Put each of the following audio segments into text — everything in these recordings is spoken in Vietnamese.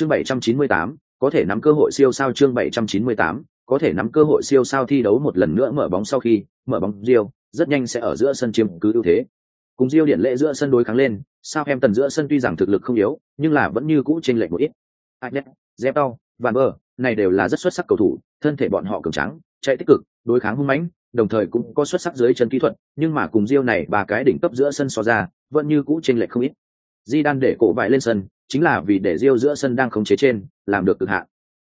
Chương 798, có thể nắm cơ hội siêu sao chương 798, có thể nắm cơ hội siêu sao thi đấu một lần nữa mở bóng sau khi mở bóng Rio, rất nhanh sẽ ở giữa sân chiếm cứ ưu thế. Cùng Rio điện lệ giữa sân đối kháng lên, sao em tần giữa sân tuy rằng thực lực không yếu, nhưng là vẫn như cũ chênh lệch một ít. Agnes, Zepto, Van Ber, này đều là rất xuất sắc cầu thủ, thân thể bọn họ cường tráng, chạy tích cực, đối kháng hung mãnh, đồng thời cũng có xuất sắc dưới chân kỹ thuật, nhưng mà cùng Rio này ba cái đỉnh cấp giữa sân so ra, vẫn như cũ chênh lệch không ít. Di Đan để cổ vải lên sân, chính là vì để Rio giữa sân đang khống chế trên, làm được cực hạn.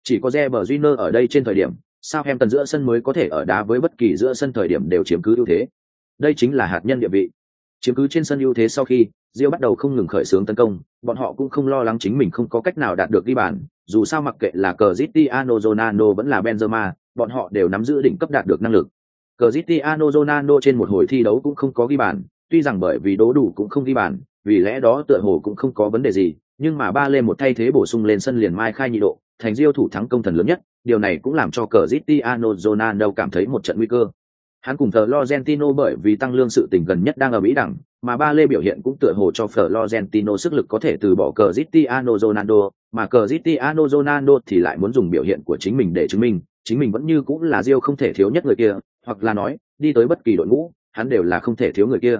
Chỉ có Reber Júnior ở đây trên thời điểm, sao em tần giữa sân mới có thể ở đá với bất kỳ giữa sân thời điểm đều chiếm cứ ưu thế. Đây chính là hạt nhân địa vị. Chiếm cứ trên sân ưu thế sau khi, Rio bắt đầu không ngừng khởi xướng tấn công, bọn họ cũng không lo lắng chính mình không có cách nào đạt được ghi bàn, dù sao mặc kệ là Cristiano Ronaldo vẫn là Benzema, bọn họ đều nắm giữ đỉnh cấp đạt được năng lực. Cristiano Ronaldo trên một hồi thi đấu cũng không có ghi bàn, tuy rằng bởi vì đố đủ cũng không ghi bàn, vì lẽ đó tựa hồ cũng không có vấn đề gì, nhưng mà ba lê một thay thế bổ sung lên sân liền mai khai nhị độ, thành Rio thủ thắng công thần lớn nhất, điều này cũng làm cho Cristiano zonano cảm thấy một trận nguy cơ. Hắn cùng Florentino bởi vì tăng lương sự tình gần nhất đang ở Mỹ đẳng, mà ba lê biểu hiện cũng tựa hồ cho Florentino sức lực có thể từ bỏ Cristiano Ronaldo, mà Cristiano Ronaldo thì lại muốn dùng biểu hiện của chính mình để chứng minh, chính mình vẫn như cũng là Rio không thể thiếu nhất người kia, hoặc là nói, đi tới bất kỳ đội ngũ, hắn đều là không thể thiếu người kia.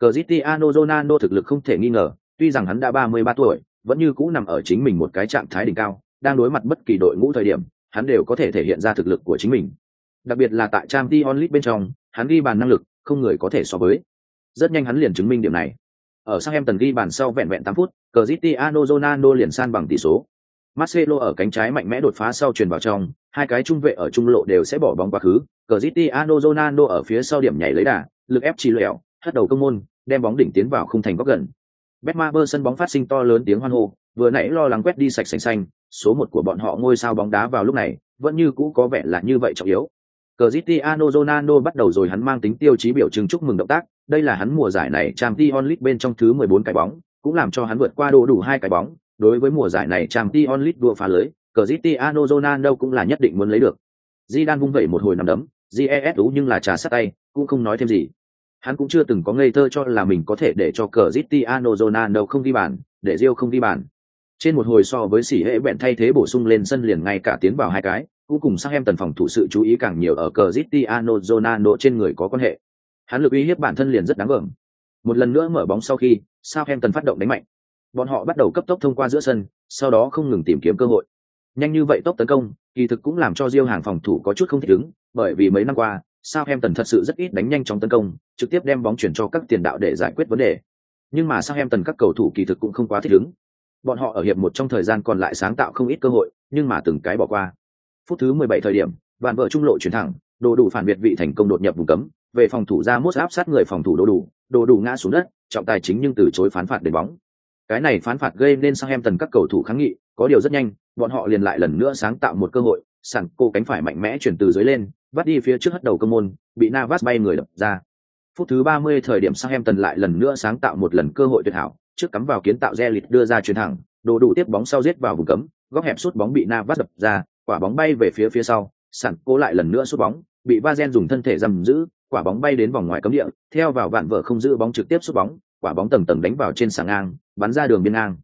Cristiano Ronaldo thực lực không thể nghi ngờ, tuy rằng hắn đã 33 tuổi, vẫn như cũ nằm ở chính mình một cái trạng thái đỉnh cao, đang đối mặt bất kỳ đội ngũ thời điểm, hắn đều có thể thể hiện ra thực lực của chính mình. Đặc biệt là tại Champions League bên trong, hắn ghi bàn năng lực, không người có thể so với. Rất nhanh hắn liền chứng minh điểm này. Ở Southampton ghi bàn sau vẹn vẹn 8 phút, Cristiano Ronaldo liền san bằng tỷ số. Marcelo ở cánh trái mạnh mẽ đột phá sau truyền vào trong, hai cái trung vệ ở trung lộ đều sẽ bỏ bóng quá khứ. Cristiano Ronaldo ở phía sau điểm nhảy lấy đà, lực ép chỉ lẹo, hất đầu công môn, đem bóng đỉnh tiến vào khung thành góc gần. Betmaber sân bóng phát sinh to lớn tiếng hoan hô, vừa nãy lo lắng quét đi sạch sành xanh, số một của bọn họ ngôi sao bóng đá vào lúc này, vẫn như cũ có vẻ là như vậy trọng yếu. Cristiano Ronaldo bắt đầu rồi hắn mang tính tiêu chí biểu trưng chúc mừng động tác, đây là hắn mùa giải này Champions League bên trong thứ 14 cái bóng, cũng làm cho hắn vượt qua đồ đủ hai cái bóng, đối với mùa giải này Champions League đua phá lưới, Cristiano Ronaldo cũng là nhất định muốn lấy được. Zidane vung vẩy một hồi nằm đấm, GES nhưng là trà sát tay, cũng không nói thêm gì. Hắn cũng chưa từng có ngây thơ cho là mình có thể để cho cờ Cristiano Ronaldo không ghi bàn, để Rio không ghi bàn. Trên một hồi so với sỉ hệ bẹn thay thế bổ sung lên sân liền ngay cả tiến vào hai cái, cũng cùng sang em tần phòng thủ sự chú ý càng nhiều ở cờ Cristiano Ronaldo trên người có quan hệ. Hắn lực uy hiếp bản thân liền rất đáng gờm. Một lần nữa mở bóng sau khi, Southampton phát động đánh mạnh. Bọn họ bắt đầu cấp tốc thông qua giữa sân, sau đó không ngừng tìm kiếm cơ hội. Nhanh như vậy tốc tấn công, kỳ thực cũng làm cho Diêu hàng phòng thủ có chút không thích ứng, bởi vì mấy năm qua, Southampton thật sự rất ít đánh nhanh trong tấn công, trực tiếp đem bóng chuyển cho các tiền đạo để giải quyết vấn đề. Nhưng mà Southampton các cầu thủ kỳ thực cũng không quá thích ứng. Bọn họ ở hiệp một trong thời gian còn lại sáng tạo không ít cơ hội, nhưng mà từng cái bỏ qua. Phút thứ 17 thời điểm, bàn vợ trung lộ chuyển thẳng, đồ đủ phản biệt vị thành công đột nhập vùng cấm, về phòng thủ ra mốt áp sát người phòng thủ đồ đủ, đồ đủ ngã xuống đất, trọng tài chính nhưng từ chối phán phạt đền bóng. Cái này phán phạt gây nên Southampton các cầu thủ kháng nghị, có điều rất nhanh, bọn họ liền lại lần nữa sáng tạo một cơ hội, sẵn cô cánh phải mạnh mẽ chuyển từ dưới lên, bắt đi phía trước hất đầu cơ môn, bị Navas bay người đập ra. Phút thứ 30 thời điểm Southampton lại lần nữa sáng tạo một lần cơ hội tuyệt hảo, trước cắm vào kiến tạo Zelit đưa ra chuyền thẳng, đồ đủ tiếp bóng sau giết vào vùng cấm, góc hẹp sút bóng bị Navas đập ra, quả bóng bay về phía phía sau, sẵn cố lại lần nữa sút bóng, bị Vazen dùng thân thể dầm giữ, quả bóng bay đến vòng ngoài cấm địa, theo vào vạn vợ không giữ bóng trực tiếp sút bóng, quả bóng tầng tầng đánh vào trên sàng ngang, bắn ra đường biên ngang.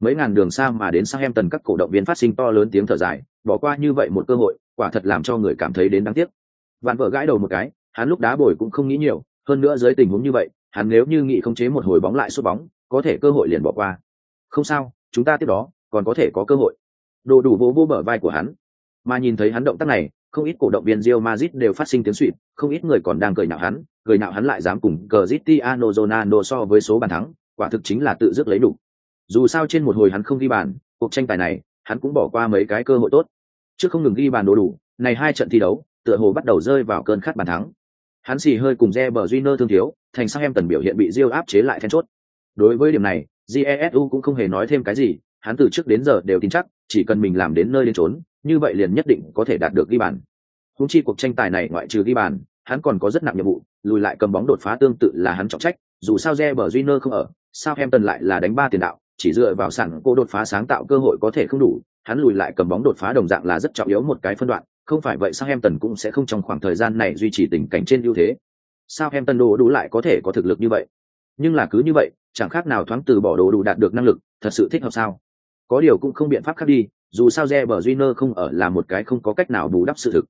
Mấy ngàn đường xa mà đến sang em tần các cổ động viên phát sinh to lớn tiếng thở dài, bỏ qua như vậy một cơ hội, quả thật làm cho người cảm thấy đến đáng tiếc. Vạn vợ gãi đầu một cái, hắn lúc đá bồi cũng không nghĩ nhiều, hơn nữa dưới tình huống như vậy, hắn nếu như nghị không chế một hồi bóng lại sút bóng, có thể cơ hội liền bỏ qua. Không sao, chúng ta tiếp đó, còn có thể có cơ hội. Đồ đủ vô vô bờ vai của hắn. Mà nhìn thấy hắn động tác này, không ít cổ động viên Real Madrid đều phát sinh tiếng xuýt, không ít người còn đang cười nhạo hắn, cười nhạo hắn lại dám cùng Cristiano Ronaldo so với số bàn thắng, quả thực chính là tự dứt lấy đủ. Dù sao trên một hồi hắn không ghi bàn, cuộc tranh tài này, hắn cũng bỏ qua mấy cái cơ hội tốt. Trước không ngừng ghi bàn đồ đủ, này hai trận thi đấu, tựa hồ bắt đầu rơi vào cơn khát bàn thắng. Hắn xì hơi cùng Reber Junior thương thiếu, thành sang em tần biểu hiện bị Rio áp chế lại then chốt. Đối với điểm này, Jesu cũng không hề nói thêm cái gì, hắn từ trước đến giờ đều tin chắc, chỉ cần mình làm đến nơi đến trốn, như vậy liền nhất định có thể đạt được ghi bàn. Húng chi cuộc tranh tài này ngoại trừ ghi bàn, hắn còn có rất nặng nhiệm vụ, lùi lại cầm bóng đột phá tương tự là hắn trọng trách, dù sao Reber Junior không ở, Southampton lại là đánh ba tiền đạo, chỉ dựa vào sẵn cô đột phá sáng tạo cơ hội có thể không đủ, hắn lùi lại cầm bóng đột phá đồng dạng là rất trọng yếu một cái phân đoạn, không phải vậy Southampton cũng sẽ không trong khoảng thời gian này duy trì tình cảnh trên ưu thế. Southampton đồ đủ lại có thể có thực lực như vậy. Nhưng là cứ như vậy, chẳng khác nào thoáng từ bỏ đồ đủ đạt được năng lực, thật sự thích hợp sao? Có điều cũng không biện pháp khác đi, dù sao Reber Júnior không ở là một cái không có cách nào bù đắp sự thực.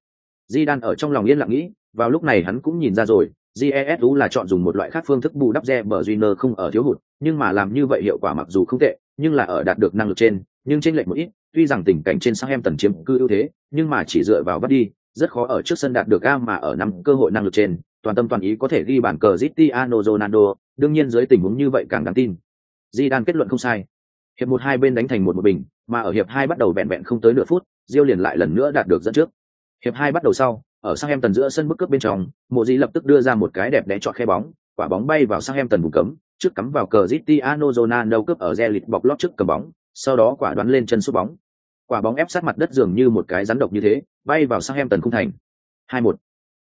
Zidane ở trong lòng yên lặng nghĩ, vào lúc này hắn cũng nhìn ra rồi, GESU là chọn dùng một loại khác phương thức bù đắp re bờ không ở thiếu hụt nhưng mà làm như vậy hiệu quả mặc dù không tệ nhưng là ở đạt được năng lực trên nhưng trên lệch một ít tuy rằng tình cảnh trên sang em tần chiếm cư ưu thế, nhưng mà chỉ dựa vào bắt đi, rất khó ở trước sân đạt được a mà ở năm cơ hội năng lực trên, toàn tâm toàn ý có thể ghi bản cờ Cristiano Ronaldo, đương nhiên dưới tình huống như vậy càng đáng tin. Zidane kết luận không sai. Hiệp một hai bên đánh thành một một bình, mà ở hiệp hai bắt đầu vẹn vẹn không tới nửa phút Diêu liền lại lần nữa đạt được dẫn trước. Hiệp hai bắt đầu sau, ở sang em tần giữa sân bức cướp bên trong, mộ dĩ lập tức đưa ra một cái đẹp đẽ chọn khe bóng, quả bóng bay vào sang em tần vùng cấm, trước cắm vào cờ Cristiano Ronaldo cướp ở Zelit bọc lót trước cầm bóng sau đó quả đoán lên chân sút bóng quả bóng ép sát mặt đất dường như một cái rắn độc như thế bay vào sang em tần khung thành hai một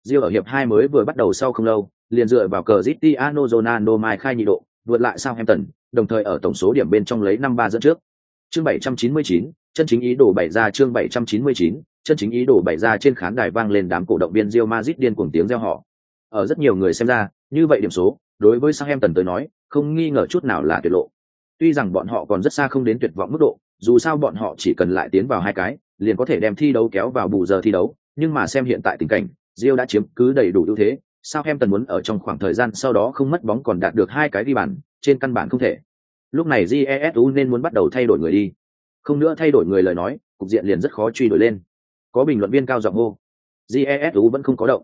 Rio ở hiệp hai mới vừa bắt đầu sau không lâu liền dựa vào cờ Cristiano Ronaldo mai khai nhị độ vượt lại Southampton, đồng thời ở tổng số điểm bên trong lấy năm ba dẫn trước. Chương 799, chân chính ý đồ bày ra chương 799, chân chính ý đồ bày ra trên khán đài vang lên đám cổ động viên Real Madrid điên cuồng tiếng reo họ. Ở rất nhiều người xem ra, như vậy điểm số, đối với Southampton tới nói, không nghi ngờ chút nào là tuyệt lộ. Tuy rằng bọn họ còn rất xa không đến tuyệt vọng mức độ, dù sao bọn họ chỉ cần lại tiến vào hai cái, liền có thể đem thi đấu kéo vào bù giờ thi đấu, nhưng mà xem hiện tại tình cảnh, Rio đã chiếm cứ đầy đủ ưu thế, sao em tần muốn ở trong khoảng thời gian sau đó không mất bóng còn đạt được hai cái ghi bàn, trên căn bản không thể. Lúc này Jesu nên muốn bắt đầu thay đổi người đi. Không nữa thay đổi người lời nói, cục diện liền rất khó truy đuổi lên có bình luận viên cao giọng hô jesu vẫn không có động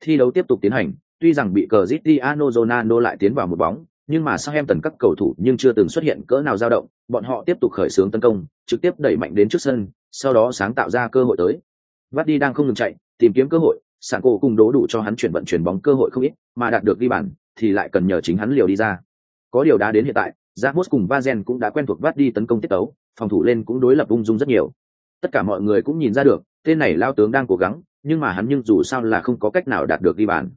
thi đấu tiếp tục tiến hành tuy rằng bị cờ zitiano zonano lại tiến vào một bóng nhưng mà sang em tần các cầu thủ nhưng chưa từng xuất hiện cỡ nào dao động, bọn họ tiếp tục khởi xướng tấn công, trực tiếp đẩy mạnh đến trước sân, sau đó sáng tạo ra cơ hội tới. Vardy đang không ngừng chạy, tìm kiếm cơ hội sàn cổ cùng đố đủ cho hắn chuyển vận chuyển bóng cơ hội không ít, mà đạt được ghi bàn, thì lại cần nhờ chính hắn liều đi ra. Có điều đã đến hiện tại, Ramos cùng Vazen cũng đã quen thuộc Vardy tấn công tiết tấu, phòng thủ lên cũng đối lập ung dung rất nhiều. Tất cả mọi người cũng nhìn ra được, tên này lao tướng đang cố gắng, nhưng mà hắn nhưng dù sao là không có cách nào đạt được ghi bàn.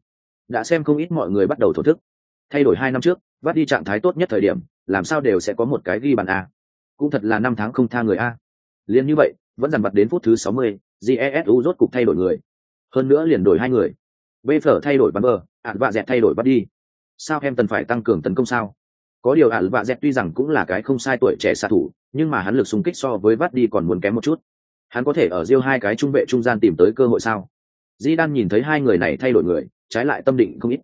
Đã xem không ít mọi người bắt đầu thổ thức thay đổi hai năm trước, vắt đi trạng thái tốt nhất thời điểm, làm sao đều sẽ có một cái ghi bàn a. Cũng thật là năm tháng không tha người a. Liền như vậy, vẫn dằn bật đến phút thứ sáu mươi jesu rốt cục thay đổi người. Hơn nữa liền đổi hai người. B phở thay đổi bắn bờ ạn vạ dẹt thay đổi bắt đi sao em tần phải tăng cường tấn công sao? Có điều ạn vạ dẹt tuy rằng cũng là cái không sai tuổi trẻ xạ thủ, nhưng mà hắn lực xung kích so với vắt đi còn muốn kém một chút. Hắn có thể ở riêu hai cái trung vệ trung gian tìm tới cơ hội sao? Di đan nhìn thấy hai người này thay đổi người, trái lại tâm định không ít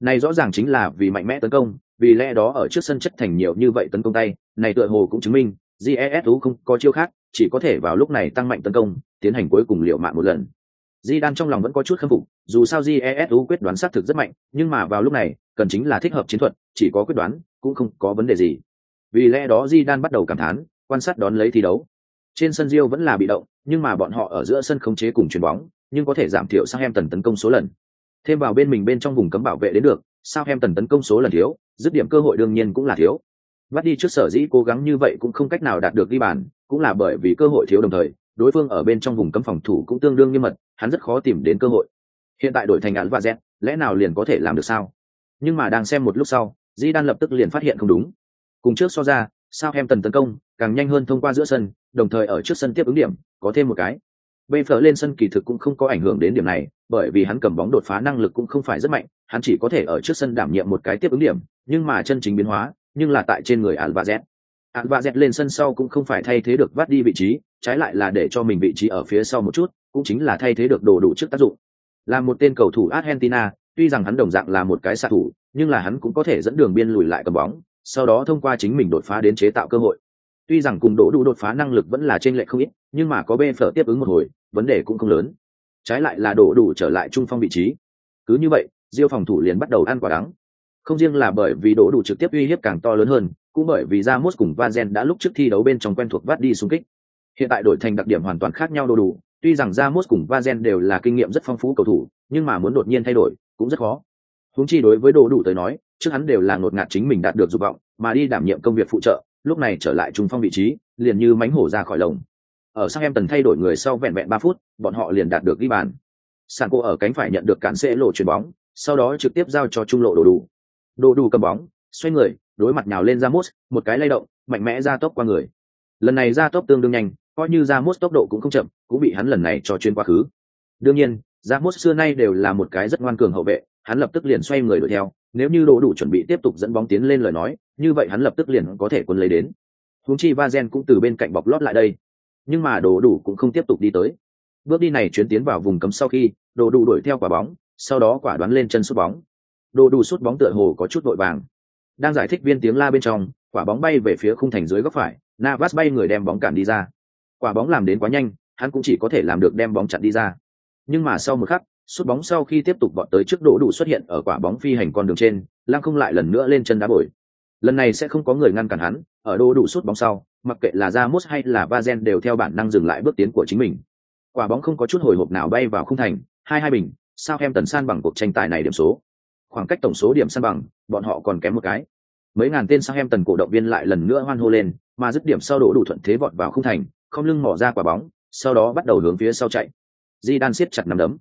này rõ ràng chính là vì mạnh mẽ tấn công vì lẽ đó ở trước sân chất thành nhiều như vậy tấn công tay này tựa hồ cũng chứng minh jesu không có chiêu khác chỉ có thể vào lúc này tăng mạnh tấn công tiến hành cuối cùng liệu mạng một lần. Di đan trong lòng vẫn có chút khâm phục dù sao jesu quyết đoán xác thực rất mạnh nhưng mà vào lúc này cần chính là thích hợp chiến thuật chỉ có quyết đoán cũng không có vấn đề gì. Vì lẽ đó di đan bắt đầu cảm thán quan sát đón lấy thi đấu. Trên sân Rio vẫn là bị động, nhưng mà bọn họ ở giữa sân khống chế cùng chuyền bóng, nhưng có thể giảm thiểu sang em tần tấn công số lần. Thêm vào bên mình bên trong vùng cấm bảo vệ đến được, sao em tần tấn công số lần thiếu, dứt điểm cơ hội đương nhiên cũng là thiếu. Bắt đi trước sở dĩ cố gắng như vậy cũng không cách nào đạt được ghi bàn, cũng là bởi vì cơ hội thiếu đồng thời, đối phương ở bên trong vùng cấm phòng thủ cũng tương đương nghiêm mật, hắn rất khó tìm đến cơ hội. Hiện tại đổi thành án và Z, lẽ nào liền có thể làm được sao? Nhưng mà đang xem một lúc sau, Di Đan lập tức liền phát hiện không đúng. Cùng trước so ra, sao em tần tấn công càng nhanh hơn thông qua giữa sân đồng thời ở trước sân tiếp ứng điểm có thêm một cái Bê phở lên sân kỳ thực cũng không có ảnh hưởng đến điểm này, bởi vì hắn cầm bóng đột phá năng lực cũng không phải rất mạnh, hắn chỉ có thể ở trước sân đảm nhiệm một cái tiếp ứng điểm, nhưng mà chân chính biến hóa, nhưng là tại trên người Alvarez. Alvarez lên sân sau cũng không phải thay thế được vắt đi vị trí, trái lại là để cho mình vị trí ở phía sau một chút, cũng chính là thay thế được đồ đủ trước tác dụng là một tên cầu thủ argentina, tuy rằng hắn đồng dạng là một cái xạ thủ, nhưng là hắn cũng có thể dẫn đường biên lùi lại cầm bóng, sau đó thông qua chính mình đột phá đến chế tạo cơ hội tuy rằng cùng đổ đủ đột phá năng lực vẫn là trên lệ không ít, nhưng mà có bên phở tiếp ứng một hồi vấn đề cũng không lớn. Trái lại là đổ đủ trở lại trung phong vị trí. Cứ như vậy diêu phòng thủ liền bắt đầu ăn quả đắng. Không riêng là bởi vì đổ đủ trực tiếp uy hiếp càng to lớn hơn cũng bởi vì Ramos cùng Vazen đã lúc trước thi đấu bên trong quen thuộc vắt đi xung kích. Hiện tại đổi thành đặc điểm hoàn toàn khác nhau đổ đủ tuy rằng Ramos cùng Vazen đều là kinh nghiệm rất phong phú cầu thủ nhưng mà muốn đột nhiên thay đổi cũng rất khó. Húng chi đối với đổ đủ tới nói, trước hắn đều là ngột ngạt chính mình đạt được dục vọng, mà đi đảm nhiệm công việc phụ trợ, lúc này trở lại trung phong vị trí, liền như mánh hổ ra khỏi lồng. Ở sang em tần thay đổi người sau vẹn vẹn ba phút, bọn họ liền đạt được ghi bàn. Sàn cô ở cánh phải nhận được cản sẽ lộ chuyển bóng, sau đó trực tiếp giao cho trung lộ Đồ đủ. Đồ đủ cầm bóng, xoay người, đối mặt nhào lên Ramos, một cái lay động, mạnh mẽ ra tốc qua người. Lần này ra tốc tương đương nhanh, coi như Ramos tốc độ cũng không chậm, cũng bị hắn lần này cho chuyên qua khứ. Đương nhiên, Ramos xưa nay đều là một cái rất ngoan cường hậu vệ, hắn lập tức liền xoay người đuổi theo nếu như đồ đủ chuẩn bị tiếp tục dẫn bóng tiến lên lời nói như vậy hắn lập tức liền có thể cuốn lấy đến huống chi va gen cũng từ bên cạnh bọc lót lại đây nhưng mà đồ đủ cũng không tiếp tục đi tới. Bước đi này chuyến tiến vào vùng cấm sau khi, đồ đủ đuổi theo quả bóng, sau đó quả đoán lên chân sút bóng. Đồ đủ sút bóng tựa hồ có chút vội vàng. Đang giải thích viên tiếng la bên trong, quả bóng bay về phía khung thành dưới góc phải, navas bay người đem bóng cản đi ra. Quả bóng làm đến quá nhanh, hắn cũng chỉ có thể làm được đem bóng chặn đi ra. Nhưng mà sau một khắc, sút bóng sau khi tiếp tục vọt tới trước đỗ đủ xuất hiện ở quả bóng phi hành con đường trên, lăng không lại lần nữa lên chân đá bồi lần này sẽ không có người ngăn cản hắn, ở đô đủ sút bóng sau, mặc kệ là Ramos hay là Vazen đều theo bản năng dừng lại bước tiến của chính mình. Quả bóng không có chút hồi hộp nào bay vào khung thành, hai hai bình sao em tần san bằng cuộc tranh tài này điểm số. Khoảng cách tổng số điểm san bằng, bọn họ còn kém một cái. Mấy ngàn tên sao em tần cổ động viên lại lần nữa hoan hô lên, mà dứt điểm sau đổ đủ thuận thế vọt vào khung thành, không lưng mỏ ra quả bóng, sau đó bắt đầu hướng phía sau chạy. Di đan siết chặt nắm đấm.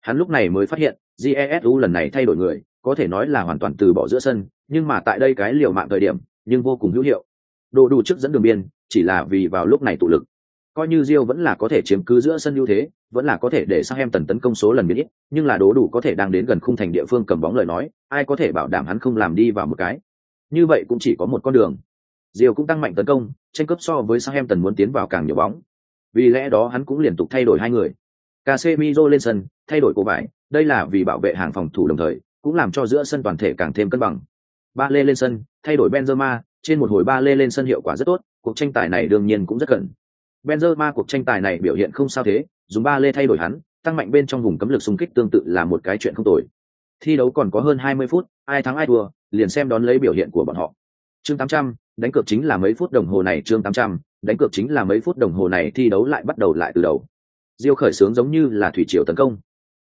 Hắn lúc này mới phát hiện jesu lần này thay đổi người, có thể nói là hoàn toàn từ bỏ giữa sân nhưng mà tại đây cái liều mạng thời điểm nhưng vô cùng hữu hiệu đồ đủ trước dẫn đường biên chỉ là vì vào lúc này tụ lực coi như Rio vẫn là có thể chiếm cứ giữa sân ưu thế, vẫn là có thể để sang em tần tấn công số lần biến ít, nhưng là đố đủ có thể đang đến gần khung thành địa phương cầm bóng lời nói, ai có thể bảo đảm hắn không làm đi vào một cái. Như vậy cũng chỉ có một con đường. Rio cũng tăng mạnh tấn công, tranh cướp so với sang em tần muốn tiến vào càng nhiều bóng. Vì lẽ đó hắn cũng liên tục thay đổi hai người. Casemiro lên sân, thay đổi cô vải, đây là vì bảo vệ hàng phòng thủ đồng thời, cũng làm cho giữa sân toàn thể càng thêm cân bằng. Ba Lê lên sân, thay đổi Benzema, trên một hồi ba Lê lên sân hiệu quả rất tốt, cuộc tranh tài này đương nhiên cũng rất cần. Benzema cuộc tranh tài này biểu hiện không sao thế, dùng ba lê thay đổi hắn, tăng mạnh bên trong vùng cấm lực xung kích tương tự là một cái chuyện không tồi. Thi đấu còn có hơn 20 phút, ai thắng ai thua, liền xem đón lấy biểu hiện của bọn họ. Chương 800, đánh cược chính là mấy phút đồng hồ này chương 800, đánh cược chính là mấy phút đồng hồ này thi đấu lại bắt đầu lại từ đầu. Diêu khởi sướng giống như là thủy triều tấn công.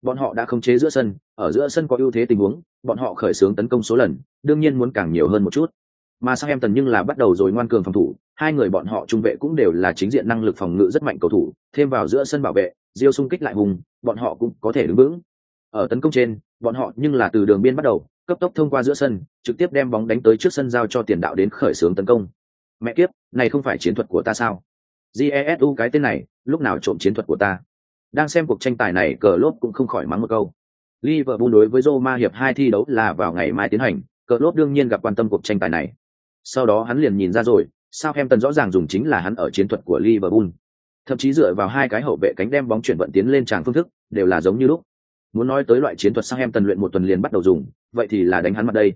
Bọn họ đã khống chế giữa sân, ở giữa sân có ưu thế tình huống, bọn họ khởi xướng tấn công số lần, đương nhiên muốn càng nhiều hơn một chút. Mà sang em tần nhưng là bắt đầu rồi ngoan cường phòng thủ, hai người bọn họ trung vệ cũng đều là chính diện năng lực phòng ngự rất mạnh cầu thủ thêm vào giữa sân bảo vệ diêu xung kích lại hùng bọn họ cũng có thể đứng vững. Ở tấn công trên bọn họ nhưng là từ đường biên bắt đầu cấp tốc thông qua giữa sân trực tiếp đem bóng đánh tới trước sân giao cho tiền đạo đến khởi xướng tấn công. Mẹ kiếp này không phải chiến thuật của ta sao? Jesu cái tên này lúc nào trộm chiến thuật của ta? Đang xem cuộc tranh tài này cờ lốp cũng không khỏi mắng một câu liverpool đối với roma hiệp hai thi đấu là vào ngày mai tiến hành cờ lốp đương nhiên gặp quan tâm cuộc tranh tài này sau đó hắn liền nhìn ra rồi Southampton rõ ràng dùng chính là hắn ở chiến thuật của Liverpool. Thậm chí dựa vào hai cái hậu vệ cánh đem bóng chuyển vận tiến lên tràng phương thức, đều là giống như lúc. Muốn nói tới loại chiến thuật Southampton luyện một tuần liền bắt đầu dùng, vậy thì là đánh hắn mặt đây.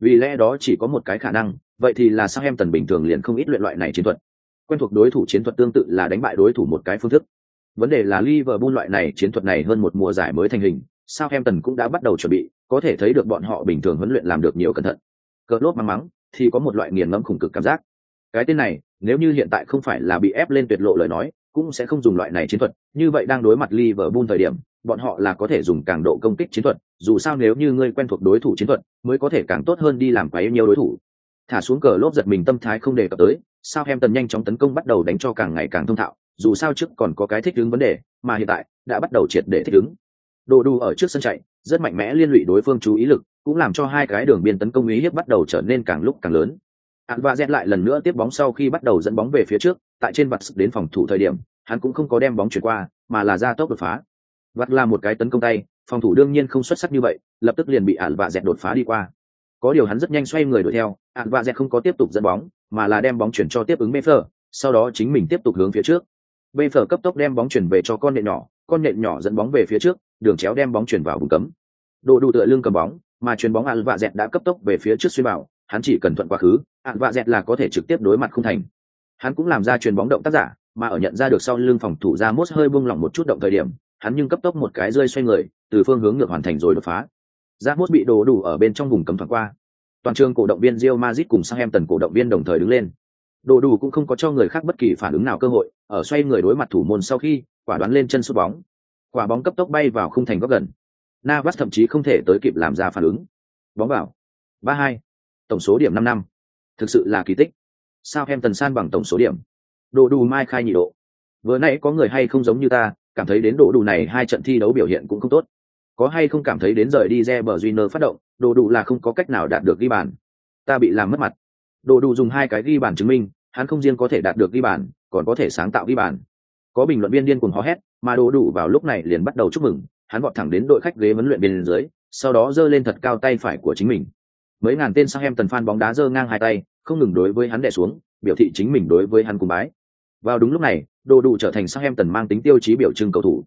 Vì lẽ đó chỉ có một cái khả năng, vậy thì là Southampton bình thường liền không ít luyện loại này chiến thuật. Quen thuộc đối thủ chiến thuật tương tự là đánh bại đối thủ một cái phương thức. Vấn đề là Liverpool loại này chiến thuật này hơn một mùa giải mới thành hình, Southampton cũng đã bắt đầu chuẩn bị, có thể thấy được bọn họ bình thường huấn luyện làm được nhiều cẩn thận. Cờ lốt mắng mắng, thì có một loại nghiền ngẫm khủng cực cảm giác. Cái tên này nếu như hiện tại không phải là bị ép lên tuyệt lộ lời nói cũng sẽ không dùng loại này chiến thuật. Như vậy đang đối mặt Liverpool thời điểm bọn họ là có thể dùng càng độ công kích chiến thuật dù sao nếu như ngươi quen thuộc đối thủ chiến thuật mới có thể càng tốt hơn đi làm quá yêu nhiều đối thủ. Thả xuống cờ lốp giật mình tâm thái không đề cập tới sao em tần nhanh chóng tấn công bắt đầu đánh cho càng ngày càng thông thạo dù sao trước còn có cái thích ứng vấn đề mà hiện tại đã bắt đầu triệt để thích ứng đồ đu ở trước sân chạy rất mạnh mẽ liên lụy đối phương chú ý lực cũng làm cho hai cái đường biên tấn công ý hiếp bắt đầu trở nên càng lúc càng lớn Hắn và dẹt lại lần nữa tiếp bóng sau khi bắt đầu dẫn bóng về phía trước, tại trên vặt đến phòng thủ thời điểm, hắn cũng không có đem bóng chuyển qua, mà là ra tốc đột phá. Vặt là một cái tấn công tay, phòng thủ đương nhiên không xuất sắc như vậy, lập tức liền bị Ản và dẹt đột phá đi qua. Có điều hắn rất nhanh xoay người đuổi theo, ạn và dẹt không có tiếp tục dẫn bóng, mà là đem bóng chuyển cho tiếp ứng Befer, sau đó chính mình tiếp tục hướng phía trước. Befer cấp tốc đem bóng chuyển về cho con nện nhỏ, con nện nhỏ dẫn bóng về phía trước, đường chéo đem bóng chuyển vào vùng cấm. độ đủ tựa lưng cầm bóng, mà chuyền bóng ạn và dẹt đã cấp tốc về phía trước xuyên bảo, hắn chỉ cần thuận quá khứ ạn vạ dẹt là có thể trực tiếp đối mặt không thành hắn cũng làm ra chuyền bóng động tác giả mà ở nhận ra được sau lưng phòng thủ ra mốt hơi buông lỏng một chút động thời điểm hắn nhưng cấp tốc một cái rơi xoay người từ phương hướng ngược hoàn thành rồi đột phá ra mốt bị đổ đủ ở bên trong vùng cấm thoáng qua. Toàn trường cổ động viên Real Madrid cùng Southampton em tần cổ động viên đồng thời đứng lên. Đồ đủ cũng không có cho người khác bất kỳ phản ứng nào cơ hội, ở xoay người đối mặt thủ môn sau khi, quả đoán lên chân sút bóng. Quả bóng cấp tốc bay vào khung thành góc gần. Navas thậm chí không thể tới kịp làm ra phản ứng. Bóng vào. ba hai. Tổng số điểm năm năm. Thực sự là kỳ tích. Sao em tần san bằng tổng số điểm. Đồ đủ mai khai nhị độ. Vừa nãy có người hay không giống như ta, cảm thấy đến đồ đủ này hai trận thi đấu biểu hiện cũng không tốt có hay không cảm thấy đến rời đi re bờ Junior phát động đồ đủ là không có cách nào đạt được ghi bàn ta bị làm mất mặt đồ đủ dùng hai cái ghi bàn chứng minh hắn không riêng có thể đạt được ghi bàn còn có thể sáng tạo ghi bàn có bình luận viên điên cuồng hò hét mà đồ đủ vào lúc này liền bắt đầu chúc mừng hắn vọt thẳng đến đội khách ghế huấn luyện bên dưới sau đó giơ lên thật cao tay phải của chính mình mấy ngàn tên sang em tần fan bóng đá giơ ngang hai tay không ngừng đối với hắn đè xuống biểu thị chính mình đối với hắn cùng bái. Vào đúng lúc này, đồ đủ trở thành sắc em tần mang tính tiêu chí biểu trưng cầu thủ.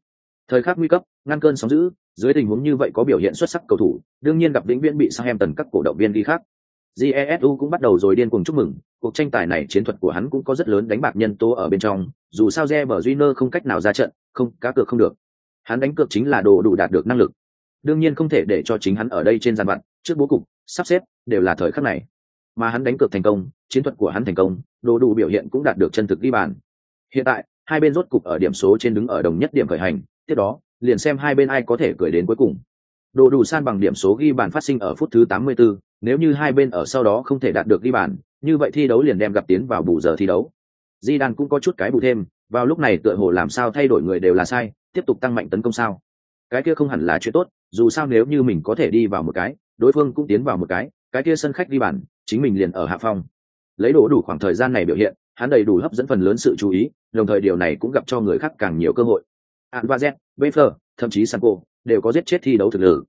Thời khắc nguy cấp, ngăn cơn sóng dữ, dưới tình huống như vậy có biểu hiện xuất sắc cầu thủ, đương nhiên gặp vĩnh viễn bị Southampton các cổ động viên đi khác. Jesu cũng bắt đầu rồi điên cuồng chúc mừng, cuộc tranh tài này chiến thuật của hắn cũng có rất lớn đánh bạc nhân tố ở bên trong, dù sao Reber Júnior không cách nào ra trận, không, cá cược không được. Hắn đánh cược chính là đồ đủ đạt được năng lực. Đương nhiên không thể để cho chính hắn ở đây trên gian vặt, trước bố cục, sắp xếp đều là thời khắc này. Mà hắn đánh cược thành công, chiến thuật của hắn thành công, đồ đủ biểu hiện cũng đạt được chân thực đi bàn. Hiện tại, hai bên rốt cục ở điểm số trên đứng ở đồng nhất điểm khởi hành, tiếp đó, liền xem hai bên ai có thể cười đến cuối cùng. Đồ đủ san bằng điểm số ghi bàn phát sinh ở phút thứ 84, nếu như hai bên ở sau đó không thể đạt được ghi bàn, như vậy thi đấu liền đem gặp tiến vào bù giờ thi đấu. Di Đan cũng có chút cái bù thêm, vào lúc này tựa hồ làm sao thay đổi người đều là sai, tiếp tục tăng mạnh tấn công sao? Cái kia không hẳn là chuyện tốt, dù sao nếu như mình có thể đi vào một cái, đối phương cũng tiến vào một cái, cái kia sân khách đi bàn, chính mình liền ở hạ phong. Lấy đồ đủ khoảng thời gian này biểu hiện, hắn đầy đủ hấp dẫn phần lớn sự chú ý, đồng thời điều này cũng gặp cho người khác càng nhiều cơ hội. Anvazet, Befer, thậm chí Sanko đều có giết chết thi đấu thực lực.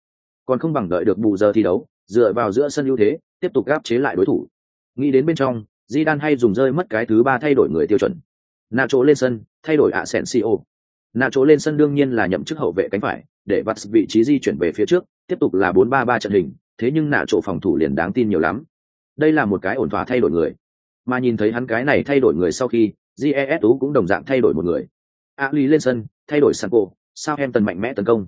Còn không bằng đợi được bù giờ thi đấu, dựa vào giữa sân ưu thế, tiếp tục áp chế lại đối thủ. Nghĩ đến bên trong, Zidane hay dùng rơi mất cái thứ ba thay đổi người tiêu chuẩn. Nacho lên sân, thay đổi Asensio. Nacho lên sân đương nhiên là nhậm chức hậu vệ cánh phải, để vặt vị trí di chuyển về phía trước, tiếp tục là 4-3-3 trận hình, thế nhưng Nacho phòng thủ liền đáng tin nhiều lắm. Đây là một cái ổn thỏa thay đổi người. Mà nhìn thấy hắn cái này thay đổi người sau khi, GES cũng đồng dạng thay đổi một người. Ali lên sân, thay đổi Sanko, sao em tần mạnh mẽ tấn công.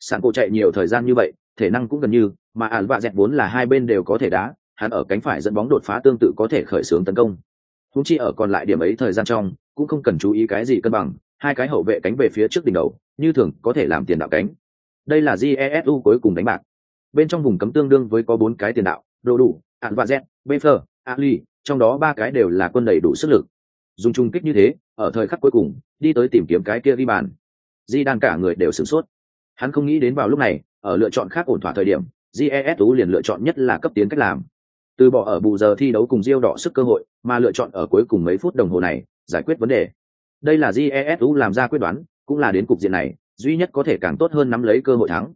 Sanko chạy nhiều thời gian như vậy, thể năng cũng gần như, mà ả vạ dẹt vốn là hai bên đều có thể đá, hắn ở cánh phải dẫn bóng đột phá tương tự có thể khởi xướng tấn công. Húng chi ở còn lại điểm ấy thời gian trong, cũng không cần chú ý cái gì cân bằng, hai cái hậu vệ cánh về phía trước đỉnh đầu, như thường có thể làm tiền đạo cánh. Đây là Jesu cuối cùng đánh bạc. Bên trong vùng cấm tương đương với có bốn cái tiền đạo, đồ đủ, ản vạ dẹt, phờ Ali, trong đó ba cái đều là quân đầy đủ sức lực. Dùng chung kích như thế, ở thời khắc cuối cùng, đi tới tìm kiếm cái kia ghi bàn. Di đan cả người đều sửng sốt. Hắn không nghĩ đến vào lúc này, ở lựa chọn khác ổn thỏa thời điểm, GESU liền lựa chọn nhất là cấp tiến cách làm. Từ bỏ ở bù giờ thi đấu cùng Diêu đỏ sức cơ hội, mà lựa chọn ở cuối cùng mấy phút đồng hồ này, giải quyết vấn đề. Đây là GESU làm ra quyết đoán, cũng là đến cục diện này, duy nhất có thể càng tốt hơn nắm lấy cơ hội thắng.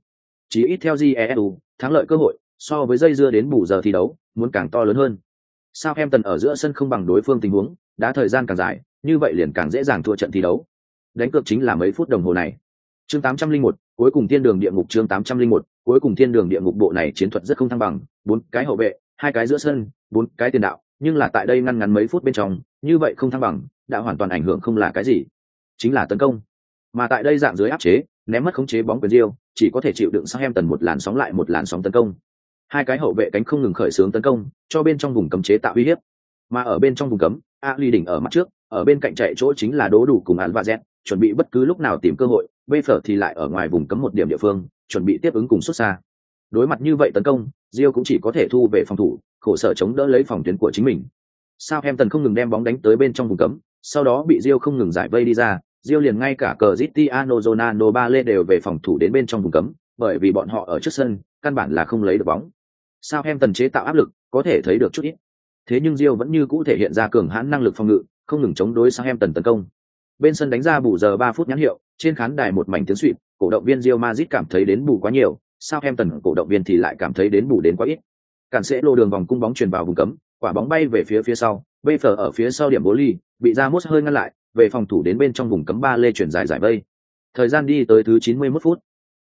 Chỉ ít theo GESU, thắng lợi cơ hội so với dây dưa đến bù giờ thi đấu, muốn càng to lớn hơn. Sao em tần ở giữa sân không bằng đối phương tình huống, đã thời gian càng dài, như vậy liền càng dễ dàng thua trận thi đấu. Đánh cược chính là mấy phút đồng hồ này. Chương 801, cuối cùng thiên đường địa ngục chương 801, cuối cùng thiên đường địa ngục bộ này chiến thuật rất không thăng bằng, bốn cái hậu vệ, hai cái giữa sân, bốn cái tiền đạo, nhưng là tại đây ngăn ngắn mấy phút bên trong, như vậy không thăng bằng, đã hoàn toàn ảnh hưởng không là cái gì, chính là tấn công. Mà tại đây dạng dưới áp chế, ném mất khống chế bóng quyền diêu chỉ có thể chịu đựng em tần một làn sóng lại một làn sóng tấn công. Hai cái hậu vệ cánh không ngừng khởi xướng tấn công, cho bên trong vùng cấm chế tạo uy hiếp. Mà ở bên trong vùng cấm, Ali đỉnh ở mặt trước, ở bên cạnh chạy chỗ chính là đố đủ cùng án và z chuẩn bị bất cứ lúc nào tìm cơ hội, bê phở thì lại ở ngoài vùng cấm một điểm địa phương chuẩn bị tiếp ứng cùng xuất xa. Đối mặt như vậy tấn công rio cũng chỉ có thể thu về phòng thủ khổ sở chống đỡ lấy phòng tuyến của chính mình. Sao em tần không ngừng đem bóng đánh tới bên trong vùng cấm sau đó bị rio không ngừng giải vây đi ra rio liền ngay cả cờ zitiano zonano ba lê đều về phòng thủ đến bên trong vùng cấm bởi vì bọn họ ở trước sân căn bản là không lấy được bóng. Sao em tần chế tạo áp lực có thể thấy được chút ít thế nhưng rio vẫn như cũ thể hiện ra cường hãn năng lực phòng ngự, không ngừng chống đối sang em tần tấn công. Bên sân đánh ra bù giờ ba phút nhãn hiệu, trên khán đài một mảnh tiếng suỵt cổ động viên Real Madrid cảm thấy đến bù quá nhiều sao em tần cổ động viên thì lại cảm thấy đến bù đến quá ít. Cản sẽ lô đường vòng cung bóng truyền vào vùng cấm, quả bóng bay về phía phía sau bê phở ở phía sau điểm bố ly, bị Ramos hơi ngăn lại, về phòng thủ đến bên trong vùng cấm ba lê chuyển dài giải vây. Thời gian đi tới thứ 91 phút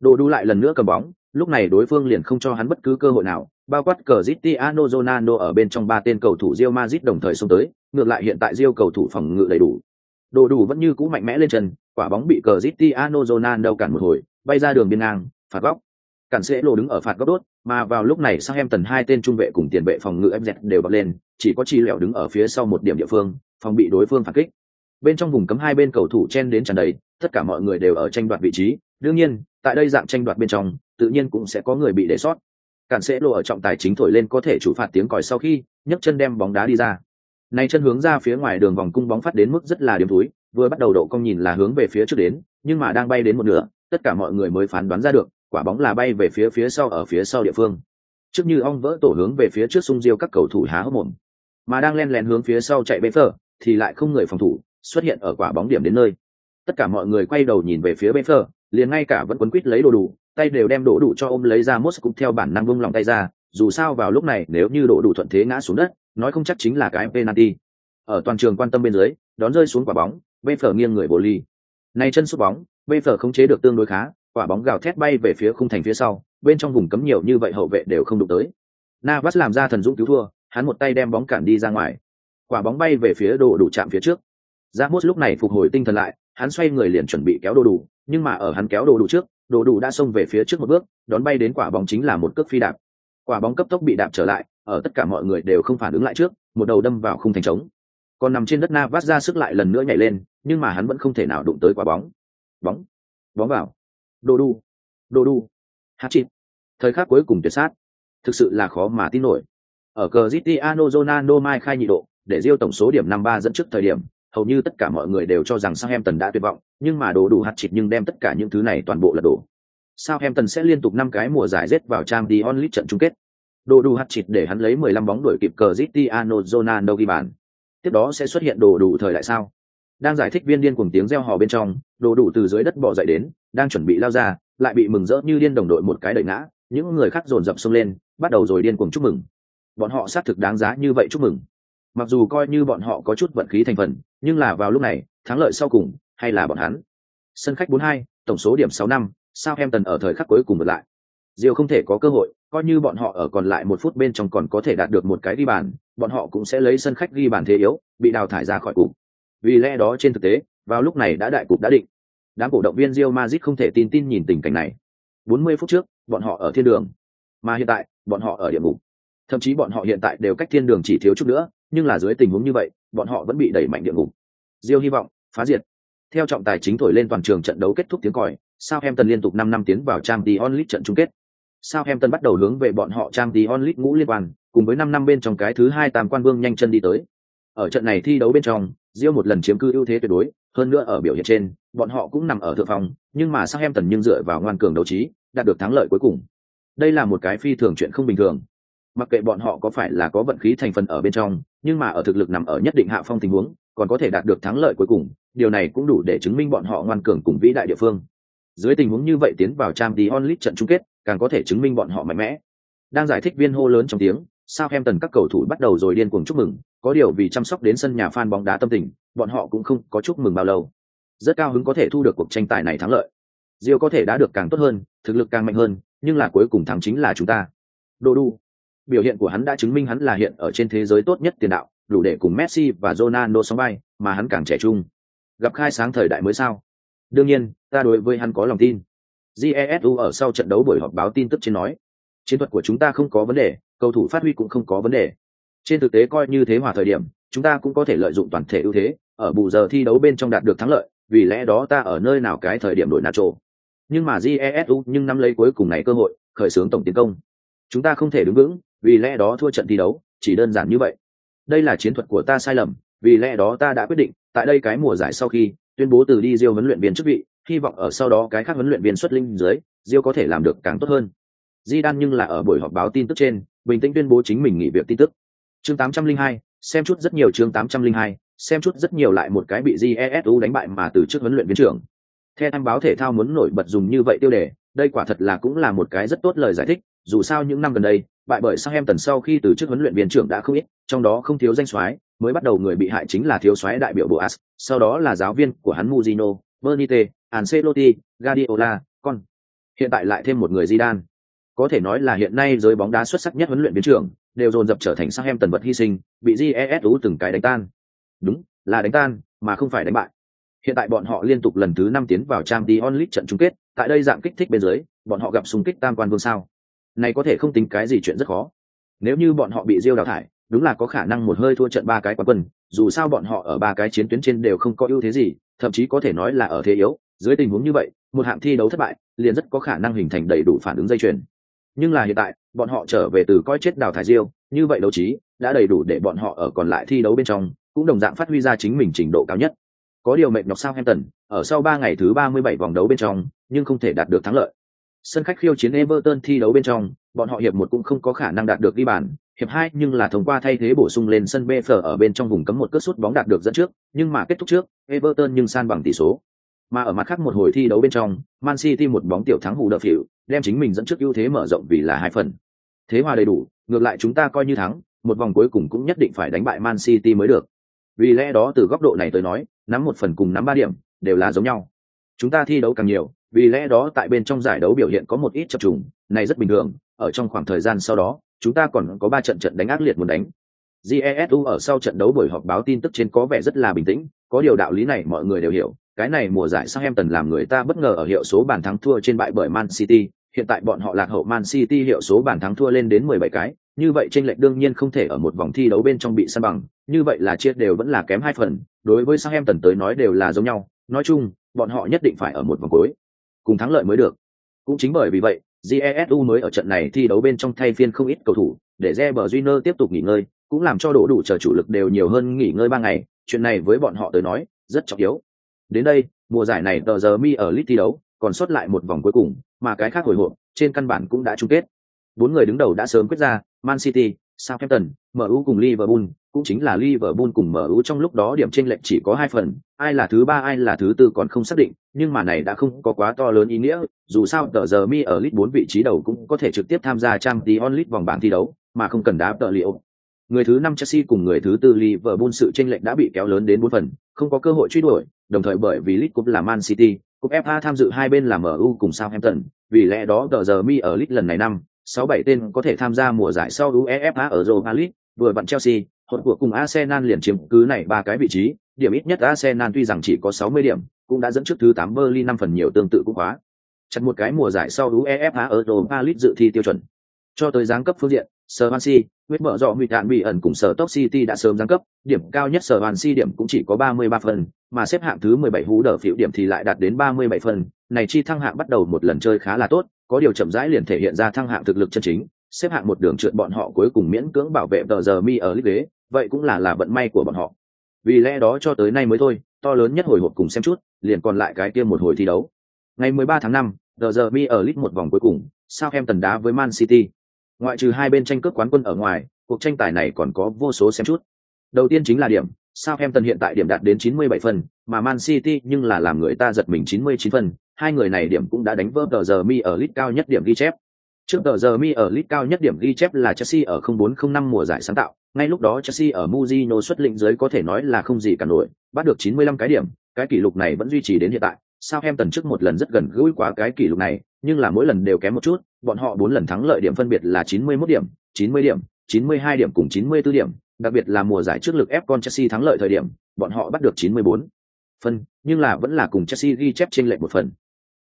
đồ đu lại lần nữa cầm bóng, lúc này đối phương liền không cho hắn bất cứ cơ hội nào, bao quát cờ Cristiano Ronaldo ở bên trong ba tên cầu thủ Real Madrid đồng thời xông tới, ngược lại hiện tại Real cầu thủ phòng ngự đầy đủ. Đồ đủ vẫn như cũ mạnh mẽ lên chân, quả bóng bị cờ Cristiano Ronaldo cản một hồi, bay ra đường biên ngang, phạt góc. Cản sẽ lộ đứng ở phạt góc đốt, mà vào lúc này sang em tần hai tên trung vệ cùng tiền vệ phòng ngự em dẹt đều bật lên, chỉ có chi lẹo đứng ở phía sau một điểm địa phương, phòng bị đối phương phản kích. Bên trong vùng cấm hai bên cầu thủ chen đến tràn đầy, tất cả mọi người đều ở tranh đoạt vị trí. Đương nhiên tại đây dạng tranh đoạt bên trong tự nhiên cũng sẽ có người bị để sót cản sẽ lộ ở trọng tài chính thổi lên có thể chủ phạt tiếng còi sau khi nhấc chân đem bóng đá đi ra này chân hướng ra phía ngoài đường vòng cung bóng phát đến mức rất là điểm túi, vừa bắt đầu độ cong nhìn là hướng về phía trước đến, nhưng mà đang bay đến một nửa, tất cả mọi người mới phán đoán ra được, quả bóng là bay về phía phía sau ở phía sau địa phương. Trước như ong vỡ tổ hướng về phía trước xung diêu các cầu thủ há hốc mồm, mà đang len lén hướng phía sau chạy bế phở, thì lại không người phòng thủ, xuất hiện ở quả bóng điểm đến nơi. Tất cả mọi người quay đầu nhìn về phía bế phở, liền ngay cả vẫn quấn quýt lấy đồ đủ, tay đều đem đổ đủ cho ôm lấy ra mốt cũng theo bản năng vung lòng tay ra, dù sao vào lúc này nếu như đổ đủ thuận thế ngã xuống đất, nói không chắc chính là cái penalty. ở toàn trường quan tâm bên dưới đón rơi xuống quả bóng bê phở nghiêng người bồ ly. Nay chân sút bóng bê phở không chế được tương đối khá quả bóng gào thét bay về phía khung thành phía sau bên trong vùng cấm nhiều như vậy hậu vệ đều không đụng tới. Navas làm ra thần dũng cứu thua hắn một tay đem bóng cản đi ra ngoài. Quả bóng bay về phía đồ đủ chạm phía trước. Ra mốt lúc này phục hồi tinh thần lại hắn xoay người liền chuẩn bị kéo đồ đủ nhưng mà ở hắn kéo đồ đủ trước, đồ đủ đã xông về phía trước một bước, đón bay đến quả bóng chính là một cước phi đạp. Quả bóng cấp tốc bị đạp trở lại, ở tất cả mọi người đều không phản ứng lại trước, một đầu đâm vào khung thành trống. Còn nằm trên đất navas ra sức lại lần nữa nhảy lên, nhưng mà hắn vẫn không thể nào đụng tới quả bóng. Bóng. Bóng vào. Đồ đu đồ đu hát chịt. Thời khắc cuối cùng tuyệt sát. Thực sự là khó mà tin nổi. Ở cờ Zitiano Zonano mai khai nhị độ, để riêu tổng số điểm năm ba dẫn trước thời điểm hầu như tất cả mọi người đều cho rằng Southampton đã tuyệt vọng, nhưng mà đồ đủ hạt chịt nhưng đem tất cả những thứ này toàn bộ là đổ. Southampton sẽ liên tục năm cái mùa giải rết vào trang đi onlit trận chung kết. Đồ đủ hạt chịt để hắn lấy 15 bóng đuổi kịp cờ Zitiano Ronaldo ghi bàn. Tiếp đó sẽ xuất hiện đồ đủ thời lại sao? Đang giải thích viên điên cùng tiếng reo hò bên trong, đồ đủ từ dưới đất bò dậy đến, đang chuẩn bị lao ra, lại bị mừng rỡ như điên đồng đội một cái đẩy ngã, những người khác dồn dập xông lên, bắt đầu rồi điên cuồng chúc mừng. Bọn họ xác thực đáng giá như vậy chúc mừng mặc dù coi như bọn họ có chút vận khí thành phần nhưng là vào lúc này thắng lợi sau cùng hay là bọn hắn? Sân khách 42, tổng số điểm 6 năm sao em tần ở thời khắc cuối cùng vượt lại? Diều không thể có cơ hội coi như bọn họ ở còn lại một phút bên trong còn có thể đạt được một cái ghi bàn bọn họ cũng sẽ lấy sân khách ghi bàn thế yếu bị đào thải ra khỏi cục. Vì lẽ đó trên thực tế vào lúc này đã đại cục đã định. Đám cổ động viên Real Madrid không thể tin tin nhìn tình cảnh này. 40 phút trước bọn họ ở thiên đường. Mà hiện tại bọn họ ở địa ngục thậm chí bọn họ hiện tại đều cách thiên đường chỉ thiếu chút nữa, nhưng là dưới tình huống như vậy, bọn họ vẫn bị đẩy mạnh địa ngục. Diêu hy vọng, phá diệt. Theo trọng tài chính thổi lên toàn trường trận đấu kết thúc tiếng còi, Southampton liên tục 5 năm tiến vào Trang Champions onlit trận chung kết. Southampton bắt đầu hướng về bọn họ Trang Champions onlit ngũ liên quan cùng với 5 năm bên trong cái thứ hai tam quan vương nhanh chân đi tới. Ở trận này thi đấu bên trong, Diêu một lần chiếm cư ưu thế tuyệt đối, hơn nữa ở biểu hiện trên, bọn họ cũng nằm ở thượng phòng nhưng mà Southampton nhưng dựa vào ngoan cường đấu trí, đạt được thắng lợi cuối cùng. Đây là một cái phi thường chuyện không bình thường mặc kệ bọn họ có phải là có vận khí thành phần ở bên trong, nhưng mà ở thực lực nằm ở nhất định hạ phong tình huống, còn có thể đạt được thắng lợi cuối cùng, điều này cũng đủ để chứng minh bọn họ ngoan cường cùng vĩ đại địa phương. Dưới tình huống như vậy tiến vào trang tí onlit trận chung kết, càng có thể chứng minh bọn họ mạnh mẽ. Đang giải thích viên hô lớn trong tiếng, sao em tần các cầu thủ bắt đầu rồi điên cuồng chúc mừng, có điều vì chăm sóc đến sân nhà fan bóng đá tâm tình, bọn họ cũng không có chúc mừng bao lâu. Rất cao hứng có thể thu được cuộc tranh tài này thắng lợi. Rio có thể đã được càng tốt hơn, thực lực càng mạnh hơn, nhưng là cuối cùng thắng chính là chúng ta. Đô đu biểu hiện của hắn đã chứng minh hắn là hiện ở trên thế giới tốt nhất tiền đạo, đủ để cùng messi và ronaldo sánh vai, mà hắn càng trẻ trung. Gặp khai sáng thời đại mới sao? Đương nhiên, ta đối với hắn có lòng tin. Jesu ở sau trận đấu buổi họp báo tin tức trên nói, chiến thuật của chúng ta không có vấn đề, cầu thủ phát huy cũng không có vấn đề. Trên thực tế coi như thế hòa thời điểm, chúng ta cũng có thể lợi dụng toàn thể ưu thế, ở bù giờ thi đấu bên trong đạt được thắng lợi, vì lẽ đó ta ở nơi nào cái thời điểm đổi nacho. Nhưng mà jesu nhưng nắm lấy cuối cùng này cơ hội, khởi xướng tổng tiến công. Chúng ta không thể đứng vững vì lẽ đó thua trận thi đấu chỉ đơn giản như vậy. Đây là chiến thuật của ta sai lầm vì lẽ đó ta đã quyết định tại đây cái mùa giải sau khi tuyên bố từ đi diêu huấn luyện viên chức vị hy vọng ở sau đó cái khác huấn luyện viên xuất linh dưới diêu có thể làm được càng tốt hơn. Di đan nhưng là ở buổi họp báo tin tức trên bình tĩnh tuyên bố chính mình nghỉ việc tin tức. Chương 802, xem chút rất nhiều chương 802, xem chút rất nhiều lại một cái bị jesu đánh bại mà từ trước huấn luyện viên trưởng. Theo anh báo thể thao muốn nổi bật dùng như vậy tiêu đề đây quả thật là cũng là một cái rất tốt lời giải thích dù sao những năm gần đây bại bởi sang em tần sau khi từ chức huấn luyện viên trưởng đã không ít trong đó không thiếu danh soái mới bắt đầu người bị hại chính là thiếu soái đại biểu boas sau đó là giáo viên của hắn muzino bernite ancelotti guardiola con hiện tại lại thêm một người Zidane. Có thể nói là hiện nay giới bóng đá xuất sắc nhất huấn luyện viên trưởng, đều dồn dập trở thành sang em tần vật hy sinh, bị jesu từng cái đánh tan. Đúng, là đánh tan, mà không phải đánh bại. Hiện tại bọn họ liên tục lần thứ năm tiến vào Champions League trận chung kết, tại đây dạng kích thích bên dưới, bọn họ gặp xung kích tam quan vương sao này có thể không tính cái gì chuyện rất khó. Nếu như bọn họ bị diêu đào thải, đúng là có khả năng một hơi thua trận ba cái quán quân, dù sao bọn họ ở ba cái chiến tuyến trên đều không có ưu thế gì, thậm chí có thể nói là ở thế yếu. Dưới tình huống như vậy, một hạng thi đấu thất bại, liền rất có khả năng hình thành đầy đủ phản ứng dây chuyền. Nhưng là hiện tại, bọn họ trở về từ coi chết đào thải diêu, như vậy đấu trí, đã đầy đủ để bọn họ ở còn lại thi đấu bên trong, cũng đồng dạng phát huy ra chính mình trình độ cao nhất. Có điều mệt nhọc sao Hampton ở sau ba ngày thứ ba mươi bảy vòng đấu bên trong, nhưng không thể đạt được thắng lợi. Sân khách khiêu chiến Everton thi đấu bên trong, bọn họ hiệp một cũng không có khả năng đạt được ghi bàn, hiệp hai nhưng là thông qua thay thế bổ sung lên sân BF ở bên trong vùng cấm một cước sút bóng đạt được dẫn trước, nhưng mà kết thúc trước, Everton nhưng san bằng tỷ số. Mà ở mặt khác một hồi thi đấu bên trong, Man City một bóng tiểu thắng hù đỡ phiểu, đem chính mình dẫn trước ưu thế mở rộng vì là hai phần. Thế hòa đầy đủ, ngược lại chúng ta coi như thắng, một vòng cuối cùng cũng nhất định phải đánh bại Man City mới được. Vì lẽ đó từ góc độ này tới nói, nắm một phần cùng nắm ba điểm đều là giống nhau. Chúng ta thi đấu càng nhiều, vì lẽ đó tại bên trong giải đấu biểu hiện có một ít chập trùng, này rất bình thường, ở trong khoảng thời gian sau đó, chúng ta còn có ba trận trận đánh ác liệt muốn đánh. Jesu ở sau trận đấu buổi họp báo tin tức trên có vẻ rất là bình tĩnh, có điều đạo lý này mọi người đều hiểu, cái này mùa giải sang em tần làm người ta bất ngờ ở hiệu số bàn thắng thua trên bại bởi Man City, hiện tại bọn họ lạc hậu Man City hiệu số bàn thắng thua lên đến 17 cái, như vậy chênh lệch đương nhiên không thể ở một vòng thi đấu bên trong bị san bằng, như vậy là chia đều vẫn là kém hai phần, đối với sang em tần tới nói đều là giống nhau, nói chung, bọn họ nhất định phải ở một vòng cuối cùng thắng lợi mới được. Cũng chính bởi vì vậy, Jesu mới ở trận này thi đấu bên trong thay phiên không ít cầu thủ, để Reber Júnior tiếp tục nghỉ ngơi, cũng làm cho đổ đủ chờ chủ lực đều nhiều hơn nghỉ ngơi ba ngày, chuyện này với bọn họ tới nói, rất trọng yếu. Đến đây, mùa giải này tờ giờ mi ở lit thi đấu, còn sót lại một vòng cuối cùng, mà cái khác hồi hộp, trên căn bản cũng đã chung kết. Bốn người đứng đầu đã sớm quyết ra, Man City, Southampton, MU cùng Liverpool, cũng chính là Liverpool cùng MU trong lúc đó điểm chênh lệch chỉ có hai phần, ai là thứ ba ai là thứ tư còn không xác định, nhưng mà này đã không có quá to lớn ý nghĩa, dù sao tờ giờ mi ở League bốn vị trí đầu cũng có thể trực tiếp tham gia Champions League vòng bảng thi đấu, mà không cần đá tờ liệu. Người thứ năm Chelsea cùng người thứ tư Liverpool sự chênh lệch đã bị kéo lớn đến bốn phần, không có cơ hội truy đuổi, đồng thời bởi vì League Cup là Man City, Cup FA tham dự hai bên là MU cùng Southampton, vì lẽ đó tờ giờ mi ở League lần này năm, sáu bảy tên có thể tham gia mùa giải sau UEFA ở Europa League, vừa vặn Chelsea, hỗn của cùng Arsenal liền chiếm cứ này ba cái vị trí, điểm ít nhất Arsenal tuy rằng chỉ có 60 điểm, cũng đã dẫn trước thứ 8 Berlin năm phần nhiều tương tự cũng quá. Chặt một cái mùa giải sau UEFA ở Europa League dự thi tiêu chuẩn. Cho tới giáng cấp phương diện, Swansea, huyết mở rõ nguy đạn bị ẩn cùng sở Top City đã sớm giáng cấp, điểm cao nhất Swansea điểm cũng chỉ có 33 phần, mà xếp hạng thứ 17 hú đỡ phiểu điểm thì lại đạt đến 37 phần, này chi thăng hạng bắt đầu một lần chơi khá là tốt, có điều chậm rãi liền thể hiện ra thăng hạng thực lực chân chính, xếp hạng một đường trượt bọn họ cuối cùng miễn cưỡng bảo vệ tờ giờ mi ở lít ghế, vậy cũng là là vận may của bọn họ. Vì lẽ đó cho tới nay mới thôi, to lớn nhất hồi hộp cùng xem chút, liền còn lại cái kia một hồi thi đấu. Ngày 13 tháng 5, tờ giờ mi ở lít một vòng cuối cùng, Southampton đá với Man City. Ngoại trừ hai bên tranh cướp quán quân ở ngoài, cuộc tranh tài này còn có vô số xem chút. Đầu tiên chính là điểm, Southampton hiện tại điểm đạt đến 97 phần, mà Man City nhưng là làm người ta giật mình 99 phần, hai người này điểm cũng đã đánh vỡ tờ giờ mi ở lit cao nhất điểm ghi chép. Trước tờ giờ mi ở lit cao nhất điểm ghi chép là Chelsea ở 0405 mùa giải sáng tạo, ngay lúc đó Chelsea ở Mourinho xuất lĩnh dưới có thể nói là không gì cả nổi, bắt được 95 cái điểm, cái kỷ lục này vẫn duy trì đến hiện tại. Southampton trước một lần rất gần gũi quá cái kỷ lục này, nhưng là mỗi lần đều kém một chút, bọn họ bốn lần thắng lợi điểm phân biệt là 91 điểm, 90 điểm, 92 điểm cùng 94 điểm, đặc biệt là mùa giải trước lực ép con Chelsea thắng lợi thời điểm, bọn họ bắt được 94 phân, nhưng là vẫn là cùng Chelsea ghi chép trên lệch một phần.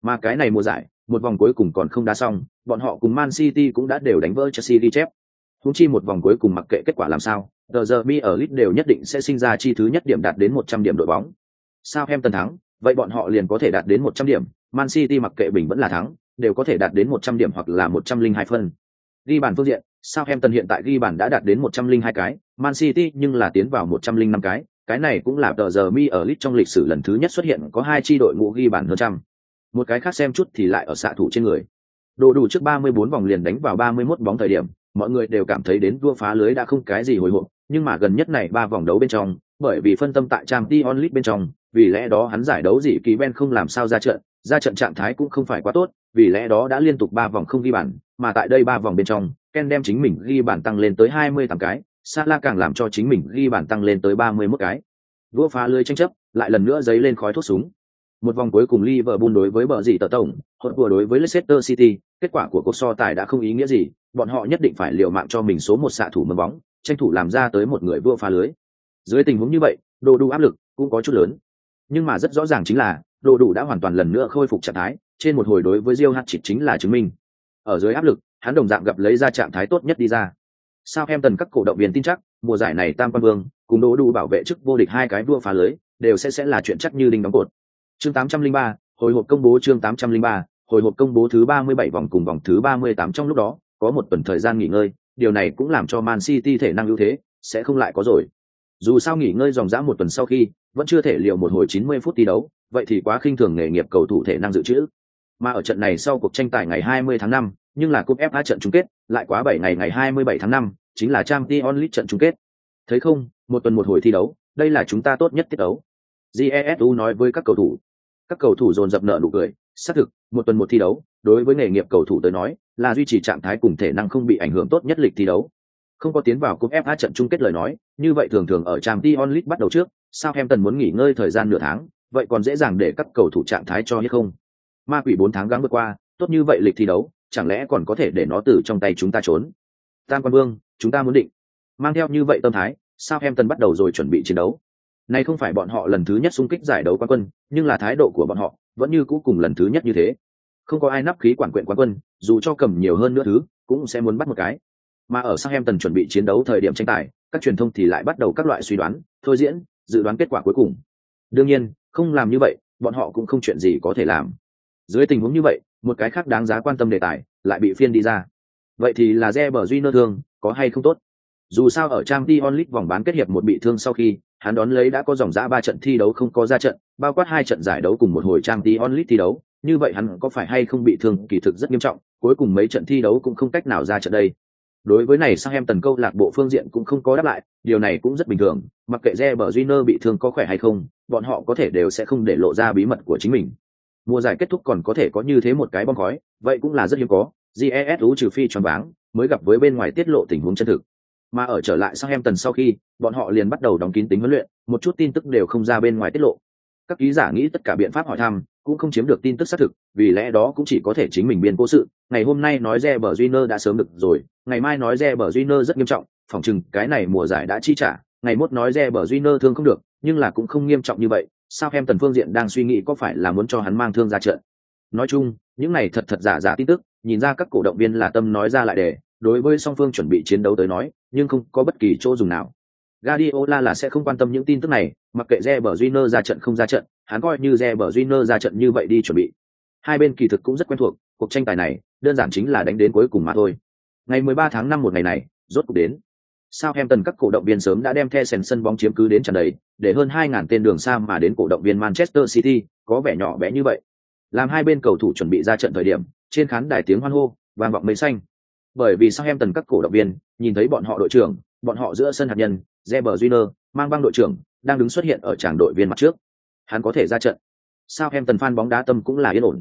Mà cái này mùa giải, một vòng cuối cùng còn không đá xong, bọn họ cùng Man City cũng đã đều đánh vỡ Chelsea ghi chép. Húng chi một vòng cuối cùng mặc kệ kết quả làm sao, The Derby ở Leeds đều nhất định sẽ sinh ra chi thứ nhất điểm đạt đến 100 điểm đội bóng. Sao em tần thắng, vậy bọn họ liền có thể đạt đến 100 điểm, Man City mặc kệ bình vẫn là thắng, đều có thể đạt đến 100 điểm hoặc là 102 phân. Ghi bàn phương diện, Southampton hiện tại ghi bàn đã đạt đến 102 cái, Man City nhưng là tiến vào 105 cái, cái này cũng là tờ giờ mi ở lit trong lịch sử lần thứ nhất xuất hiện có hai chi đội ngũ ghi bàn hơn trăm. Một cái khác xem chút thì lại ở xạ thủ trên người. Đồ đủ trước 34 vòng liền đánh vào 31 bóng thời điểm, mọi người đều cảm thấy đến vua phá lưới đã không cái gì hồi hộp, nhưng mà gần nhất này ba vòng đấu bên trong, bởi vì phân tâm tại trang t onlit bên trong, vì lẽ đó hắn giải đấu gì kỳ Ben không làm sao ra trận, ra trận trạng thái cũng không phải quá tốt, vì lẽ đó đã liên tục ba vòng không ghi bàn, mà tại đây ba vòng bên trong, Ken đem chính mình ghi bàn tăng lên tới 28 cái, Salah càng làm cho chính mình ghi bàn tăng lên tới 31 cái. đua phá lưới tranh chấp, lại lần nữa giấy lên khói thuốc súng. Một vòng cuối cùng Liverpool đối với bờ gì tờ tổng, hốt vừa đối với Leicester City, kết quả của cuộc so tài đã không ý nghĩa gì, bọn họ nhất định phải liều mạng cho mình số một xạ thủ mâm bóng, tranh thủ làm ra tới một người vua phá lưới. Dưới tình huống như vậy, đồ đủ áp lực cũng có chút lớn. Nhưng mà rất rõ ràng chính là, đồ đủ đã hoàn toàn lần nữa khôi phục trạng thái, trên một hồi đối với Real Madrid chính là chứng minh. Ở dưới áp lực, hắn đồng dạng gặp lấy ra trạng thái tốt nhất đi ra. Sao em tần các cổ động viên tin chắc, mùa giải này Tam Quan Vương cùng Đỗ Đủ bảo vệ chức vô địch hai cái vua phá lưới, đều sẽ sẽ là chuyện chắc như đinh đóng cột. Chương 803, hồi hộp công bố chương 803, hồi hộp công bố thứ 37 vòng cùng vòng thứ 38 trong lúc đó, có một tuần thời gian nghỉ ngơi, điều này cũng làm cho Man City thể năng ưu thế sẽ không lại có rồi. Dù sao nghỉ ngơi dòng dã một tuần sau khi, vẫn chưa thể liệu một hồi 90 phút thi đấu, vậy thì quá khinh thường nghề nghiệp cầu thủ thể năng dự trữ. Mà ở trận này sau cuộc tranh tài ngày 20 tháng 5, nhưng là cúp FA trận chung kết, lại quá 7 ngày ngày 27 tháng 5, chính là Champions League trận chung kết. Thấy không, một tuần một hồi thi đấu, đây là chúng ta tốt nhất tiết đấu. Jesu nói với các cầu thủ. Các cầu thủ dồn dập nợ nụ cười, xác thực, một tuần một thi đấu, đối với nghề nghiệp cầu thủ tới nói, là duy trì trạng thái cùng thể năng không bị ảnh hưởng tốt nhất lịch thi đấu. Không có tiến vào cúp FA trận chung kết lời nói, như vậy thường thường ở Trang Dion League bắt đầu trước, sao em cần muốn nghỉ ngơi thời gian nửa tháng, vậy còn dễ dàng để các cầu thủ trạng thái cho hay không? Ma quỷ bốn tháng gắng vượt qua, tốt như vậy lịch thi đấu, chẳng lẽ còn có thể để nó từ trong tay chúng ta trốn? Tam Quan Vương, chúng ta muốn định. Mang theo như vậy tâm thái, sao em cần bắt đầu rồi chuẩn bị chiến đấu. Này không phải bọn họ lần thứ nhất xung kích giải đấu quán quân, nhưng là thái độ của bọn họ vẫn như cũ cùng lần thứ nhất như thế. Không có ai nắp khí quản quyện quán quân, dù cho cầm nhiều hơn nữa thứ, cũng sẽ muốn bắt một cái. Mà ở Southampton chuẩn bị chiến đấu thời điểm tranh tài, các truyền thông thì lại bắt đầu các loại suy đoán, thôi diễn, dự đoán kết quả cuối cùng. Đương nhiên, không làm như vậy, bọn họ cũng không chuyện gì có thể làm. Dưới tình huống như vậy, một cái khác đáng giá quan tâm đề tài lại bị phiên đi ra. Vậy thì là Reber Júnior thương, có hay không tốt? Dù sao ở trang Dion League vòng bán kết hiệp một bị thương sau khi, hắn đón lấy đã có dòng giã ba trận thi đấu không có ra trận, bao quát hai trận giải đấu cùng một hồi trang Dion League thi đấu, như vậy hắn có phải hay không bị thương kỳ thực rất nghiêm trọng, cuối cùng mấy trận thi đấu cũng không cách nào ra trận đây. Đối với này sang em tần câu lạc bộ phương diện cũng không có đáp lại, điều này cũng rất bình thường, mặc kệ Reber Júnior bị thương có khỏe hay không, bọn họ có thể đều sẽ không để lộ ra bí mật của chính mình. Mùa giải kết thúc còn có thể có như thế một cái bom khói, vậy cũng là rất hiếm có, GESU trừ phi tròn váng, mới gặp với bên ngoài tiết lộ tình huống chân thực. Mà ở trở lại sang em tần sau khi, bọn họ liền bắt đầu đóng kín tính huấn luyện, một chút tin tức đều không ra bên ngoài tiết lộ. Các ký giả nghĩ tất cả biện pháp hỏi thăm, cũng không chiếm được tin tức xác thực, vì lẽ đó cũng chỉ có thể chính mình biên cố sự. Ngày hôm nay nói rẽ bờ duyner đã sớm được rồi, ngày mai nói rẽ bờ duyner rất nghiêm trọng, phỏng chừng cái này mùa giải đã chi trả, ngày mốt nói rẽ bờ duyner thương không được, nhưng là cũng không nghiêm trọng như vậy. Sao em tần phương diện đang suy nghĩ có phải là muốn cho hắn mang thương ra trận? Nói chung, những này thật thật giả giả tin tức, nhìn ra các cổ động viên là tâm nói ra lại để, đối với song phương chuẩn bị chiến đấu tới nói, nhưng không có bất kỳ chỗ dùng nào. Guardiola là sẽ không quan tâm những tin tức này, mặc kệ Reber Júnior ra trận không ra trận, hắn coi như Reber Júnior ra trận như vậy đi chuẩn bị. Hai bên kỳ thực cũng rất quen thuộc, cuộc tranh tài này đơn giản chính là đánh đến cuối cùng mà thôi. Ngày 13 tháng 5 một ngày này, rốt cuộc đến. Southampton các cổ động viên sớm đã đem the sèn sân bóng chiếm cứ đến tràn đầy, để hơn 2000 tên đường xa mà đến cổ động viên Manchester City, có vẻ nhỏ bé như vậy. Làm hai bên cầu thủ chuẩn bị ra trận thời điểm, trên khán đài tiếng hoan hô, vang vọng mây xanh. Bởi vì sao em tần các cổ động viên nhìn thấy bọn họ đội trưởng, bọn họ giữa sân hạt nhân, Zeber Júnior mang băng đội trưởng đang đứng xuất hiện ở tràng đội viên mặt trước. Hắn có thể ra trận. sao em tần fan bóng đá tâm cũng là yên ổn.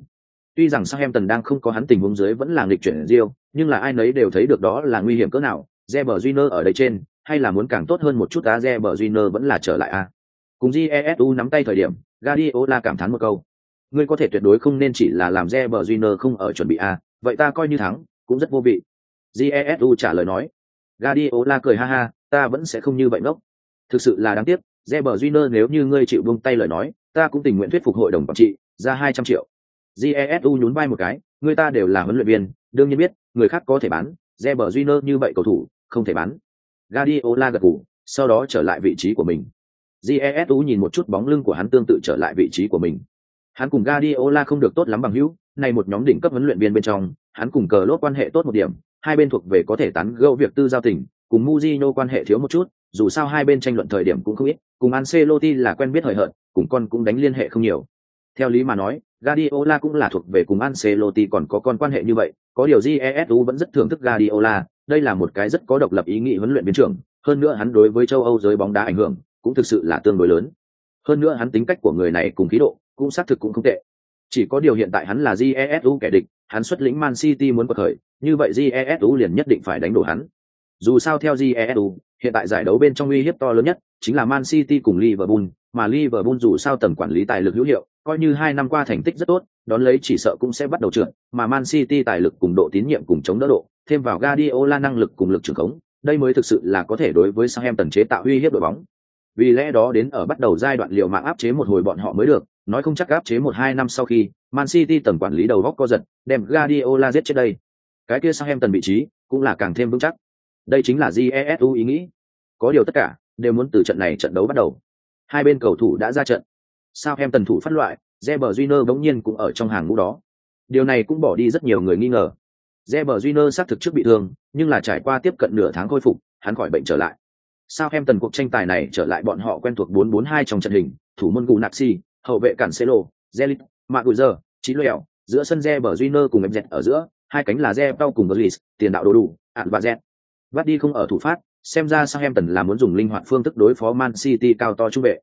Tuy rằng sao em tần đang không có hắn tình huống dưới vẫn là nghịch chuyển Rio, nhưng là ai nấy đều thấy được đó là nguy hiểm cỡ nào. Zeber Júnior ở đây trên, hay là muốn càng tốt hơn một chút á Zeber Júnior vẫn là trở lại a. Cùng Jesu nắm tay thời điểm, Guardiola cảm thán một câu. Ngươi có thể tuyệt đối không nên chỉ là làm Zeber Júnior không ở chuẩn bị a, vậy ta coi như thắng, cũng rất vô vị. Jesu trả lời nói. Guardiola cười ha ha, ta vẫn sẽ không như vậy ngốc. Thực sự là đáng tiếc, Reber Júnior nếu như ngươi chịu buông tay lời nói, ta cũng tình nguyện thuyết phục hội đồng quản trị, ra hai trăm triệu. Jesu nhún vai một cái, người ta đều là huấn luyện viên, đương nhiên biết, người khác có thể bán, Reber Júnior như vậy cầu thủ, không thể bán. Guardiola gật gù, sau đó trở lại vị trí của mình. Jesu nhìn một chút bóng lưng của hắn tương tự trở lại vị trí của mình. Hắn cùng Guardiola không được tốt lắm bằng hữu, này một nhóm đỉnh cấp huấn luyện viên bên trong, hắn cùng cờ lốt quan hệ tốt một điểm, hai bên thuộc về có thể tán gẫu việc tư giao tình, cùng Mujino quan hệ thiếu một chút, dù sao hai bên tranh luận thời điểm cũng không ít, cùng Ancelotti là quen biết hời hợt, cùng con cũng đánh liên hệ không nhiều. Theo lý mà nói, Guardiola cũng là thuộc về cùng Ancelotti còn có con quan hệ như vậy, có điều Jesu vẫn rất thưởng thức Guardiola, đây là một cái rất có độc lập ý nghĩ huấn luyện viên trưởng, hơn nữa hắn đối với châu Âu giới bóng đá ảnh hưởng cũng thực sự là tương đối lớn. Hơn nữa hắn tính cách của người này cùng khí độ, cũng xác thực cũng không tệ. Chỉ có điều hiện tại hắn là Jesu kẻ địch, hắn xuất lĩnh Man City muốn bật khởi, như vậy Jesu liền nhất định phải đánh đổ hắn. Dù sao theo Jesu, hiện tại giải đấu bên trong uy hiếp to lớn nhất chính là Man City cùng Liverpool, mà Liverpool dù sao tầm quản lý tài lực hữu hiệu, coi như hai năm qua thành tích rất tốt, đón lấy chỉ sợ cũng sẽ bắt đầu trượt, mà Man City tài lực cùng độ tín nhiệm cùng chống đỡ độ, thêm vào Guardiola năng lực cùng lực trưởng khống, đây mới thực sự là có thể đối với Southampton chế tạo uy hiếp đội bóng. Vì lẽ đó đến ở bắt đầu giai đoạn liều mạng áp chế một hồi bọn họ mới được, nói không chắc áp chế một hai năm sau khi Man City tầng quản lý đầu góc co giật, đem Guardiola giết chết đây. Cái kia Southampton vị trí cũng là càng thêm vững chắc. Đây chính là Jesu ý nghĩ. Có điều tất cả đều muốn từ trận này trận đấu bắt đầu. Hai bên cầu thủ đã ra trận. Southampton thủ phát loại, Reber Júnior bỗng nhiên cũng ở trong hàng ngũ đó. Điều này cũng bỏ đi rất nhiều người nghi ngờ. Reber Júnior xác thực trước bị thương, nhưng là trải qua tiếp cận nửa tháng khôi phục, hắn khỏi bệnh trở lại. Southampton cuộc tranh tài này trở lại bọn họ quen thuộc 4-4-2 trong trận hình, thủ môn Gunaxi, hậu vệ Cancelo, Zelit, Maguire, Chilwell, giữa sân Reber Júnior cùng MZ ở giữa, hai cánh là Zebao cùng Gullis, tiền đạo đồ đủ, ạn và dẹt. Vắt đi không ở thủ phát, xem ra Southampton là muốn dùng linh hoạt phương thức đối phó Man City cao to trung vệ.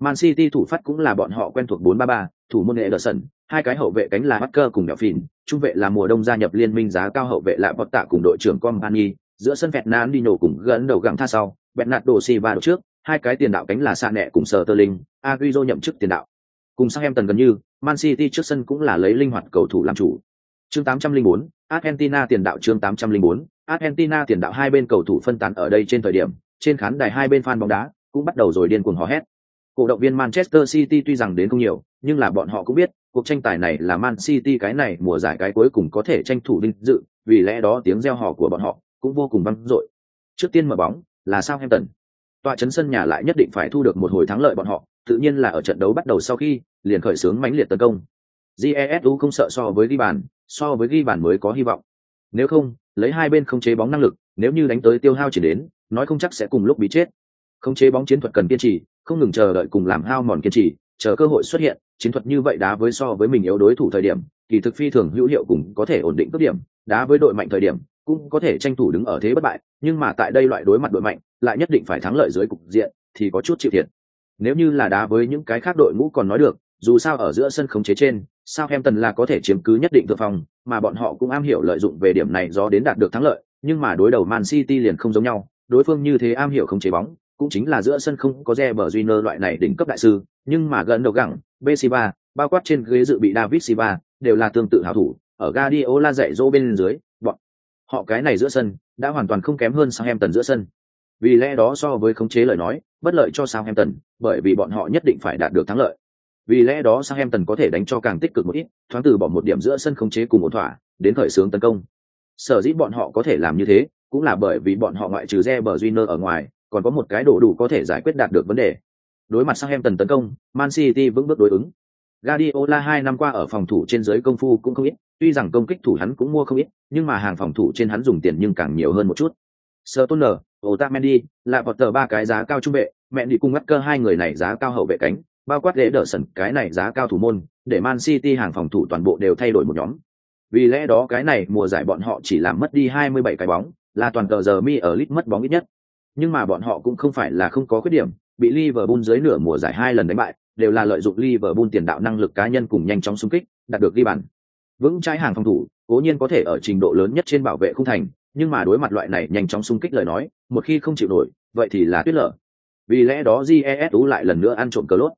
Man City thủ phát cũng là bọn họ quen thuộc 4-3-3, thủ môn Ederson, hai cái hậu vệ cánh là Barker cùng Phìn, trung vệ là mùa đông gia nhập liên minh giá cao hậu vệ là Potta cùng đội trưởng Company, giữa sân vẹt nán đi nổ cùng gần đầu gặng tha sau bẹn nạt đồ xì và đổ trước hai cái tiền đạo cánh là xa nẹ cùng sờ tơ linh nhậm chức tiền đạo cùng sang em tần gần như man city trước sân cũng là lấy linh hoạt cầu thủ làm chủ. Chương 804, argentina tiền đạo chương 804, argentina tiền đạo hai bên cầu thủ phân tán ở đây trên thời điểm trên khán đài hai bên fan bóng đá cũng bắt đầu rồi điên cuồng hò hét. Cổ động viên manchester city tuy rằng đến không nhiều nhưng là bọn họ cũng biết cuộc tranh tài này là man city cái này mùa giải cái cuối cùng có thể tranh thủ vinh dự vì lẽ đó tiếng reo hò của bọn họ cũng vô cùng vang dội. Trước tiên mở bóng là Southampton. Tọa chấn sân nhà lại nhất định phải thu được một hồi thắng lợi bọn họ, tự nhiên là ở trận đấu bắt đầu sau khi, liền khởi xướng mãnh liệt tấn công. Jesu không sợ so với ghi bàn, so với ghi bàn mới có hy vọng. Nếu không, lấy hai bên không chế bóng năng lực, nếu như đánh tới tiêu hao chỉ đến, nói không chắc sẽ cùng lúc bị chết. Không chế bóng chiến thuật cần kiên trì, không ngừng chờ đợi cùng làm hao mòn kiên trì, chờ cơ hội xuất hiện, chiến thuật như vậy đá với so với mình yếu đối thủ thời điểm, kỳ thực phi thường hữu hiệu cùng có thể ổn định cướp điểm, đá với đội mạnh thời điểm, cũng có thể tranh thủ đứng ở thế bất bại nhưng mà tại đây loại đối mặt đội mạnh lại nhất định phải thắng lợi dưới cục diện thì có chút chịu thiệt nếu như là đá với những cái khác đội ngũ còn nói được dù sao ở giữa sân khống chế trên Southampton là có thể chiếm cứ nhất định thượng phòng mà bọn họ cũng am hiểu lợi dụng về điểm này do đến đạt được thắng lợi nhưng mà đối đầu man city liền không giống nhau đối phương như thế am hiểu khống chế bóng cũng chính là giữa sân không có re bờ Junior loại này đỉnh cấp đại sư nhưng mà gần đầu gẳng Bessiba, bao quát trên ghế dự bị david silva đều là tương tự hảo thủ ở Guardiola dạy dỗ bên dưới bọn họ cái này giữa sân đã hoàn toàn không kém hơn Southampton giữa sân. Vì lẽ đó so với khống chế lời nói, bất lợi cho Southampton, bởi vì bọn họ nhất định phải đạt được thắng lợi. Vì lẽ đó sang em tần có thể đánh cho càng tích cực một ít, thoáng từ bỏ một điểm giữa sân khống chế cùng một thỏa, đến khởi xướng tấn công. Sở dĩ bọn họ có thể làm như thế, cũng là bởi vì bọn họ ngoại trừ Reber Júnior ở ngoài, còn có một cái đổ đủ có thể giải quyết đạt được vấn đề. Đối mặt sang em tần tấn công, Man City vững bước đối ứng. Guardiola hai năm qua ở phòng thủ trên dưới công phu cũng không ít, tuy rằng công kích thủ hắn cũng mua không ít, nhưng mà hàng phòng thủ trên hắn dùng tiền nhưng càng nhiều hơn một chút. Stoner, Otamendi, là bọt tờ ba cái giá cao trung vệ, mẹ đi cùng ngắt cơ hai người này giá cao hậu vệ cánh, bao quát lễ đỡ sẩn cái này giá cao thủ môn, để Man City hàng phòng thủ toàn bộ đều thay đổi một nhóm. Vì lẽ đó cái này mùa giải bọn họ chỉ làm mất đi 27 cái bóng, là toàn tờ giờ mi ở lit mất bóng ít nhất. Nhưng mà bọn họ cũng không phải là không có khuyết điểm, bị Liverpool dưới nửa mùa giải hai lần đánh bại, đều là lợi dụng Liverpool tiền đạo năng lực cá nhân cùng nhanh chóng xung kích, đạt được ghi bàn. Vững trái hàng phòng thủ, cố nhiên có thể ở trình độ lớn nhất trên bảo vệ không thành, nhưng mà đối mặt loại này nhanh chóng xung kích lời nói, một khi không chịu nổi, vậy thì là tuyết lở. Vì lẽ đó GESU lại lần nữa ăn trộm cờ lốt.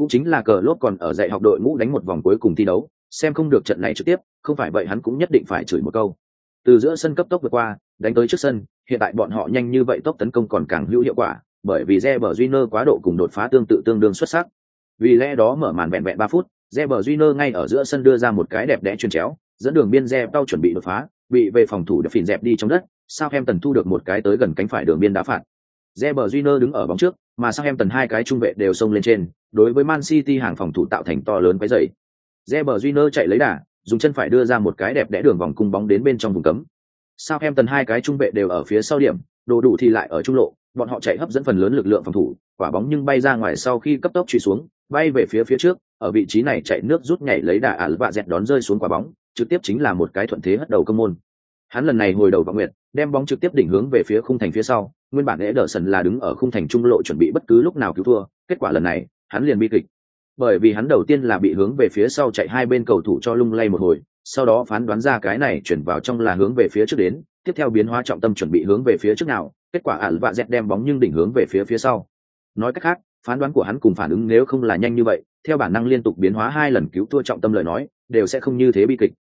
Cũng chính là cờ lốt còn ở dạy học đội ngũ đánh một vòng cuối cùng thi đấu, xem không được trận này trực tiếp, không phải vậy hắn cũng nhất định phải chửi một câu. Từ giữa sân cấp tốc vượt qua, đánh tới trước sân, hiện tại bọn họ nhanh như vậy tốc tấn công còn càng hữu hiệu quả, bởi vì Reber Júnior quá độ cùng đột phá tương tự tương đương xuất sắc. Vì lẽ đó mở màn vẹn vẹn ba phút, Reber Júnior ngay ở giữa sân đưa ra một cái đẹp đẽ chuyền chéo, dẫn đường biên Reber tao chuẩn bị đột phá, bị về phòng thủ được phìn dẹp đi trong đất, Southampton thu được một cái tới gần cánh phải đường biên đá phạt. Reber Júnior đứng ở bóng trước, mà sang em tần hai cái trung vệ đều xông lên trên, đối với Man City hàng phòng thủ tạo thành to lớn quấy rầy. Reber Júnior chạy lấy đà, dùng chân phải đưa ra một cái đẹp đẽ đường vòng cung bóng đến bên trong vùng cấm. Sang em tần hai cái trung vệ đều ở phía sau điểm, đồ đủ thì lại ở trung lộ, bọn họ chạy hấp dẫn phần lớn lực lượng phòng thủ, quả bóng nhưng bay ra ngoài sau khi cấp tốc truy xuống, bay về phía phía trước, ở vị trí này chạy nước rút nhảy lấy đà ả và dẹt đón rơi xuống quả bóng, trực tiếp chính là một cái thuận thế hất đầu công môn. Hắn lần này hồi đầu vào nguyệt, đem bóng trực tiếp đỉnh hướng về phía khung thành phía sau, nguyên bản đỡ sần là đứng ở khung thành trung lộ chuẩn bị bất cứ lúc nào cứu thua, kết quả lần này, hắn liền bi kịch. Bởi vì hắn đầu tiên là bị hướng về phía sau chạy hai bên cầu thủ cho lung lay một hồi, sau đó phán đoán ra cái này chuyển vào trong là hướng về phía trước đến, tiếp theo biến hóa trọng tâm chuẩn bị hướng về phía trước nào, kết quả ả vạ dẹt đem bóng nhưng đỉnh hướng về phía phía sau. Nói cách khác, phán đoán của hắn cùng phản ứng nếu không là nhanh như vậy theo bản năng liên tục biến hóa hai lần cứu thua trọng tâm lời nói đều sẽ không như thế bi kịch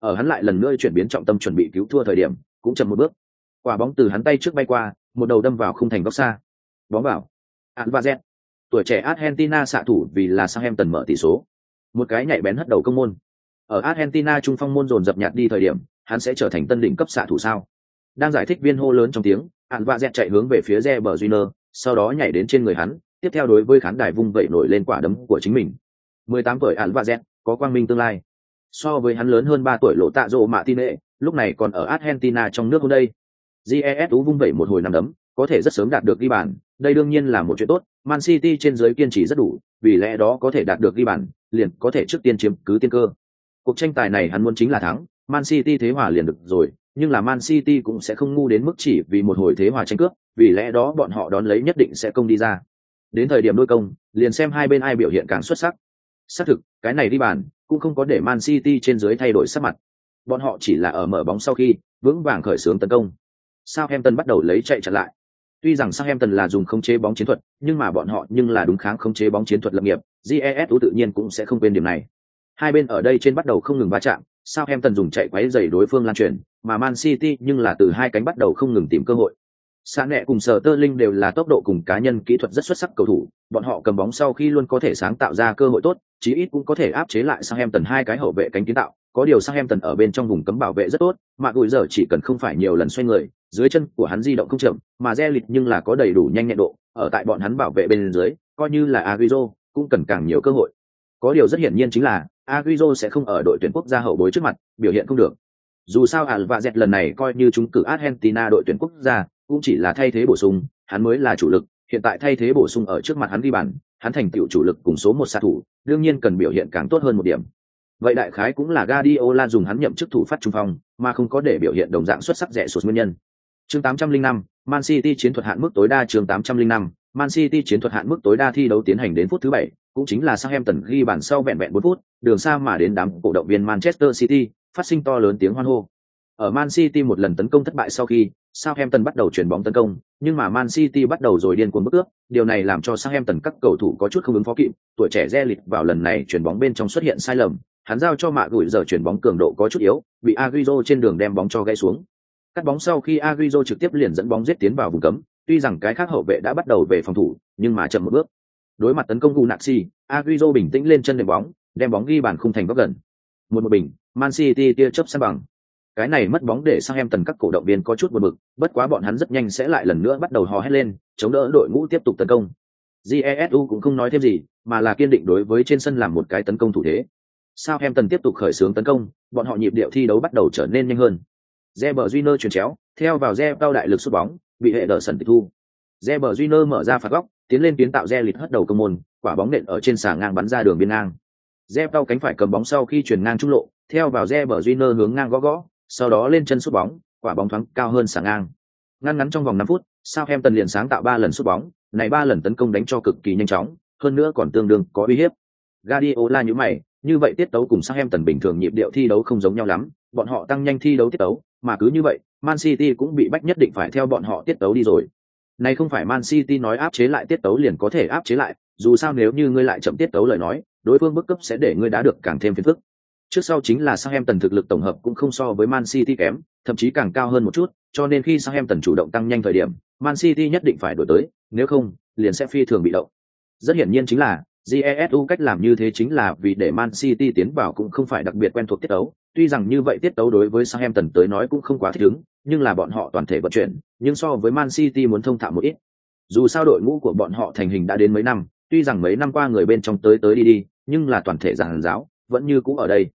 ở hắn lại lần nữa chuyển biến trọng tâm chuẩn bị cứu thua thời điểm, cũng chậm một bước. Quả bóng từ hắn tay trước bay qua, một đầu đâm vào khung thành góc xa. Bóng vào. Hạn va z tuổi trẻ argentina xạ thủ vì là sang em tần mở tỷ số. Một cái nhạy bén hất đầu công môn. Ở argentina trung phong môn dồn dập nhạt đi thời điểm, hắn sẽ trở thành tân đỉnh cấp xạ thủ sao? Đang giải thích viên hô lớn trong tiếng hạn va z chạy hướng về phía re bờ junior sau đó nhảy đến trên người hắn, tiếp theo đối với khán đài vung vẩy nổi lên quả đấm của chính mình. 18 tuổi ạn và z có quang minh tương lai so với hắn lớn hơn 3 tuổi lộ tạ rộ mạ tin nệ, lúc này còn ở argentina trong nước hôm đây. Jes tú vung vẩy một hồi năm đấm, có thể rất sớm đạt được ghi bàn, đây đương nhiên là một chuyện tốt, man city trên giới kiên trì rất đủ, vì lẽ đó có thể đạt được ghi bàn, liền có thể trước tiên chiếm cứ tiên cơ. Cuộc tranh tài này hắn muốn chính là thắng, man city thế hòa liền được rồi, nhưng là man city cũng sẽ không ngu đến mức chỉ vì một hồi thế hòa tranh cướp, vì lẽ đó bọn họ đón lấy nhất định sẽ công đi ra. Đến thời điểm đôi công, liền xem hai bên ai biểu hiện càng xuất sắc. Xác thực, cái này đi bàn cũng không có để man city trên dưới thay đổi sắc mặt bọn họ chỉ là ở mở bóng sau khi vững vàng khởi xướng tấn công Southampton bắt đầu lấy chạy chặn lại. Tuy rằng Southampton là dùng khống chế bóng chiến thuật, nhưng mà bọn họ nhưng là đúng kháng khống chế bóng chiến thuật lập nghiệp, GESU tự nhiên cũng sẽ không quên điểm này. Hai bên ở đây trên bắt đầu không ngừng va chạm, Southampton dùng chạy quấy giày đối phương lan truyền, mà Man City nhưng là từ hai cánh bắt đầu không ngừng tìm cơ hội. Sạ nẹ cùng Sở Tơ Linh đều là tốc độ cùng cá nhân kỹ thuật rất xuất sắc cầu thủ, bọn họ cầm bóng sau khi luôn có thể sáng tạo ra cơ hội tốt, chí ít cũng có thể áp chế lại Sang Em Tần hai cái hậu vệ cánh kiến tạo. Có điều Sang Em Tần ở bên trong vùng cấm bảo vệ rất tốt, mà gùi giờ chỉ cần không phải nhiều lần xoay người, dưới chân của hắn di động không chậm, mà Zelit nhưng là có đầy đủ nhanh nhẹn độ, ở tại bọn hắn bảo vệ bên dưới, coi như là aguizo cũng cần càng nhiều cơ hội. Có điều rất hiển nhiên chính là aguizo sẽ không ở đội tuyển quốc gia hậu bối trước mặt, biểu hiện không được. Dù sao Alvarez lần này coi như chúng cử Argentina đội tuyển quốc gia, cũng chỉ là thay thế bổ sung, hắn mới là chủ lực, hiện tại thay thế bổ sung ở trước mặt hắn ghi bàn, hắn thành tựu chủ lực cùng số một xạ thủ, đương nhiên cần biểu hiện càng tốt hơn một điểm. Vậy đại khái cũng là Guardiola dùng hắn nhậm chức thủ phát trung phong, mà không có để biểu hiện đồng dạng xuất sắc rẻ sụt nguyên nhân. Chương 805, Man City chiến thuật hạn mức tối đa chương 805, Man City chiến thuật hạn mức tối đa thi đấu tiến hành đến phút thứ 7, cũng chính là Southampton ghi bàn sau vẹn vẹn 4 phút, đường xa mà đến đám cổ động viên Manchester City, phát sinh to lớn tiếng hoan hô. Ở Man City một lần tấn công thất bại sau khi, Southampton bắt đầu chuyển bóng tấn công, nhưng mà Man City bắt đầu rồi điên cuồng bức ước, điều này làm cho Southampton các cầu thủ có chút không ứng phó kịp, tuổi trẻ Zelit vào lần này chuyển bóng bên trong xuất hiện sai lầm, hắn giao cho mạ gửi giờ chuyển bóng cường độ có chút yếu, bị Agüero trên đường đem bóng cho gãy xuống. Cắt bóng sau khi Agüero trực tiếp liền dẫn bóng giết tiến vào vùng cấm, tuy rằng cái khác hậu vệ đã bắt đầu về phòng thủ, nhưng mà chậm một bước. Đối mặt tấn công Gunaxi, Agüero bình tĩnh lên chân đệm bóng, đem bóng ghi bàn khung thành góc gần. Một một bình, Man City tia chớp san bằng. Cái này mất bóng để sang em tần các cổ động viên có chút buồn bực, bất quá bọn hắn rất nhanh sẽ lại lần nữa bắt đầu hò hét lên, chống đỡ đội ngũ tiếp tục tấn công. Jesu cũng không nói thêm gì, mà là kiên định đối với trên sân làm một cái tấn công thủ thế. Sao em tần tiếp tục khởi xướng tấn công, bọn họ nhịp điệu thi đấu bắt đầu trở nên nhanh hơn. Zeber Júnior chuyển chéo, theo vào Re cao đại lực sút bóng, bị hệ đỡ sần tịch thu. Zeber Júnior mở ra phạt góc, tiến lên kiến tạo Re lịt hất đầu công môn, quả bóng nện ở trên xà ngang bắn ra đường biên ngang. Re cao cánh phải cầm bóng sau khi chuyển ngang trung lộ, theo vào Zeber Júnior hướng ngang gõ gõ, sau đó lên chân sút bóng, quả bóng thoáng cao hơn sáng ngang. Ngăn ngắn trong vòng 5 phút, Southampton liền sáng tạo 3 lần sút bóng, này 3 lần tấn công đánh cho cực kỳ nhanh chóng, hơn nữa còn tương đương có uy hiếp. Guardiola như mày, như vậy tiết tấu cùng Southampton bình thường nhịp điệu thi đấu không giống nhau lắm, bọn họ tăng nhanh thi đấu tiết tấu, mà cứ như vậy, Man City cũng bị bách nhất định phải theo bọn họ tiết tấu đi rồi. Này không phải Man City nói áp chế lại tiết tấu liền có thể áp chế lại, dù sao nếu như ngươi lại chậm tiết tấu lời nói, đối phương bức cấp sẽ để ngươi đá được càng thêm phiền phức. Trước sau chính là Southampton thực lực tổng hợp cũng không so với Man City kém, thậm chí càng cao hơn một chút, cho nên khi Southampton chủ động tăng nhanh thời điểm, Man City nhất định phải đổi tới, nếu không, liền sẽ phi thường bị động. Rất hiển nhiên chính là, GESU cách làm như thế chính là vì để Man City tiến vào cũng không phải đặc biệt quen thuộc tiết tấu, tuy rằng như vậy tiết tấu đối với Southampton tới nói cũng không quá thích ứng, nhưng là bọn họ toàn thể vận chuyển, nhưng so với Man City muốn thông thạo một ít. Dù sao đội ngũ của bọn họ thành hình đã đến mấy năm, tuy rằng mấy năm qua người bên trong tới tới đi đi, nhưng là toàn thể giảng giáo, vẫn như cũ ở đây.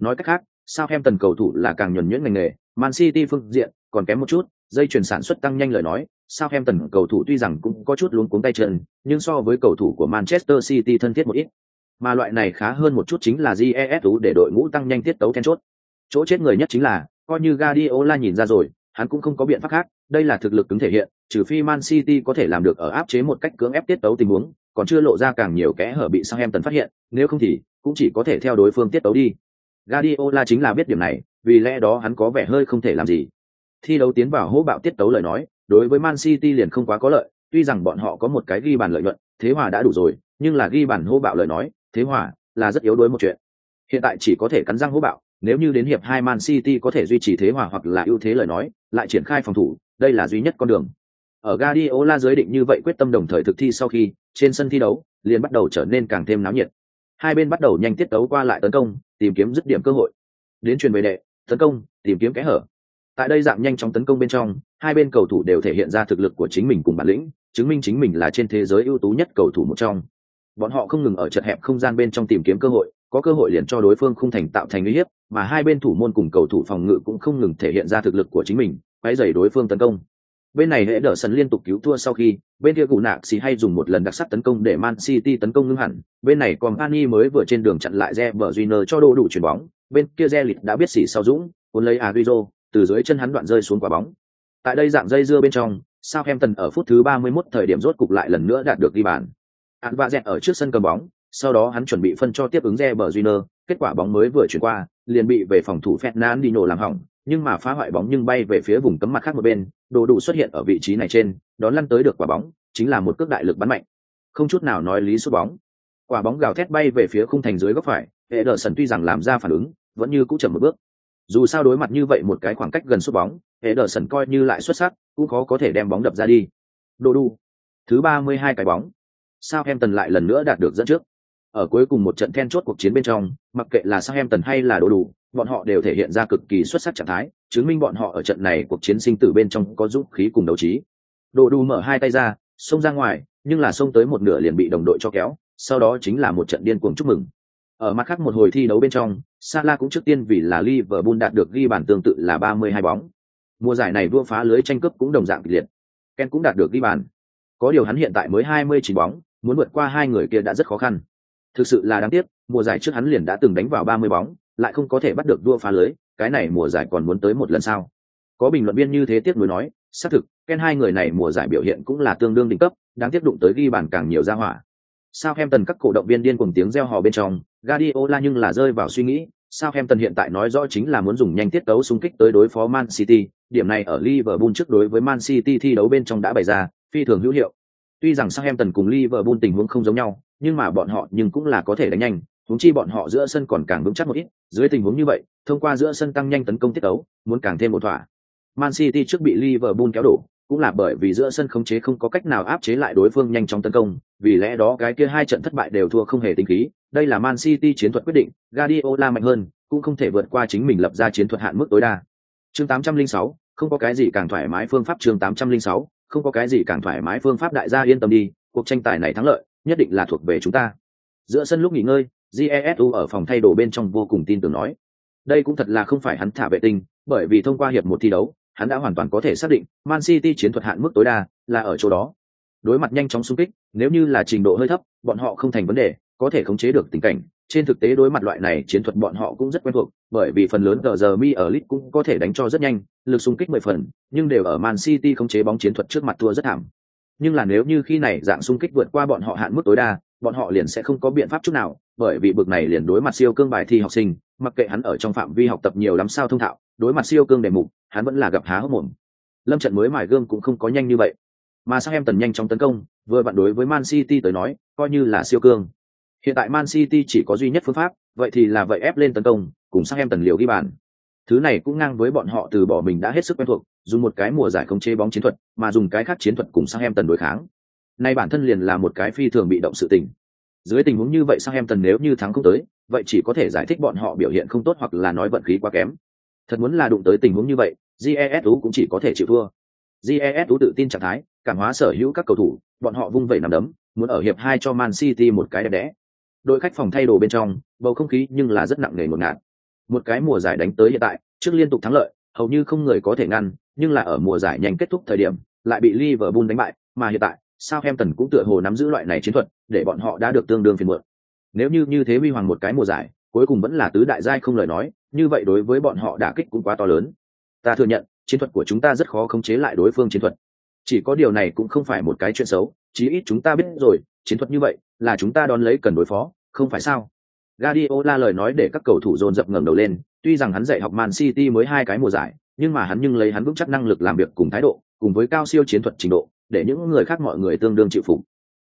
Nói cách khác, Southampton cầu thủ là càng nhuần nhuyễn ngành nghề, Man City phương diện còn kém một chút, dây chuyển sản xuất tăng nhanh lời nói, Southampton cầu thủ tuy rằng cũng có chút luống cuống tay chân, nhưng so với cầu thủ của Manchester City thân thiết một ít. Mà loại này khá hơn một chút chính là GESU để đội ngũ tăng nhanh tiết tấu then chốt. Chỗ chết người nhất chính là, coi như Guardiola nhìn ra rồi, hắn cũng không có biện pháp khác, đây là thực lực cứng thể hiện, trừ phi Man City có thể làm được ở áp chế một cách cưỡng ép tiết tấu tình huống, còn chưa lộ ra càng nhiều kẽ hở bị Southampton phát hiện, nếu không thì cũng chỉ có thể theo đối phương tiết tấu đi. Guardiola chính là biết điểm này, vì lẽ đó hắn có vẻ hơi không thể làm gì. Thi đấu tiến vào hố bạo tiết tấu lời nói, đối với Man City liền không quá có lợi, tuy rằng bọn họ có một cái ghi bàn lợi nhuận, thế hòa đã đủ rồi, nhưng là ghi bàn hô bạo lời nói, thế hòa là rất yếu đuối một chuyện. Hiện tại chỉ có thể cắn răng hô bạo, nếu như đến hiệp hai Man City có thể duy trì thế hòa hoặc là ưu thế lời nói, lại triển khai phòng thủ, đây là duy nhất con đường. Ở Guardiola giới định như vậy quyết tâm đồng thời thực thi sau khi, trên sân thi đấu, liền bắt đầu trở nên càng thêm náo nhiệt. Hai bên bắt đầu nhanh tiết tấu qua lại tấn công, tìm kiếm dứt điểm cơ hội. Đến truyền về đệ, tấn công, tìm kiếm kẽ hở. Tại đây dạng nhanh chóng tấn công bên trong, hai bên cầu thủ đều thể hiện ra thực lực của chính mình cùng bản lĩnh, chứng minh chính mình là trên thế giới ưu tú nhất cầu thủ một trong. Bọn họ không ngừng ở chật hẹp không gian bên trong tìm kiếm cơ hội, có cơ hội liền cho đối phương không thành tạo thành uy hiếp, mà hai bên thủ môn cùng cầu thủ phòng ngự cũng không ngừng thể hiện ra thực lực của chính mình, quay dày đối phương tấn công. Bên này hệ đỡ sân liên tục cứu thua sau khi, bên kia cụ nạc xì hay dùng một lần đặc sắc tấn công để Man City tấn công ngưng hẳn, bên này còn Ani mới vừa trên đường chặn lại rê bờ Junior cho đô đủ chuyển bóng, bên kia Zelit đã biết xỉ sau dũng, cuốn lấy aguizo từ dưới chân hắn đoạn rơi xuống quả bóng. Tại đây dạng dây dưa bên trong, Southampton ở phút thứ 31 thời điểm rốt cục lại lần nữa đạt được ghi bàn. Hắn va dẹt ở trước sân cầm bóng, sau đó hắn chuẩn bị phân cho tiếp ứng rê bờ Junior, kết quả bóng mới vừa chuyển qua, liền bị về phòng thủ Fernandinho làm hỏng, nhưng mà phá hoại bóng nhưng bay về phía vùng cấm mặt khác một bên, đồ đủ xuất hiện ở vị trí này trên, đón lăn tới được quả bóng, chính là một cước đại lực bắn mạnh. Không chút nào nói lý sút bóng. Quả bóng gào thét bay về phía khung thành dưới góc phải, Ederson tuy rằng làm ra phản ứng, vẫn như cũng chậm một bước. Dù sao đối mặt như vậy một cái khoảng cách gần sút bóng, Ederson coi như lại xuất sắc, cũng khó có thể đem bóng đập ra đi. Đồ đủ. Thứ ba mươi hai cái bóng. Southampton lại lần nữa đạt được dẫn trước. Ở cuối cùng một trận then chốt cuộc chiến bên trong, mặc kệ là Southampton hay là đồ đủ, bọn họ đều thể hiện ra cực kỳ xuất sắc trạng thái, chứng minh bọn họ ở trận này cuộc chiến sinh tử bên trong có dũng khí cùng đấu trí. Đồ đu mở hai tay ra, xông ra ngoài, nhưng là xông tới một nửa liền bị đồng đội cho kéo, sau đó chính là một trận điên cuồng chúc mừng. Ở mặt khác một hồi thi đấu bên trong, Salah cũng trước tiên vì là Liverpool đạt được ghi bàn tương tự là 32 bóng. Mùa giải này đua phá lưới tranh cướp cũng đồng dạng kịch liệt. Ken cũng đạt được ghi bàn. Có điều hắn hiện tại mới 29 bóng, muốn vượt qua hai người kia đã rất khó khăn. Thực sự là đáng tiếc, mùa giải trước hắn liền đã từng đánh vào 30 bóng, lại không có thể bắt được đua phá lưới, cái này mùa giải còn muốn tới một lần sao? Có bình luận viên như thế tiếp nối nói, xác thực, Ken hai người này mùa giải biểu hiện cũng là tương đương đỉnh cấp, đáng tiếp đụng tới ghi bàn càng nhiều ra hỏa. Sao em tần các cổ động viên điên cuồng tiếng reo hò bên trong, Guardiola nhưng là rơi vào suy nghĩ, sao em tần hiện tại nói rõ chính là muốn dùng nhanh tiết tấu xung kích tới đối phó Man City, điểm này ở Liverpool trước đối với Man City thi đấu bên trong đã bày ra, phi thường hữu hiệu. Tuy rằng sao em tần cùng Liverpool tình huống không giống nhau, nhưng mà bọn họ nhưng cũng là có thể đánh nhanh, huống chi bọn họ giữa sân còn càng vững chắc một ít, dưới tình huống như vậy, thông qua giữa sân tăng nhanh tấn công tiết đấu, muốn càng thêm một thỏa. Man City trước bị Liverpool kéo đổ, cũng là bởi vì giữa sân khống chế không có cách nào áp chế lại đối phương nhanh chóng tấn công, vì lẽ đó cái kia hai trận thất bại đều thua không hề tính khí, đây là Man City chiến thuật quyết định, Guardiola mạnh hơn, cũng không thể vượt qua chính mình lập ra chiến thuật hạn mức tối đa. Chương 806, không có cái gì càng thoải mái phương pháp chương 806, không có cái gì càng thoải mái phương pháp đại gia yên tâm đi, cuộc tranh tài này thắng lợi, nhất định là thuộc về chúng ta. Giữa sân lúc nghỉ ngơi, Jesu ở phòng thay đồ bên trong vô cùng tin tưởng nói. Đây cũng thật là không phải hắn thả vệ tinh, bởi vì thông qua hiệp một thi đấu, hắn đã hoàn toàn có thể xác định Man City chiến thuật hạn mức tối đa là ở chỗ đó. Đối mặt nhanh chóng xung kích, nếu như là trình độ hơi thấp, bọn họ không thành vấn đề, có thể khống chế được tình cảnh. Trên thực tế đối mặt loại này chiến thuật bọn họ cũng rất quen thuộc, bởi vì phần lớn giờ giờ mi ở lit cũng có thể đánh cho rất nhanh, lực xung kích mười phần, nhưng đều ở Man City khống chế bóng chiến thuật trước mặt thua rất thảm. Nhưng là nếu như khi này dạng xung kích vượt qua bọn họ hạn mức tối đa, bọn họ liền sẽ không có biện pháp chút nào, bởi vì bực này liền đối mặt siêu cương bài thi học sinh, mặc kệ hắn ở trong phạm vi học tập nhiều lắm sao thông thạo, đối mặt siêu cương đề mục, hắn vẫn là gặp há hốc mồm. Lâm trận mới mài gương cũng không có nhanh như vậy, mà sang em tần nhanh trong tấn công, vừa vặn đối với Man City tới nói, coi như là siêu cương. Hiện tại Man City chỉ có duy nhất phương pháp, vậy thì là vậy ép lên tấn công, cùng sang em tần liều ghi bàn. Thứ này cũng ngang với bọn họ từ bỏ mình đã hết sức quen thuộc, dùng một cái mùa giải không chế bóng chiến thuật, mà dùng cái khác chiến thuật cùng sang em tần đối kháng. Nay bản thân liền là một cái phi thường bị động sự tình. Dưới tình huống như vậy sang em tần nếu như thắng không tới, vậy chỉ có thể giải thích bọn họ biểu hiện không tốt hoặc là nói vận khí quá kém. Thật muốn là đụng tới tình huống như vậy, jesu cũng chỉ có thể chịu thua. jesu tự tin trạng thái, cảm hóa sở hữu các cầu thủ, bọn họ vung vẩy nằm đấm, muốn ở hiệp hai cho Man City một cái đẹp đẽ. Đội khách phòng thay đồ bên trong, bầu không khí nhưng là rất nặng nề ngột ngạt. Một cái mùa giải đánh tới hiện tại, trước liên tục thắng lợi, hầu như không người có thể ngăn, nhưng là ở mùa giải nhanh kết thúc thời điểm, lại bị Liverpool đánh bại, mà hiện tại, Southampton cũng tựa hồ nắm giữ loại này chiến thuật, để bọn họ đã được tương đương phiền muộn. Nếu như như thế huy hoàng một cái mùa giải, cuối cùng vẫn là tứ đại giai không lời nói, như vậy đối với bọn họ đả kích cũng quá to lớn. Ta thừa nhận, chiến thuật của chúng ta rất khó khống chế lại đối phương chiến thuật. Chỉ có điều này cũng không phải một cái chuyện xấu, chí ít chúng ta biết rồi, chiến thuật như vậy là chúng ta đón lấy cần đối phó, không phải sao? Guardiola lời nói để các cầu thủ dồn dập ngẩng đầu lên, tuy rằng hắn dạy học Man City mới hai cái mùa giải, nhưng mà hắn nhưng lấy hắn vững chắc năng lực làm việc cùng thái độ, cùng với cao siêu chiến thuật trình độ, để những người khác mọi người tương đương chịu phục.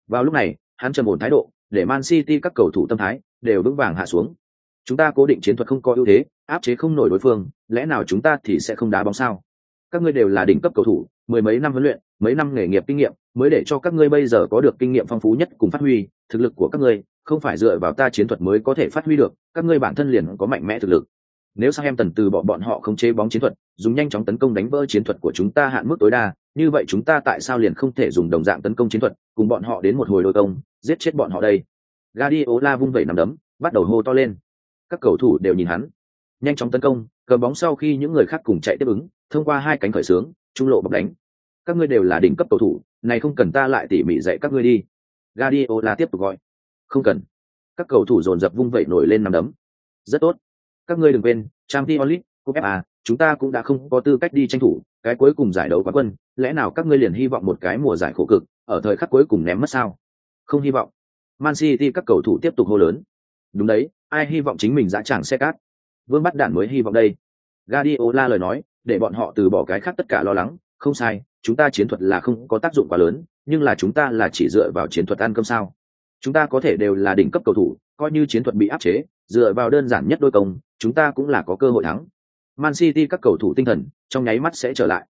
Vào lúc này, hắn trầm ổn thái độ, để Man City các cầu thủ tâm thái đều vững vàng hạ xuống. Chúng ta cố định chiến thuật không có ưu thế, áp chế không nổi đối phương, lẽ nào chúng ta thì sẽ không đá bóng sao? Các ngươi đều là đỉnh cấp cầu thủ, mười mấy năm huấn luyện, mấy năm nghề nghiệp kinh nghiệm, mới để cho các ngươi bây giờ có được kinh nghiệm phong phú nhất cùng phát huy, thực lực của các ngươi không phải dựa vào ta chiến thuật mới có thể phát huy được, các ngươi bản thân liền có mạnh mẽ thực lực. Nếu sang em tần từ bỏ bọn họ không chế bóng chiến thuật, dùng nhanh chóng tấn công đánh vỡ chiến thuật của chúng ta hạn mức tối đa, như vậy chúng ta tại sao liền không thể dùng đồng dạng tấn công chiến thuật, cùng bọn họ đến một hồi đôi công, giết chết bọn họ đây. gadiola vung vẩy nắm đấm, bắt đầu hô to lên. Các cầu thủ đều nhìn hắn. Nhanh chóng tấn công, cờ bóng sau khi những người khác cùng chạy tiếp ứng, thông qua hai cánh khởi xướng trung lộ bọc đánh. Các ngươi đều là đỉnh cấp cầu thủ, này không cần ta lại tỉ mỉ dạy các ngươi đi. gadiola tiếp tục gọi. Không cần. Các cầu thủ dồn dập vung vẩy nổi lên nắm đấm. Rất tốt. Các ngươi đừng quên, Champions League, Cup FA, chúng ta cũng đã không có tư cách đi tranh thủ, cái cuối cùng giải đấu quán quân, lẽ nào các ngươi liền hy vọng một cái mùa giải khổ cực, ở thời khắc cuối cùng ném mất sao? Không hy vọng. Man City các cầu thủ tiếp tục hô lớn. Đúng đấy, ai hy vọng chính mình dã tràng xe cát. Vương bắt đạn mới hy vọng đây. Guardiola lời nói, để bọn họ từ bỏ cái khác tất cả lo lắng, không sai, chúng ta chiến thuật là không có tác dụng quá lớn, nhưng là chúng ta là chỉ dựa vào chiến thuật ăn cơm sao? Chúng ta có thể đều là đỉnh cấp cầu thủ, coi như chiến thuật bị áp chế, dựa vào đơn giản nhất đôi công, chúng ta cũng là có cơ hội thắng. Man City các cầu thủ tinh thần, trong nháy mắt sẽ trở lại.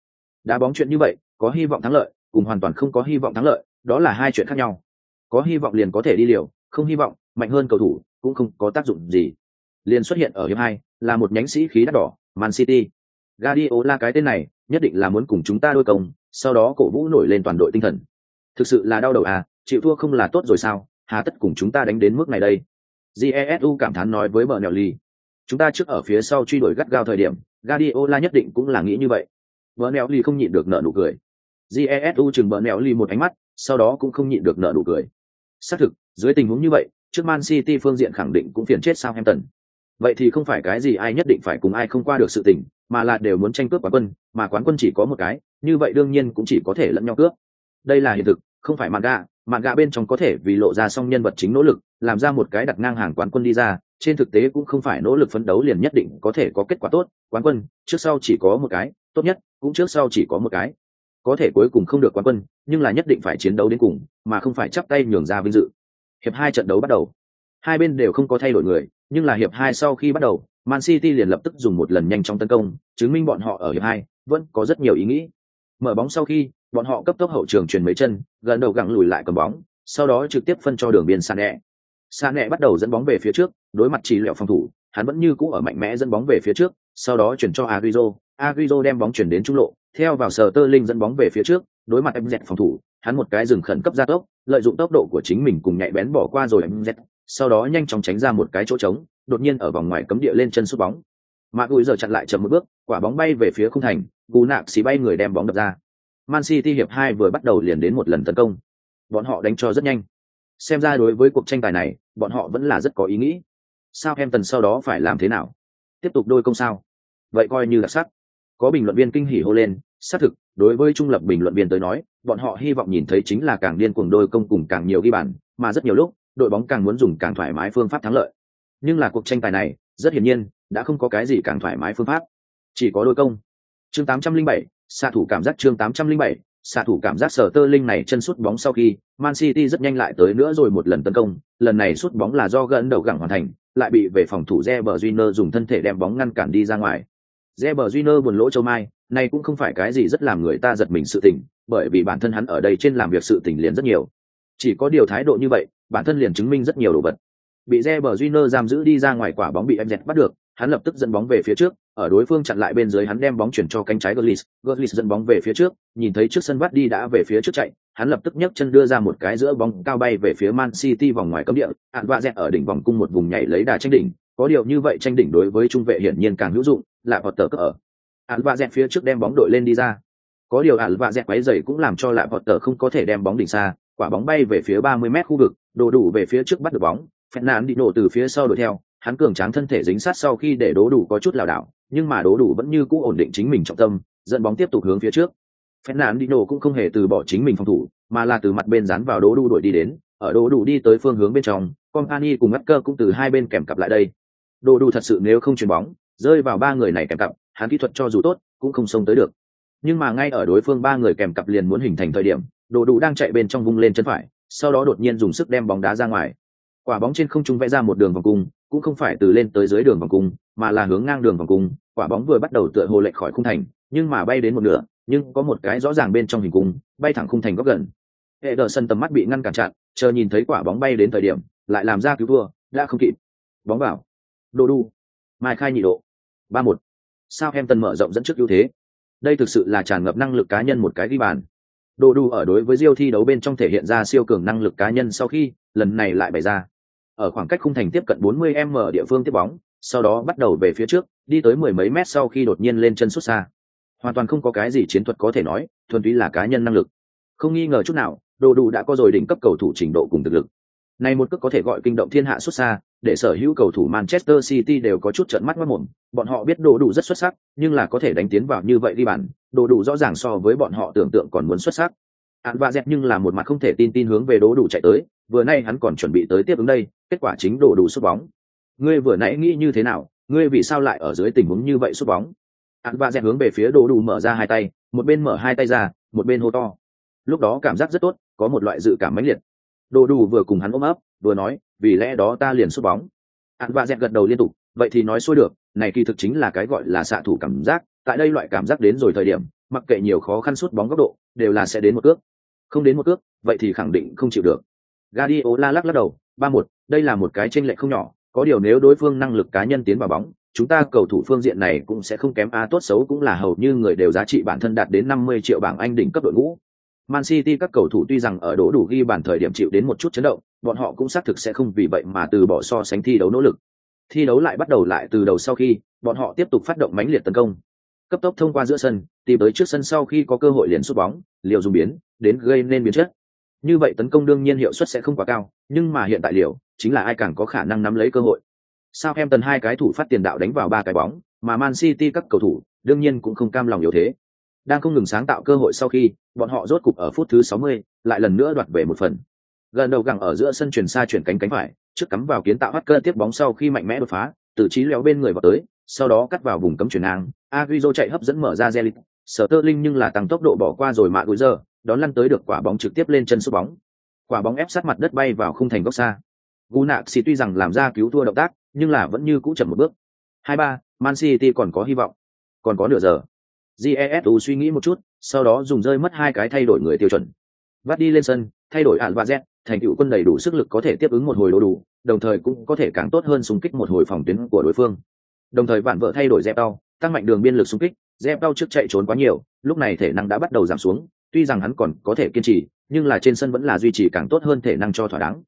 Đá bóng chuyện như vậy, có hy vọng thắng lợi, cùng hoàn toàn không có hy vọng thắng lợi, đó là hai chuyện khác nhau. Có hy vọng liền có thể đi liều, không hy vọng, mạnh hơn cầu thủ, cũng không có tác dụng gì. Liền xuất hiện ở hiệp hai, là một nhánh sĩ khí đắt đỏ, Man City. Guardiola cái tên này, nhất định là muốn cùng chúng ta đôi công, sau đó cổ vũ nổi lên toàn đội tinh thần. Thực sự là đau đầu à, chịu thua không là tốt rồi sao, hà tất cùng chúng ta đánh đến mức này đây. Jesu cảm thán nói với Bernelli. Chúng ta trước ở phía sau truy đuổi gắt gao thời điểm, Guardiola nhất định cũng là nghĩ như vậy. Bernelli không nhịn được nở nụ cười. Jesu chừng Bernelli một ánh mắt, sau đó cũng không nhịn được nở nụ cười. Xác thực, dưới tình huống như vậy, trước Man City phương diện khẳng định cũng phiền chết sao Southampton. Vậy thì không phải cái gì ai nhất định phải cùng ai không qua được sự tình, mà là đều muốn tranh cướp quán quân, mà quán quân chỉ có một cái, như vậy đương nhiên cũng chỉ có thể lẫn nhau cướp. Đây là hiện thực, không phải manga, manga bên trong có thể vì lộ ra song nhân vật chính nỗ lực, làm ra một cái đặt ngang hàng quán quân đi ra, trên thực tế cũng không phải nỗ lực phấn đấu liền nhất định có thể có kết quả tốt, quán quân, trước sau chỉ có một cái, tốt nhất, cũng trước sau chỉ có một cái. Có thể cuối cùng không được quán quân, nhưng là nhất định phải chiến đấu đến cùng, mà không phải chắp tay nhường ra vinh dự. Hiệp hai trận đấu bắt đầu. Hai bên đều không có thay đổi người, nhưng là hiệp hai sau khi bắt đầu, Man City liền lập tức dùng một lần nhanh chóng tấn công, chứng minh bọn họ ở hiệp hai vẫn có rất nhiều ý nghĩ. Mở bóng sau khi, bọn họ cấp tốc hậu trường chuyển mấy chân, gần đầu gặng lùi lại cầm bóng, sau đó trực tiếp phân cho đường biên Sa Nè bắt đầu dẫn bóng về phía trước, đối mặt chỉ lẹo phòng thủ, hắn vẫn như cũ ở mạnh mẽ dẫn bóng về phía trước, sau đó chuyển cho Agüero, Agüero đem bóng chuyển đến trung lộ, theo vào sờ tơ linh dẫn bóng về phía trước, đối mặt MZ phòng thủ, hắn một cái dừng khẩn cấp gia tốc, lợi dụng tốc độ của chính mình cùng nhạy bén bỏ qua rồi MZ, sau đó nhanh chóng tránh ra một cái chỗ trống, đột nhiên ở vòng ngoài cấm địa lên chân sút bóng. Mạc Gùi giờ chặn lại chậm một bước, quả bóng bay về phía khung thành, Gù nạp xì bay người đem bóng đập ra. Man City hiệp hai vừa bắt đầu liền đến một lần tấn công. Bọn họ đánh cho rất nhanh. Xem ra đối với cuộc tranh tài này, bọn họ vẫn là rất có ý nghĩ. Sao em tần sau đó phải làm thế nào? Tiếp tục đôi công sao? Vậy coi như là sắc. Có bình luận viên kinh hỉ hô lên, xác thực, đối với trung lập bình luận viên tới nói, bọn họ hy vọng nhìn thấy chính là càng điên cuồng đôi công cùng càng nhiều ghi bàn, mà rất nhiều lúc, đội bóng càng muốn dùng càng thoải mái phương pháp thắng lợi. Nhưng là cuộc tranh tài này, rất hiển nhiên, đã không có cái gì càng thoải mái phương pháp, chỉ có đôi công. Chương 807, xạ thủ cảm giác chương 807, xạ thủ cảm giác sở tơ linh này chân sút bóng sau khi, Man City rất nhanh lại tới nữa rồi một lần tấn công, lần này sút bóng là do gần đầu gẳng hoàn thành, lại bị về phòng thủ Reber Júnior dùng thân thể đem bóng ngăn cản đi ra ngoài. Reber Júnior buồn lỗ châu mai, này cũng không phải cái gì rất làm người ta giật mình sự tình, bởi vì bản thân hắn ở đây trên làm việc sự tình liền rất nhiều. Chỉ có điều thái độ như vậy, bản thân liền chứng minh rất nhiều đồ vật. Bị Reber Júnior giam giữ đi ra ngoài quả bóng bị em dẹt bắt được, hắn lập tức dẫn bóng về phía trước, ở đối phương chặn lại bên dưới hắn đem bóng chuyển cho cánh trái Gullis, Gullis dẫn bóng về phía trước, nhìn thấy trước sân bắt đi đã về phía trước chạy, hắn lập tức nhấc chân đưa ra một cái giữa bóng cao bay về phía Man City vòng ngoài cấm địa, ạn vạ dẹt ở đỉnh vòng cung một vùng nhảy lấy đà tranh đỉnh, có điều như vậy tranh đỉnh đối với trung vệ hiển nhiên càng hữu dụng, là vọt tờ cỡ ở. ạn vạ dẹt phía trước đem bóng đội lên đi ra. Có điều ạn vạ dẹt quấy rầy cũng làm cho lại vọt tờ không có thể đem bóng đỉnh xa, quả bóng bay về phía 30 mét khu vực, đồ đủ về phía trước bắt được bóng, Fernandinho nổ từ phía sau đuổi theo, hắn cường tráng thân thể dính sát sau khi để đố đủ có chút lảo đảo nhưng mà đố đủ vẫn như cũ ổn định chính mình trọng tâm, dẫn bóng tiếp tục hướng phía trước. Fernandinho cũng không hề từ bỏ chính mình phòng thủ, mà là từ mặt bên dán vào đố đủ đuổi đi đến, ở đố đủ đi tới phương hướng bên trong company cùng ngắt cơ cũng từ hai bên kèm cặp lại đây. Đố đủ thật sự nếu không chuyền bóng, rơi vào ba người này kèm cặp, hắn kỹ thuật cho dù tốt, cũng không xông tới được. Nhưng mà ngay ở đối phương ba người kèm cặp liền muốn hình thành thời điểm Đỗ đủ đang chạy bên trong vung lên chân phải, sau đó đột nhiên dùng sức đem bóng đá ra ngoài quả bóng trên không trung vẽ ra một đường vòng cung, cũng không phải từ lên tới dưới đường vòng cung, mà là hướng ngang đường vòng cung. Quả bóng vừa bắt đầu tựa hồ lệch khỏi khung thành, nhưng mà bay đến một nửa, nhưng có một cái rõ ràng bên trong hình cung, bay thẳng khung thành góc gần. Hệ đờ sân tầm mắt bị ngăn cản chặn, chờ nhìn thấy quả bóng bay đến thời điểm, lại làm ra cứu thua, đã không kịp. Bóng vào. Đô đu. Mai khai nhị độ. Ba một. Sao em tần mở rộng dẫn trước ưu thế. Đây thực sự là tràn ngập năng lực cá nhân một cái ghi bàn. Đô đu ở đối với Diêu thi đấu bên trong thể hiện ra siêu cường năng lực cá nhân sau khi lần này lại bày ra ở khoảng cách khung thành tiếp cận 40m địa phương tiếp bóng, sau đó bắt đầu về phía trước, đi tới mười mấy mét sau khi đột nhiên lên chân xuất xa. Hoàn toàn không có cái gì chiến thuật có thể nói, thuần túy là cá nhân năng lực. Không nghi ngờ chút nào, Đồ đủ đã có rồi đỉnh cấp cầu thủ trình độ cùng thực lực. Này một cước có thể gọi kinh động thiên hạ xuất xa, để sở hữu cầu thủ Manchester City đều có chút trợn mắt mắt mồm, bọn họ biết Đồ đủ rất xuất sắc, nhưng là có thể đánh tiến vào như vậy đi bàn, Đồ đủ rõ ràng so với bọn họ tưởng tượng còn muốn xuất sắc. Án và dẹp nhưng là một mặt không thể tin tin hướng về Đồ đủ chạy tới, vừa nay hắn còn chuẩn bị tới tiếp ứng đây, kết quả chính đổ đủ sút bóng. Ngươi vừa nãy nghĩ như thế nào, ngươi vì sao lại ở dưới tình huống như vậy sút bóng? ạn vạ dẹt hướng về phía đồ đủ mở ra hai tay một bên mở hai tay ra một bên hô to. Lúc đó cảm giác rất tốt có một loại dự cảm mãnh liệt. Đồ đủ vừa cùng hắn ôm ấp vừa nói vì lẽ đó ta liền sút bóng. Ạn vạ dẹt gật đầu liên tục vậy thì nói xuôi được này kỳ thực chính là cái gọi là xạ thủ cảm giác tại đây loại cảm giác đến rồi thời điểm mặc kệ nhiều khó khăn sút bóng góc độ đều là sẽ đến một cước. Không đến một cước vậy thì khẳng định không chịu được. Guardiola lắc lắc đầu ba một đây là một cái tranh lệch không nhỏ có điều nếu đối phương năng lực cá nhân tiến vào bóng chúng ta cầu thủ phương diện này cũng sẽ không kém a tốt xấu cũng là hầu như người đều giá trị bản thân đạt đến 50 triệu bảng Anh đỉnh cấp đội ngũ. Man City các cầu thủ tuy rằng ở đổ đủ ghi bàn thời điểm chịu đến một chút chấn động, bọn họ cũng xác thực sẽ không vì vậy mà từ bỏ so sánh thi đấu nỗ lực. Thi đấu lại bắt đầu lại từ đầu sau khi, bọn họ tiếp tục phát động mãnh liệt tấn công. Cấp tốc thông qua giữa sân, tìm tới trước sân sau khi có cơ hội liền sút bóng, liều dùng biến, đến gây nên biến chất. Như vậy tấn công đương nhiên hiệu suất sẽ không quá cao, nhưng mà hiện tại liệu chính là ai càng có khả năng nắm lấy cơ hội. sao em tần hai cái thủ phát tiền đạo đánh vào ba cái bóng, mà Man City các cầu thủ đương nhiên cũng không cam lòng yếu thế. Đang không ngừng sáng tạo cơ hội sau khi, bọn họ rốt cục ở phút thứ 60, lại lần nữa đoạt về một phần. Gần đầu gẳng ở giữa sân chuyển xa chuyển cánh cánh phải, trước cắm vào kiến tạo hắt cơ tiếp bóng sau khi mạnh mẽ đột phá, từ trí léo bên người vào tới, sau đó cắt vào vùng cấm chuyển ngang, Agüero chạy hấp dẫn mở ra Zelit, Sterling nhưng là tăng tốc độ bỏ qua rồi mạ gối giờ, đón lăn tới được quả bóng trực tiếp lên chân sút bóng. Quả bóng ép sát mặt đất bay vào khung thành góc xa. Gu nạc xì tuy rằng làm ra cứu thua động tác, nhưng là vẫn như cũ chậm một bước. Hai ba, Man City còn có hy vọng. Còn có nửa giờ. Jesu suy nghĩ một chút, sau đó dùng rơi mất hai cái thay đổi người tiêu chuẩn. Vắt đi lên sân, thay đổi ạn và Z, thành tựu quân đầy đủ sức lực có thể tiếp ứng một hồi đồ đủ, đồng thời cũng có thể càng tốt hơn xung kích một hồi phòng tuyến của đối phương. Đồng thời vạn vợ thay đổi dẹp đau, tăng mạnh đường biên lực xung kích, dẹp đau trước chạy trốn quá nhiều, lúc này thể năng đã bắt đầu giảm xuống, tuy rằng hắn còn có thể kiên trì, nhưng là trên sân vẫn là duy trì càng tốt hơn thể năng cho thỏa đáng.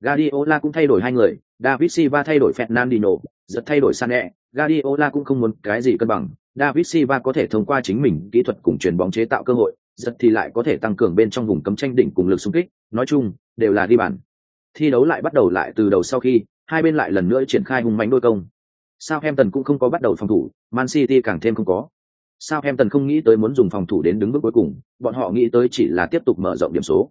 Guardiola cũng thay đổi hai người, David Silva thay đổi Fernandinho, giật thay đổi Sané, Guardiola cũng không muốn cái gì cân bằng, David Silva có thể thông qua chính mình kỹ thuật cùng truyền bóng chế tạo cơ hội, giật thì lại có thể tăng cường bên trong vùng cấm tranh đỉnh cùng lực xung kích, nói chung, đều là đi bàn. Thi đấu lại bắt đầu lại từ đầu sau khi, hai bên lại lần nữa triển khai hùng mạnh đôi công. Southampton cũng không có bắt đầu phòng thủ, Man City càng thêm không có. Southampton không nghĩ tới muốn dùng phòng thủ đến đứng bước cuối cùng, bọn họ nghĩ tới chỉ là tiếp tục mở rộng điểm số.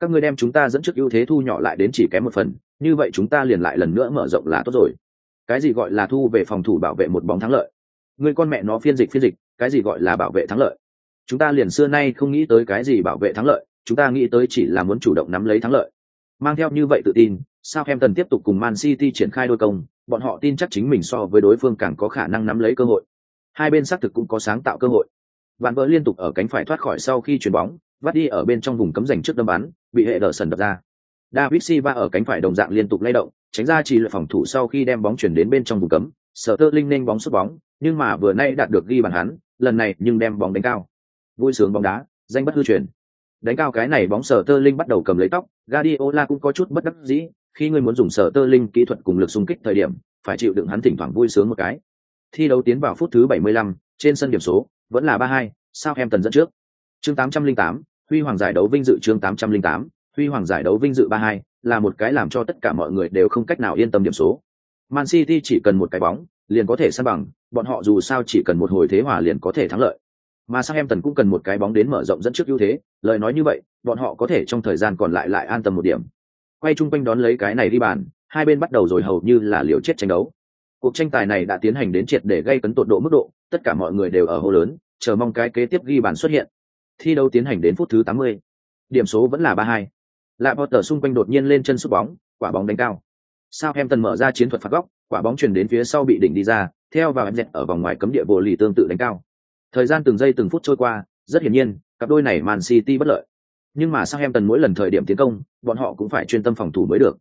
Các ngươi đem chúng ta dẫn trước ưu thế thu nhỏ lại đến chỉ kém một phần, như vậy chúng ta liền lại lần nữa mở rộng là tốt rồi. Cái gì gọi là thu về phòng thủ bảo vệ một bóng thắng lợi? Người con mẹ nó phiên dịch phiên dịch, cái gì gọi là bảo vệ thắng lợi? Chúng ta liền xưa nay không nghĩ tới cái gì bảo vệ thắng lợi, chúng ta nghĩ tới chỉ là muốn chủ động nắm lấy thắng lợi. Mang theo như vậy tự tin, Southampton tiếp tục cùng Man City triển khai đôi công, bọn họ tin chắc chính mình so với đối phương càng có khả năng nắm lấy cơ hội. Hai bên xác thực cũng có sáng tạo cơ hội. Vạn vỡ liên tục ở cánh phải thoát khỏi sau khi chuyền bóng, vắt đi ở bên trong vùng cấm dành trước đâm bắn, bị hệ đỡ sần đập ra. David Silva ở cánh phải đồng dạng liên tục lay động, tránh ra chỉ lượt phòng thủ sau khi đem bóng chuyển đến bên trong vùng cấm, Sở Tơ Linh nên bóng sút bóng, nhưng mà vừa nay đạt được ghi bàn hắn, lần này nhưng đem bóng đánh cao. Vui sướng bóng đá, danh bất hư truyền. Đánh cao cái này bóng Sở Tơ Linh bắt đầu cầm lấy tóc, Guardiola cũng có chút bất đắc dĩ, khi ngươi muốn dùng Sở Tơ Linh kỹ thuật cùng lực xung kích thời điểm, phải chịu đựng hắn thỉnh thoảng vui sướng một cái. Thi đấu tiến vào phút thứ 75, trên sân điểm số vẫn là 3-2, Southampton dẫn trước. Chương 808, Huy Hoàng giải đấu vinh dự chương 808, Huy Hoàng giải đấu vinh dự 3-2, là một cái làm cho tất cả mọi người đều không cách nào yên tâm điểm số. Man City chỉ cần một cái bóng, liền có thể san bằng, bọn họ dù sao chỉ cần một hồi thế hòa liền có thể thắng lợi. Mà Southampton cũng cần một cái bóng đến mở rộng dẫn trước ưu thế, lời nói như vậy, bọn họ có thể trong thời gian còn lại lại an tâm một điểm. Quay chung quanh đón lấy cái này đi bàn, hai bên bắt đầu rồi hầu như là liều chết tranh đấu. Cuộc tranh tài này đã tiến hành đến triệt để gây cấn tột độ mức độ, tất cả mọi người đều ở hô lớn, chờ mong cái kế tiếp ghi bàn xuất hiện. Thi đấu tiến hành đến phút thứ 80. Điểm số vẫn là 3-2. Lạ Potter xung quanh đột nhiên lên chân sút bóng, quả bóng đánh cao. Southampton mở ra chiến thuật phạt góc, quả bóng chuyển đến phía sau bị đỉnh đi ra, theo vào em dẹt ở vòng ngoài cấm địa vô lì tương tự đánh cao. Thời gian từng giây từng phút trôi qua, rất hiển nhiên, cặp đôi này Man City bất lợi. Nhưng mà Southampton mỗi lần thời điểm tiến công, bọn họ cũng phải chuyên tâm phòng thủ mới được.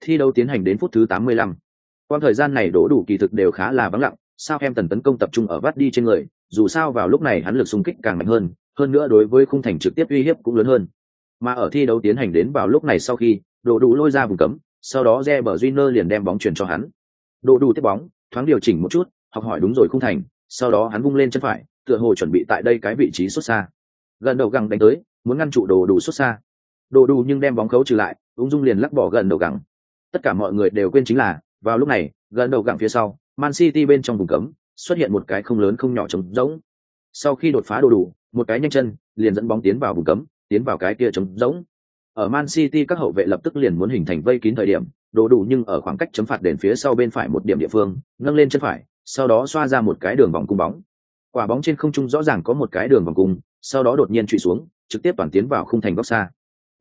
Thi đấu tiến hành đến phút thứ 85. Qua thời gian này đổ đủ kỳ thực đều khá là vắng lặng, sao em tần tấn công tập trung ở vắt đi trên người, dù sao vào lúc này hắn lực xung kích càng mạnh hơn, hơn nữa đối với khung thành trực tiếp uy hiếp cũng lớn hơn. Mà ở thi đấu tiến hành đến vào lúc này sau khi, đổ đủ lôi ra vùng cấm, sau đó re bờ Júnior liền đem bóng chuyển cho hắn. Đổ đủ tiếp bóng, thoáng điều chỉnh một chút, học hỏi đúng rồi khung thành, sau đó hắn vung lên chân phải, tựa hồ chuẩn bị tại đây cái vị trí xuất xa. Gần đầu găng đánh tới, muốn ngăn trụ đồ đủ xuất xa. Đồ đủ nhưng đem bóng khấu trừ lại, ung dung liền lắc bỏ gần đầu găng. Tất cả mọi người đều quên chính là, vào lúc này, gần đầu gặng phía sau, Man City bên trong vùng cấm, xuất hiện một cái không lớn không nhỏ trống rỗng. Sau khi đột phá đồ đủ, một cái nhanh chân, liền dẫn bóng tiến vào vùng cấm, tiến vào cái kia trống rỗng. Ở Man City các hậu vệ lập tức liền muốn hình thành vây kín thời điểm, đồ đủ nhưng ở khoảng cách chấm phạt đền phía sau bên phải một điểm địa phương, nâng lên chân phải, sau đó xoa ra một cái đường vòng cung bóng. Quả bóng trên không trung rõ ràng có một cái đường vòng cung, sau đó đột nhiên trụy xuống, trực tiếp toàn tiến vào khung thành góc xa.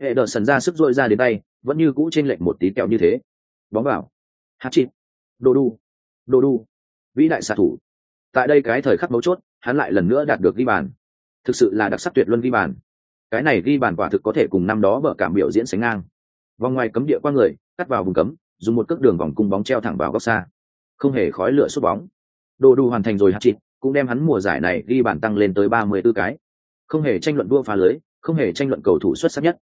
Hệ đợt sần ra sức dội ra đến tay, vẫn như cũ trên lệch một tí kẹo như thế. Bóng vào. Hát chịt. Đồ đu. Đồ đu. Vĩ đại xạ thủ. Tại đây cái thời khắc mấu chốt, hắn lại lần nữa đạt được ghi bàn. Thực sự là đặc sắc tuyệt luân ghi bàn. Cái này ghi bàn quả thực có thể cùng năm đó vợ cảm biểu diễn sánh ngang. Vòng ngoài cấm địa qua người, cắt vào vùng cấm, dùng một cước đường vòng cung bóng treo thẳng vào góc xa. Không hề khói lửa sút bóng. Đồ đu hoàn thành rồi hát chịt, cũng đem hắn mùa giải này ghi bàn tăng lên tới ba mươi 34 cái. Không hề tranh luận đua phá lưới, không hề tranh luận cầu thủ xuất sắc nhất.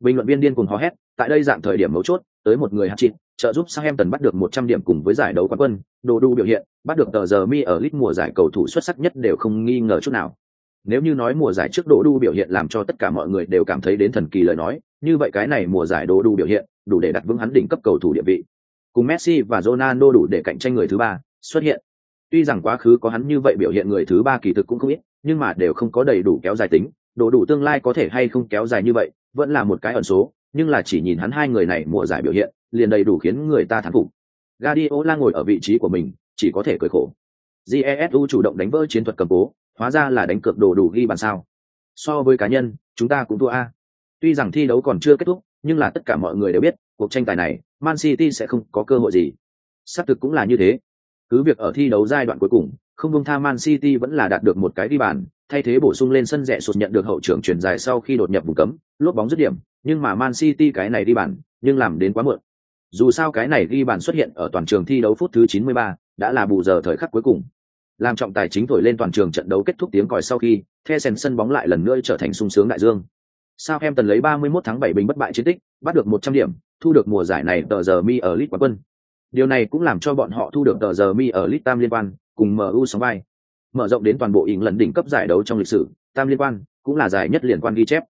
Bình luận viên điên cuồng hò hét, tại đây dạng thời điểm mấu chốt, tới một người hát chịt trợ giúp Southampton bắt được một trăm điểm cùng với giải đấu quán quân, đồ đu biểu hiện, bắt được tờ giờ mi ở lít mùa giải cầu thủ xuất sắc nhất đều không nghi ngờ chút nào. Nếu như nói mùa giải trước đồ đu biểu hiện làm cho tất cả mọi người đều cảm thấy đến thần kỳ lời nói, như vậy cái này mùa giải đồ đu biểu hiện, đủ để đặt vững hắn đỉnh cấp cầu thủ địa vị. Cùng Messi và Ronaldo đủ để cạnh tranh người thứ ba xuất hiện. Tuy rằng quá khứ có hắn như vậy biểu hiện người thứ ba kỳ thực cũng không ít, nhưng mà đều không có đầy đủ kéo dài tính, đồ đủ tương lai có thể hay không kéo dài như vậy, vẫn là một cái ẩn số, nhưng là chỉ nhìn hắn hai người này mùa giải biểu hiện, liền đầy đủ khiến người ta thán phục. Guardiola ngồi ở vị trí của mình, chỉ có thể cười khổ. Jesu chủ động đánh vỡ chiến thuật cầm cố, hóa ra là đánh cược đồ đủ ghi bàn sao. So với cá nhân, chúng ta cũng thua a. Tuy rằng thi đấu còn chưa kết thúc, nhưng là tất cả mọi người đều biết, cuộc tranh tài này, Man City sẽ không có cơ hội gì. Xác thực cũng là như thế. Cứ việc ở thi đấu giai đoạn cuối cùng, không buông tha Man City vẫn là đạt được một cái ghi bàn, thay thế bổ sung lên sân rẽ sụt nhận được hậu trưởng chuyển dài sau khi đột nhập vùng cấm, lốp bóng dứt điểm, nhưng mà Man City cái này đi bàn, nhưng làm đến quá muộn. Dù sao cái này ghi bàn xuất hiện ở toàn trường thi đấu phút thứ 93, đã là bù giờ thời khắc cuối cùng. Làm trọng tài chính thổi lên toàn trường trận đấu kết thúc tiếng còi sau khi, Thesen sân bóng lại lần nữa trở thành sung sướng đại dương. Southampton lấy 31 tháng 7 bình bất bại chiến tích, bắt được 100 điểm, thu được mùa giải này tờ giờ mi ở League quán quân. Điều này cũng làm cho bọn họ thu được tờ giờ mi ở League Tam liên quan, cùng MU sóng vai. Mở rộng đến toàn bộ ỉng lần đỉnh cấp giải đấu trong lịch sử, Tam liên quan cũng là giải nhất liên quan ghi chép.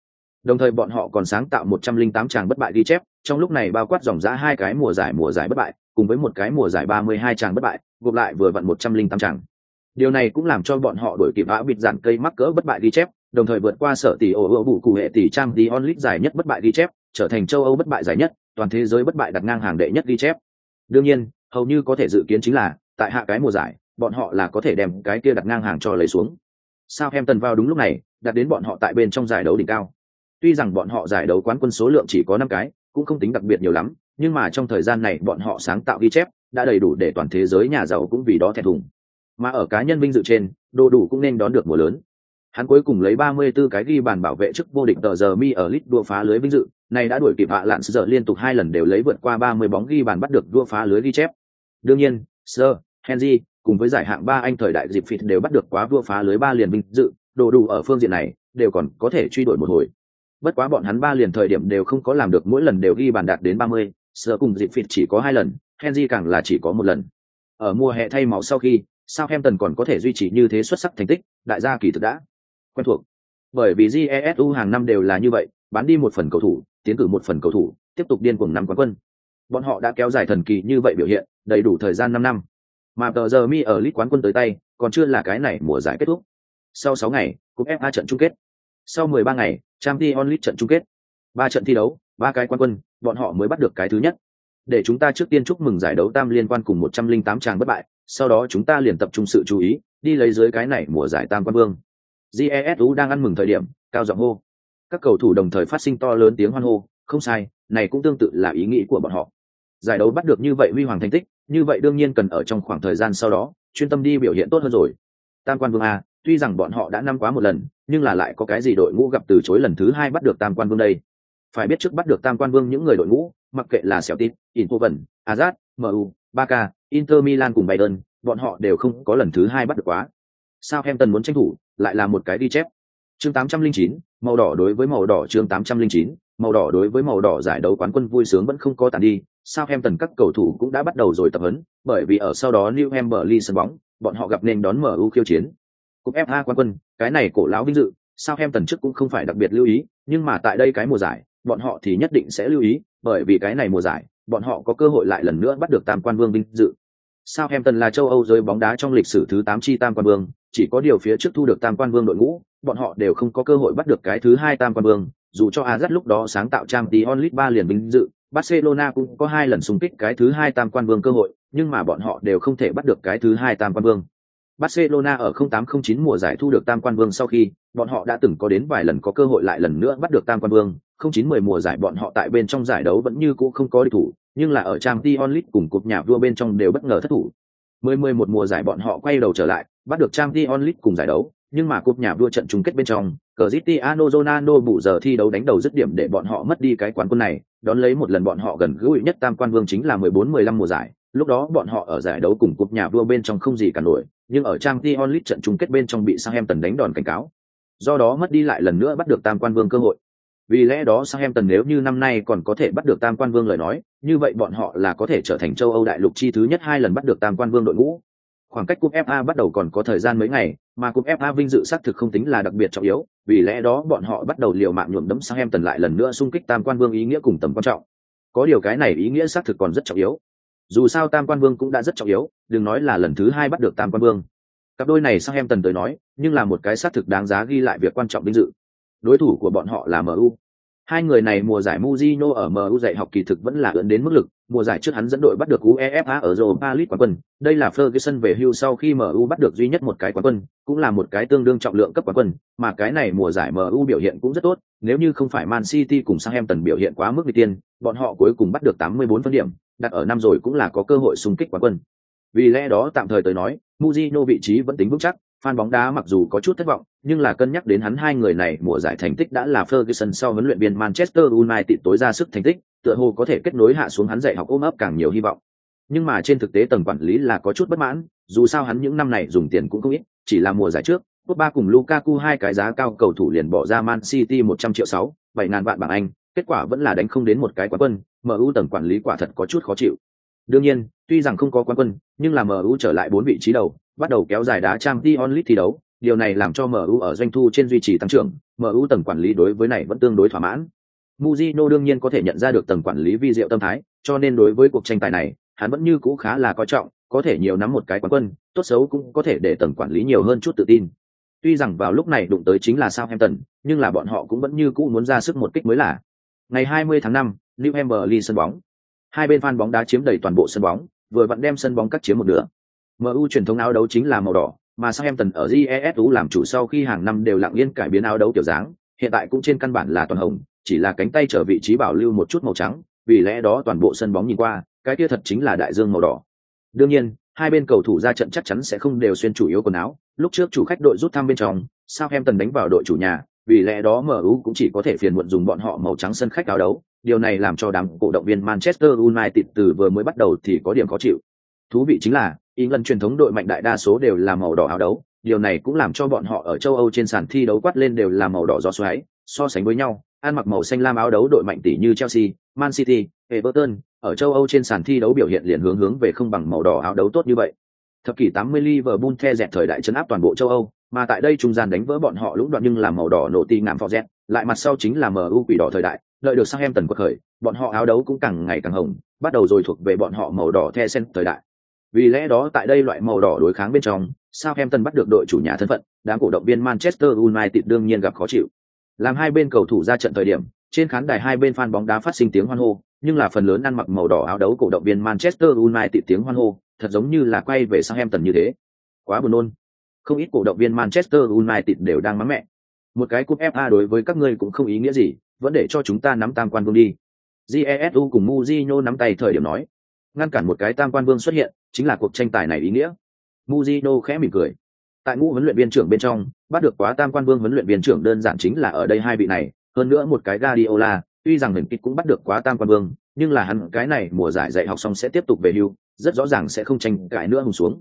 Đồng thời bọn họ còn sáng tạo 108 tràng bất bại ghi chép, trong lúc này bao quát dòng giá hai cái mùa giải mùa giải bất bại, cùng với một cái mùa giải 32 tràng bất bại, gộp lại vừa vặn 108 tràng. Điều này cũng làm cho bọn họ đổi kịp áo bịt dạn cây mắc cỡ bất bại ghi chép, đồng thời vượt qua sở tỷ ổ ổ bụ cụ hệ tỷ trang đi onlit giải nhất bất bại ghi chép, trở thành châu Âu bất bại giải nhất, toàn thế giới bất bại đặt ngang hàng đệ nhất ghi chép. Đương nhiên, hầu như có thể dự kiến chính là, tại hạ cái mùa giải, bọn họ là có thể đem cái kia đặt ngang hàng cho lấy xuống. Sao em tần vào đúng lúc này, đặt đến bọn họ tại bên trong giải đấu đỉnh cao. Tuy rằng bọn họ giải đấu quán quân số lượng chỉ có năm cái, cũng không tính đặc biệt nhiều lắm, nhưng mà trong thời gian này bọn họ sáng tạo ghi chép, đã đầy đủ để toàn thế giới nhà giàu cũng vì đó thẹn thùng. Mà ở cá nhân vinh dự trên, đồ đủ cũng nên đón được mùa lớn. Hắn cuối cùng lấy 34 cái ghi bàn bảo vệ chức vô địch tờ giờ mi ở lit đua phá lưới vinh dự, này đã đuổi kịp hạ lạn giờ liên tục hai lần đều lấy vượt qua 30 bóng ghi bàn bắt được đua phá lưới ghi chép. Đương nhiên, Sir, Henry, cùng với giải hạng ba anh thời đại dịp phịt đều bắt được quá đua phá lưới ba liền vinh dự, đồ đủ ở phương diện này, đều còn có thể truy đuổi một hồi. Bất quá bọn hắn ba liền thời điểm đều không có làm được mỗi lần đều ghi bàn đạt đến 30, sợ cùng dịp phịt chỉ có hai lần, Henry càng là chỉ có một lần. Ở mùa hè thay máu sau khi, Southampton còn có thể duy trì như thế xuất sắc thành tích, đại gia kỳ thực đã quen thuộc. Bởi vì GESU hàng năm đều là như vậy, bán đi một phần cầu thủ, tiến cử một phần cầu thủ, tiếp tục điên cuồng năm quán quân. Bọn họ đã kéo dài thần kỳ như vậy biểu hiện, đầy đủ thời gian 5 năm. Mà tờ giờ mi ở lít quán quân tới tay, còn chưa là cái này mùa giải kết thúc. Sau 6 ngày, cúp FA trận chung kết. Sau 13 ngày, Champions League trận chung kết. Ba trận thi đấu, ba cái quán quân, bọn họ mới bắt được cái thứ nhất. Để chúng ta trước tiên chúc mừng giải đấu tam liên quan cùng 108 tràng bất bại, sau đó chúng ta liền tập trung sự chú ý, đi lấy dưới cái này mùa giải tam quan vương. GESU đang ăn mừng thời điểm, cao giọng hô. Các cầu thủ đồng thời phát sinh to lớn tiếng hoan hô, không sai, này cũng tương tự là ý nghĩ của bọn họ. Giải đấu bắt được như vậy huy hoàng thành tích, như vậy đương nhiên cần ở trong khoảng thời gian sau đó, chuyên tâm đi biểu hiện tốt hơn rồi. Tam quan vương a, tuy rằng bọn họ đã năm quá một lần, nhưng là lại có cái gì đội ngũ gặp từ chối lần thứ hai bắt được tam quan vương đây. Phải biết trước bắt được tam quan vương những người đội ngũ, mặc kệ là Celtic, Inter, azad MU, Barca, Inter Milan cùng Bayern, bọn họ đều không có lần thứ hai bắt được quá. Sao em tần muốn tranh thủ, lại là một cái đi chép. Chương 809, màu đỏ đối với màu đỏ chương 809, màu đỏ đối với màu đỏ giải đấu quán quân vui sướng vẫn không có tàn đi, sao em tần các cầu thủ cũng đã bắt đầu rồi tập huấn, bởi vì ở sau đó new hampshire sân bóng, bọn họ gặp nên đón MU khiêu chiến. Cúp FA quán quân, cái này cổ lão vinh dự, Sao em tần trước cũng không phải đặc biệt lưu ý, nhưng mà tại đây cái mùa giải, bọn họ thì nhất định sẽ lưu ý, bởi vì cái này mùa giải, bọn họ có cơ hội lại lần nữa bắt được tam quan vương vinh dự. Sao em tần là châu Âu giới bóng đá trong lịch sử thứ 8 chi tam quan vương, chỉ có điều phía trước thu được tam quan vương đội ngũ, bọn họ đều không có cơ hội bắt được cái thứ hai tam quan vương, dù cho Azat lúc đó sáng tạo trang tí onlit ba liền vinh dự, Barcelona cũng có hai lần xung kích cái thứ hai tam quan vương cơ hội, nhưng mà bọn họ đều không thể bắt được cái thứ hai tam quan vương. Barcelona ở 0809 mùa giải thu được tam quan vương sau khi, bọn họ đã từng có đến vài lần có cơ hội lại lần nữa bắt được tam quan vương, 0910 mùa giải bọn họ tại bên trong giải đấu vẫn như cũ không có đối thủ, nhưng là ở Champions League cùng cúp nhà vua bên trong đều bất ngờ thất thủ. 10-11 mùa giải bọn họ quay đầu trở lại, bắt được Champions League cùng giải đấu, nhưng mà cúp nhà vua trận chung kết bên trong, Cristiano Ronaldo bù giờ thi đấu đánh đầu dứt điểm để bọn họ mất đi cái quán quân này, đón lấy một lần bọn họ gần gũi nhất tam quan vương chính là 14-15 mùa giải, lúc đó bọn họ ở giải đấu cùng cúp nhà vua bên trong không gì cả nổi, nhưng ở Champions League trận chung kết bên trong bị Southampton đánh đòn cảnh cáo. Do đó mất đi lại lần nữa bắt được tam quan vương cơ hội. Vì lẽ đó Southampton nếu như năm nay còn có thể bắt được tam quan vương lời nói, như vậy bọn họ là có thể trở thành châu Âu đại lục chi thứ nhất hai lần bắt được tam quan vương đội ngũ. Khoảng cách cúp FA bắt đầu còn có thời gian mấy ngày, mà cúp FA vinh dự xác thực không tính là đặc biệt trọng yếu, vì lẽ đó bọn họ bắt đầu liều mạng nhuộm đấm Southampton lại lần nữa xung kích tam quan vương ý nghĩa cùng tầm quan trọng. Có điều cái này ý nghĩa xác thực còn rất trọng yếu. Dù sao tam quan vương cũng đã rất trọng yếu, đừng nói là lần thứ hai bắt được tam quan vương. Cặp đôi này sang em tần tới nói, nhưng là một cái xác thực đáng giá ghi lại việc quan trọng vinh dự. Đối thủ của bọn họ là MU, Hai người này mùa giải Mujino ở MU dạy học kỳ thực vẫn là ưỡn đến mức lực, mùa giải trước hắn dẫn đội bắt được UEFA ở Europa League quán quân, đây là Ferguson về hưu sau khi MU bắt được duy nhất một cái quán quân, cũng là một cái tương đương trọng lượng cấp quán quân, mà cái này mùa giải MU biểu hiện cũng rất tốt, nếu như không phải Man City cùng Southampton biểu hiện quá mức đi tiên, bọn họ cuối cùng bắt được 84 phân điểm, đặt ở năm rồi cũng là có cơ hội xung kích quán quân. Vì lẽ đó tạm thời tới nói, Mujino vị trí vẫn tính vững chắc, fan bóng đá mặc dù có chút thất vọng, nhưng là cân nhắc đến hắn hai người này mùa giải thành tích đã là Ferguson sau huấn luyện viên Manchester United tối ra sức thành tích, tựa hồ có thể kết nối hạ xuống hắn dạy học ôm ấp càng nhiều hy vọng. Nhưng mà trên thực tế tầng quản lý là có chút bất mãn, dù sao hắn những năm này dùng tiền cũng không ít, chỉ là mùa giải trước, Pogba cùng Lukaku hai cái giá cao cầu thủ liền bỏ ra Man City 100 triệu 6, 7 ngàn vạn bảng Anh, kết quả vẫn là đánh không đến một cái quán quân, MU tầng quản lý quả thật có chút khó chịu. Đương nhiên, tuy rằng không có quán quân, nhưng là MU trở lại bốn vị trí đầu, bắt đầu kéo dài đá trang Dion League thi đấu, điều này làm cho MU ở doanh thu trên duy trì tăng trưởng, MU tầng quản lý đối với này vẫn tương đối thỏa mãn. Mujino đương nhiên có thể nhận ra được tầng quản lý vi diệu tâm thái, cho nên đối với cuộc tranh tài này, hắn vẫn như cũ khá là coi trọng, có thể nhiều nắm một cái quán quân, tốt xấu cũng có thể để tầng quản lý nhiều hơn chút tự tin. Tuy rằng vào lúc này đụng tới chính là Southampton, nhưng là bọn họ cũng vẫn như cũ muốn ra sức một kích mới là. Ngày 20 tháng 5, New Emberley sân bóng. Hai bên fan bóng đá chiếm đầy toàn bộ sân bóng, vừa vặn đem sân bóng cắt chiếm một nửa. MU truyền thống áo đấu chính là màu đỏ, mà sao em tần ở jesu làm chủ sau khi hàng năm đều lặng yên cải biến áo đấu kiểu dáng, hiện tại cũng trên căn bản là toàn hồng, chỉ là cánh tay trở vị trí bảo lưu một chút màu trắng, vì lẽ đó toàn bộ sân bóng nhìn qua, cái kia thật chính là đại dương màu đỏ. Đương nhiên, hai bên cầu thủ ra trận chắc chắn sẽ không đều xuyên chủ yếu quần áo, lúc trước chủ khách đội rút thăm bên trong, sao em tần đánh vào đội chủ nhà, vì lẽ đó MU cũng chỉ có thể phiền muộn dùng bọn họ màu trắng sân khách áo đấu, điều này làm cho đám cổ động viên Manchester United từ vừa mới bắt đầu thì có điểm khó chịu. Thú vị chính là, England truyền thống đội mạnh đại đa số đều là màu đỏ áo đấu, điều này cũng làm cho bọn họ ở châu Âu trên sàn thi đấu quát lên đều là màu đỏ gió xoáy, so sánh với nhau, ăn mặc màu xanh lam áo đấu đội mạnh tỷ như Chelsea, Man City, Everton, ở châu Âu trên sàn thi đấu biểu hiện liền hướng hướng về không bằng màu đỏ áo đấu tốt như vậy. Thập kỷ 80 Liverpool the dẹt thời đại chấn áp toàn bộ châu Âu, mà tại đây trung gian đánh vỡ bọn họ lũng đoạn nhưng là màu đỏ nổ ti ngạm phò dẹt, lại mặt sau chính là MU quỷ đỏ thời đại, lợi được sang em tần quật khởi, bọn họ áo đấu cũng càng ngày càng hồng, bắt đầu rồi thuộc về bọn họ màu đỏ the sen thời đại. Vì lẽ đó tại đây loại màu đỏ đối kháng bên trong, Southampton bắt được đội chủ nhà thân phận, đám cổ động viên Manchester United đương nhiên gặp khó chịu. Làm hai bên cầu thủ ra trận thời điểm, trên khán đài hai bên fan bóng đá phát sinh tiếng hoan hô, nhưng là phần lớn ăn mặc màu đỏ áo đấu cổ động viên Manchester United tiếng hoan hô, thật giống như là quay về Southampton như thế. Quá buồn nôn. Không ít cổ động viên Manchester United đều đang mắng mẹ. Một cái cúp FA đối với các ngươi cũng không ý nghĩa gì, vẫn để cho chúng ta nắm tam quan vương đi. Jesu cùng Mujinho nắm tay thời điểm nói, ngăn cản một cái tam quan vương xuất hiện, chính là cuộc tranh tài này ý nghĩa. muzino khẽ mỉm cười. Tại ngũ huấn luyện viên trưởng bên trong, bắt được quá tam quan vương huấn luyện viên trưởng đơn giản chính là ở đây hai vị này, hơn nữa một cái gadiola tuy rằng mình kịch cũng bắt được quá tam quan vương, nhưng là hắn cái này mùa giải dạy học xong sẽ tiếp tục về hưu, rất rõ ràng sẽ không tranh cãi nữa hùng xuống.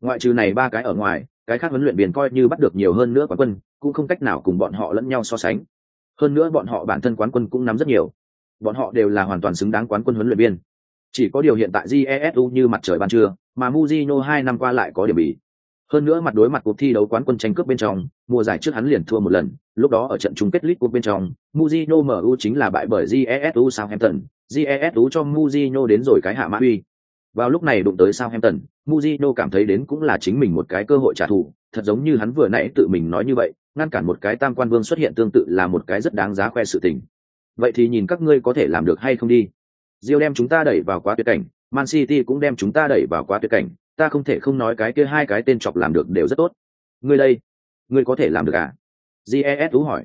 Ngoại trừ này ba cái ở ngoài, cái khác huấn luyện viên coi như bắt được nhiều hơn nữa quán quân, cũng không cách nào cùng bọn họ lẫn nhau so sánh. Hơn nữa bọn họ bản thân quán quân cũng nắm rất nhiều. Bọn họ đều là hoàn toàn xứng đáng quán quân huấn luyện viên. Chỉ có điều hiện tại Jesu như mặt trời ban trưa, mà Mujino hai năm qua lại có điểm bị. Hơn nữa mặt đối mặt cuộc thi đấu quán quân tranh cướp bên trong, mùa giải trước hắn liền thua một lần, lúc đó ở trận chung kết League Cup bên trong, Mujino MU chính là bại bởi Jesu Southampton, Jesu cho Mujino đến rồi cái hạ mã uy. Vào lúc này đụng tới Southampton, Mujino cảm thấy đến cũng là chính mình một cái cơ hội trả thù, thật giống như hắn vừa nãy tự mình nói như vậy, ngăn cản một cái tam quan vương xuất hiện tương tự là một cái rất đáng giá khoe sự tình. Vậy thì nhìn các ngươi có thể làm được hay không đi. Rio đem chúng ta đẩy vào quá tuyệt cảnh, Man City cũng đem chúng ta đẩy vào quá tuyệt cảnh, ta không thể không nói cái kia hai cái tên chọc làm được đều rất tốt. Ngươi đây ngươi có thể làm được à? GES tú hỏi.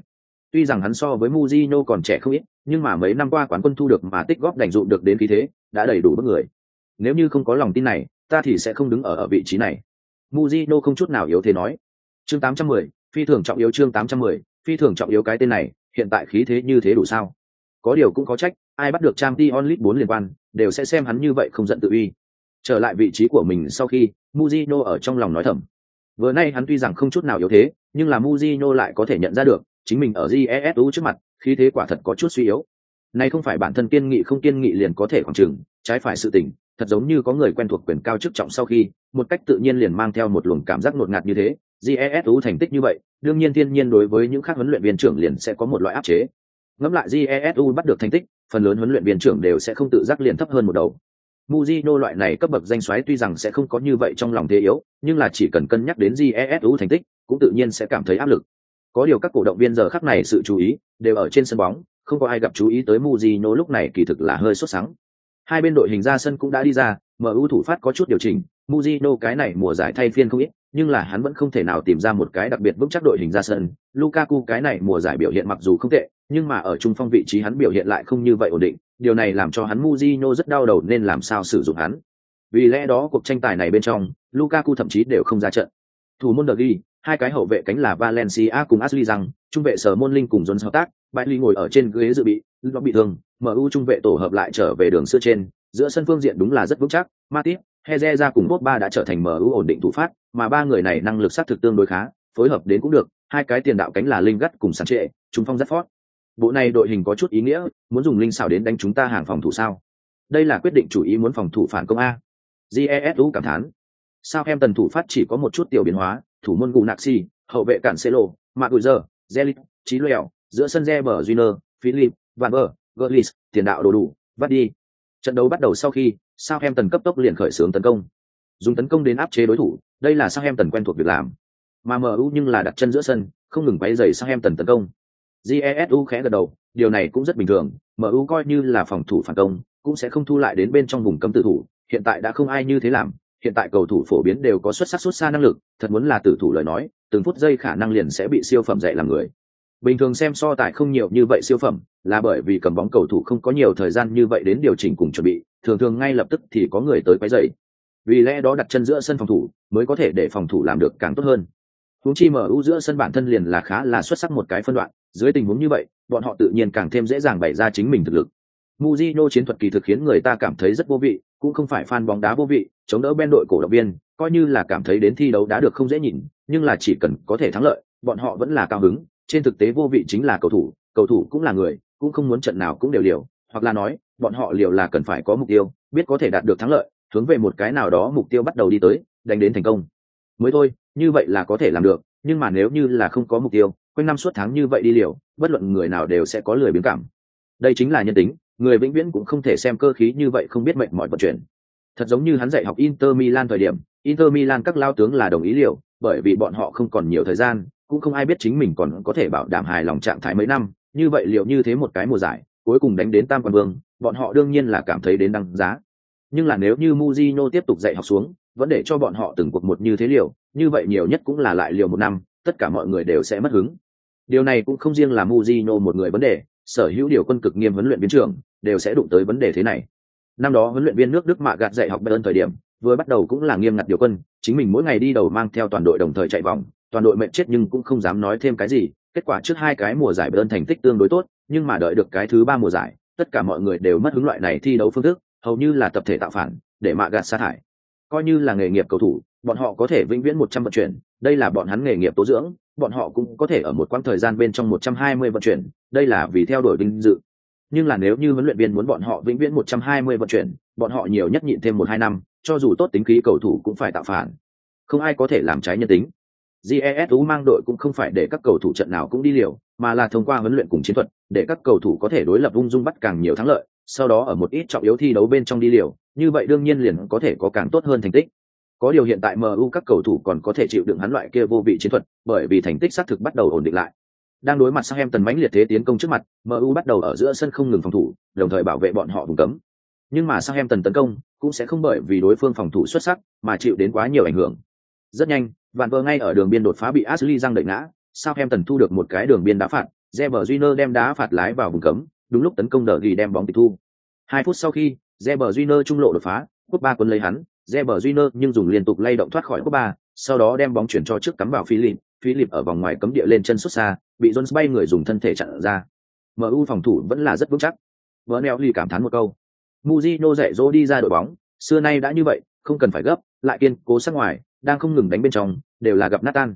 Tuy rằng hắn so với Mujino còn trẻ không ít nhưng mà mấy năm qua quán quân thu được mà tích góp đành dụm được đến khí thế đã đầy đủ bất người. Nếu như không có lòng tin này ta thì sẽ không đứng ở ở vị trí này. Mujino không chút nào yếu thế nói. Chương 810, phi thường trọng yếu chương 810, phi thường trọng yếu cái tên này hiện tại khí thế như thế đủ sao? Có điều cũng có trách ai bắt được trang t onlit bốn liên quan, đều sẽ xem hắn như vậy không giận tự uy. Trở lại vị trí của mình sau khi muzino ở trong lòng nói thầm. Vừa nay hắn tuy rằng không chút nào yếu thế, nhưng là muzino lại có thể nhận ra được, chính mình ở jesu trước mặt, khí thế quả thật có chút suy yếu. Này không phải bản thân kiên nghị không kiên nghị liền có thể khoảng trừng trái phải sự tình, thật giống như có người quen thuộc quyền cao chức trọng sau khi, một cách tự nhiên liền mang theo một luồng cảm giác ngột ngạt như thế. Jesu thành tích như vậy, đương nhiên thiên nhiên đối với những khác huấn luyện viên trưởng liền sẽ có một loại áp chế ngẫm lại jesu bắt được thành tích phần lớn huấn luyện viên trưởng đều sẽ không tự giác liền thấp hơn một đầu Mujino loại này cấp bậc danh xoáy tuy rằng sẽ không có như vậy trong lòng thế yếu, nhưng là chỉ cần cân nhắc đến GESU thành tích, cũng tự nhiên sẽ cảm thấy áp lực. Có điều các cổ động viên giờ khắc này sự chú ý đều ở trên sân bóng, không có ai gặp chú ý tới Mujino lúc này kỳ thực là hơi sốt sắng. Hai bên đội hình ra sân cũng đã đi ra, MU thủ phát có chút điều chỉnh, Mujino cái này mùa giải thay phiên không ít, nhưng là hắn vẫn không thể nào tìm ra một cái đặc biệt vững chắc đội hình ra sân. Lukaku cái này mùa giải biểu hiện mặc dù không tệ, nhưng mà ở trung phong vị trí hắn biểu hiện lại không như vậy ổn định, điều này làm cho hắn Mujino rất đau đầu nên làm sao sử dụng hắn. Vì lẽ đó cuộc tranh tài này bên trong, Lukaku thậm chí đều không ra trận. Thủ môn ghi, hai cái hậu vệ cánh là Valencia cùng Ashley rằng, trung vệ Sở Môn Linh cùng John hợp tác, Bailey ngồi ở trên ghế dự bị, nó bị thương, MU trung vệ tổ hợp lại trở về đường xưa trên, giữa sân phương diện đúng là rất vững chắc, Matip, Heze cùng Pogba đã trở thành MU ổn định thủ phát, mà ba người này năng lực sát thực tương đối khá, phối hợp đến cũng được, hai cái tiền đạo cánh là Linh Gắt cùng Sản Trệ, trung phong rất phót. Bộ này đội hình có chút ý nghĩa, muốn dùng linh xảo đến đánh chúng ta hàng phòng thủ sao? Đây là quyết định chủ ý muốn phòng thủ phản công a. Jesu cảm thán. Sao em tần thủ phát chỉ có một chút tiểu biến hóa, thủ môn Gù Naxi, hậu vệ cản Celo, Maguire, Zelit, Chí Lèo, giữa sân Reber Júnior, Philip, Van Ber, Gullis, tiền đạo đồ đủ, bắt đi. Trận đấu bắt đầu sau khi, Southampton cấp tốc liền khởi xướng tấn công. Dùng tấn công đến áp chế đối thủ, đây là sang em tần quen thuộc việc làm. Mà MU nhưng là đặt chân giữa sân, không ngừng vây dày sang em tần tấn công. Jesu khẽ gật đầu, điều này cũng rất bình thường, MU coi như là phòng thủ phản công, cũng sẽ không thu lại đến bên trong vùng cấm tử thủ, hiện tại đã không ai như thế làm, hiện tại cầu thủ phổ biến đều có xuất sắc xuất xa năng lực, thật muốn là tử thủ lời nói, từng phút giây khả năng liền sẽ bị siêu phẩm dạy làm người. Bình thường xem so tài không nhiều như vậy siêu phẩm, là bởi vì cầm bóng cầu thủ không có nhiều thời gian như vậy đến điều chỉnh cùng chuẩn bị, thường thường ngay lập tức thì có người tới quấy dày. Vì lẽ đó đặt chân giữa sân phòng thủ, mới có thể để phòng thủ làm được càng tốt hơn. Huống chi MU giữa sân bản thân liền là khá là xuất sắc một cái phân đoạn, dưới tình huống như vậy, bọn họ tự nhiên càng thêm dễ dàng bày ra chính mình thực lực. muzino chiến thuật kỳ thực khiến người ta cảm thấy rất vô vị, cũng không phải fan bóng đá vô vị, chống đỡ bên đội cổ động viên, coi như là cảm thấy đến thi đấu đã được không dễ nhìn, nhưng là chỉ cần có thể thắng lợi, bọn họ vẫn là cao hứng, trên thực tế vô vị chính là cầu thủ, cầu thủ cũng là người, cũng không muốn trận nào cũng đều liều, hoặc là nói, bọn họ liều là cần phải có mục tiêu, biết có thể đạt được thắng lợi, hướng về một cái nào đó mục tiêu bắt đầu đi tới, đánh đến thành công. Mới thôi, như vậy là có thể làm được, nhưng mà nếu như là không có mục tiêu, quanh năm suốt tháng như vậy đi liều, bất luận người nào đều sẽ có lười biến cảm. Đây chính là nhân tính, người vĩnh viễn cũng không thể xem cơ khí như vậy không biết mệnh mọi vận chuyển. Thật giống như hắn dạy học Inter Milan thời điểm, Inter Milan các lao tướng là đồng ý liều, bởi vì bọn họ không còn nhiều thời gian, cũng không ai biết chính mình còn có thể bảo đảm hài lòng trạng thái mấy năm, như vậy liệu như thế một cái mùa giải, cuối cùng đánh đến tam quan vương, bọn họ đương nhiên là cảm thấy đến đăng giá. Nhưng là nếu như Mujino tiếp tục dạy học xuống, vẫn để cho bọn họ từng cuộc một như thế liều, như vậy nhiều nhất cũng là lại liều một năm, tất cả mọi người đều sẽ mất hứng. Điều này cũng không riêng là Mujino một người vấn đề, sở hữu điều quân cực nghiêm huấn luyện viên trưởng đều sẽ đụng tới vấn đề thế này. Năm đó huấn luyện viên nước Đức mạ gạt dạy học Bayern thời điểm, vừa bắt đầu cũng là nghiêm ngặt điều quân, chính mình mỗi ngày đi đầu mang theo toàn đội đồng thời chạy vòng, toàn đội mệt chết nhưng cũng không dám nói thêm cái gì, kết quả trước hai cái mùa giải Bayern thành tích tương đối tốt, nhưng mà đợi được cái thứ ba mùa giải, tất cả mọi người đều mất hứng loại này thi đấu phương thức, hầu như là tập thể tạo phản, để mạ gạt sa thải. Coi như là nghề nghiệp cầu thủ, bọn họ có thể vĩnh viễn một trăm vận chuyển, đây là bọn hắn nghề nghiệp tố dưỡng, bọn họ cũng có thể ở một quãng thời gian bên trong một trăm hai mươi vận chuyển, đây là vì theo đuổi vinh dự. Nhưng là nếu như huấn luyện viên muốn bọn họ vĩnh viễn một trăm hai mươi vận chuyển, bọn họ nhiều nhất nhịn thêm một hai năm, cho dù tốt tính khí cầu thủ cũng phải tạo phản. Không ai có thể làm trái nhân tính. GESU mang đội cũng không phải để các cầu thủ trận nào cũng đi liều, mà là thông qua huấn luyện cùng chiến thuật, để các cầu thủ có thể đối lập ung dung bắt càng nhiều thắng lợi, sau đó ở một ít trọng yếu thi đấu bên trong đi liều, như vậy đương nhiên liền có thể có càng tốt hơn thành tích. Có điều hiện tại MU các cầu thủ còn có thể chịu đựng hắn loại kia vô vị chiến thuật, bởi vì thành tích xác thực bắt đầu ổn định lại. Đang đối mặt sang em tần mãnh liệt thế tiến công trước mặt, MU bắt đầu ở giữa sân không ngừng phòng thủ, đồng thời bảo vệ bọn họ vùng cấm. Nhưng mà sang em tần tấn công cũng sẽ không bởi vì đối phương phòng thủ xuất sắc mà chịu đến quá nhiều ảnh hưởng. Rất nhanh, vạn vợ ngay ở đường biên đột phá bị Ashley răng đẩy ngã, sao em tần thu được một cái đường biên đá phạt, Reber Júnior đem đá phạt lái vào vùng cấm, đúng lúc tấn công đỡ ghi đem bóng tịch thu. Hai phút sau khi, Reber Júnior trung lộ đột phá, quốc ba quân lấy hắn, Reber Júnior nhưng dùng liên tục lay động thoát khỏi quốc ba, sau đó đem bóng chuyển cho trước cắm vào Philip, Philip ở vòng ngoài cấm địa lên chân xuất xa, bị Jones bay người dùng thân thể chặn ra. MU phòng thủ vẫn là rất vững chắc. Bernelli cảm thán một câu. Mujino dạy dỗ đi ra đội bóng, xưa nay đã như vậy, không cần phải gấp, lại kiên cố sát ngoài, đang không ngừng đánh bên trong, đều là gặp nát tan.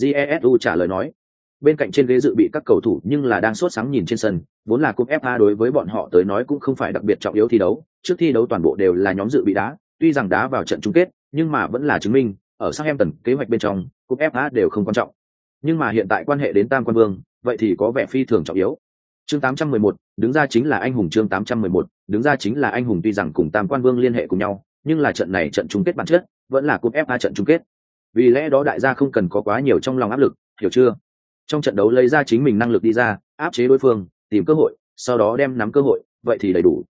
Jesu trả lời nói. Bên cạnh trên ghế dự bị các cầu thủ nhưng là đang sốt sáng nhìn trên sân, vốn là cúp FA đối với bọn họ tới nói cũng không phải đặc biệt trọng yếu thi đấu, trước thi đấu toàn bộ đều là nhóm dự bị đá, tuy rằng đá vào trận chung kết, nhưng mà vẫn là chứng minh, ở Southampton kế hoạch bên trong, cúp FA đều không quan trọng. Nhưng mà hiện tại quan hệ đến Tam Quan Vương, vậy thì có vẻ phi thường trọng yếu. Chương 811, đứng ra chính là anh hùng chương 811, đứng ra chính là anh hùng tuy rằng cùng Tam Quan Vương liên hệ cùng nhau, nhưng là trận này trận chung kết bản chất, vẫn là cúp FA trận chung kết. Vì lẽ đó đại gia không cần có quá nhiều trong lòng áp lực, hiểu chưa? Trong trận đấu lấy ra chính mình năng lực đi ra, áp chế đối phương, tìm cơ hội, sau đó đem nắm cơ hội, vậy thì đầy đủ.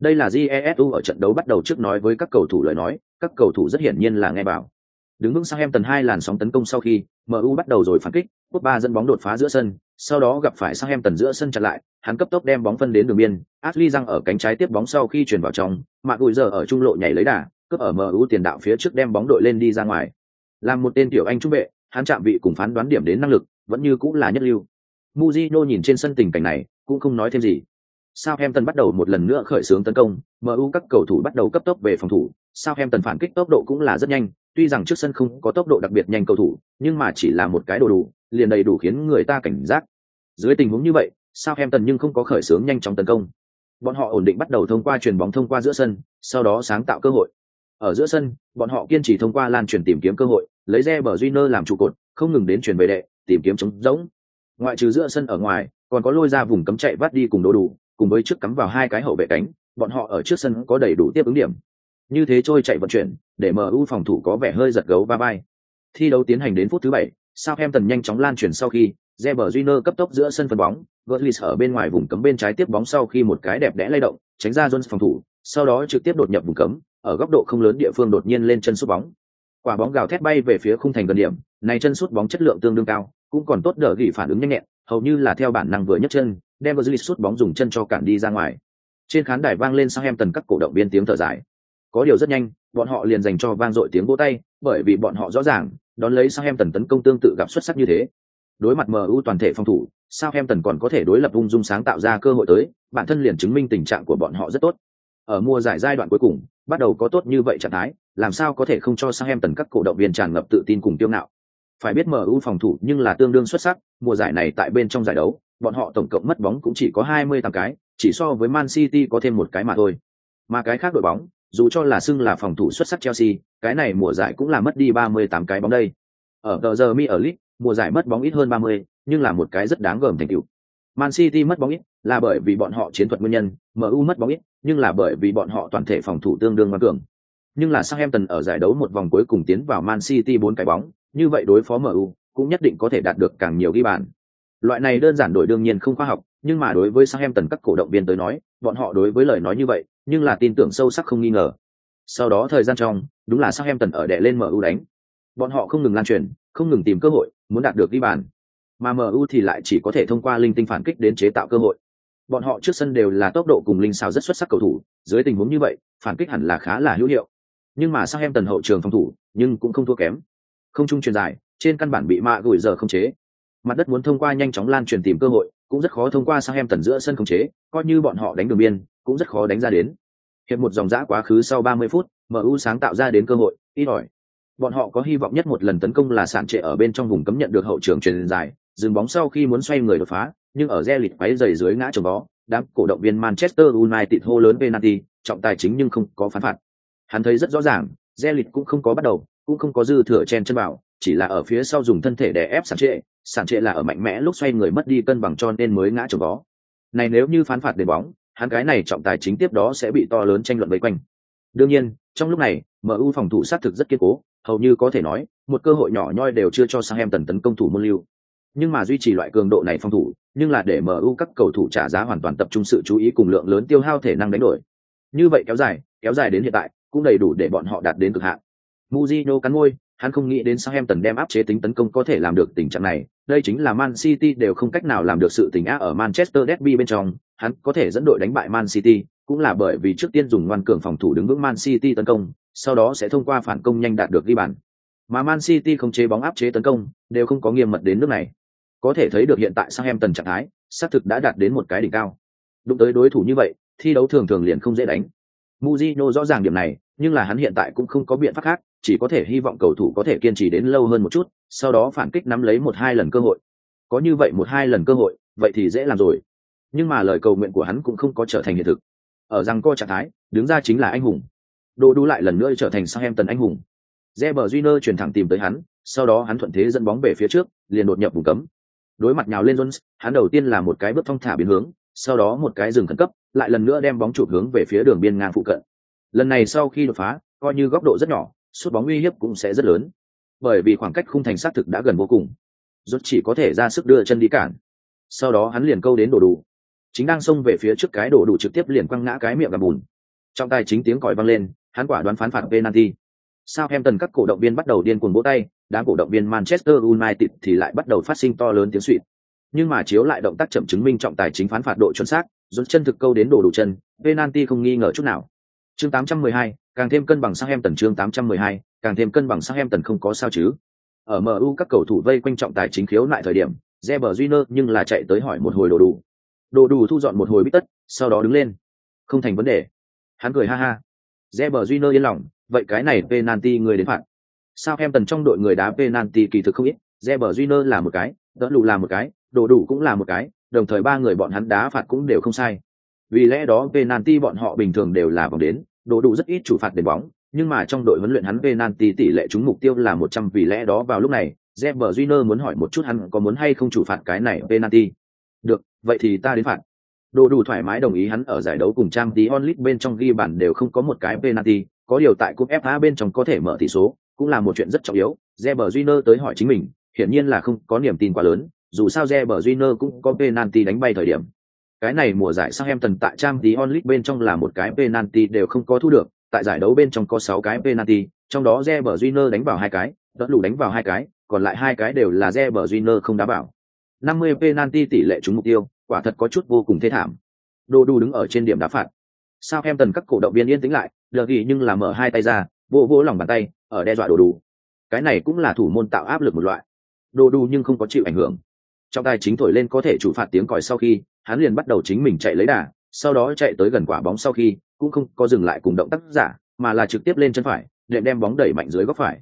Đây là Jesu ở trận đấu bắt đầu trước nói với các cầu thủ lời nói, các cầu thủ rất hiển nhiên là nghe bảo. Đứng vững sang em tần hai làn sóng tấn công sau khi, MU bắt đầu rồi phản kích, quốc ba dẫn bóng đột phá giữa sân, sau đó gặp phải sang em tần giữa sân chặn lại, hắn cấp tốc đem bóng phân đến đường biên, Ashley răng ở cánh trái tiếp bóng sau khi chuyển vào trong, Mạc Gùi giờ ở trung lộ nhảy lấy đà, cướp ở MU tiền đạo phía trước đem bóng đội lên đi ra ngoài. Làm một tên tiểu anh trung vệ, hắn chạm vị cùng phán đoán điểm đến năng lực, vẫn như cũng là nhất lưu. Mujino nhìn trên sân tình cảnh này, cũng không nói thêm gì. Southampton bắt đầu một lần nữa khởi xướng tấn công, MU các cầu thủ bắt đầu cấp tốc về phòng thủ, Southampton phản kích tốc độ cũng là rất nhanh, tuy rằng trước sân không có tốc độ đặc biệt nhanh cầu thủ, nhưng mà chỉ là một cái đồ đủ, liền đầy đủ khiến người ta cảnh giác. Dưới tình huống như vậy, Southampton nhưng không có khởi xướng nhanh chóng tấn công. Bọn họ ổn định bắt đầu thông qua truyền bóng thông qua giữa sân, sau đó sáng tạo cơ hội. Ở giữa sân, bọn họ kiên trì thông qua lan truyền tìm kiếm cơ hội, lấy Reber nơ làm trụ cột, không ngừng đến truyền về đệ, tìm kiếm trống rỗng. Ngoại trừ giữa sân ở ngoài, còn có lôi ra vùng cấm chạy vắt đi cùng đồ đủ, cùng với trước cắm vào hai cái hậu vệ cánh, bọn họ ở trước sân có đầy đủ tiếp ứng điểm. Như thế trôi chạy vận chuyển, để MU phòng thủ có vẻ hơi giật gấu ba bay. Thi đấu tiến hành đến phút thứ bảy, Southampton nhanh chóng lan truyền sau khi, Reber Júnior cấp tốc giữa sân phân bóng, Götze ở bên ngoài vùng cấm bên trái tiếp bóng sau khi một cái đẹp đẽ lay động, tránh ra Jones phòng thủ, sau đó trực tiếp đột nhập vùng cấm, ở góc độ không lớn địa phương đột nhiên lên chân sút bóng. Quả bóng gào thét bay về phía khung thành gần điểm, này chân sút bóng chất lượng tương đương cao, cũng còn tốt đỡ gỉ phản ứng nhanh nhẹn, hầu như là theo bản năng vừa nhấc chân, đem Götze sút bóng dùng chân cho cản đi ra ngoài. Trên khán đài vang lên Southampton các cổ động viên tiếng thở dài. Có điều rất nhanh, bọn họ liền dành cho vang dội tiếng vỗ tay, bởi vì bọn họ rõ ràng, đón lấy Southampton tấn công tương tự gặp xuất sắc như thế. Đối mặt MU toàn thể phòng thủ, Southampton còn có thể đối lập ung dung sáng tạo ra cơ hội tới, bản thân liền chứng minh tình trạng của bọn họ rất tốt. Ở mùa giải giai đoạn cuối cùng, bắt đầu có tốt như vậy trạng thái, làm sao có thể không cho sang em tần các cổ động viên tràn ngập tự tin cùng tiêu ngạo. Phải biết MU phòng thủ nhưng là tương đương xuất sắc, mùa giải này tại bên trong giải đấu, bọn họ tổng cộng mất bóng cũng chỉ có 28 cái, chỉ so với Man City có thêm một cái mà thôi. Mà cái khác đội bóng, dù cho là xưng là phòng thủ xuất sắc Chelsea, cái này mùa giải cũng là mất đi 38 cái bóng đây. Ở tờ giờ mi ở League, mùa giải mất bóng ít hơn 30, nhưng là một cái rất đáng gờm thành tựu. Man City mất bóng ít là bởi vì bọn họ chiến thuật nguyên nhân, MU mất bóng ít, nhưng là bởi vì bọn họ toàn thể phòng thủ tương đương ngoan cường. Nhưng là Southampton ở giải đấu một vòng cuối cùng tiến vào Man City bốn cái bóng, như vậy đối phó MU cũng nhất định có thể đạt được càng nhiều ghi bàn. Loại này đơn giản đổi đương nhiên không khoa học, nhưng mà đối với Southampton các cổ động viên tới nói, bọn họ đối với lời nói như vậy, nhưng là tin tưởng sâu sắc không nghi ngờ. Sau đó thời gian trong, đúng là Southampton ở đè lên MU đánh. Bọn họ không ngừng lan truyền, không ngừng tìm cơ hội, muốn đạt được ghi bàn. Mà MU thì lại chỉ có thể thông qua linh tinh phản kích đến chế tạo cơ hội. Bọn họ trước sân đều là tốc độ cùng linh sao rất xuất sắc cầu thủ, dưới tình huống như vậy, phản kích hẳn là khá là hữu hiệu. Nhưng mà sang em tần hậu trường phòng thủ, nhưng cũng không thua kém. Không trung truyền dài, trên căn bản bị mạ gửi giờ không chế. Mặt đất muốn thông qua nhanh chóng lan truyền tìm cơ hội, cũng rất khó thông qua sang em tần giữa sân không chế, coi như bọn họ đánh đường biên, cũng rất khó đánh ra đến. Hiệp một dòng dã quá khứ sau 30 phút, MU sáng tạo ra đến cơ hội, ít ỏi. Bọn họ có hy vọng nhất một lần tấn công là sản trệ ở bên trong vùng cấm nhận được hậu trường truyền dài, dừng bóng sau khi muốn xoay người đột phá, nhưng ở re lịt quấy giày dưới ngã chồng bó, đám cổ động viên Manchester United hô lớn penalty, trọng tài chính nhưng không có phán phạt. Hắn thấy rất rõ ràng, re lịt cũng không có bắt đầu, cũng không có dư thừa chen chân vào, chỉ là ở phía sau dùng thân thể để ép sản trệ, sản trệ là ở mạnh mẽ lúc xoay người mất đi cân bằng cho nên mới ngã chồng bó. Này nếu như phán phạt đền bóng, hắn cái này trọng tài chính tiếp đó sẽ bị to lớn tranh luận bấy quanh. Đương nhiên, trong lúc này, MU phòng thủ sát thực rất kiên cố, hầu như có thể nói, một cơ hội nhỏ nhoi đều chưa cho Southampton tấn công thủ môn lưu. Nhưng mà duy trì loại cường độ này phòng thủ, nhưng là để MU các cầu thủ trả giá hoàn toàn tập trung sự chú ý cùng lượng lớn tiêu hao thể năng đánh đổi. Như vậy kéo dài, kéo dài đến hiện tại, cũng đầy đủ để bọn họ đạt đến cực hạn. Mujino cắn môi, hắn không nghĩ đến Southampton đem áp chế tính tấn công có thể làm được tình trạng này, đây chính là Man City đều không cách nào làm được sự tình á ở Manchester Derby bên trong, hắn có thể dẫn đội đánh bại Man City, cũng là bởi vì trước tiên dùng ngoan cường phòng thủ đứng vững Man City tấn công, sau đó sẽ thông qua phản công nhanh đạt được ghi bàn. Mà Man City không chế bóng áp chế tấn công, đều không có nghiêm mật đến nước này. Có thể thấy được hiện tại sang em tần trạng thái, xác thực đã đạt đến một cái đỉnh cao. Đụng tới đối thủ như vậy, thi đấu thường thường liền không dễ đánh. muzino rõ ràng điểm này, nhưng là hắn hiện tại cũng không có biện pháp khác, chỉ có thể hy vọng cầu thủ có thể kiên trì đến lâu hơn một chút, sau đó phản kích nắm lấy một hai lần cơ hội. Có như vậy một hai lần cơ hội, vậy thì dễ làm rồi. Nhưng mà lời cầu nguyện của hắn cũng không có trở thành hiện thực. Ở rằng co trạng thái, đứng ra chính là anh hùng. Đồ đu lại lần nữa trở thành sang em tần anh hùng. Reber Júnior chuyển thẳng tìm tới hắn, sau đó hắn thuận thế dẫn bóng về phía trước, liền đột nhập vùng cấm. Đối mặt nhào lên Jones, hắn đầu tiên là một cái bước thong thả biến hướng, sau đó một cái dừng khẩn cấp, lại lần nữa đem bóng chụp hướng về phía đường biên ngang phụ cận. Lần này sau khi đột phá, coi như góc độ rất nhỏ, sút bóng uy hiếp cũng sẽ rất lớn. Bởi vì khoảng cách khung thành sát thực đã gần vô cùng. Rốt chỉ có thể ra sức đưa chân đi cản. Sau đó hắn liền câu đến đổ đủ. Chính đang xông về phía trước cái đổ đủ trực tiếp liền quăng ngã cái miệng gặp bùn. Trong tay chính tiếng còi vang lên, hắn quả đoán phán phạt penalty. Southampton các cổ động viên bắt đầu điên cuồng vỗ tay, đám cổ động viên Manchester United thì lại bắt đầu phát sinh to lớn tiếng xuýt. Nhưng mà chiếu lại động tác chậm chứng minh trọng tài chính phán phạt độ chuẩn xác, rút chân thực câu đến đồ đủ chân, penalty không nghi ngờ chút nào. Chương 812, càng thêm cân bằng sang em tần chương 812, càng thêm cân bằng sang em tần không có sao chứ. Ở MU các cầu thủ vây quanh trọng tài chính khiếu lại thời điểm, Reber Júnior nhưng là chạy tới hỏi một hồi đồ đủ. Đồ đủ thu dọn một hồi bít tất, sau đó đứng lên. Không thành vấn đề. Hắn cười ha ha. Reber Júnior yên lòng, vậy cái này penalty người đến phạt. Southampton trong đội người đá penalty kỳ thực không ít, Reber Júnior là một cái, đỡ lù là một cái, đồ đủ cũng là một cái, đồng thời ba người bọn hắn đá phạt cũng đều không sai. Vì lẽ đó penalty bọn họ bình thường đều là vòng đến, đồ đủ rất ít chủ phạt đền bóng, nhưng mà trong đội huấn luyện hắn penalty tỷ lệ trúng mục tiêu là một trăm vì lẽ đó vào lúc này, Reber Júnior muốn hỏi một chút hắn có muốn hay không chủ phạt cái này penalty. Được, vậy thì ta đến phạt. Đồ đủ thoải mái đồng ý hắn ở giải đấu cùng trang tí onlit bên trong ghi bàn đều không có một cái penalty, có điều tại cúp FA bên trong có thể mở tỷ số, cũng là một chuyện rất trọng yếu. Reber Júnior tới hỏi chính mình, hiển nhiên là không có niềm tin quá lớn, dù sao Reber Júnior cũng có penalty đánh bay thời điểm. Cái này mùa giải Southampton tại Champions League bên trong là một cái penalty đều không có thu được, tại giải đấu bên trong có 6 cái penalty, trong đó Reber Júnior đánh vào hai cái, đỡ lù đánh vào hai cái, còn lại hai cái đều là Reber Júnior không đá vào. 50 penalty tỷ lệ trúng mục tiêu, quả thật có chút vô cùng thê thảm. đồ đu đứng ở trên điểm đá phạt. Southampton các cổ động viên yên tĩnh lại, Được ghi nhưng là mở hai tay ra, vỗ vỗ lòng bàn tay, ở đe dọa đồ đủ. Cái này cũng là thủ môn tạo áp lực một loại. Đồ đủ nhưng không có chịu ảnh hưởng. Trong tay chính thổi lên có thể chủ phạt tiếng còi sau khi, hắn liền bắt đầu chính mình chạy lấy đà, sau đó chạy tới gần quả bóng sau khi, cũng không có dừng lại cùng động tác giả, mà là trực tiếp lên chân phải, đệm đem bóng đẩy mạnh dưới góc phải.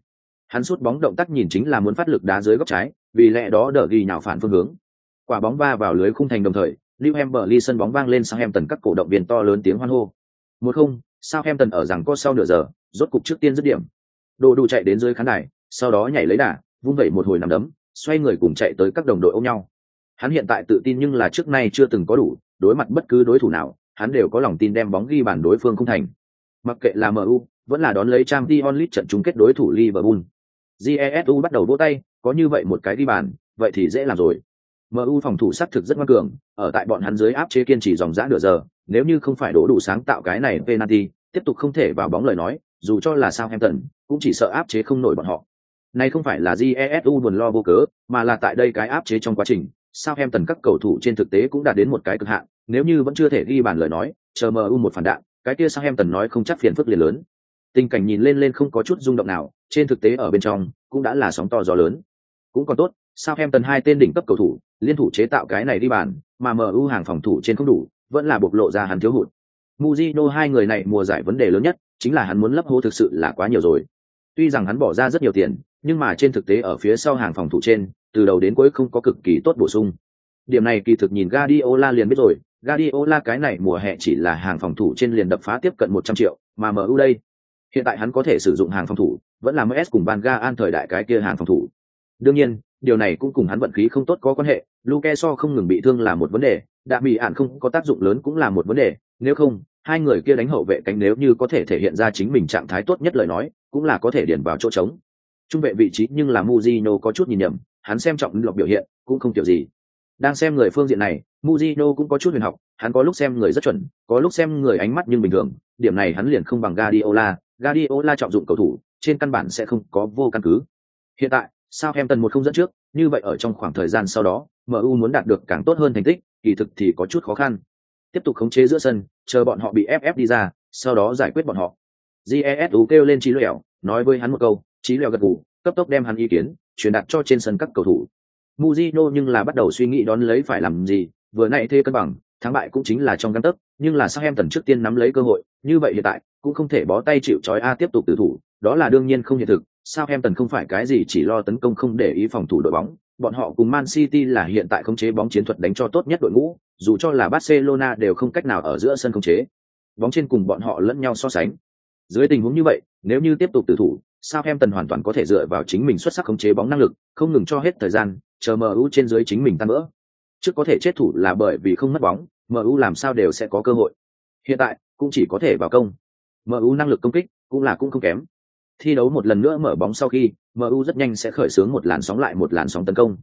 Hắn sút bóng động tác nhìn chính là muốn phát lực đá dưới góc trái, vì lẽ đó đỡ ghi nào phản phương hướng. Quả bóng va vào lưới khung thành đồng thời Liverpool Berlin sân bóng vang lên sang em tần các cổ động viên to lớn tiếng hoan hô. Một không sao em tần ở rằng có sau nửa giờ, rốt cục trước tiên dứt điểm đồ đủ chạy đến dưới khán đài, sau đó nhảy lấy đà, vung vẩy một hồi nằm đấm, xoay người cùng chạy tới các đồng đội ôm nhau. Hắn hiện tại tự tin nhưng là trước nay chưa từng có đủ, đối mặt bất cứ đối thủ nào, hắn đều có lòng tin đem bóng ghi bàn đối phương không thành. Mặc kệ là mu vẫn là đón lấy trang t onlit trận chung kết đối thủ liverpool. Jesu bắt đầu vỗ tay, có như vậy một cái ghi bàn, vậy thì dễ làm rồi. Mu phòng thủ xác thực rất ngoan cường, ở tại bọn hắn dưới áp chế kiên trì dòng dã nửa giờ, nếu như không phải đổ đủ sáng tạo cái này penalty, tiếp tục không thể vào bóng lời nói, dù cho là sao Southampton cũng chỉ sợ áp chế không nổi bọn họ. Này không phải là jesu buồn lo vô cớ, mà là tại đây cái áp chế trong quá trình, sao em tần các cầu thủ trên thực tế cũng đạt đến một cái cực hạn, nếu như vẫn chưa thể ghi bàn lời nói, chờ mu một phản đạn, cái kia sao em tần nói không chắc phiền phức liền lớn. Tình cảnh nhìn lên lên không có chút rung động nào, trên thực tế ở bên trong, cũng đã là sóng to gió lớn. Cũng còn tốt, sao em tần hai tên đỉnh cấp cầu thủ, liên thủ chế tạo cái này đi bàn, mà mu hàng phòng thủ trên không đủ, vẫn là bộc lộ ra hắn thiếu hụt. Mujino hai người này mùa giải vấn đề lớn nhất, chính là hắn muốn lấp hố thực sự là quá nhiều rồi tuy rằng hắn bỏ ra rất nhiều tiền, nhưng mà trên thực tế ở phía sau hàng phòng thủ trên, từ đầu đến cuối không có cực kỳ tốt bổ sung. Điểm này kỳ thực nhìn Guardiola liền biết rồi, Guardiola cái này mùa hè chỉ là hàng phòng thủ trên liền đập phá tiếp cận một trăm triệu, mà MU đây. Hiện tại hắn có thể sử dụng hàng phòng thủ, vẫn là MS cùng Van Gaal thời đại cái kia hàng phòng thủ. Đương nhiên, điều này cũng cùng hắn vận khí không tốt có quan hệ, Luke so không ngừng bị thương là một vấn đề, đạ bị ạn không có tác dụng lớn cũng là một vấn đề, nếu không, hai người kia đánh hậu vệ cánh nếu như có thể thể hiện ra chính mình trạng thái tốt nhất lời nói cũng là có thể điền vào chỗ trống trung vệ vị trí nhưng là Mujino có chút nhìn nhầm hắn xem trọng lộc biểu hiện cũng không kiểu gì đang xem người phương diện này Mujino cũng có chút huyền học hắn có lúc xem người rất chuẩn có lúc xem người ánh mắt nhưng bình thường điểm này hắn liền không bằng Guardiola, Guardiola trọng dụng cầu thủ, trên căn bản sẽ không có vô căn cứ. Hiện tại, Southampton một không dẫn trước, như vậy ở trong khoảng thời gian sau đó, MU muốn đạt được càng tốt hơn thành tích, kỳ thực thì có chút khó khăn. Tiếp tục khống chế giữa sân, chờ bọn họ bị FF đi ra, sau đó giải quyết bọn họ. Jesu kêu lên Chí Lẹo, nói với hắn một câu, Chí Lẹo gật gù, cấp tốc đem hắn ý kiến truyền đạt cho trên sân các cầu thủ. Mujino nhưng là bắt đầu suy nghĩ đón lấy phải làm gì, vừa nãy thế cân bằng, thắng bại cũng chính là trong căn tấc, nhưng là Southampton trước tiên nắm lấy cơ hội, như vậy hiện tại cũng không thể bó tay chịu trói a tiếp tục tử thủ, đó là đương nhiên không hiện thực, Southampton không phải cái gì chỉ lo tấn công không để ý phòng thủ đội bóng, bọn họ cùng Man City là hiện tại khống chế bóng chiến thuật đánh cho tốt nhất đội ngũ, dù cho là Barcelona đều không cách nào ở giữa sân khống chế. Bóng trên cùng bọn họ lẫn nhau so sánh. Dưới tình huống như vậy, nếu như tiếp tục tử thủ, sao em tần hoàn toàn có thể dựa vào chính mình xuất sắc khống chế bóng năng lực, không ngừng cho hết thời gian, chờ MU trên dưới chính mình tan vỡ. Trước có thể chết thủ là bởi vì không mất bóng, MU làm sao đều sẽ có cơ hội. Hiện tại, cũng chỉ có thể vào công. MU năng lực công kích cũng là cũng không kém. Thi đấu một lần nữa mở bóng sau khi, MU rất nhanh sẽ khởi xướng một làn sóng lại một làn sóng tấn công.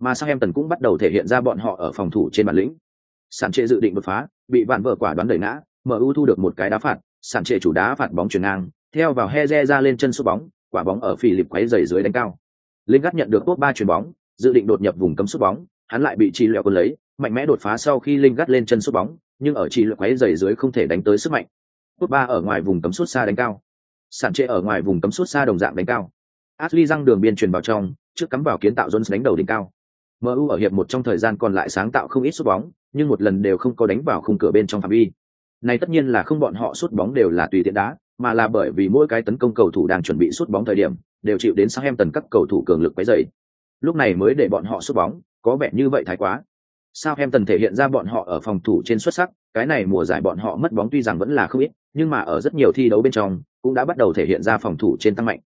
Mà sang em tần cũng bắt đầu thể hiện ra bọn họ ở phòng thủ trên bản lĩnh. Sản trệ dự định đột phá, bị vạn vợ quả đoán đẩy ngã, MU thu được một cái đá phạt, sản trệ chủ đá phạt bóng chuyển ngang, theo vào Heze ra lên chân sút bóng, quả bóng ở Philip quấy giày dưới đánh cao. Lingard nhận được tốt ba chuyển bóng, dự định đột nhập vùng cấm sút bóng, hắn lại bị Chi Lẹo quân lấy, mạnh mẽ đột phá sau khi Lingard lên chân sút bóng, nhưng ở Chi Lẹo quấy giày dưới không thể đánh tới sức mạnh. Tốt ba ở ngoài vùng cấm sút xa đánh cao. Sản trệ ở ngoài vùng cấm sút xa đồng dạng đánh cao. Ashley răng đường biên truyền vào trong, trước cắm vào kiến tạo Jones đánh đầu đỉnh cao. MU ở hiệp một trong thời gian còn lại sáng tạo không ít sút bóng, nhưng một lần đều không có đánh vào khung cửa bên trong phạm vi. Này tất nhiên là không bọn họ sút bóng đều là tùy tiện đá, mà là bởi vì mỗi cái tấn công cầu thủ đang chuẩn bị sút bóng thời điểm, đều chịu đến Southampton các cầu thủ cường lực quấy rầy. Lúc này mới để bọn họ sút bóng, có vẻ như vậy thái quá. Southampton thể hiện ra bọn họ ở phòng thủ trên xuất sắc, cái này mùa giải bọn họ mất bóng tuy rằng vẫn là không ít, nhưng mà ở rất nhiều thi đấu bên trong, cũng đã bắt đầu thể hiện ra phòng thủ trên tăng mạnh.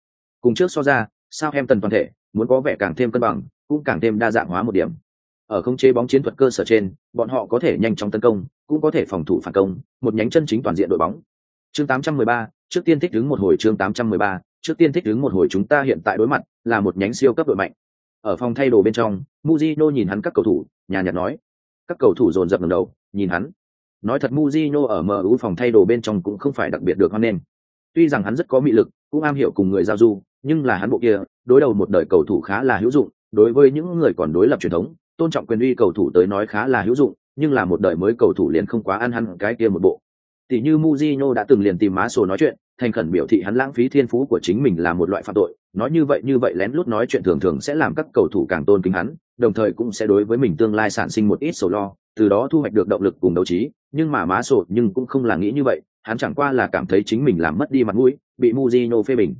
Cùng trước so ra, Southampton toàn thể muốn có vẻ càng thêm cân bằng, cũng càng thêm đa dạng hóa một điểm. Ở không chế bóng chiến thuật cơ sở trên, bọn họ có thể nhanh chóng tấn công, cũng có thể phòng thủ phản công, một nhánh chân chính toàn diện đội bóng. Chương 813, trước tiên thích đứng một hồi chương 813, trước tiên thích đứng một hồi chúng ta hiện tại đối mặt là một nhánh siêu cấp đội mạnh. Ở phòng thay đồ bên trong, Mujino nhìn hắn các cầu thủ, nhà nhạt nói. Các cầu thủ dồn dập ngẩng đầu, nhìn hắn. Nói thật Mujino ở MU phòng thay đồ bên trong cũng không phải đặc biệt được hoan nghênh. Tuy rằng hắn rất có mị lực, cũng am hiểu cùng người giao du, nhưng là hắn bộ kia, đối đầu một đời cầu thủ khá là hữu dụng, đối với những người còn đối lập truyền thống, tôn trọng quyền uy cầu thủ tới nói khá là hữu dụng, nhưng là một đời mới cầu thủ liền không quá ăn hắn cái kia một bộ. Tỷ như Mujino đã từng liền tìm má sổ nói chuyện, thành khẩn biểu thị hắn lãng phí thiên phú của chính mình là một loại phạm tội, nói như vậy như vậy lén lút nói chuyện thường thường sẽ làm các cầu thủ càng tôn kính hắn, đồng thời cũng sẽ đối với mình tương lai sản sinh một ít sầu lo, từ đó thu hoạch được động lực cùng đấu trí, nhưng mà má sổ nhưng cũng không là nghĩ như vậy, hắn chẳng qua là cảm thấy chính mình làm mất đi mặt mũi, bị Mujino phê bình.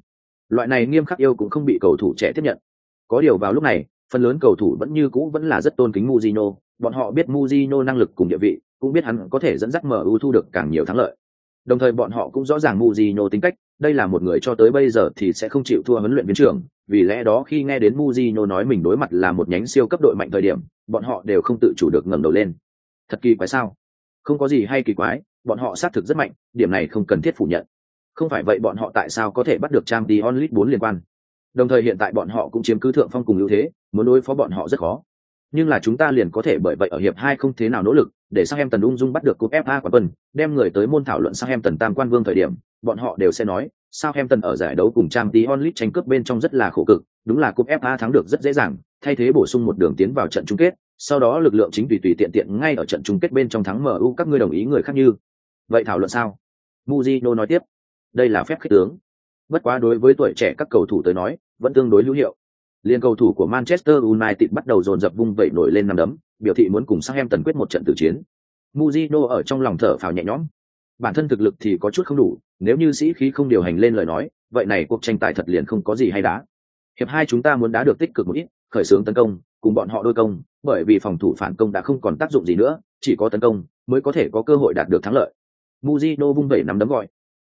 Loại này nghiêm khắc yêu cũng không bị cầu thủ trẻ tiếp nhận. Có điều vào lúc này, phần lớn cầu thủ vẫn như cũ vẫn là rất tôn kính Mujino, bọn họ biết Mujino năng lực cùng địa vị, cũng biết hắn có thể dẫn dắt MU thu được càng nhiều thắng lợi. Đồng thời bọn họ cũng rõ ràng Mujino tính cách, đây là một người cho tới bây giờ thì sẽ không chịu thua huấn luyện viên trưởng, vì lẽ đó khi nghe đến Mujino nói mình đối mặt là một nhánh siêu cấp đội mạnh thời điểm, bọn họ đều không tự chủ được ngẩng đầu lên. Thật kỳ quái sao? Không có gì hay kỳ quái, bọn họ xác thực rất mạnh, điểm này không cần thiết phủ nhận. Không phải vậy bọn họ tại sao có thể bắt được Champions League 4 liên quan? Đồng thời hiện tại bọn họ cũng chiếm cứ thượng phong cùng ưu thế, muốn đối phó bọn họ rất khó. Nhưng là chúng ta liền có thể bởi vậy ở hiệp hai không thế nào nỗ lực, để sang em tần ung dung bắt được cúp fa quả tuần đem người tới môn thảo luận sang em tần tam quan vương thời điểm, bọn họ đều sẽ nói sao em tần ở giải đấu cùng trang tí onlit tranh cướp bên trong rất là khổ cực, đúng là cúp fa thắng được rất dễ dàng, thay thế bổ sung một đường tiến vào trận chung kết, sau đó lực lượng chính tùy tùy tiện tiện ngay ở trận chung kết bên trong thắng mu các ngươi đồng ý người khác như. Vậy thảo luận sao? Muzino nói tiếp. Đây là phép khích tướng. Bất quá đối với tuổi trẻ các cầu thủ tới nói, vẫn tương đối hữu hiệu. Liên cầu thủ của Manchester United bắt đầu dồn dập vung vẩy nổi lên năm đấm, biểu thị muốn cùng Southampton quyết một trận tử chiến. Mujino ở trong lòng thở phào nhẹ nhõm. Bản thân thực lực thì có chút không đủ, nếu như sĩ khí không điều hành lên lời nói, vậy này cuộc tranh tài thật liền không có gì hay đá. Hiệp hai chúng ta muốn đá được tích cực một ít, khởi xướng tấn công, cùng bọn họ đôi công, bởi vì phòng thủ phản công đã không còn tác dụng gì nữa, chỉ có tấn công mới có thể có cơ hội đạt được thắng lợi. Mujino vung vẩy năm đấm gọi.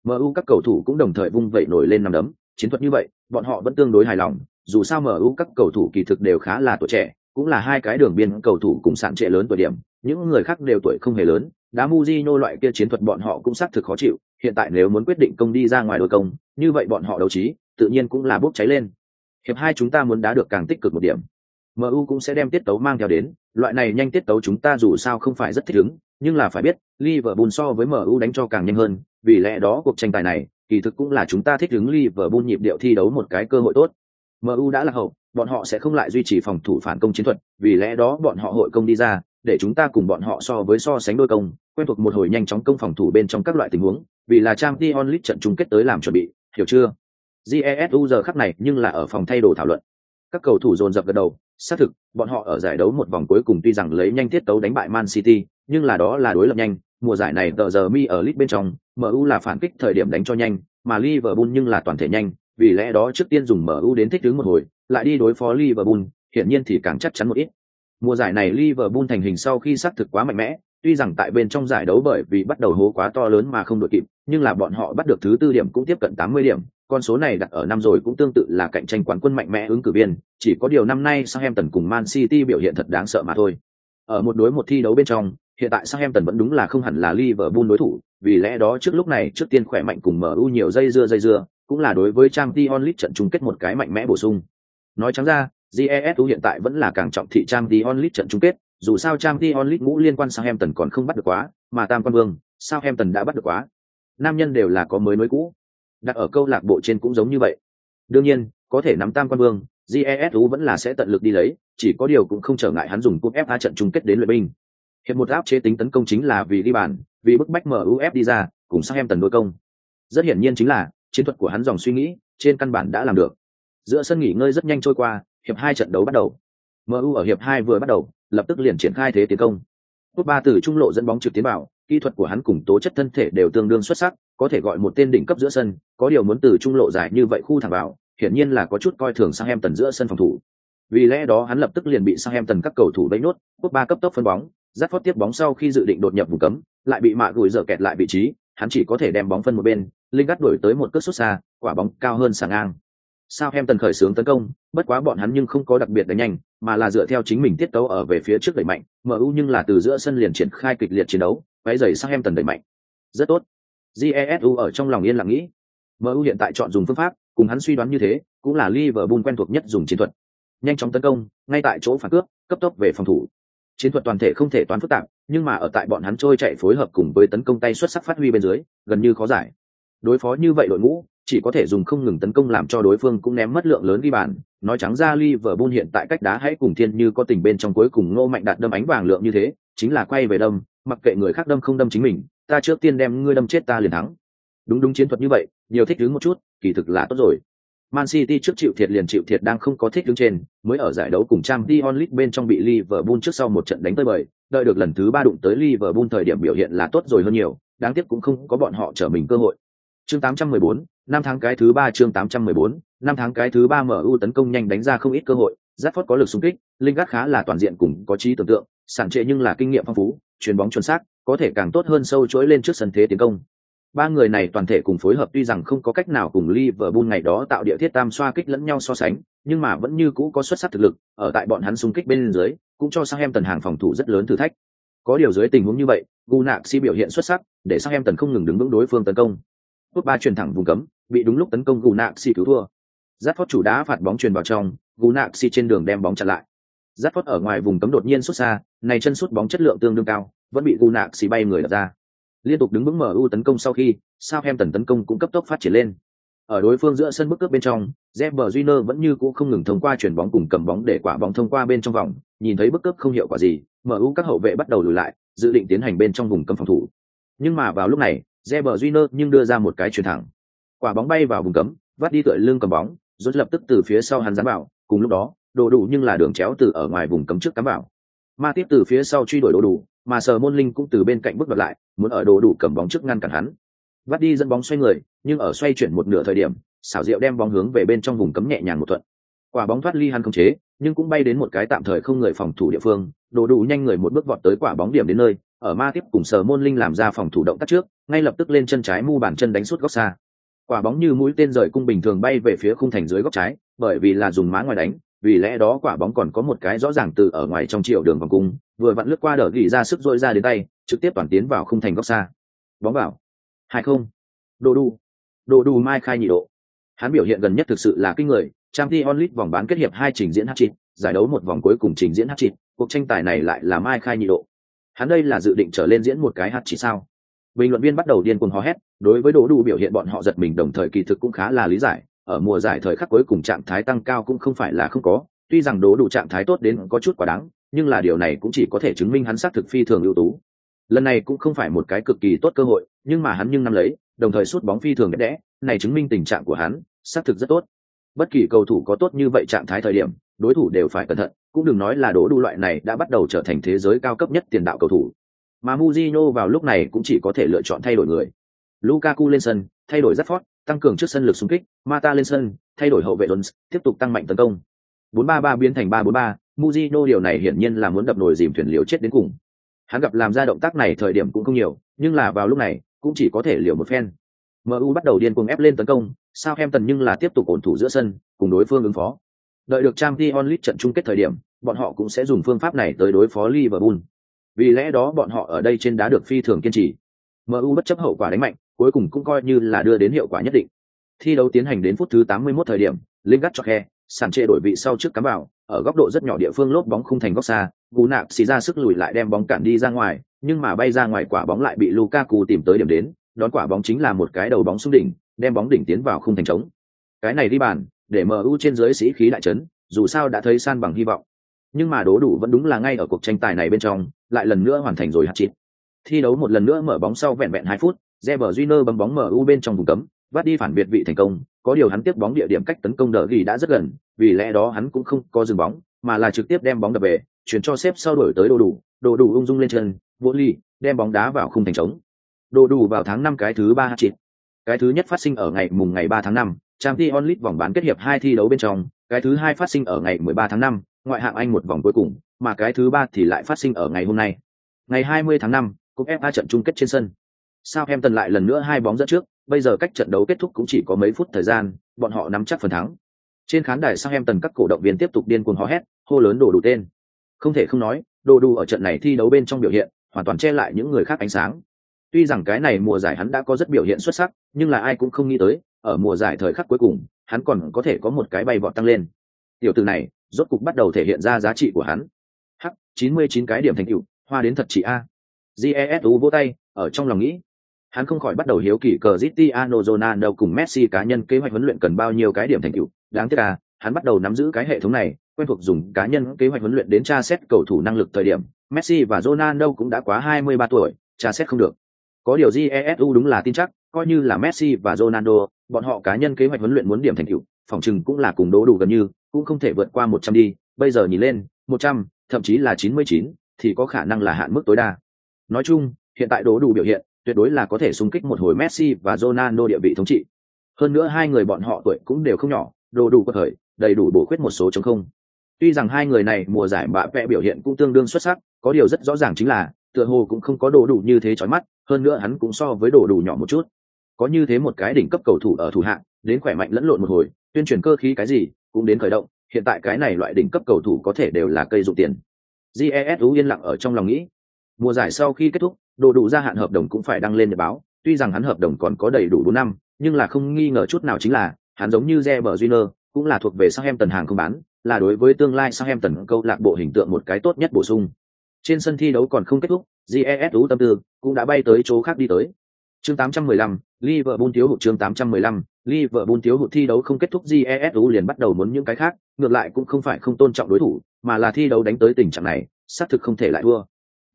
MU các cầu thủ cũng đồng thời vung vẩy nổi lên năm đấm, chiến thuật như vậy, bọn họ vẫn tương đối hài lòng, dù sao MU các cầu thủ kỳ thực đều khá là tuổi trẻ, cũng là hai cái đường biên cầu thủ cùng sạn trệ lớn tuổi điểm, những người khác đều tuổi không hề lớn, đá Mujino loại kia chiến thuật bọn họ cũng xác thực khó chịu, hiện tại nếu muốn quyết định công đi ra ngoài đôi công, như vậy bọn họ đấu trí, tự nhiên cũng là bốc cháy lên. Hiệp hai chúng ta muốn đá được càng tích cực một điểm. MU cũng sẽ đem tiết tấu mang theo đến, loại này nhanh tiết tấu chúng ta dù sao không phải rất thích ứng, nhưng là phải biết, Liverpool so với MU đánh cho càng nhanh hơn, vì lẽ đó cuộc tranh tài này, kỳ thực cũng là chúng ta thích ứng Liverpool nhịp điệu thi đấu một cái cơ hội tốt. MU đã là hậu, bọn họ sẽ không lại duy trì phòng thủ phản công chiến thuật, vì lẽ đó bọn họ hội công đi ra, để chúng ta cùng bọn họ so với so sánh đôi công, quen thuộc một hồi nhanh chóng công phòng thủ bên trong các loại tình huống, vì là Champions League trận chung kết tới làm chuẩn bị, hiểu chưa? Jesu giờ khắc này nhưng là ở phòng thay đồ thảo luận. Các cầu thủ dồn dập gật đầu, xác thực, bọn họ ở giải đấu một vòng cuối cùng tuy rằng lấy nhanh tiết tấu đánh bại Man City, nhưng là đó là đối lập nhanh, mùa giải này tờ giờ mi ở League bên trong, MU là phản kích thời điểm đánh cho nhanh, mà Liverpool nhưng là toàn thể nhanh, vì lẽ đó trước tiên dùng MU đến thích ứng một hồi, lại đi đối phó Liverpool, hiển nhiên thì càng chắc chắn một ít. Mùa giải này Liverpool thành hình sau khi xác thực quá mạnh mẽ, tuy rằng tại bên trong giải đấu bởi vì bắt đầu hố quá to lớn mà không đội kịp, nhưng là bọn họ bắt được thứ tư điểm cũng tiếp cận 80 điểm, con số này đặt ở năm rồi cũng tương tự là cạnh tranh quán quân mạnh mẽ ứng cử viên, chỉ có điều năm nay Southampton cùng Man City biểu hiện thật đáng sợ mà thôi. Ở một đối một thi đấu bên trong, hiện tại Southampton vẫn đúng là không hẳn là Liverpool đối thủ, vì lẽ đó trước lúc này trước tiên khỏe mạnh cùng MU nhiều dây dưa dây dưa, cũng là đối với Champions League trận chung kết một cái mạnh mẽ bổ sung. Nói trắng ra, GESU hiện tại vẫn là càng trọng thị Champions League trận chung kết, dù sao Champions League ngũ liên quan Southampton còn không bắt được quá, mà Tam Quan Vương, Southampton đã bắt được quá. Nam nhân đều là có mới nối cũ. Đặt ở câu lạc bộ trên cũng giống như vậy. Đương nhiên, có thể nắm Tam Quan Vương, GESU vẫn là sẽ tận lực đi lấy, chỉ có điều cũng không trở ngại hắn dùng cúp FA trận chung kết đến luyện binh. Hiệp một áp chế tính tấn công chính là vì đi bàn, vì bức bách MUF đi ra, cùng Southampton đối công. Rất hiển nhiên chính là chiến thuật của hắn dòng suy nghĩ, trên căn bản đã làm được. Giữa sân nghỉ ngơi rất nhanh trôi qua, hiệp hai trận đấu bắt đầu. MU ở hiệp hai vừa bắt đầu, lập tức liền triển khai thế tiến công. Cúp ba từ trung lộ dẫn bóng trực tiến vào, kỹ thuật của hắn cùng tố chất thân thể đều tương đương xuất sắc, có thể gọi một tên đỉnh cấp giữa sân, có điều muốn từ trung lộ dài như vậy khu thẳng vào, hiển nhiên là có chút coi thường sang em tần giữa sân phòng thủ. Vì lẽ đó hắn lập tức liền bị sang em tần các cầu thủ đánh nốt, cúp ba cấp tốc phân bóng, dắt phót tiếp bóng sau khi dự định đột nhập vùng cấm, lại bị mạ gùi dở kẹt lại vị trí, hắn chỉ có thể đem bóng phân một bên, linh gắt đổi tới một cước xuất xa, quả bóng cao hơn sàng ngang. Sao em tần khởi xướng tấn công, bất quá bọn hắn nhưng không có đặc biệt đánh nhanh, mà là dựa theo chính mình tiết tấu ở về phía trước đẩy mạnh, MU nhưng là từ giữa sân liền triển khai kịch liệt chiến đấu, váy dày sang em tần đẩy mạnh. Rất tốt. Jesu ở trong lòng yên lặng nghĩ. MU hiện tại chọn dùng phương pháp, cùng hắn suy đoán như thế, cũng là Liverpool quen thuộc nhất dùng chiến thuật. Nhanh chóng tấn công, ngay tại chỗ phản cướp, cấp tốc về phòng thủ. Chiến thuật toàn thể không thể toán phức tạp, nhưng mà ở tại bọn hắn trôi chạy phối hợp cùng với tấn công tay xuất sắc phát huy bên dưới, gần như khó giải. Đối phó như vậy đội ngũ, chỉ có thể dùng không ngừng tấn công làm cho đối phương cũng ném mất lượng lớn ghi bàn. Nói trắng ra Liverpool hiện tại cách đá hãy cùng thiên như có tình bên trong cuối cùng ngô mạnh đạt đâm ánh vàng lượng như thế, chính là quay về đâm, mặc kệ người khác đâm không đâm chính mình, ta trước tiên đem ngươi đâm chết ta liền thắng. Đúng đúng chiến thuật như vậy, nhiều thích ứng một chút, kỳ thực là tốt rồi. Man City trước chịu thiệt liền chịu thiệt đang không có thích đứng trên, mới ở giải đấu cùng trang Dion League bên trong bị Liverpool trước sau một trận đánh tới bời, đợi được lần thứ ba đụng tới Liverpool thời điểm biểu hiện là tốt rồi hơn nhiều, đáng tiếc cũng không có bọn họ trở mình cơ hội. Chương 814, năm tháng cái thứ ba chương 814, năm tháng cái thứ ba MU tấn công nhanh đánh ra không ít cơ hội, Rashford có lực xung kích, Lingard khá là toàn diện cùng có trí tưởng tượng, sản trệ nhưng là kinh nghiệm phong phú, chuyền bóng chuẩn xác, có thể càng tốt hơn sâu chuỗi lên trước sân thế tiến công. Ba người này toàn thể cùng phối hợp tuy rằng không có cách nào cùng Liverpool ngày đó tạo địa thiết tam xoa kích lẫn nhau so sánh, nhưng mà vẫn như cũ có xuất sắc thực lực, ở tại bọn hắn xung kích bên dưới, cũng cho Southampton hàng phòng thủ rất lớn thử thách. Có điều dưới tình huống như vậy, Gunnar si biểu hiện xuất sắc, để Southampton không ngừng đứng vững đối phương tấn công. Phút ba chuyển thẳng vùng cấm, bị đúng lúc tấn công Gunnar si cứu thua. Rashford chủ đá phạt bóng truyền vào trong, Gunnar si trên đường đem bóng chặn lại. Rashford ở ngoài vùng cấm đột nhiên xuất xa, này chân sút bóng chất lượng tương đương cao, vẫn bị Gunnar si bay người đập ra. Liên tục đứng vững MU tấn công sau khi, sao Hem tấn công cũng cấp tốc phát triển lên. Ở đối phương giữa sân bức cướp bên trong, Reber Junior vẫn như cũ không ngừng thông qua chuyển bóng cùng cầm bóng để quả bóng thông qua bên trong vòng, nhìn thấy bức cướp không hiệu quả gì, MU các hậu vệ bắt đầu lùi lại, dự định tiến hành bên trong vùng cấm phòng thủ. Nhưng mà vào lúc này, Reber Júnior nhưng đưa ra một cái chuyền thẳng. Quả bóng bay vào vùng cấm, vắt đi tựa lưng cầm bóng, rốt lập tức từ phía sau hắn dán vào, cùng lúc đó, đồ đủ nhưng là đường chéo từ ở ngoài vùng cấm trước cắm vào. Ma tiếp từ phía sau truy đuổi đồ đủ, mà Sở môn linh cũng từ bên cạnh bước đoạt lại, muốn ở đồ đủ cầm bóng trước ngăn cản hắn. Vắt đi dẫn bóng xoay người, nhưng ở xoay chuyển một nửa thời điểm, xảo diệu đem bóng hướng về bên trong vùng cấm nhẹ nhàng một thuận. Quả bóng thoát ly hắn không chế, nhưng cũng bay đến một cái tạm thời không người phòng thủ địa phương, đồ đủ nhanh người một bước vọt tới quả bóng điểm đến nơi, ở ma tiếp cùng Sở môn linh làm ra phòng thủ động tác trước, ngay lập tức lên chân trái mu bàn chân đánh suốt góc xa. Quả bóng như mũi tên rời cung bình thường bay về phía khung thành dưới góc trái, bởi vì là dùng má ngoài đánh, vì lẽ đó quả bóng còn có một cái rõ ràng từ ở ngoài trong triệu đường vòng cung, vừa vặn lướt qua đỡ gỉ ra sức dội ra đến tay, trực tiếp toàn tiến vào khung thành góc xa. Bóng vào. Hai không. Đồ đu. Đồ đu mai khai nhị độ. Hắn biểu hiện gần nhất thực sự là kinh người, Champions League vòng bán kết hiệp hai trình diễn hat-trick, giải đấu một vòng cuối cùng trình diễn hát chịt cuộc tranh tài này lại là mai khai nhị độ hắn đây là dự định trở lên diễn một cái hát chỉ sao bình luận viên bắt đầu điên cuồng hò hét, đối với đỗ đủ biểu hiện bọn họ giật mình đồng thời kỳ thực cũng khá là lý giải, ở mùa giải thời khắc cuối cùng trạng thái tăng cao cũng không phải là không có, tuy rằng đỗ đủ trạng thái tốt đến có chút quá đáng, nhưng là điều này cũng chỉ có thể chứng minh hắn xác thực phi thường ưu tú. Lần này cũng không phải một cái cực kỳ tốt cơ hội, nhưng mà hắn nhưng năm lấy, đồng thời sút bóng phi thường đẹp đẽ, này chứng minh tình trạng của hắn xác thực rất tốt. Bất kỳ cầu thủ có tốt như vậy trạng thái thời điểm, đối thủ đều phải cẩn thận, cũng đừng nói là đố Đủ loại này đã bắt đầu trở thành thế giới cao cấp nhất tiền đạo cầu thủ mà Mujino vào lúc này cũng chỉ có thể lựa chọn thay đổi người. Lukaku lên sân thay đổi rất phót tăng cường trước sân lực xung kích Mata lên sân thay đổi hậu vệ Jones, tiếp tục tăng mạnh tấn công. 4-3-3 biến thành 3-4-3 Mujino điều này hiển nhiên là muốn đập nồi dìm thuyền liều chết đến cùng. Hắn gặp làm ra động tác này thời điểm cũng không nhiều nhưng là vào lúc này cũng chỉ có thể liều một phen. MU bắt đầu điên cuồng ép lên tấn công sao em nhưng là tiếp tục ổn thủ giữa sân cùng đối phương ứng phó. Đợi được Champions League trận chung kết thời điểm bọn họ cũng sẽ dùng phương pháp này tới đối phó liverpool vì lẽ đó bọn họ ở đây trên đá được phi thường kiên trì. Mu bất chấp hậu quả đánh mạnh, cuối cùng cũng coi như là đưa đến hiệu quả nhất định. Thi đấu tiến hành đến phút thứ 81 thời điểm, linh gắt cho khe, sàn trệ đổi vị sau trước cắm vào, ở góc độ rất nhỏ địa phương lốp bóng khung thành góc xa, gù nạp xì ra sức lùi lại đem bóng cản đi ra ngoài, nhưng mà bay ra ngoài quả bóng lại bị lukaku tìm tới điểm đến, đón quả bóng chính là một cái đầu bóng xuống đỉnh, đem bóng đỉnh tiến vào khung thành trống. Cái này đi bàn, để mu trên dưới sĩ khí đại trấn dù sao đã thấy san bằng hy vọng. Nhưng mà đố đủ vẫn đúng là ngay ở cuộc tranh tài này bên trong lại lần nữa hoàn thành rồi hạt chít thi đấu một lần nữa mở bóng sau vẹn vẹn hai phút Reber Júnior bấm bóng MU bên trong vùng cấm, vắt đi phản biệt vị thành công, có điều hắn tiếp bóng địa điểm cách tấn công đỡ ghi đã rất gần, vì lẽ đó hắn cũng không có dừng bóng, mà là trực tiếp đem bóng đập về, chuyển cho xếp sau đổi tới đồ đủ, đồ đủ ung dung lên chân, vỗ ly, đem bóng đá vào khung thành trống. Đồ đủ vào tháng năm cái thứ ba hạt. Cái thứ nhất phát sinh ở ngày mùng ngày ba tháng năm, Champions League vòng bán kết hiệp hai thi đấu bên trong, cái thứ hai phát sinh ở ngày 13 tháng 5, ngoại hạng Anh một vòng cuối cùng, mà cái thứ ba thì lại phát sinh ở ngày hôm nay. Ngày 20 tháng 5, cúp FA trận chung kết trên sân. Southampton lại lần nữa hai bóng dẫn trước, bây giờ cách trận đấu kết thúc cũng chỉ có mấy phút thời gian, bọn họ nắm chắc phần thắng. Trên khán đài Southampton các cổ động viên tiếp tục điên cuồng hò hét, hô lớn đổ đủ tên. Không thể không nói, đồ đủ ở trận này thi đấu bên trong biểu hiện, hoàn toàn che lại những người khác ánh sáng. Tuy rằng cái này mùa giải hắn đã có rất biểu hiện xuất sắc, nhưng là ai cũng không nghĩ tới, ở mùa giải thời khắc cuối cùng, hắn còn có thể có một cái bay vọt tăng lên. Tiểu tử này, rốt cục bắt đầu thể hiện ra giá trị của hắn. 99 cái điểm thành tựu, hoa đến thật chị a. Jesu vỗ tay, ở trong lòng nghĩ. Hắn không khỏi bắt đầu hiếu kỳ cờ Cristiano Ronaldo cùng Messi cá nhân kế hoạch huấn luyện cần bao nhiêu cái điểm thành tựu. Đáng tiếc à, hắn bắt đầu nắm giữ cái hệ thống này, quen thuộc dùng cá nhân kế hoạch huấn luyện đến tra xét cầu thủ năng lực thời điểm. Messi và Ronaldo cũng đã quá 23 tuổi, tra xét không được. Có điều Jesu đúng là tin chắc, coi như là Messi và Ronaldo, bọn họ cá nhân kế hoạch huấn luyện muốn điểm thành tựu, phòng chừng cũng là cùng đố đủ gần như, cũng không thể vượt qua 100 đi, bây giờ nhìn lên, 100, thậm chí là 99, thì có khả năng là hạn mức tối đa. Nói chung, hiện tại đố đủ biểu hiện, tuyệt đối là có thể xung kích một hồi Messi và Ronaldo địa vị thống trị. Hơn nữa hai người bọn họ tuổi cũng đều không nhỏ, đồ đủ có thời, đầy đủ bổ khuyết một số chống không. Tuy rằng hai người này mùa giải bạ vẽ biểu hiện cũng tương đương xuất sắc, có điều rất rõ ràng chính là, tựa hồ cũng không có đồ đủ như thế chói mắt, hơn nữa hắn cũng so với đồ đủ nhỏ một chút. Có như thế một cái đỉnh cấp cầu thủ ở thủ hạng, đến khỏe mạnh lẫn lộn một hồi, tuyên truyền cơ khí cái gì, cũng đến khởi động, hiện tại cái này loại đỉnh cấp cầu thủ có thể đều là cây dụng tiền. Jesu yên lặng ở trong lòng nghĩ. Mùa giải sau khi kết thúc, đồ đủ gia hạn hợp đồng cũng phải đăng lên nhật báo, tuy rằng hắn hợp đồng còn có đầy đủ 4 năm, nhưng là không nghi ngờ chút nào chính là, hắn giống như Reber Júnior, cũng là thuộc về Southampton hàng không bán, là đối với tương lai Southampton câu lạc bộ hình tượng một cái tốt nhất bổ sung. Trên sân thi đấu còn không kết thúc, Jesu tâm tư cũng đã bay tới chỗ khác đi tới. Chương 815, Liverpool thiếu hụt chương 815, Liverpool thiếu hụt thi đấu không kết thúc Jesu liền bắt đầu muốn những cái khác, ngược lại cũng không phải không tôn trọng đối thủ, mà là thi đấu đánh tới tình trạng này, xác thực không thể lại thua.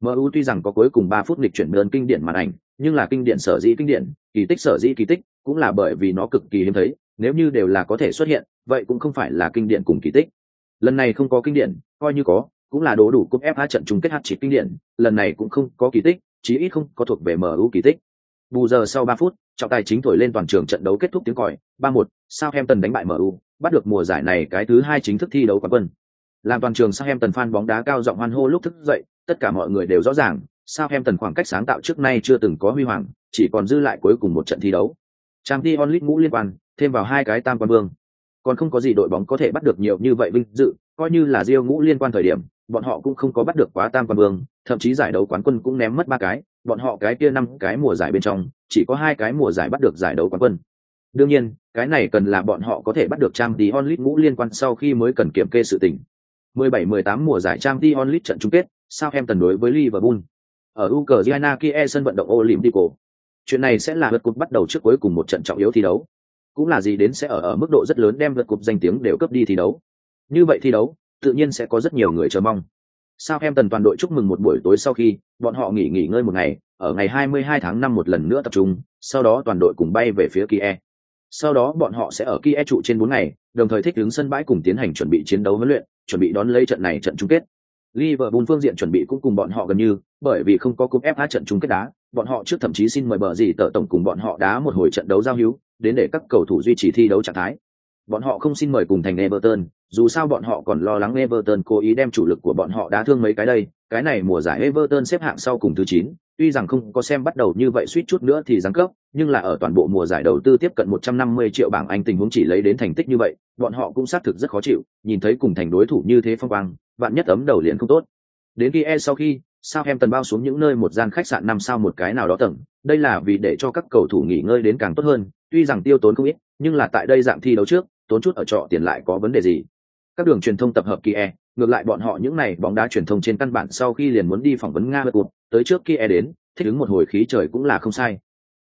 MU tuy rằng có cuối cùng 3 phút lịch chuyển đơn kinh điển màn ảnh, nhưng là kinh điển sở dĩ kinh điển, kỳ tích sở dĩ kỳ tích, cũng là bởi vì nó cực kỳ hiếm thấy, nếu như đều là có thể xuất hiện, vậy cũng không phải là kinh điển cùng kỳ tích. Lần này không có kinh điển, coi như có, cũng là đố đủ cúp FA trận chung kết hạt chỉ kinh điển, lần này cũng không có kỳ tích, chí ít không có thuộc về MU kỳ tích. Bù giờ sau 3 phút, trọng tài chính thổi lên toàn trường trận đấu kết thúc tiếng còi, 3-1, Southampton đánh bại MU, bắt được mùa giải này cái thứ hai chính thức thi đấu quán quân. Làm toàn trường Southampton fan bóng đá cao giọng hoan hô lúc thức dậy, tất cả mọi người đều rõ ràng, Southampton khoảng cách sáng tạo trước nay chưa từng có huy hoàng, chỉ còn dư lại cuối cùng một trận thi đấu. Trang Champions League ngũ liên quan, thêm vào hai cái tam quan vương. Còn không có gì đội bóng có thể bắt được nhiều như vậy vinh dự, coi như là Rio ngũ liên quan thời điểm, bọn họ cũng không có bắt được quá tam quan vương, thậm chí giải đấu quán quân cũng ném mất ba cái, bọn họ cái kia năm cái mùa giải bên trong, chỉ có hai cái mùa giải bắt được giải đấu quán quân. Đương nhiên, cái này cần là bọn họ có thể bắt được trang tí onlit ngũ liên quan sau khi mới cần kiểm kê sự tình. 17-18 mùa giải trang Champions onlit trận chung kết, Southampton đối với Liverpool. Ở Ukraine Kia sân vận động Olympico. Chuyện này sẽ là lượt cúp bắt đầu trước cuối cùng một trận trọng yếu thi đấu. Cũng là gì đến sẽ ở ở mức độ rất lớn đem lượt cúp danh tiếng đều cấp đi thi đấu. Như vậy thi đấu, tự nhiên sẽ có rất nhiều người chờ mong. Southampton toàn đội chúc mừng một buổi tối sau khi, bọn họ nghỉ nghỉ ngơi một ngày, ở ngày 22 tháng 5 một lần nữa tập trung, sau đó toàn đội cùng bay về phía Kia. Sau đó bọn họ sẽ ở Kia trụ trên 4 ngày, đồng thời thích ứng sân bãi cùng tiến hành chuẩn bị chiến đấu huấn luyện, chuẩn bị đón lấy trận này trận chung kết. Liverpool phương diện chuẩn bị cũng cùng bọn họ gần như, bởi vì không có cúp FA trận chung kết đá, bọn họ trước thậm chí xin mời bờ gì tờ tổng cùng bọn họ đá một hồi trận đấu giao hữu, đến để các cầu thủ duy trì thi đấu trạng thái. Bọn họ không xin mời cùng thành Everton, dù sao bọn họ còn lo lắng Everton cố ý đem chủ lực của bọn họ đá thương mấy cái đây, cái này mùa giải Everton xếp hạng sau cùng thứ 9, tuy rằng không có xem bắt đầu như vậy suýt chút nữa thì giáng cấp, nhưng là ở toàn bộ mùa giải đầu tư tiếp cận 150 triệu bảng Anh tình huống chỉ lấy đến thành tích như vậy, bọn họ cũng xác thực rất khó chịu, nhìn thấy cùng thành đối thủ như thế phong quang, vạn nhất ấm đầu liền không tốt. Đến khi e sau khi, Southampton bao xuống những nơi một gian khách sạn năm sao một cái nào đó tầng, đây là vì để cho các cầu thủ nghỉ ngơi đến càng tốt hơn, tuy rằng tiêu tốn không ít, nhưng là tại đây dạng thi đấu trước, tốn chút ở trọ tiền lại có vấn đề gì? Các đường truyền thông tập hợp Kia, ngược lại bọn họ những này bóng đá truyền thông trên căn bản sau khi liền muốn đi phỏng vấn Nga Bất tới trước Kia đến, thích ứng một hồi khí trời cũng là không sai.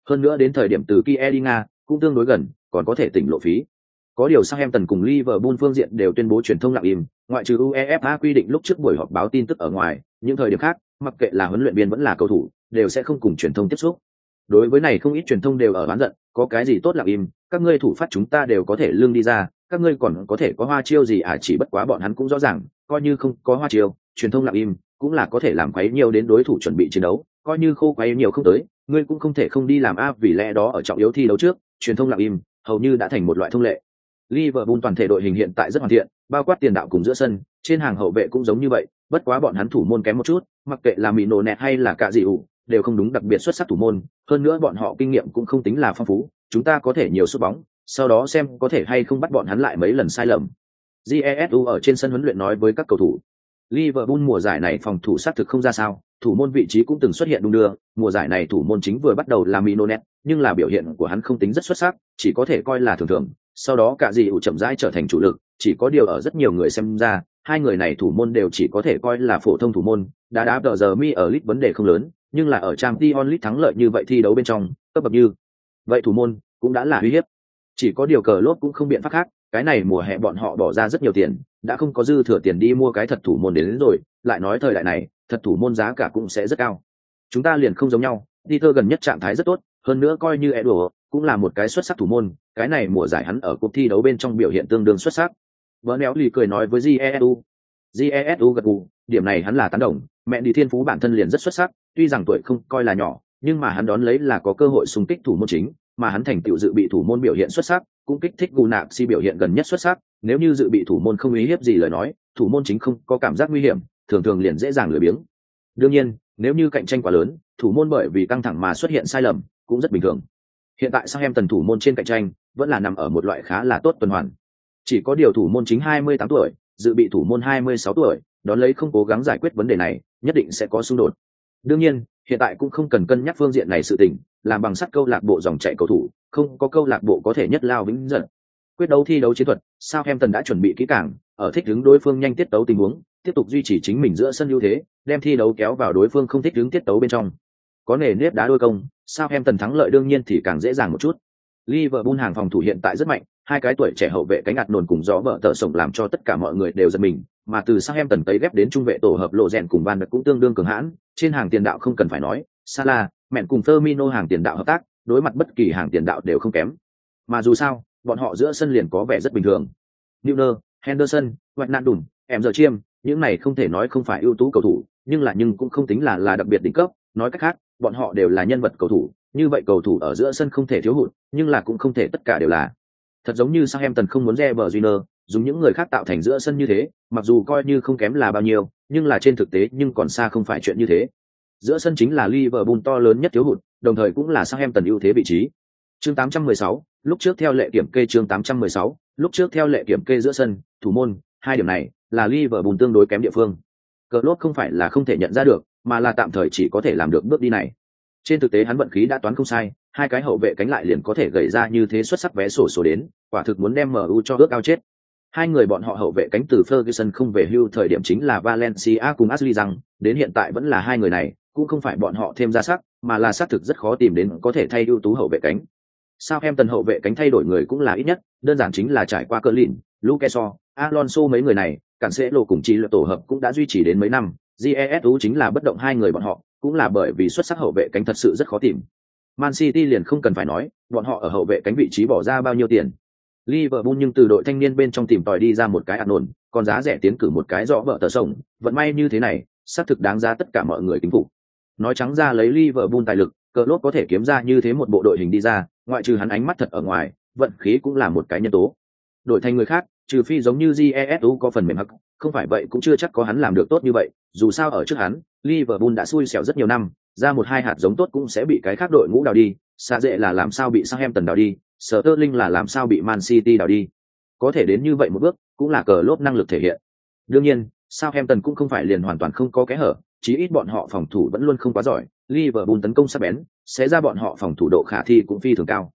Hơn nữa đến thời điểm từ Kia đi Nga, cũng tương đối gần, còn có thể tỉnh lộ phí. Có điều sau em tần cùng Liverpool phương diện đều tuyên bố truyền thông lặng im, ngoại trừ UEFA quy định lúc trước buổi họp báo tin tức ở ngoài, những thời điểm khác, mặc kệ là huấn luyện viên vẫn là cầu thủ, đều sẽ không cùng truyền thông tiếp xúc. Đối với này không ít truyền thông đều ở bán giận, có cái gì tốt lặng im, các ngươi thủ phát chúng ta đều có thể lương đi ra, các ngươi còn có thể có hoa chiêu gì à chỉ bất quá bọn hắn cũng rõ ràng, coi như không có hoa chiêu, truyền thông lặng im, cũng là có thể làm quấy nhiều đến đối thủ chuẩn bị chiến đấu, coi như khô quấy nhiều không tới, ngươi cũng không thể không đi làm áp vì lẽ đó ở trọng yếu thi đấu trước, truyền thông lặng im, hầu như đã thành một loại thông lệ. Liverpool toàn thể đội hình hiện tại rất hoàn thiện, bao quát tiền đạo cùng giữa sân, trên hàng hậu vệ cũng giống như vậy, bất quá bọn hắn thủ môn kém một chút, mặc kệ là Mino nẹt hay là cả gì ủ, đều không đúng đặc biệt xuất sắc thủ môn, hơn nữa bọn họ kinh nghiệm cũng không tính là phong phú, chúng ta có thể nhiều sút bóng, sau đó xem có thể hay không bắt bọn hắn lại mấy lần sai lầm. Jesu ở trên sân huấn luyện nói với các cầu thủ. Liverpool mùa giải này phòng thủ sát thực không ra sao, thủ môn vị trí cũng từng xuất hiện đung đưa, mùa giải này thủ môn chính vừa bắt đầu là Minonet, nhưng là biểu hiện của hắn không tính rất xuất sắc, chỉ có thể coi là thường thường, sau đó cả gì ủ chậm rãi trở thành chủ lực, chỉ có điều ở rất nhiều người xem ra, hai người này thủ môn đều chỉ có thể coi là phổ thông thủ môn, đã đá đỡ giờ mi ở lit vấn đề không lớn, nhưng là ở trang Dion lit thắng lợi như vậy thi đấu bên trong, cấp bậc như vậy thủ môn cũng đã là uy hiếp. Chỉ có điều cờ lốt cũng không biện pháp khác, cái này mùa hè bọn họ bỏ ra rất nhiều tiền, đã không có dư thừa tiền đi mua cái thật thủ môn đến, đến rồi, lại nói thời đại này, thật thủ môn giá cả cũng sẽ rất cao. Chúng ta liền không giống nhau, đi thơ gần nhất trạng thái rất tốt, hơn nữa coi như Edo cũng là một cái xuất sắc thủ môn, cái này mùa giải hắn ở cuộc thi đấu bên trong biểu hiện tương đương xuất sắc. Vỡ néo lì cười nói với Jesu. Jesu gật gù, điểm này hắn là tán đồng, mẹ đi thiên phú bản thân liền rất xuất sắc, tuy rằng tuổi không coi là nhỏ, nhưng mà hắn đón lấy là có cơ hội xung kích thủ môn chính, mà hắn thành tựu dự bị thủ môn biểu hiện xuất sắc, cũng kích thích Gu Nạp si biểu hiện gần nhất xuất sắc, nếu như dự bị thủ môn không uy hiếp gì lời nói, thủ môn chính không có cảm giác nguy hiểm, thường thường liền dễ dàng lười biếng. Đương nhiên, nếu như cạnh tranh quá lớn, thủ môn bởi vì căng thẳng mà xuất hiện sai lầm, cũng rất bình thường. Hiện tại sang em tần thủ môn trên cạnh tranh, vẫn là nằm ở một loại khá là tốt tuần hoàn. Chỉ có điều thủ môn chính 28 tuổi, dự bị thủ môn 26 tuổi, đón lấy không cố gắng giải quyết vấn đề này, nhất định sẽ có xung đột. Đương nhiên, hiện tại cũng không cần cân nhắc phương diện này sự tình, làm bằng sắt câu lạc bộ dòng chạy cầu thủ, không có câu lạc bộ có thể nhất lao vĩnh dần. Quyết đấu thi đấu chiến thuật, Southampton đã chuẩn bị kỹ càng, ở thích đứng đối phương nhanh tiết tấu tình huống, tiếp tục duy trì chính mình giữa sân ưu thế, đem thi đấu kéo vào đối phương không thích đứng tiết tấu bên trong. Có nề nếp đá đôi công, Southampton thắng lợi đương nhiên thì càng dễ dàng một chút. Liverpool hàng phòng thủ hiện tại rất mạnh, hai cái tuổi trẻ hậu vệ cánh ngặt nồn cùng gió vợ tợ sổng làm cho tất cả mọi người đều giật mình, mà từ Southampton tấy ghép đến trung vệ tổ hợp lộ rèn cùng Van Đức cũng tương đương cường hãn, trên hàng tiền đạo không cần phải nói, Salah, mẹn cùng Firmino hàng tiền đạo hợp tác, đối mặt bất kỳ hàng tiền đạo đều không kém. Mà dù sao, bọn họ giữa sân liền có vẻ rất bình thường. Neuer, Henderson, Wijnaldum, em giờ chiêm, những này không thể nói không phải ưu tú cầu thủ, nhưng là nhưng cũng không tính là là đặc biệt đỉnh cấp, nói cách khác, bọn họ đều là nhân vật cầu thủ, như vậy cầu thủ ở giữa sân không thể thiếu hụt, nhưng là cũng không thể tất cả đều là. Thật giống như sang em tần không muốn Reber Júnior, dùng những người khác tạo thành giữa sân như thế, mặc dù coi như không kém là bao nhiêu, nhưng là trên thực tế nhưng còn xa không phải chuyện như thế. Giữa sân chính là Liverpool to lớn nhất thiếu hụt, đồng thời cũng là sang em tần ưu thế vị trí. Chương 816, lúc trước theo lệ kiểm kê chương 816, lúc trước theo lệ kiểm kê giữa sân, thủ môn, hai điểm này là Liverpool tương đối kém địa phương. Cờ lốt không phải là không thể nhận ra được, mà là tạm thời chỉ có thể làm được bước đi này. Trên thực tế hắn vận khí đã toán không sai, hai cái hậu vệ cánh lại liền có thể gầy ra như thế xuất sắc vé sổ số đến, quả thực muốn đem MU cho ước ao chết. Hai người bọn họ hậu vệ cánh từ Ferguson không về hưu thời điểm chính là Valencia cùng Ashley rằng, đến hiện tại vẫn là hai người này, cũng không phải bọn họ thêm ra sắc, mà là xác thực rất khó tìm đến có thể thay ưu tú hậu vệ cánh. Sao em tần hậu vệ cánh thay đổi người cũng là ít nhất, đơn giản chính là trải qua cơ lìn lukeso Alonso mấy người này, cản sẽ lộ cùng chỉ là tổ hợp cũng đã duy trì đến mấy năm, Jesu chính là bất động hai người bọn họ, cũng là bởi vì xuất sắc hậu vệ cánh thật sự rất khó tìm. Man City liền không cần phải nói, bọn họ ở hậu vệ cánh vị trí bỏ ra bao nhiêu tiền. Liverpool nhưng từ đội thanh niên bên trong tìm tòi đi ra một cái ạt nổn, còn giá rẻ tiến cử một cái rõ vợ tờ sổng, vận may như thế này, xác thực đáng giá tất cả mọi người kính phục. Nói trắng ra lấy Liverpool tài lực, cờ lốt có thể kiếm ra như thế một bộ đội hình đi ra, ngoại trừ hắn ánh mắt thật ở ngoài, vận khí cũng là một cái nhân tố. Đổi thành người khác, trừ phi giống như Jesu có phần mềm hắc, không phải vậy cũng chưa chắc có hắn làm được tốt như vậy, dù sao ở trước hắn, Liverpool đã xui xẻo rất nhiều năm, ra một hai hạt giống tốt cũng sẽ bị cái khác đội ngũ đào đi, xa dễ là làm sao bị Southampton đào đi, Sterling là làm sao bị Man City đào đi. Có thể đến như vậy một bước, cũng là cờ lốt năng lực thể hiện. Đương nhiên, Southampton cũng không phải liền hoàn toàn không có kẽ hở, chí ít bọn họ phòng thủ vẫn luôn không quá giỏi, Liverpool tấn công sắc bén, sẽ ra bọn họ phòng thủ độ khả thi cũng phi thường cao.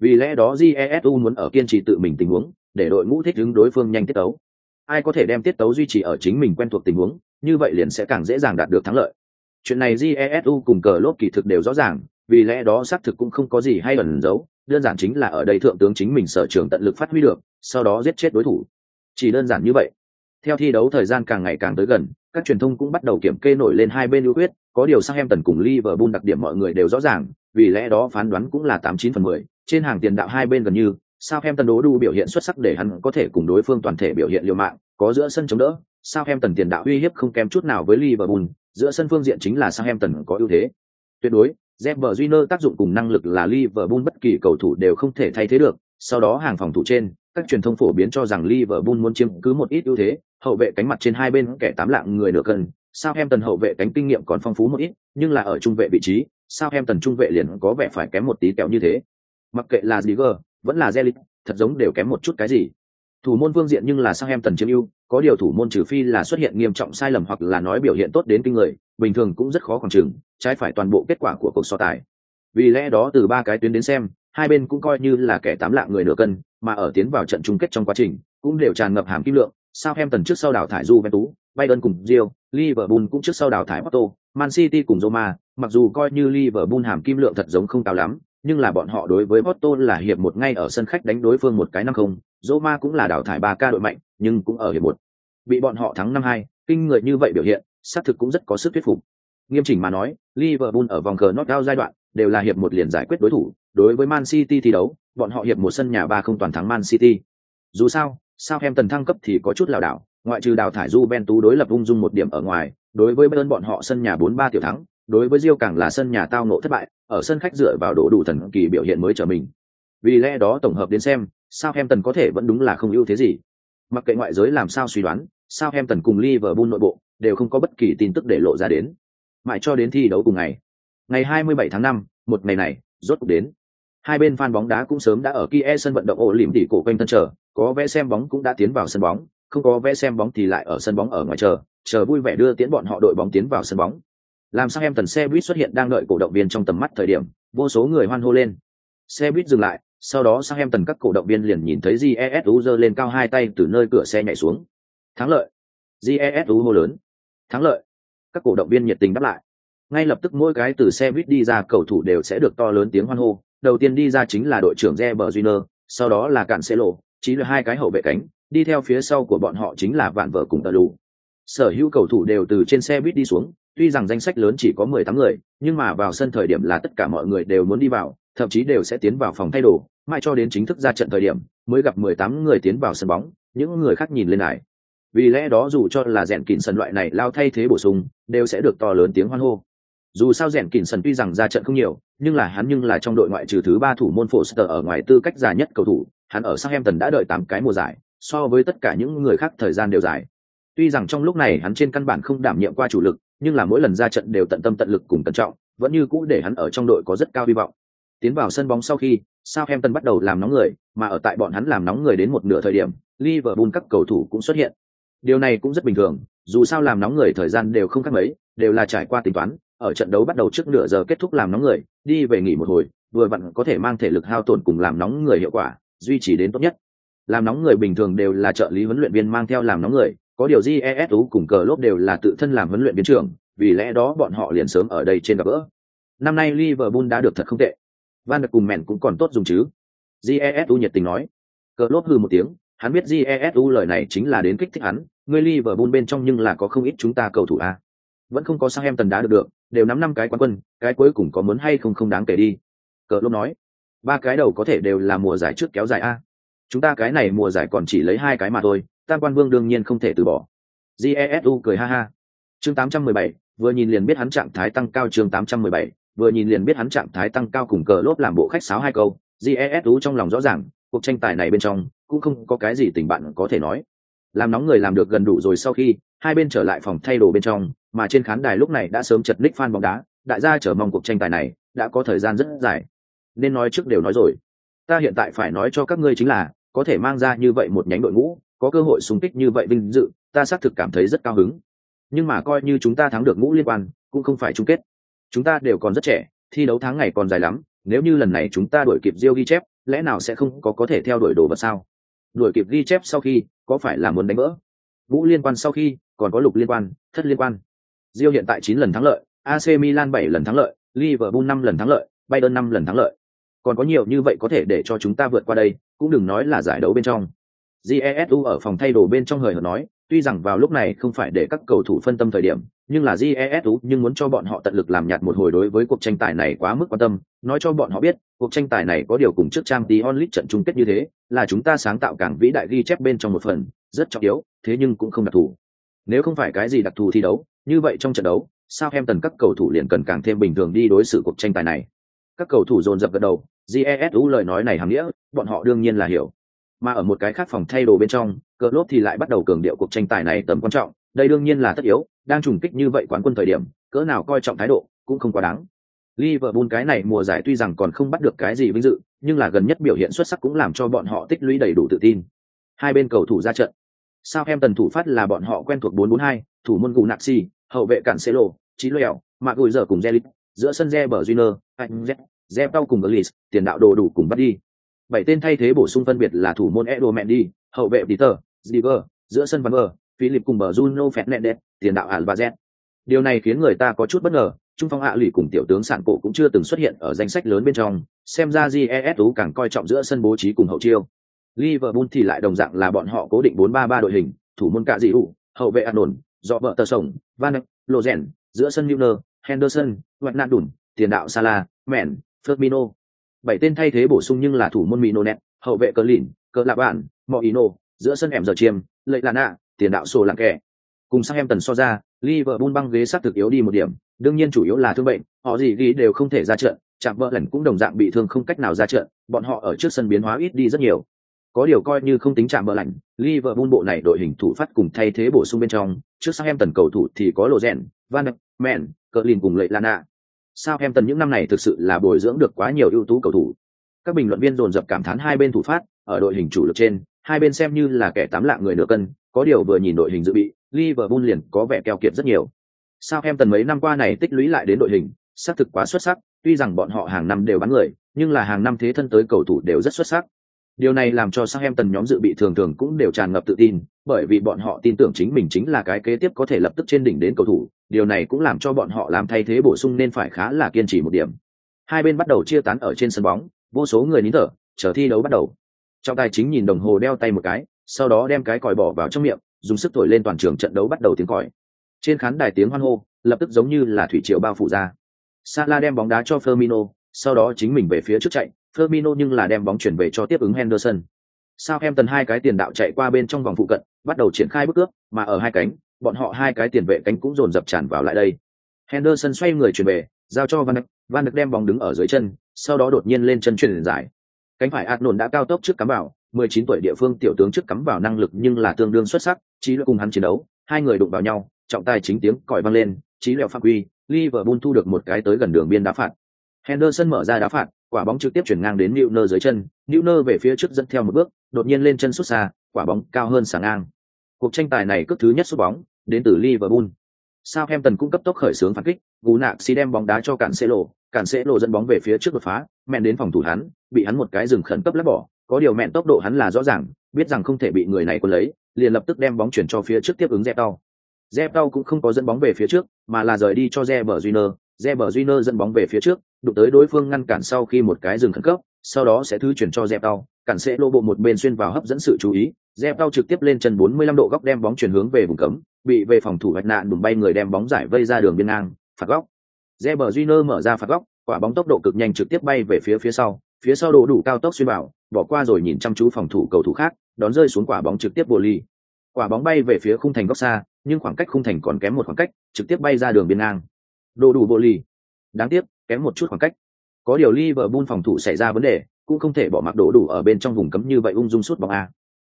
Vì lẽ đó Jesu muốn ở kiên trì tự mình tình huống, để đội ngũ thích ứng đối phương nhanh tiết tấu. Ai có thể đem tiết tấu duy trì ở chính mình quen thuộc tình huống, như vậy liền sẽ càng dễ dàng đạt được thắng lợi. Chuyện này Jesu cùng cờ lốt kỳ thực đều rõ ràng, vì lẽ đó xác thực cũng không có gì hay ẩn giấu, đơn giản chính là ở đây thượng tướng chính mình sở trường tận lực phát huy được, sau đó giết chết đối thủ. Chỉ đơn giản như vậy. Theo thi đấu thời gian càng ngày càng tới gần, các truyền thông cũng bắt đầu kiểm kê nổi lên hai bên ưu quyết, có điều sang em tần cùng Liverpool đặc điểm mọi người đều rõ ràng, vì lẽ đó phán đoán cũng là tám chín phần mười. trên hàng tiền đạo hai bên gần như, sao em tần đố đủ biểu hiện xuất sắc để hắn có thể cùng đối phương toàn thể biểu hiện liều mạng, có giữa sân chống đỡ, sao em tần tiền đạo uy hiếp không kém chút nào với Liverpool, giữa sân phương diện chính là sao em tần có ưu thế. Tuyệt đối, Reber Júnior tác dụng cùng năng lực là Liverpool bất kỳ cầu thủ đều không thể thay thế được, sau đó hàng phòng thủ trên, các truyền thông phổ biến cho rằng Liverpool muốn chiếm cứ một ít ưu thế, hậu vệ cánh mặt trên hai bên kẻ tám lạng người nửa cân, Southampton hậu vệ cánh kinh nghiệm còn phong phú một ít, nhưng là ở trung vệ vị trí, Southampton trung vệ liền có vẻ phải kém một tí kẹo như thế. Mặc kệ là Digger, vẫn là Zelit, thật giống đều kém một chút cái gì. Thủ môn phương diện nhưng là Southampton chiếm ưu, có điều thủ môn trừ phi là xuất hiện nghiêm trọng sai lầm hoặc là nói biểu hiện tốt đến kinh người, bình thường cũng rất khó còn chừng, trái phải toàn bộ kết quả của cuộc so tài. Vì lẽ đó từ ba cái tuyến đến xem, hai bên cũng coi như là kẻ tám lạng người nửa cân, mà ở tiến vào trận chung kết trong quá trình, cũng đều tràn ngập hàm kim lượng, Southampton trước sau đào thải Juventus, Bayern cùng Real, Liverpool cũng trước sau đào thải Porto, Man City cùng Roma, mặc dù coi như Liverpool hàm kim lượng thật giống không cao lắm, nhưng là bọn họ đối với Porto là hiệp một ngay ở sân khách đánh đối phương một cái năm không, Roma cũng là đào thải 3 ca đội mạnh, nhưng cũng ở hiệp một bị bọn họ thắng năm hai, kinh người như vậy biểu hiện, xác thực cũng rất có sức thuyết phục. Nghiêm chỉnh mà nói, Liverpool ở vòng knockout giai đoạn đều là hiệp một liền giải quyết đối thủ, đối với Man City thi đấu, bọn họ hiệp một sân nhà ba không toàn thắng Man City. Dù sao, sao em tần thăng cấp thì có chút lảo đảo, ngoại trừ đào thải Juventus đối lập ung dung một điểm ở ngoài, đối với Bayern bọn họ sân nhà 4-3 tiểu thắng, đối với Rio càng là sân nhà tao nộ thất bại, ở sân khách dựa vào độ đủ thần kỳ biểu hiện mới trở mình. Vì lẽ đó tổng hợp đến xem, sao em tần có thể vẫn đúng là không ưu thế gì. Mặc kệ ngoại giới làm sao suy đoán, sao em tần cùng Liverpool nội bộ đều không có bất kỳ tin tức để lộ ra đến. Mãi cho đến thi đấu cùng ngày. Ngày 27 tháng 5, một ngày này, rốt cuộc đến. Hai bên fan bóng đá cũng sớm đã ở Kia sân vận động ổ lỉm tỉ cổ quanh tân chờ, có vé xem bóng cũng đã tiến vào sân bóng, không có vé xem bóng thì lại ở sân bóng ở ngoài chờ, chờ vui vẻ đưa tiến bọn họ đội bóng tiến vào sân bóng. Làm sao em tần xe buýt xuất hiện đang đợi cổ động viên trong tầm mắt thời điểm, vô số người hoan hô lên. Xe buýt dừng lại, sau đó sang em tần các cổ động viên liền nhìn thấy Jesu giơ lên cao hai tay từ nơi cửa xe nhảy xuống. Thắng lợi. Jesu hô lớn. Thắng lợi. Các cổ động viên nhiệt tình đáp lại. Ngay lập tức mỗi cái từ xe buýt đi ra cầu thủ đều sẽ được to lớn tiếng hoan hô. Đầu tiên đi ra chính là đội trưởng Reber Júnior, sau đó là cạn xe lộ, chỉ là hai cái hậu vệ cánh, đi theo phía sau của bọn họ chính là vạn vợ cùng tờ lù. Sở hữu cầu thủ đều từ trên xe buýt đi xuống, tuy rằng danh sách lớn chỉ có mười tám người, nhưng mà vào sân thời điểm là tất cả mọi người đều muốn đi vào, thậm chí đều sẽ tiến vào phòng thay đồ, mãi cho đến chính thức ra trận thời điểm, mới gặp mười tám người tiến vào sân bóng, những người khác nhìn lên lại. Vì lẽ đó dù cho là rèn kỉnh sân loại này lao thay thế bổ sung, đều sẽ được to lớn tiếng hoan hô. Dù sao rèn kỉnh sân tuy rằng ra trận không nhiều, nhưng là hắn nhưng là trong đội ngoại trừ thứ ba thủ môn Foster ở ngoài tư cách già nhất cầu thủ, hắn ở Southampton đã đợi tám cái mùa giải, so với tất cả những người khác thời gian đều dài. Tuy rằng trong lúc này hắn trên căn bản không đảm nhiệm qua chủ lực, nhưng là mỗi lần ra trận đều tận tâm tận lực cùng cẩn trọng, vẫn như cũ để hắn ở trong đội có rất cao hy vọng. Tiến vào sân bóng sau khi, Southampton bắt đầu làm nóng người, mà ở tại bọn hắn làm nóng người đến một nửa thời điểm, Liverpool các cầu thủ cũng xuất hiện. Điều này cũng rất bình thường, dù sao làm nóng người thời gian đều không khác mấy, đều là trải qua tính toán, ở trận đấu bắt đầu trước nửa giờ kết thúc làm nóng người, đi về nghỉ một hồi, vừa vặn có thể mang thể lực hao tổn cùng làm nóng người hiệu quả, duy trì đến tốt nhất. làm nóng người bình thường đều là trợ lý huấn luyện viên mang theo làm nóng người có điều jesu cùng cờ lốp đều là tự thân làm huấn luyện viên trưởng, vì lẽ đó bọn họ liền sớm ở đây trên gặp gỡ. Năm nay liverpool đã được thật không tệ. Van được cùng mẹn cũng còn tốt dùng chứ. Jesu nhiệt tình nói. Cờ lốp hư một tiếng, hắn biết jesu lời này chính là đến kích thích hắn, người liverpool bên trong nhưng là có không ít chúng ta cầu thủ a. Vẫn không có sang em tần đá được được, đều nắm năm cái quán quân, cái cuối cùng có muốn hay không không đáng kể đi. Cờ lốp nói. Ba cái đầu có thể đều là mùa giải trước kéo dài a. Chúng ta cái này mùa giải còn chỉ lấy hai cái mà thôi tam quan vương đương nhiên không thể từ bỏ. Jesu cười ha ha. Chương 817, vừa nhìn liền biết hắn trạng thái tăng cao chương 817, vừa nhìn liền biết hắn trạng thái tăng cao cùng cờ lốp làm bộ khách sáo hai câu. Jesu trong lòng rõ ràng cuộc tranh tài này bên trong cũng không có cái gì tình bạn có thể nói. Làm nóng người làm được gần đủ rồi sau khi hai bên trở lại phòng thay đồ bên trong mà trên khán đài lúc này đã sớm chật ních fan bóng đá đại gia chờ mong cuộc tranh tài này đã có thời gian rất dài. Nên nói trước đều nói rồi. Ta hiện tại phải nói cho các ngươi chính là có thể mang ra như vậy một nhánh đội ngũ có cơ hội xung kích như vậy vinh dự, ta xác thực cảm thấy rất cao hứng. Nhưng mà coi như chúng ta thắng được ngũ liên quan, cũng không phải chung kết. Chúng ta đều còn rất trẻ, thi đấu tháng ngày còn dài lắm, nếu như lần này chúng ta đuổi kịp diêu ghi chép, lẽ nào sẽ không có có thể theo đuổi đồ vật sao? Đuổi kịp ghi chép sau khi, có phải là muốn đánh vỡ? Ngũ liên quan sau khi, còn có lục liên quan, thất liên quan. Diêu hiện tại chín lần thắng lợi AC Milan bảy lần thắng lợi, Liverpool năm lần thắng lợi, Bayern năm lần thắng lợi. Còn có nhiều như vậy có thể để cho chúng ta vượt qua đây, cũng đừng nói là giải đấu bên trong jesu ở phòng thay đồ bên trong hời hợt nói, tuy rằng vào lúc này không phải để các cầu thủ phân tâm thời điểm, nhưng là jesu nhưng muốn cho bọn họ tận lực làm nhạt một hồi đối với cuộc tranh tài này quá mức quan tâm. Nói cho bọn họ biết, cuộc tranh tài này có điều cùng trước trang tí onlit trận chung kết như thế, là chúng ta sáng tạo càng vĩ đại ghi chép bên trong một phần, rất trọng yếu, thế nhưng cũng không đặc thù. Nếu không phải cái gì đặc thù thi đấu, như vậy trong trận đấu, sao em tần các cầu thủ liền cần càng thêm bình thường đi đối xử cuộc tranh tài này? Các cầu thủ dồn dập gật đầu jesu lời nói này hàm nghĩa, bọn họ đương nhiên là hiểu mà ở một cái khác phòng thay đồ bên trong cờ lốp thì lại bắt đầu cường điệu cuộc tranh tài này tầm quan trọng đây đương nhiên là tất yếu đang trùng kích như vậy quán quân thời điểm cỡ nào coi trọng thái độ cũng không quá đáng Liverpool cái này mùa giải tuy rằng còn không bắt được cái gì vinh dự, nhưng là gần nhất biểu hiện xuất sắc cũng làm cho bọn họ tích lũy đầy đủ tự tin. Hai bên cầu thủ ra trận. Southampton thủ phát là bọn họ quen thuộc 442, thủ môn Gù Naxi, hậu vệ cản Celo, Chí Lèo, mà Gùi giờ cùng Zelit, giữa sân Reber Júnior, anh Zep, Zep cùng Gullis, tiền đạo đồ đủ cùng bắt đi. Bảy tên thay thế bổ sung phân biệt là thủ môn Edo Mendy, hậu vệ Peter, Ziver, giữa sân Van Ver, Philip cùng bờ Juno Fernandes, tiền đạo Alvarez. Điều này khiến người ta có chút bất ngờ, trung phong hạ lụy cùng tiểu tướng sản cổ cũng chưa từng xuất hiện ở danh sách lớn bên trong, xem ra GESU càng coi trọng giữa sân bố trí cùng hậu chiêu. Liverpool thì lại đồng dạng là bọn họ cố định 4-3-3 đội hình, thủ môn cả dị hậu vệ Arnold, do vợ tờ sổng, Van Dijk, Lozen, giữa sân Müller, Henderson, Wijnaldum, tiền đạo Salah, mèn, Firmino. Bảy tên thay thế bổ sung nhưng là thủ môn Minonet, hậu vệ Cờ Lìn, Cờ Lạp Bản, Moino, giữa sân ẻm giờ chiêm, Lệ Lana, tiền đạo sổ Lạng Kẻ. Cùng sang em tần so ra, Liverpool băng ghế sát thực yếu đi một điểm, đương nhiên chủ yếu là thương bệnh, họ gì gì đều không thể ra trận, chạm vợ lần cũng đồng dạng bị thương không cách nào ra trận, bọn họ ở trước sân biến hóa ít đi rất nhiều. Có điều coi như không tính chạm vợ lạnh, Liverpool bộ này đội hình thủ phát cùng thay thế bổ sung bên trong, trước sang em tần cầu thủ thì có Lộ Rèn, Van mẹn Cờ Lìn cùng Lệ Lana. Sao em tần những năm này thực sự là bồi dưỡng được quá nhiều ưu tú cầu thủ. Các bình luận viên dồn dập cảm thán hai bên thủ phát, ở đội hình chủ lực trên, hai bên xem như là kẻ tám lạng người nửa cân, có điều vừa nhìn đội hình dự bị, Liverpool liền có vẻ keo kiệt rất nhiều. Sao em tần mấy năm qua này tích lũy lại đến đội hình, xác thực quá xuất sắc, tuy rằng bọn họ hàng năm đều bắn người, nhưng là hàng năm thế thân tới cầu thủ đều rất xuất sắc. Điều này làm cho Southampton nhóm dự bị thường thường cũng đều tràn ngập tự tin, bởi vì bọn họ tin tưởng chính mình chính là cái kế tiếp có thể lập tức trên đỉnh đến cầu thủ, điều này cũng làm cho bọn họ làm thay thế bổ sung nên phải khá là kiên trì một điểm. Hai bên bắt đầu chia tán ở trên sân bóng, vô số người nín thở, chờ thi đấu bắt đầu. Trọng tài chính nhìn đồng hồ đeo tay một cái, sau đó đem cái còi bỏ vào trong miệng, dùng sức thổi lên toàn trường trận đấu bắt đầu tiếng còi. Trên khán đài tiếng hoan hô, lập tức giống như là thủy triều bao phủ ra. Salah đem bóng đá cho Firmino, sau đó chính mình về phía trước chạy, Firmino nhưng là đem bóng chuyển về cho tiếp ứng Henderson. Southampton em hai cái tiền đạo chạy qua bên trong vòng phụ cận, bắt đầu triển khai bước cướp, mà ở hai cánh, bọn họ hai cái tiền vệ cánh cũng dồn dập tràn vào lại đây. Henderson xoay người chuyển về, giao cho Van Dijk, Van Dijk đem bóng đứng ở dưới chân, sau đó đột nhiên lên chân chuyển giải. Cánh phải Arnold đã cao tốc trước cắm vào, 19 tuổi địa phương tiểu tướng trước cắm vào năng lực nhưng là tương đương xuất sắc, trí lực cùng hắn chiến đấu, hai người đụng vào nhau, trọng tài chính tiếng còi vang lên, trí lẹo phạm quy, Liverpool thu được một cái tới gần đường biên đá phạt. Henderson mở ra đá phạt, quả bóng trực tiếp chuyển ngang đến Newner dưới chân, Newner về phía trước dẫn theo một bước, đột nhiên lên chân sút xa, quả bóng cao hơn sáng ngang. Cuộc tranh tài này cước thứ nhất sút bóng, đến từ Liverpool. Southampton cũng cấp tốc khởi xướng phản kích, Gú nạc xi đem bóng đá cho cản lộ, cản lộ dẫn bóng về phía trước đột phá, mẹn đến phòng thủ hắn, bị hắn một cái dừng khẩn cấp lắc bỏ, Có điều mẹn tốc độ hắn là rõ ràng, biết rằng không thể bị người này quân lấy, liền lập tức đem bóng chuyển cho phía trước tiếp ứng Zepao. Zepao cũng không có dẫn bóng về phía trước, mà là rời đi cho Reber Júnior, Reber Júnior dẫn bóng về phía trước, đụng tới đối phương ngăn cản sau khi một cái dừng khẩn cấp, sau đó sẽ thứ chuyển cho Zepao, cản sẽ lô bộ một bên xuyên vào hấp dẫn sự chú ý, Zepao trực tiếp lên chân 45 độ góc đem bóng chuyển hướng về vùng cấm, bị về phòng thủ gạch nạn đùng bay người đem bóng giải vây ra đường biên ngang, phạt góc. Reber Júnior mở ra phạt góc, quả bóng tốc độ cực nhanh trực tiếp bay về phía phía sau, phía sau độ đủ cao tốc xuyên vào, bỏ qua rồi nhìn chăm chú phòng thủ cầu thủ khác, đón rơi xuống quả bóng trực tiếp bồ ly. Quả bóng bay về phía khung thành góc xa, nhưng khoảng cách khung thành còn kém một khoảng cách, trực tiếp bay ra đường biên ngang đồ đủ bộ ly. Đáng tiếc, kém một chút khoảng cách. Có điều Liverpool phòng thủ xảy ra vấn đề, cũng không thể bỏ mặc đồ đủ ở bên trong vùng cấm như vậy ung dung suốt bóng a.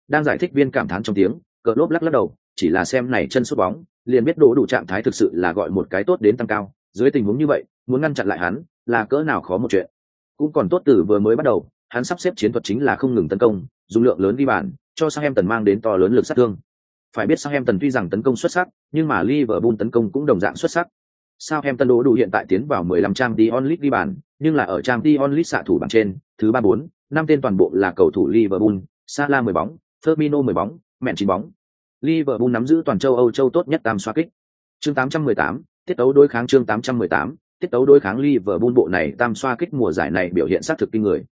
Đang giải thích viên cảm thán trong tiếng, cờ lốp lắc lắc đầu, chỉ là xem này chân sút bóng, liền biết đồ đủ trạng thái thực sự là gọi một cái tốt đến tăng cao. Dưới tình huống như vậy, muốn ngăn chặn lại hắn, là cỡ nào khó một chuyện. Cũng còn tốt từ vừa mới bắt đầu, hắn sắp xếp chiến thuật chính là không ngừng tấn công, dùng lượng lớn đi bàn, cho Southampton mang đến to lớn lực sát thương. Phải biết Southampton tuy rằng tấn công xuất sắc, nhưng mà Liverpool tấn công cũng đồng dạng xuất sắc sao em tân đố đủ hiện tại tiến vào 15 trang Dion onlit đi bàn, nhưng là ở trang Dion onlit xạ thủ bảng trên, thứ 34, năm tên toàn bộ là cầu thủ Liverpool, Salah 10 bóng, Firmino 10 bóng, mẹn 9 bóng. Liverpool nắm giữ toàn châu Âu châu tốt nhất tam xoa kích. Chương 818, tiết tấu đối kháng chương 818, tiết tấu đối kháng Liverpool bộ này tam xoa kích mùa giải này biểu hiện sát thực kinh người.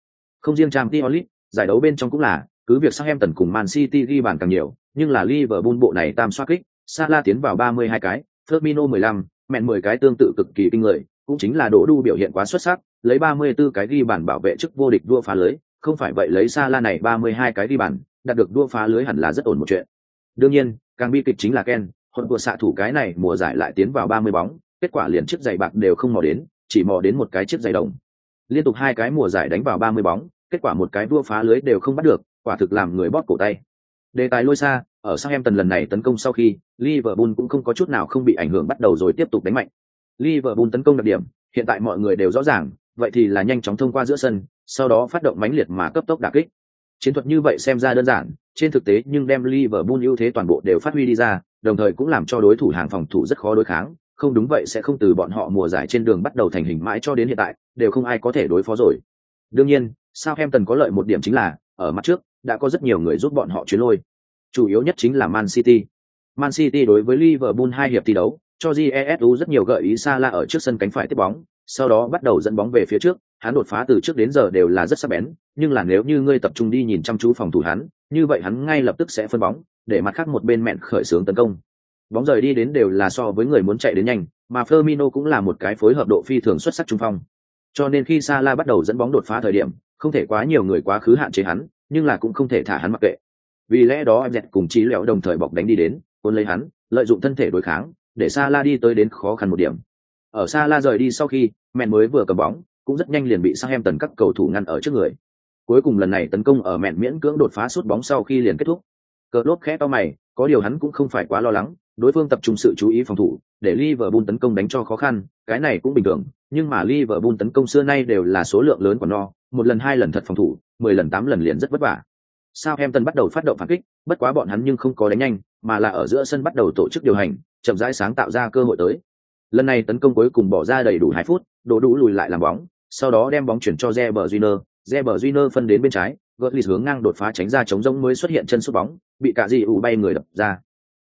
Không riêng trang Dion League, giải đấu bên trong cũng là, cứ việc sang em tần cùng Man City ghi bàn càng nhiều, nhưng là Liverpool bộ này tam xoa kích, Salah tiến vào 32 cái, Firmino 15, mẹn 10 cái tương tự cực kỳ kinh người, cũng chính là Đỗ Đu biểu hiện quá xuất sắc, lấy 34 cái ghi bàn bảo vệ chức vô địch đua phá lưới, không phải vậy lấy xa la này 32 cái ghi bàn, đạt được đua phá lưới hẳn là rất ổn một chuyện. Đương nhiên, càng bi kịch chính là Ken, hồn của xạ thủ cái này mùa giải lại tiến vào 30 bóng, kết quả liền chiếc giày bạc đều không mò đến, chỉ mò đến một cái chiếc giày đồng. Liên tục hai cái mùa giải đánh vào 30 bóng, kết quả một cái đua phá lưới đều không bắt được, quả thực làm người bóp cổ tay. Đề tài lôi xa, ở Southampton lần này tấn công sau khi, Liverpool cũng không có chút nào không bị ảnh hưởng bắt đầu rồi tiếp tục đánh mạnh. Liverpool tấn công đặc điểm, hiện tại mọi người đều rõ ràng, vậy thì là nhanh chóng thông qua giữa sân, sau đó phát động mãnh liệt mà cấp tốc đả kích. Chiến thuật như vậy xem ra đơn giản, trên thực tế nhưng đem Liverpool ưu thế toàn bộ đều phát huy đi ra, đồng thời cũng làm cho đối thủ hàng phòng thủ rất khó đối kháng, không đúng vậy sẽ không từ bọn họ mùa giải trên đường bắt đầu thành hình mãi cho đến hiện tại, đều không ai có thể đối phó rồi. Đương nhiên, Southampton có lợi một điểm chính là, ở mặt trước, đã có rất nhiều người giúp bọn họ chuyến lôi. Chủ yếu nhất chính là Man City. Man City đối với Liverpool hai hiệp thi đấu, cho Jesu rất nhiều gợi ý xa ở trước sân cánh phải tiếp bóng, sau đó bắt đầu dẫn bóng về phía trước, hắn đột phá từ trước đến giờ đều là rất sắc bén, nhưng là nếu như ngươi tập trung đi nhìn chăm chú phòng thủ hắn, như vậy hắn ngay lập tức sẽ phân bóng, để mặt khác một bên mẹn khởi xướng tấn công. Bóng rời đi đến đều là so với người muốn chạy đến nhanh, mà Firmino cũng là một cái phối hợp độ phi thường xuất sắc trung phong. Cho nên khi Salah bắt đầu dẫn bóng đột phá thời điểm, không thể quá nhiều người quá khứ hạn chế hắn, nhưng là cũng không thể thả hắn mặc kệ. Vì lẽ đó em dẹt cùng trí lẹo đồng thời bọc đánh đi đến, cuốn lấy hắn, lợi dụng thân thể đối kháng, để Sa La đi tới đến khó khăn một điểm. Ở Sa La rời đi sau khi, mẹn mới vừa cầm bóng, cũng rất nhanh liền bị sang em tần các cầu thủ ngăn ở trước người. Cuối cùng lần này tấn công ở mẹn miễn cưỡng đột phá sút bóng sau khi liền kết thúc. Cờ lốt khẽ to mày, có điều hắn cũng không phải quá lo lắng, đối phương tập trung sự chú ý phòng thủ, để Liverpool tấn công đánh cho khó khăn, cái này cũng bình thường, nhưng mà Liverpool tấn công xưa nay đều là số lượng lớn của no, một lần hai lần thật phòng thủ, mười lần tám lần liền rất vất vả. Southampton bắt đầu phát động phản kích, bất quá bọn hắn nhưng không có đánh nhanh, mà là ở giữa sân bắt đầu tổ chức điều hành, chậm rãi sáng tạo ra cơ hội tới. Lần này tấn công cuối cùng bỏ ra đầy đủ hai phút, đổ đủ lùi lại làm bóng, sau đó đem bóng chuyển cho Reber Júnior, Reber Júnior phân đến bên trái, Götze hướng ngang đột phá tránh ra chống rỗng mới xuất hiện chân sút bóng, bị cả gì ủ bay người đập ra.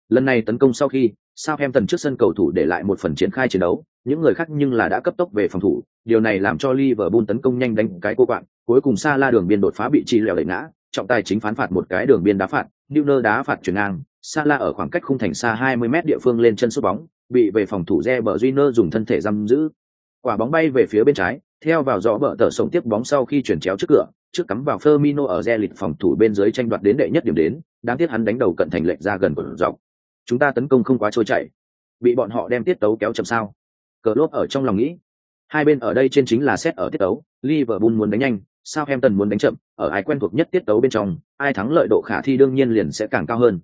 Lần này tấn công sau khi, Southampton trước sân cầu thủ để lại một phần triển khai chiến đấu, những người khác nhưng là đã cấp tốc về phòng thủ, điều này làm cho Liverpool tấn công nhanh đánh cái cô quạng, cuối cùng Salah đường biên đột phá bị chi lèo đẩy ngã, trọng tài chính phán phạt một cái đường biên đá phạt, Neuer đá phạt chuyển ngang, Salah ở khoảng cách khung thành xa 20m địa phương lên chân sút bóng, bị về phòng thủ Reber Júnior dùng thân thể giam giữ. Quả bóng bay về phía bên trái, theo vào rõ bờ tờ sống tiếp bóng sau khi chuyển chéo trước cửa, trước cắm vào Firmino ở re lịch phòng thủ bên dưới tranh đoạt đến đệ nhất điểm đến, đáng tiếc hắn đánh đầu cận thành lệch ra gần của dọc. Chúng ta tấn công không quá trôi chảy, bị bọn họ đem tiết tấu kéo chậm sao? Cờ lốp ở trong lòng nghĩ. Hai bên ở đây trên chính là xét ở tiết tấu, Liverpool muốn đánh nhanh, Southampton muốn đánh chậm, ở ai quen thuộc nhất tiết tấu bên trong, ai thắng lợi độ khả thi đương nhiên liền sẽ càng cao hơn.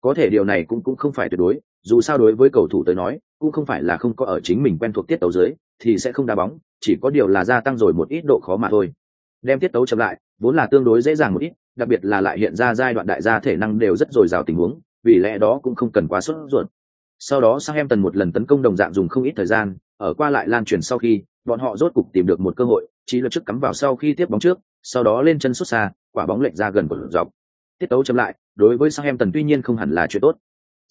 Có thể điều này cũng cũng không phải tuyệt đối, dù sao đối với cầu thủ tới nói, cũng không phải là không có ở chính mình quen thuộc tiết tấu dưới, thì sẽ không đá bóng, chỉ có điều là gia tăng rồi một ít độ khó mà thôi. Đem tiết tấu chậm lại, vốn là tương đối dễ dàng một ít, đặc biệt là lại hiện ra giai đoạn đại gia thể năng đều rất dồi dào tình huống, vì lẽ đó cũng không cần quá sốt ruột. Sau đó sang em tần một lần tấn công đồng dạng dùng không ít thời gian, ở qua lại lan truyền sau khi, bọn họ rốt cục tìm được một cơ hội, chỉ lực trước cắm vào sau khi tiếp bóng trước, sau đó lên chân sút xa, quả bóng lệch ra gần của dọc. Tiết tấu chậm lại, đối với Southampton tuy nhiên không hẳn là chuyện tốt.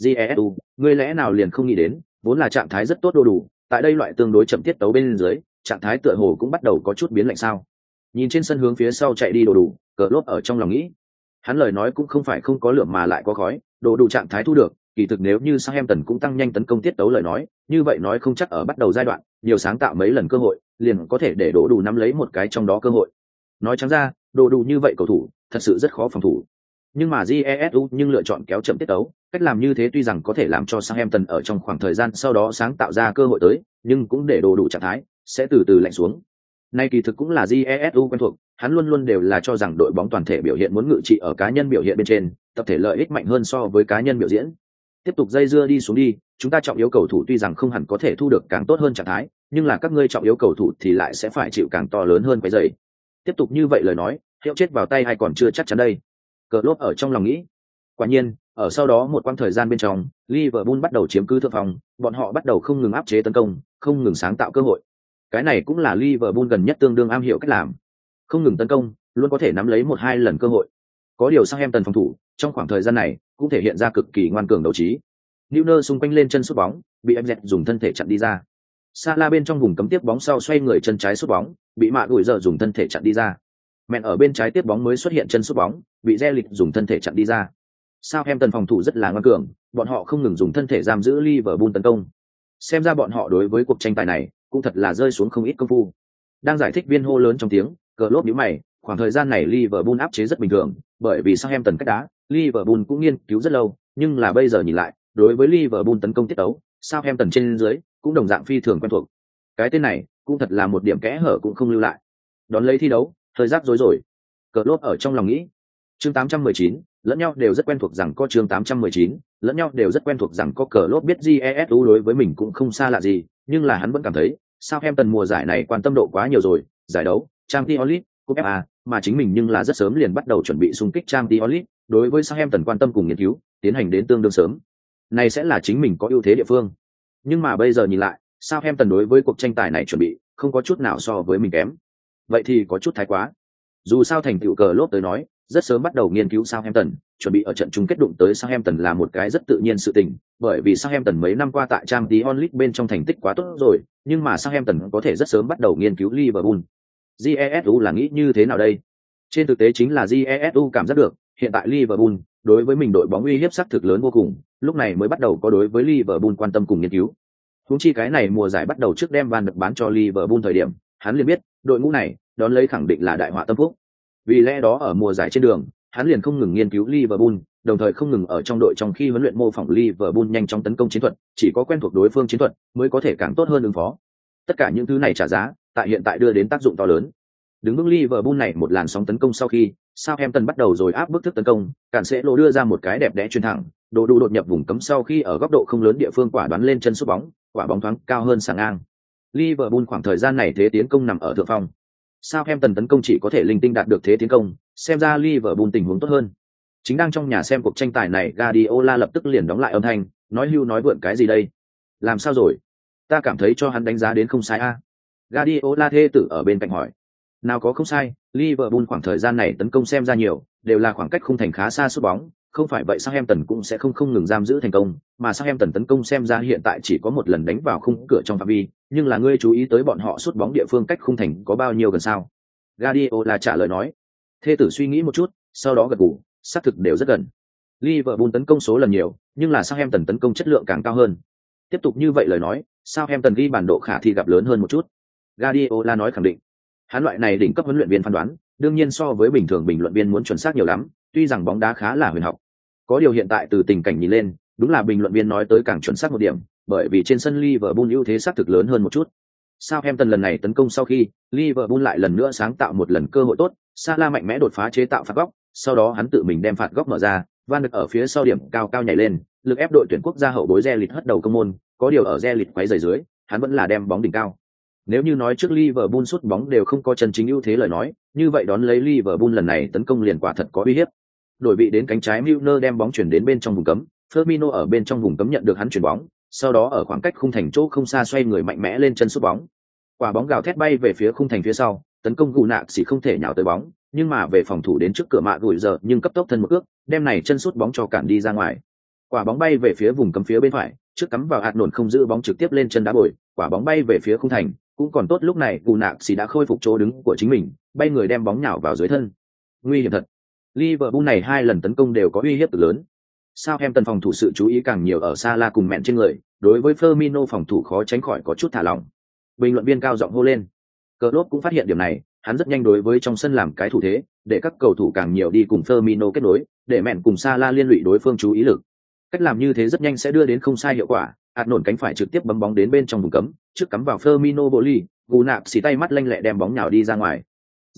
Jesu, người lẽ nào liền không nghĩ đến, vốn là trạng thái rất tốt đồ đủ, tại đây loại tương đối chậm tiết tấu bên dưới, trạng thái tựa hồ cũng bắt đầu có chút biến lạnh sao. Nhìn trên sân hướng phía sau chạy đi đồ đủ, cờ lốt ở trong lòng nghĩ. Hắn lời nói cũng không phải không có lửa mà lại có khói, đồ đủ trạng thái thu được, kỳ thực nếu như Southampton cũng tăng nhanh tấn công tiết tấu lời nói, như vậy nói không chắc ở bắt đầu giai đoạn, nhiều sáng tạo mấy lần cơ hội, liền có thể để đổ đủ nắm lấy một cái trong đó cơ hội. Nói trắng ra, đồ đủ như vậy cầu thủ, thật sự rất khó phòng thủ. Nhưng mà Jesu nhưng lựa chọn kéo chậm tiết tấu, cách làm như thế tuy rằng có thể làm cho Southampton ở trong khoảng thời gian sau đó sáng tạo ra cơ hội tới, nhưng cũng để đồ đủ trạng thái sẽ từ từ lạnh xuống. Nay kỳ thực cũng là Jesu quen thuộc, hắn luôn luôn đều là cho rằng đội bóng toàn thể biểu hiện muốn ngự trị ở cá nhân biểu hiện bên trên, tập thể lợi ích mạnh hơn so với cá nhân biểu diễn tiếp tục dây dưa đi xuống đi, chúng ta trọng yếu cầu thủ tuy rằng không hẳn có thể thu được càng tốt hơn trạng thái, nhưng là các ngươi trọng yếu cầu thủ thì lại sẽ phải chịu càng to lớn hơn cái dày tiếp tục như vậy lời nói, hiệu chết vào tay hay còn chưa chắc chắn đây. Cờ lốp ở trong lòng nghĩ. Quả nhiên, ở sau đó một quãng thời gian bên trong, liverpool bắt đầu chiếm cứ thượng phòng, bọn họ bắt đầu không ngừng áp chế tấn công, không ngừng sáng tạo cơ hội. Cái này cũng là liverpool gần nhất tương đương am hiểu cách làm. Không ngừng tấn công, luôn có thể nắm lấy một hai lần cơ hội. Có điều sang em tần phòng thủ, trong khoảng thời gian này cũng thể hiện ra cực kỳ ngoan cường đấu trí. Newner xung quanh lên chân sút bóng bị em dẹt dùng thân thể chặn đi ra. Sala bên trong vùng cấm tiếp bóng sau xoay người chân trái sút bóng bị mạ đuổi giờ dùng thân thể chặn đi ra. Mẹn ở bên trái tiếp bóng mới xuất hiện chân sút bóng bị re lịch dùng thân thể chặn đi ra. Sao em tần phòng thủ rất là ngoan cường bọn họ không ngừng dùng thân thể giam giữ Liverpool tấn công. Xem ra bọn họ đối với cuộc tranh tài này cũng thật là rơi xuống không ít công phu. Đang giải thích viên hô lớn trong tiếng cờ lốp nhíu mày khoảng thời gian này Liverpool áp chế rất bình thường, bởi vì Southampton cách đá, Liverpool cũng nghiên cứu rất lâu, nhưng là bây giờ nhìn lại, đối với Liverpool tấn công tiết tấu, Southampton trên dưới cũng đồng dạng phi thường quen thuộc. Cái tên này cũng thật là một điểm kẽ hở cũng không lưu lại. Đón lấy thi đấu, thời giác rối rồi. Cờ lốt ở trong lòng nghĩ. Chương 819, lẫn nhau đều rất quen thuộc rằng có chương 819, lẫn nhau đều rất quen thuộc rằng có cờ lốt biết GESU đối với mình cũng không xa lạ gì, nhưng là hắn vẫn cảm thấy, Southampton mùa giải này quan tâm độ quá nhiều rồi, giải đấu, Champions League, Cup FA, mà chính mình nhưng là rất sớm liền bắt đầu chuẩn bị xung kích trang League, đối với Sang Em Tần quan tâm cùng nghiên cứu, tiến hành đến tương đương sớm. Này sẽ là chính mình có ưu thế địa phương. Nhưng mà bây giờ nhìn lại, Sang Em Tần đối với cuộc tranh tài này chuẩn bị, không có chút nào so với mình kém. Vậy thì có chút thái quá. Dù sao thành tựu cờ lốp tới nói, rất sớm bắt đầu nghiên cứu Sang Em Tần chuẩn bị ở trận chung kết đụng tới Sang Em Tần là một cái rất tự nhiên sự tình, bởi vì Sang Em Tần mấy năm qua tại trang tí onlit bên trong thành tích quá tốt rồi, nhưng mà Sang Em Tần có thể rất sớm bắt đầu nghiên cứu Liverpool jesu là nghĩ như thế nào đây trên thực tế chính là jesu cảm giác được hiện tại liverpool đối với mình đội bóng uy hiếp sắc thực lớn vô cùng, lúc này mới bắt đầu có đối với liverpool quan tâm cùng nghiên cứu. Húng chi cái này mùa giải bắt đầu trước đem van được bán cho liverpool thời điểm, hắn liền biết đội ngũ này đón lấy khẳng định là đại họa tâm phúc. Vì lẽ đó ở mùa giải trên đường, hắn liền không ngừng nghiên cứu liverpool, đồng thời không ngừng ở trong đội trong khi huấn luyện mô phỏng liverpool nhanh chóng tấn công chiến thuật, chỉ có quen thuộc đối phương chiến thuật mới có thể càng tốt hơn ứng phó. Tất cả những thứ này trả giá, tại hiện tại đưa đến tác dụng to lớn. Đứng bước Liverpool này một làn sóng tấn công sau khi, Southampton bắt đầu rồi áp bức thức tấn công, cản sẽ lộ đưa ra một cái đẹp đẽ chuyền thẳng, đồ đủ đột nhập vùng cấm sau khi ở góc độ không lớn địa phương quả đoán lên chân sút bóng, quả bóng thoáng cao hơn sàng ngang. Liverpool khoảng thời gian này thế tiến công nằm ở thượng phong. Southampton tấn công chỉ có thể linh tinh đạt được thế tiến công, xem ra Liverpool tình huống tốt hơn. Chính đang trong nhà xem cuộc tranh tài này, Guardiola lập tức liền đóng lại âm thanh, nói hưu nói vượn cái gì đây? Làm sao rồi? Ta cảm thấy cho hắn đánh giá đến không sai a. Guardiola thê tử ở bên cạnh hỏi. Nào có không sai, Liverpool khoảng thời gian này tấn công xem ra nhiều, đều là khoảng cách không thành khá xa sút bóng, không phải vậy Southampton cũng sẽ không không ngừng giam giữ thành công, mà Southampton tấn công xem ra hiện tại chỉ có một lần đánh vào khung cửa trong phạm vi, nhưng là ngươi chú ý tới bọn họ sút bóng địa phương cách khung thành có bao nhiêu gần sao? Guardiola trả lời nói. Thê tử suy nghĩ một chút, sau đó gật gù, xác thực đều rất gần. Liverpool tấn công số lần nhiều, nhưng là Southampton tấn công chất lượng càng cao hơn. Tiếp tục như vậy lời nói, Southampton ghi bản độ khả thi gặp lớn hơn một chút. Guardiola nói khẳng định. Hắn loại này đỉnh cấp huấn luyện viên phán đoán, đương nhiên so với bình thường bình luận viên muốn chuẩn xác nhiều lắm, tuy rằng bóng đá khá là huyền học. Có điều hiện tại từ tình cảnh nhìn lên, đúng là bình luận viên nói tới càng chuẩn xác một điểm, bởi vì trên sân Liverpool ưu thế xác thực lớn hơn một chút. Southampton lần này tấn công sau khi, Liverpool lại lần nữa sáng tạo một lần cơ hội tốt, Salah mạnh mẽ đột phá chế tạo phạt góc, sau đó hắn tự mình đem phạt góc mở ra, Van được ở phía sau điểm cao cao nhảy lên, lực ép đội tuyển quốc gia hậu bối Zelit hất đầu công môn, có điều ở Zelit quấy rầy dưới, hắn vẫn là đem bóng đỉnh cao. Nếu như nói trước Liverpool sút bóng đều không có chân chính ưu thế lời nói, như vậy đón lấy Liverpool lần này tấn công liền quả thật có uy hiếp. Đổi vị đến cánh trái Milner đem bóng chuyển đến bên trong vùng cấm, Firmino ở bên trong vùng cấm nhận được hắn chuyển bóng, sau đó ở khoảng cách khung thành chỗ không xa xoay người mạnh mẽ lên chân sút bóng. quả bóng gào thét bay về phía khung thành phía sau tấn công gù nạc chỉ không thể nhào tới bóng nhưng mà về phòng thủ đến trước cửa mạ gùi giờ nhưng cấp tốc thân một cước đem này chân sút bóng cho cản đi ra ngoài quả bóng bay về phía vùng cấm phía bên phải trước cắm vào hạt nổn không giữ bóng trực tiếp lên chân đá bồi quả bóng bay về phía khung thành cũng còn tốt lúc này cụ nạc xì đã khôi phục chỗ đứng của chính mình, bay người đem bóng nhào vào dưới thân. Nguy hiểm thật. Liverpool này hai lần tấn công đều có uy hiếp cực lớn. Sao em tần phòng thủ sự chú ý càng nhiều ở Sala cùng mẹn trên người, đối với Firmino phòng thủ khó tránh khỏi có chút thả lỏng. Bình luận viên cao giọng hô lên. Cờ lốt cũng phát hiện điểm này, hắn rất nhanh đối với trong sân làm cái thủ thế, để các cầu thủ càng nhiều đi cùng Firmino kết nối, để mẹn cùng Sala liên lụy đối phương chú ý lực. Cách làm như thế rất nhanh sẽ đưa đến không sai hiệu quả ạt nổn cánh phải trực tiếp bấm bóng đến bên trong vùng cấm, trước cắm vào Firmino Boli gù nạp xì tay mắt lanh lẹ đem bóng nhào đi ra ngoài.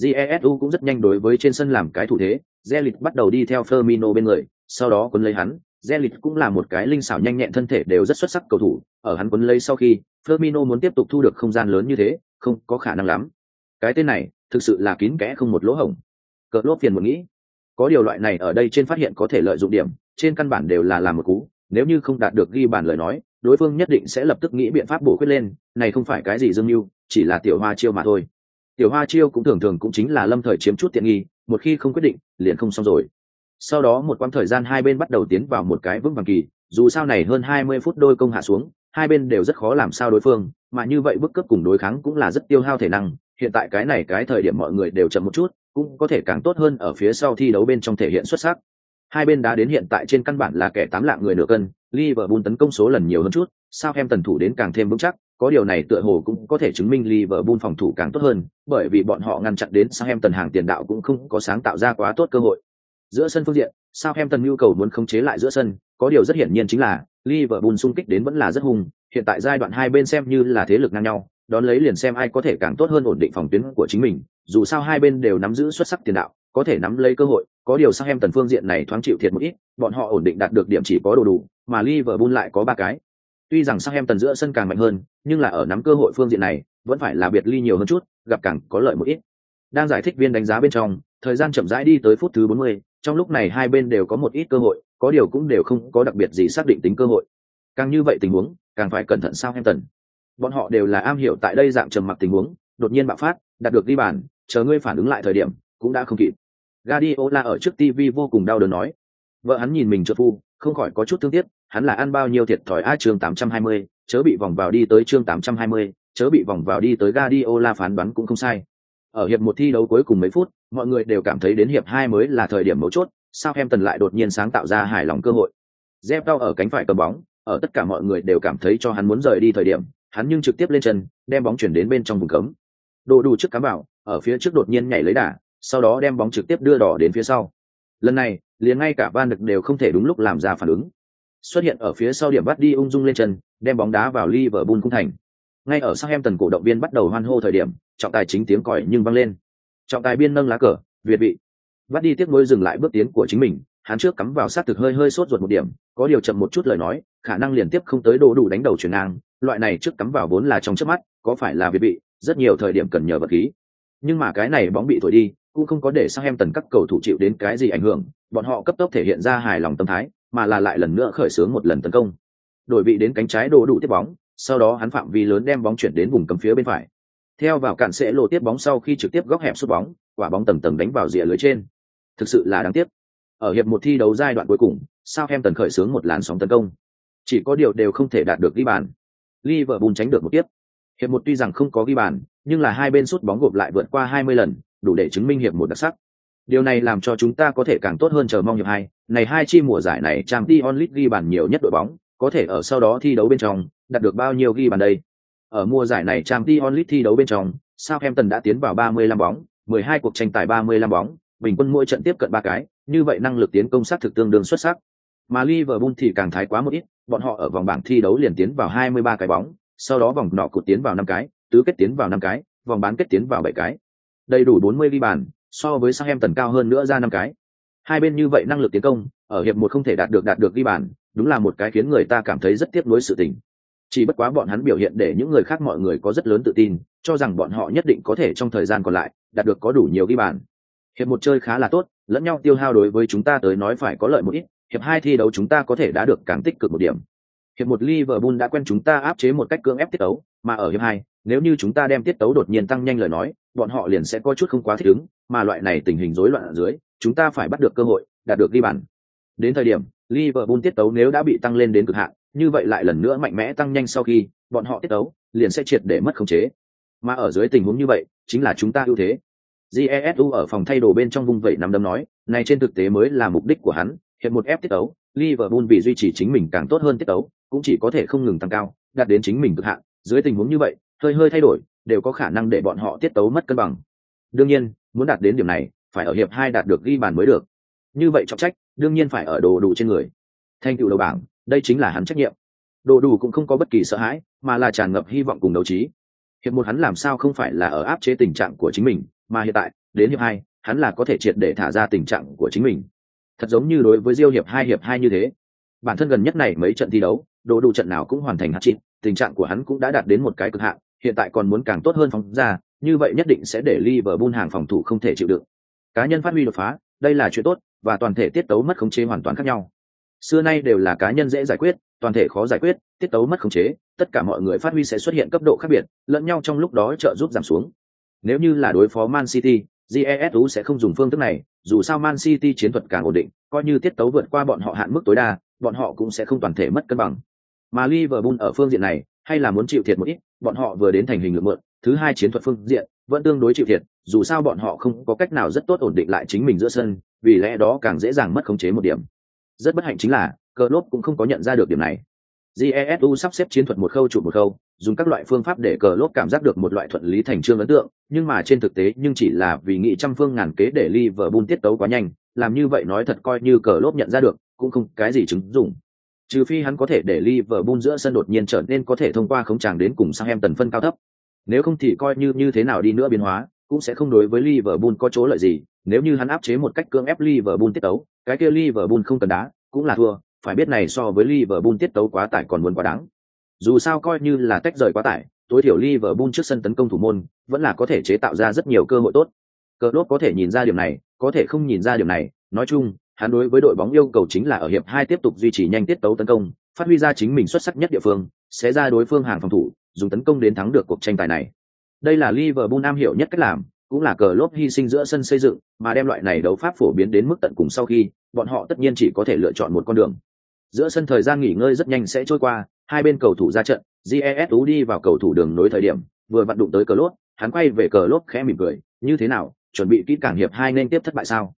Jesu cũng rất nhanh đối với trên sân làm cái thủ thế, Zelit bắt đầu đi theo Firmino bên người, sau đó quấn lấy hắn. Zelit cũng là một cái linh xảo nhanh nhẹn thân thể đều rất xuất sắc cầu thủ, ở hắn quấn lấy sau khi, Firmino muốn tiếp tục thu được không gian lớn như thế, không có khả năng lắm. Cái tên này, thực sự là kín kẽ không một lỗ hổng. Cỡ lốp phiền một nghĩ. Có điều loại này ở đây trên phát hiện có thể lợi dụng điểm, trên căn bản đều là làm một cú, nếu như không đạt được ghi bàn lời nói đối phương nhất định sẽ lập tức nghĩ biện pháp bổ khuyết lên, này không phải cái gì dương mưu, chỉ là tiểu hoa chiêu mà thôi. Tiểu hoa chiêu cũng thường thường cũng chính là lâm thời chiếm chút tiện nghi, một khi không quyết định, liền không xong rồi. Sau đó một quãng thời gian hai bên bắt đầu tiến vào một cái vững vàng kỳ, dù sao này hơn hai mươi phút đôi công hạ xuống, hai bên đều rất khó làm sao đối phương, mà như vậy bức cấp cùng đối kháng cũng là rất tiêu hao thể năng, hiện tại cái này cái thời điểm mọi người đều chậm một chút, cũng có thể càng tốt hơn ở phía sau thi đấu bên trong thể hiện xuất sắc hai bên đã đến hiện tại trên căn bản là kẻ tám lạng người nửa cân, Liverpool tấn công số lần nhiều hơn chút, sao em tần thủ đến càng thêm vững chắc, có điều này tựa hồ cũng có thể chứng minh Liverpool phòng thủ càng tốt hơn, bởi vì bọn họ ngăn chặn đến sao em tần hàng tiền đạo cũng không có sáng tạo ra quá tốt cơ hội. Giữa sân phương diện, sao em tần nhu cầu muốn khống chế lại giữa sân, có điều rất hiển nhiên chính là Liverpool xung kích đến vẫn là rất hung, hiện tại giai đoạn hai bên xem như là thế lực ngang nhau, đón lấy liền xem ai có thể càng tốt hơn ổn định phòng tuyến của chính mình, dù sao hai bên đều nắm giữ xuất sắc tiền đạo, có thể nắm lấy cơ hội có điều sang em tần phương diện này thoáng chịu thiệt một ít bọn họ ổn định đạt được điểm chỉ có đồ đủ mà Liverpool lại có ba cái. Tuy rằng sang em tần giữa sân càng mạnh hơn nhưng là ở nắm cơ hội phương diện này vẫn phải là biệt ly nhiều hơn chút gặp càng có lợi một ít. Đang giải thích viên đánh giá bên trong thời gian chậm rãi đi tới phút thứ 40, trong lúc này hai bên đều có một ít cơ hội có điều cũng đều không có đặc biệt gì xác định tính cơ hội. Càng như vậy tình huống càng phải cẩn thận sao em tần bọn họ đều là am hiểu tại đây dạng trầm mặc tình huống đột nhiên bạo phát đạt được đi bàn chờ ngươi phản ứng lại thời điểm cũng đã không kịp. Guardiola ở trước TV vô cùng đau đớn nói. Vợ hắn nhìn mình trợ phu không khỏi có chút thương tiếc hắn là ăn bao nhiêu thiệt thòi a chương 820, chớ bị vòng vào đi tới chương 820, chớ bị vòng vào đi tới Guardiola phán đoán cũng không sai. Ở hiệp một thi đấu cuối cùng mấy phút mọi người đều cảm thấy đến hiệp hai mới là thời điểm mấu chốt sao em tần lại đột nhiên sáng tạo ra hài lòng cơ hội. Dép đau ở cánh phải cầm bóng ở tất cả mọi người đều cảm thấy cho hắn muốn rời đi thời điểm hắn nhưng trực tiếp lên chân đem bóng chuyển đến bên trong vùng cấm. Đồ đủ trước cắm bảo, ở phía trước đột nhiên nhảy lấy đà sau đó đem bóng trực tiếp đưa đỏ đến phía sau. Lần này, liền ngay cả van Đức đều không thể đúng lúc làm ra phản ứng. Xuất hiện ở phía sau điểm bắt đi ung dung lên chân, đem bóng đá vào Liverpool cung thành. Ngay ở Southampton em tần cổ động viên bắt đầu hoan hô thời điểm, trọng tài chính tiếng còi nhưng vang lên. Trọng tài biên nâng lá cờ, việt vị. Bắt đi tiếp nối dừng lại bước tiến của chính mình, hắn trước cắm vào sát thực hơi hơi sốt ruột một điểm, có điều chậm một chút lời nói, khả năng liên tiếp không tới đồ đủ đánh đầu chuyển ngang, loại này trước cắm vào vốn là trong trước mắt, có phải là việt vị, rất nhiều thời điểm cần nhờ vật khí. Nhưng mà cái này bóng bị thổi đi cũng không có để sang em tần các cầu thủ chịu đến cái gì ảnh hưởng, bọn họ cấp tốc thể hiện ra hài lòng tâm thái, mà là lại lần nữa khởi xướng một lần tấn công. Đổi vị đến cánh trái đồ đủ tiếp bóng, sau đó hắn phạm vi lớn đem bóng chuyển đến vùng cấm phía bên phải. Theo vào cản sẽ lộ tiếp bóng sau khi trực tiếp góc hẹp sút bóng, quả bóng tầng tầng đánh vào rìa lưới trên. Thực sự là đáng tiếc. Ở hiệp một thi đấu giai đoạn cuối cùng, sao em tần khởi xướng một làn sóng tấn công? Chỉ có điều đều không thể đạt được ghi bàn. Liverpool tránh được một tiếp hiệp một tuy rằng không có ghi bàn, nhưng là hai bên sút bóng gộp lại vượt qua 20 lần đủ để chứng minh hiệp một đặc sắc. Điều này làm cho chúng ta có thể càng tốt hơn chờ mong hiệp hai. Này hai chi mùa giải này trang t onlit ghi bàn nhiều nhất đội bóng, có thể ở sau đó thi đấu bên trong, đạt được bao nhiêu ghi bàn đây? Ở mùa giải này trang t onlit thi đấu bên trong, Southampton đã tiến vào 35 bóng 12 cuộc tranh tài 35 bóng, bình quân mỗi trận tiếp cận ba cái, như vậy năng lực tiến công sát thực tương đương xuất sắc. Mà Liverpool thì càng thái quá một ít, bọn họ ở vòng bảng thi đấu liền tiến vào 23 cái bóng, sau đó vòng nọ cụt tiến vào năm cái, tứ kết tiến vào năm cái, vòng bán kết tiến vào bảy cái đầy đủ 40 ghi bàn so với Southampton cao hơn nữa ra năm cái. Hai bên như vậy năng lực tiến công ở hiệp một không thể đạt được đạt được ghi bàn đúng là một cái khiến người ta cảm thấy rất tiếc nuối sự tình. Chỉ bất quá bọn hắn biểu hiện để những người khác mọi người có rất lớn tự tin cho rằng bọn họ nhất định có thể trong thời gian còn lại đạt được có đủ nhiều ghi bàn. Hiệp một chơi khá là tốt lẫn nhau tiêu hao đối với chúng ta tới nói phải có lợi một ít hiệp hai thi đấu chúng ta có thể đã được càng tích cực một điểm. Hiệp một Liverpool đã quen chúng ta áp chế một cách cưỡng ép tiết đấu, mà ở hiệp hai, nếu như chúng ta đem tiết tấu đột nhiên tăng nhanh lời nói, bọn họ liền sẽ có chút không quá thích ứng, mà loại này tình hình rối loạn ở dưới, chúng ta phải bắt được cơ hội, đạt được ghi bàn. Đến thời điểm, Liverpool tiết tấu nếu đã bị tăng lên đến cực hạn, như vậy lại lần nữa mạnh mẽ tăng nhanh sau khi, bọn họ tiết tấu liền sẽ triệt để mất khống chế. Mà ở dưới tình huống như vậy, chính là chúng ta ưu thế. Jesu ở phòng thay đồ bên trong vung vẩy nắm đấm nói, này trên thực tế mới là mục đích của hắn, hiện một ép tiết tấu, Liverpool vì duy trì chính mình càng tốt hơn tiết tấu, cũng chỉ có thể không ngừng tăng cao, đạt đến chính mình cực hạn, dưới tình huống như vậy, hơi hơi thay đổi, đều có khả năng để bọn họ tiết tấu mất cân bằng. Đương nhiên, muốn đạt đến điểm này, phải ở hiệp hai đạt được ghi bàn mới được. Như vậy trọng trách, đương nhiên phải ở đồ đủ trên người. Thanh tựu đầu bảng, đây chính là hắn trách nhiệm. Đồ đủ cũng không có bất kỳ sợ hãi, mà là tràn ngập hy vọng cùng đấu trí. Hiệp một hắn làm sao không phải là ở áp chế tình trạng của chính mình, mà hiện tại, đến hiệp hai, hắn là có thể triệt để thả ra tình trạng của chính mình. Thật giống như đối với Diêu hiệp hai hiệp hai như thế. Bản thân gần nhất này mấy trận thi đấu, đồ đủ trận nào cũng hoàn thành hat-trick, tình trạng của hắn cũng đã đạt đến một cái cực hạn, hiện tại còn muốn càng tốt hơn phóng ra, như vậy nhất định sẽ để Liverpool hàng phòng thủ không thể chịu đựng. Cá nhân phát huy đột phá, đây là chuyện tốt, và toàn thể tiết tấu mất khống chế hoàn toàn khác nhau. Xưa nay đều là cá nhân dễ giải quyết, toàn thể khó giải quyết, tiết tấu mất khống chế, tất cả mọi người phát huy sẽ xuất hiện cấp độ khác biệt, lẫn nhau trong lúc đó trợ giúp giảm xuống. Nếu như là đối phó Man City, GESU sẽ không dùng phương thức này, dù sao Man City chiến thuật càng ổn định, coi như tiết tấu vượt qua bọn họ hạn mức tối đa, bọn họ cũng sẽ không toàn thể mất cân bằng. Mà Liverpool ở phương diện này, hay là muốn chịu thiệt một ít, bọn họ vừa đến thành hình lượng mượn, thứ hai chiến thuật phương diện vẫn tương đối chịu thiệt, dù sao bọn họ không có cách nào rất tốt ổn định lại chính mình giữa sân, vì lẽ đó càng dễ dàng mất khống chế một điểm. Rất bất hạnh chính là, Klopp cũng không có nhận ra được điểm này. Jesu sắp xếp chiến thuật một khâu trụ một khâu, dùng các loại phương pháp để cờ lốt cảm giác được một loại thuận lý thành trương ấn tượng, nhưng mà trên thực tế nhưng chỉ là vì nghị trăm phương ngàn kế để Liverpool tiết tấu quá nhanh, làm như vậy nói thật coi như cờ lốt nhận ra được, cũng không cái gì chứng dụng. Trừ phi hắn có thể để Liverpool giữa sân đột nhiên trở nên có thể thông qua khống tràng đến cùng sang em tần phân cao thấp. Nếu không thì coi như như thế nào đi nữa biến hóa, cũng sẽ không đối với Liverpool có chỗ lợi gì, nếu như hắn áp chế một cách cưỡng ép Liverpool tiết tấu, cái kia Liverpool không cần đá, cũng là thua, phải biết này so với Liverpool tiết tấu quá tải còn muốn quá đáng. Dù sao coi như là tách rời quá tải, tối thiểu Liverpool trước sân tấn công thủ môn, vẫn là có thể chế tạo ra rất nhiều cơ hội tốt. Cờ đốt có thể nhìn ra điểm này, có thể không nhìn ra điểm này, nói chung, hắn đối với đội bóng yêu cầu chính là ở hiệp hai tiếp tục duy trì nhanh tiết tấu tấn công, phát huy ra chính mình xuất sắc nhất địa phương, sẽ ra đối phương hàng phòng thủ, dùng tấn công đến thắng được cuộc tranh tài này. Đây là Liverpool am hiểu nhất cách làm, cũng là cờ lốp hy sinh giữa sân xây dựng, mà đem loại này đấu pháp phổ biến đến mức tận cùng sau khi, bọn họ tất nhiên chỉ có thể lựa chọn một con đường. Giữa sân thời gian nghỉ ngơi rất nhanh sẽ trôi qua, hai bên cầu thủ ra trận, GESU đi vào cầu thủ đường nối thời điểm, vừa vận đụng tới cờ lốp, hắn quay về cờ lốp khẽ mỉm cười, như thế nào, chuẩn bị kỹ càng hiệp hai nên tiếp thất bại sao?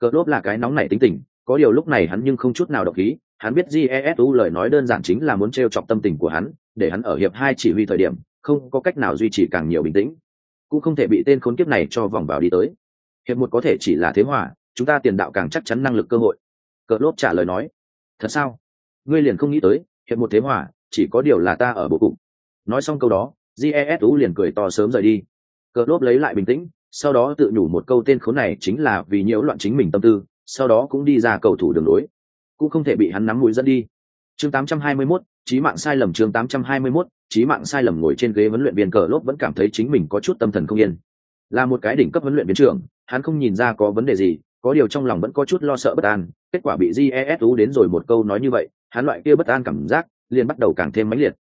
Cờ lốp là cái nóng nảy tính tình, có điều lúc này hắn nhưng không chút nào độc khí, hắn biết GESU lời nói đơn giản chính là muốn treo chọc tâm tình của hắn, để hắn ở hiệp hai chỉ huy thời điểm, không có cách nào duy trì càng nhiều bình tĩnh, cũng không thể bị tên khốn kiếp này cho vòng vào đi tới. Hiệp một có thể chỉ là thế hòa, chúng ta tiền đạo càng chắc chắn năng lực cơ hội. Cờ lốp trả lời nói, thật sao? Ngươi liền không nghĩ tới, hiệp một thế hòa, chỉ có điều là ta ở bộ cục. Nói xong câu đó, GESU liền cười to sớm rời đi. Cờ lốp lấy lại bình tĩnh, sau đó tự nhủ một câu tên khốn này chính là vì nhiễu loạn chính mình tâm tư, sau đó cũng đi ra cầu thủ đường đối, cũng không thể bị hắn nắm mũi dẫn đi. Chương 821, chí mạng sai lầm chương 821, chí mạng sai lầm ngồi trên ghế huấn luyện viên cờ lốp vẫn cảm thấy chính mình có chút tâm thần không yên. Là một cái đỉnh cấp huấn luyện viên trưởng, hắn không nhìn ra có vấn đề gì, có điều trong lòng vẫn có chút lo sợ bất an, kết quả bị GESU đến rồi một câu nói như vậy, hắn loại kia bất an cảm giác liền bắt đầu càng thêm mãnh liệt.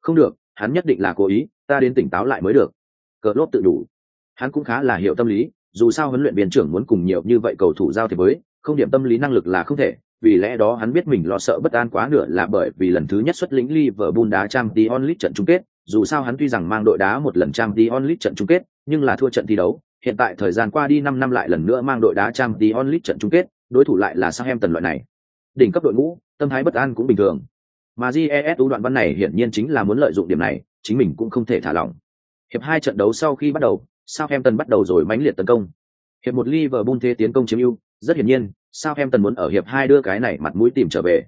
Không được, hắn nhất định là cố ý, ta đến tỉnh táo lại mới được. Cờ lốp tự đủ. Hắn cũng khá là hiểu tâm lý, dù sao huấn luyện viên trưởng muốn cùng nhiều như vậy cầu thủ giao thì với, không điểm tâm lý năng lực là không thể, vì lẽ đó hắn biết mình lo sợ bất an quá nửa là bởi vì lần thứ nhất xuất lĩnh Liverpool đá trang Champions onlit trận chung kết, dù sao hắn tuy rằng mang đội đá một lần trang Champions onlit trận chung kết, nhưng là thua trận thi đấu, hiện tại thời gian qua đi 5 năm lại lần nữa mang đội đá trang Champions onlit trận chung kết, đối thủ lại là Southampton loại này. Đỉnh cấp đội ngũ, tâm thái bất an cũng bình thường. Mà GESU đoạn văn này hiển nhiên chính là muốn lợi dụng điểm này, chính mình cũng không thể thả lỏng. Hiệp hai trận đấu sau khi bắt đầu, Southampton bắt đầu rồi mãnh liệt tấn công. Hiệp một Liverpool thế tiến công chiếm ưu, rất hiển nhiên, Southampton muốn ở hiệp hai đưa cái này mặt mũi tìm trở về.